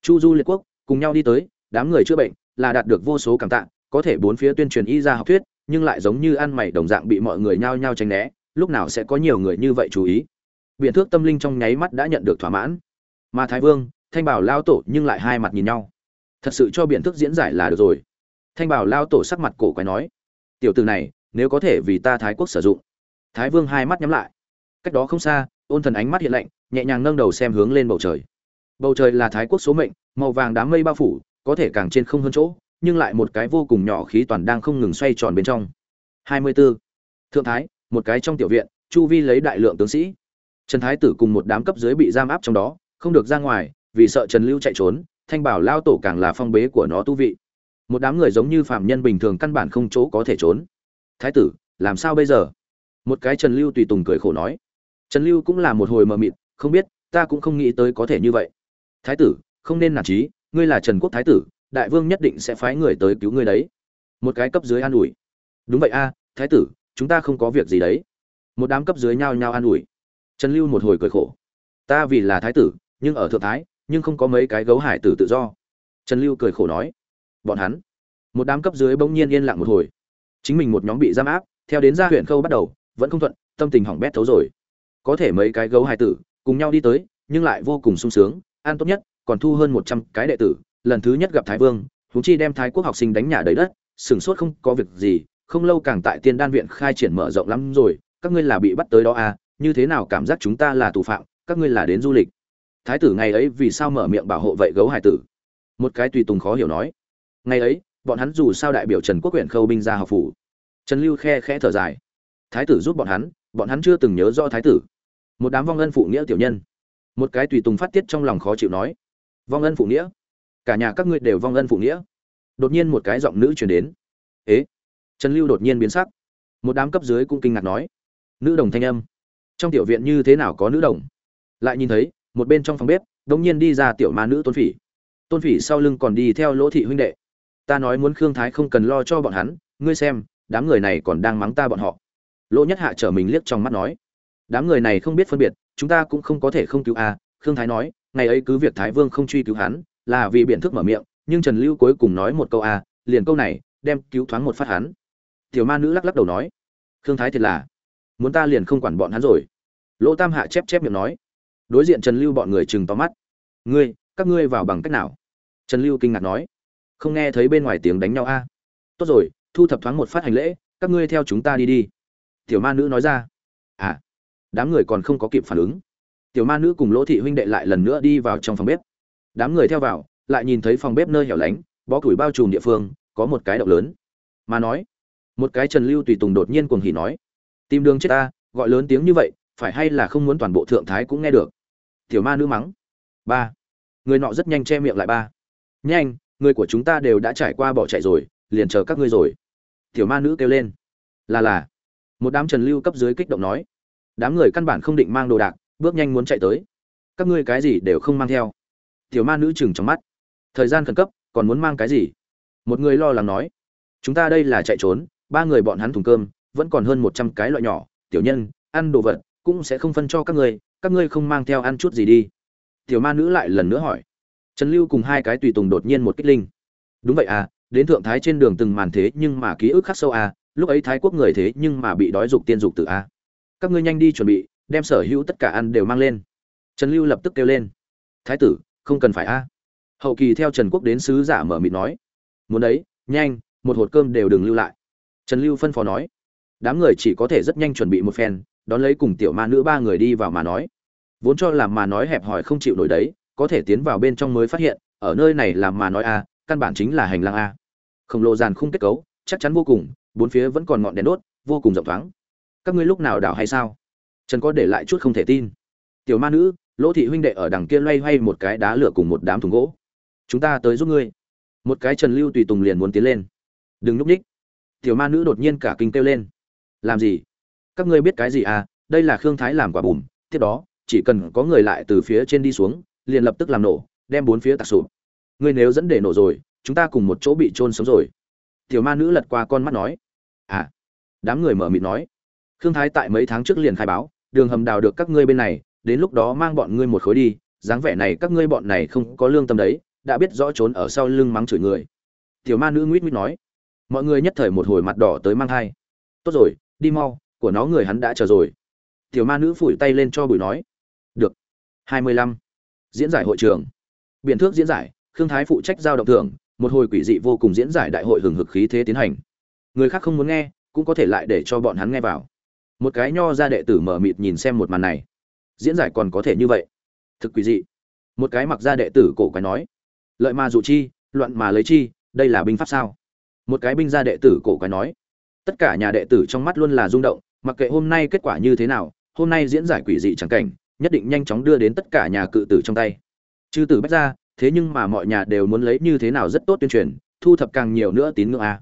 Chu du liệt quốc, cùng nhau đi tới, đám người chữa bệnh, là đạt được vô số cảm tạ, có thể bốn phía tuyên truyền y ra học thuyết, nhưng lại giống như ăn mày đồng dạng bị mọi người nhao nhao tránh né, lúc nào sẽ có nhiều người như vậy chú ý biện thước tâm linh trong nháy mắt đã nhận được thỏa mãn. Mà thái vương, thanh bảo lao tổ nhưng lại hai mặt nhìn nhau. Thật sự cho biện thước diễn giải là được rồi. Thanh bảo lao tổ sắc mặt cổ quái nói, tiểu tử này, nếu có thể vì ta thái quốc sử dụng. Thái vương hai mắt nhắm lại. Cách đó không xa, ôn thần ánh mắt hiện lạnh, nhẹ nhàng nâng đầu xem hướng lên bầu trời. Bầu trời là thái quốc số mệnh, màu vàng đám mây bao phủ, có thể càng trên không hơn chỗ, nhưng lại một cái vô cùng nhỏ khí toàn đang không ngừng xoay tròn bên trong. 24. thượng thái, một cái trong tiểu viện, chu vi lấy đại lượng tướng sĩ trần thái tử cùng một đám cấp dưới bị giam áp trong đó không được ra ngoài vì sợ trần lưu chạy trốn thanh bảo lao tổ càng là phong bế của nó tu vị. Một đám người giống như phạm nhân bình thường căn bản không chỗ có thể trốn. Thái tử làm sao bây giờ? Một cái trần lưu tùy tùng cười khổ nói. Trần lưu cũng là một hồi mờ mịt không biết ta cũng không nghĩ tới có thể như vậy. Thái tử không nên nản chí, ngươi là trần quốc thái tử đại vương nhất định sẽ phái người tới cứu ngươi đấy. Một cái cấp dưới an ủi. Đúng vậy a thái tử chúng ta không có việc gì đấy. Một đám cấp dưới nhao nhao an ủi trần lưu một hồi cười khổ. Ta vì là thái tử, nhưng ở thượng thái, nhưng không có mấy cái gấu hải tử tự do. Trần lưu cười khổ nói. Bọn hắn, một đám cấp dưới bỗng nhiên yên lặng một hồi. Chính mình một nhóm bị giam áp, theo đến gia huyện khâu bắt đầu, vẫn không thuận, tâm tình hỏng bét thấu rồi. Có thể mấy cái gấu hải tử, cùng nhau đi tới, nhưng lại vô cùng sung sướng, an tốt nhất, còn thu hơn một trăm cái đệ tử, lần thứ nhất gặp thái vương, huống chi đem thái quốc học sinh đánh nhà đầy đất, sửng sốt không có việc gì, không lâu càng tại tiên đan viện khai triển mở rộng lắm rồi, các ngươi là bị bắt tới đó à như thế nào cảm giác chúng ta là tù phạm, các ngươi là đến du lịch. Thái tử ngày ấy vì sao mở miệng bảo hộ vậy gấu hải tử? Một cái tùy tùng khó hiểu nói. Ngày ấy, bọn hắn dù sao đại biểu trần quốc huyện khâu binh ra học phủ. Trần lưu khe khẽ thở dài. Thái tử giúp bọn hắn bọn hắn chưa từng nhớ rõ thái tử. Một đám vong ân phụ nghĩa tiểu nhân. Một cái tùy tùng phát tiết trong lòng khó chịu nói. Vong ân phụ nghĩa? Cả nhà các ngươi đều vong ân phụ nghĩa. Đột nhiên một cái giọng nữ chuyển đến. Ế? Trần lưu đột nhiên biến sắc. Một đám cấp dưới cũng kinh ngạc nói. Nữ đồng thanh âm trong tiểu viện như thế nào có nữ đồng? Lại nhìn thấy, một bên trong phòng bếp, đống nhiên đi ra tiểu ma nữ tôn phỉ. Tôn phỉ sau lưng còn đi theo lỗ thị huynh đệ. Ta nói muốn khương thái không cần lo cho bọn hắn, ngươi xem, đám người này còn đang mắng ta bọn họ. Lỗ nhất hạ trở mình liếc trong mắt nói. Đám người này không biết phân biệt, chúng ta cũng không có thể không cứu a khương thái nói, ngày ấy cứ việc thái vương không truy cứu hắn, là vì biện thức mở miệng, nhưng trần lưu cuối cùng nói một câu a liền câu này, đem cứu thoáng một phát hắn. Tiểu ma nữ lắc lắc đầu nói. Khương thái thiệt là muốn ta liền không quản bọn hắn rồi. Lỗ tam hạ chép chép miệng nói. Đối diện trần lưu bọn người chừng to mắt. Ngươi, các ngươi vào bằng cách nào? Trần lưu kinh ngạc nói. Không nghe thấy bên ngoài tiếng đánh nhau a? Tốt rồi, thu thập thoáng một phát hành lễ, các ngươi theo chúng ta đi đi. Tiểu ma nữ nói ra. À đám người còn không có kịp phản ứng. Tiểu ma nữ cùng lỗ thị huynh đệ lại lần nữa đi vào trong phòng bếp. Đám người theo vào, lại nhìn thấy phòng bếp nơi hẻo lánh, bó củi bao trùm địa phương, có một cái động lớn. Mà nói, một cái trần lưu tùy tùng đột nhiên cuồng hỉ nói tìm đường chết ta, gọi lớn tiếng như vậy, phải hay là không muốn toàn bộ thượng thái cũng nghe được? Tiểu ma nữ mắng. Ba. Người nọ rất nhanh che miệng lại ba. Nhanh, người của chúng ta đều đã trải qua bỏ chạy rồi, liền chờ các ngươi rồi. Tiểu ma nữ kêu lên. Là là. Một đám trần lưu cấp dưới kích động nói. Đám người căn bản không định mang đồ đạc, bước nhanh muốn chạy tới. Các ngươi cái gì đều không mang theo. Tiểu ma nữ chừng trong mắt. Thời gian khẩn cấp, còn muốn mang cái gì? Một người lo lắng nói. Chúng ta đây là chạy trốn, ba người bọn hắn thùng cơm vẫn còn hơn một trăm cái loại nhỏ, tiểu nhân, ăn đồ vật, cũng sẽ không phân cho các ngươi các ngươi không mang theo ăn chút gì đi. Tiểu ma nữ lại lần nữa hỏi. Trần lưu cùng hai cái tùy tùng đột nhiên một kích linh. Đúng vậy à đến thượng thái trên đường từng màn thế nhưng mà ký ức khắc sâu à lúc ấy thái quốc người thế nhưng mà bị đói dục tiên dục tự à. Các ngươi nhanh đi chuẩn bị, đem sở hữu tất cả ăn đều mang lên. Trần lưu lập tức kêu lên. Thái tử, không cần phải a hậu kỳ theo trần quốc đến sứ giả mở mịt nói. Muốn đấy, nhanh, một hột cơm đều đừng lưu lại. Trần lưu phân phó nói đám người chỉ có thể rất nhanh chuẩn bị một phen, đón lấy cùng tiểu ma nữ ba người đi vào mà nói. Vốn cho là mà nói hẹp hòi không chịu nổi đấy, có thể tiến vào bên trong mới phát hiện, ở nơi này làm mà nói a, căn bản chính là hành lang a. Khổng lồ dàn khung kết cấu, chắc chắn vô cùng, bốn phía vẫn còn ngọn đèn đốt, vô cùng rộng thoáng. Các ngươi lúc nào đảo hay sao? Trần có để lại chút không thể tin. Tiểu ma nữ, lỗ thị huynh đệ ở đằng kia loay hoay một cái đá lửa cùng một đám thùng gỗ. Chúng ta tới giúp ngươi. Một cái trần lưu tùy tùng liền muốn tiến lên. Đừng núp ních. Tiểu ma nữ đột nhiên cả kinh kêu lên làm gì? Các ngươi biết cái gì à? Đây là khương thái làm quả bùm, tiếp đó, chỉ cần có người lại từ phía trên đi xuống, liền lập tức làm nổ, đem bốn phía tạc sụp. Ngươi nếu dẫn để nổ rồi, chúng ta cùng một chỗ bị trôn sống rồi. Tiểu ma nữ lật qua con mắt nói. À đám người mở mịt nói. Khương thái tại mấy tháng trước liền khai báo, đường hầm đào được các ngươi bên này, đến lúc đó mang bọn ngươi một khối đi, dáng vẻ này các ngươi bọn này không có lương tâm đấy, đã biết rõ trốn ở sau lưng mắng chửi người. Tiểu ma nữ nguyết nguyết nói. Mọi người nhất thời một hồi mặt đỏ tới mang hai tốt rồi đi mau, của nó người hắn đã chờ rồi. Tiểu ma nữ phủi tay lên cho bùi nói. Được. Hai mươi lăm. Diễn giải hội trường. Biện thước diễn giải, khương thái phụ trách giao động thưởng, một hồi quỷ dị vô cùng diễn giải đại hội hừng hực khí thế tiến hành. Người khác không muốn nghe, cũng có thể lại để cho bọn hắn nghe vào. Một cái nho ra đệ tử mở mịt nhìn xem một màn này. Diễn giải còn có thể như vậy? Thực quỷ dị. Một cái mặc ra đệ tử cổ quái nói. Lợi mà dụ chi, loạn mà lấy chi, đây là binh pháp sao? Một cái binh gia đệ tử cổ quái nói tất cả nhà đệ tử trong mắt luôn là rung động, mặc kệ hôm nay kết quả như thế nào, hôm nay diễn giải quỷ dị chẳng cảnh, nhất định nhanh chóng đưa đến tất cả nhà cự tử trong tay. Chư tử bách ra thế nhưng mà mọi nhà đều muốn lấy như thế nào rất tốt tuyên truyền, thu thập càng nhiều nữa tín ngưỡng a.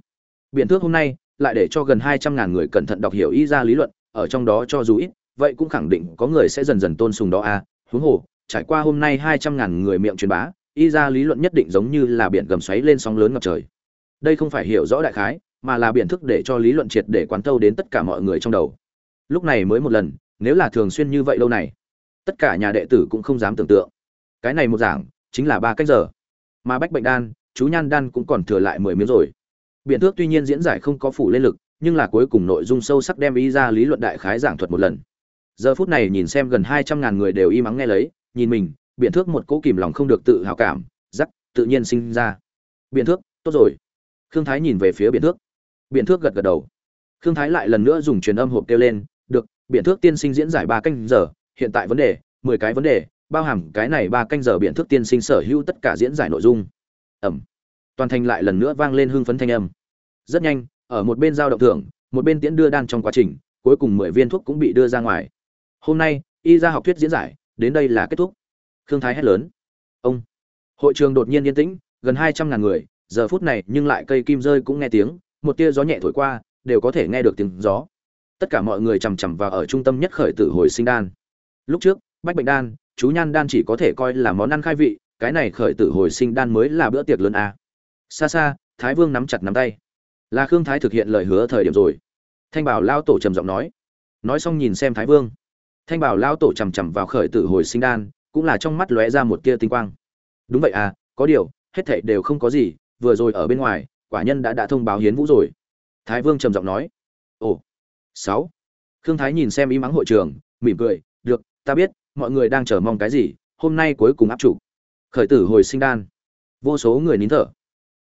Biện thước hôm nay, lại để cho gần hai trăm ngàn người cẩn thận đọc hiểu y ra lý luận, ở trong đó cho dù ít, vậy cũng khẳng định có người sẽ dần dần tôn sùng đó a. Huống hồ, trải qua hôm nay hai trăm ngàn người miệng truyền bá, y ra lý luận nhất định giống như là biển gầm xoáy lên sóng lớn ngập trời. Đây không phải hiểu rõ đại khái mà là biện thức để cho lý luận triệt để quán thâu đến tất cả mọi người trong đầu. Lúc này mới một lần, nếu là thường xuyên như vậy lâu này, tất cả nhà đệ tử cũng không dám tưởng tượng. Cái này một giảng, chính là ba cách giờ. Mà bách bệnh đan, chú nhan đan cũng còn thừa lại mười miếng rồi. Biện thước tuy nhiên diễn giải không có phủ lên lực, nhưng là cuối cùng nội dung sâu sắc đem ý ra lý luận đại khái giảng thuật một lần. Giờ phút này nhìn xem gần hai trăm ngàn người đều im ắng nghe lấy, nhìn mình, biện thước một cỗ kìm lòng không được tự hào cảm giắc tự nhiên sinh ra. Biện thước tốt rồi. Khương thái nhìn về phía biện thước biện thước gật gật đầu. Khương thái lại lần nữa dùng truyền âm hộp kêu lên, được biện thước tiên sinh diễn giải ba canh giờ, hiện tại vấn đề, mười cái vấn đề, bao hàm cái này ba canh giờ biện thước tiên sinh sở hữu tất cả diễn giải nội dung. Ẩm. Toàn thành lại lần nữa vang lên hưng phấn thanh âm. Rất nhanh, ở một bên giao động thưởng, một bên tiễn đưa đan trong quá trình, cuối cùng mười viên thuốc cũng bị đưa ra ngoài. Hôm nay, y ra học thuyết diễn giải, đến đây là kết thúc. Khương thái hét lớn. Ông. Hội trường đột nhiên yên tĩnh, gần hai trăm ngàn người, giờ phút này nhưng lại cây kim rơi cũng nghe tiếng một tia gió nhẹ thổi qua, đều có thể nghe được tiếng gió. Tất cả mọi người chằm chằm vào ở trung tâm nhất khởi tử hồi sinh đan. Lúc trước, bách bệnh đan, chú nhan đan chỉ có thể coi là món ăn khai vị, cái này khởi tử hồi sinh đan mới là bữa tiệc lớn a. Xa xa, thái vương nắm chặt nắm tay. Là khương thái thực hiện lời hứa thời điểm rồi. Thanh bảo lao tổ trầm giọng nói. Nói xong nhìn xem thái vương. Thanh bảo lao tổ chằm chằm vào khởi tử hồi sinh đan, cũng là trong mắt lóe ra một tia tinh quang. Đúng vậy à có điều, hết thảy đều không có gì, vừa rồi ở bên ngoài quả nhân đã đã thông báo hiến vũ rồi. Thái vương trầm giọng nói. Ồ. Sáu. Khương thái nhìn xem ý mắng hội trường, mỉm cười, được, ta biết, mọi người đang chờ mong cái gì, hôm nay cuối cùng áp chủ. Khởi tử hồi sinh đan. Vô số người nín thở.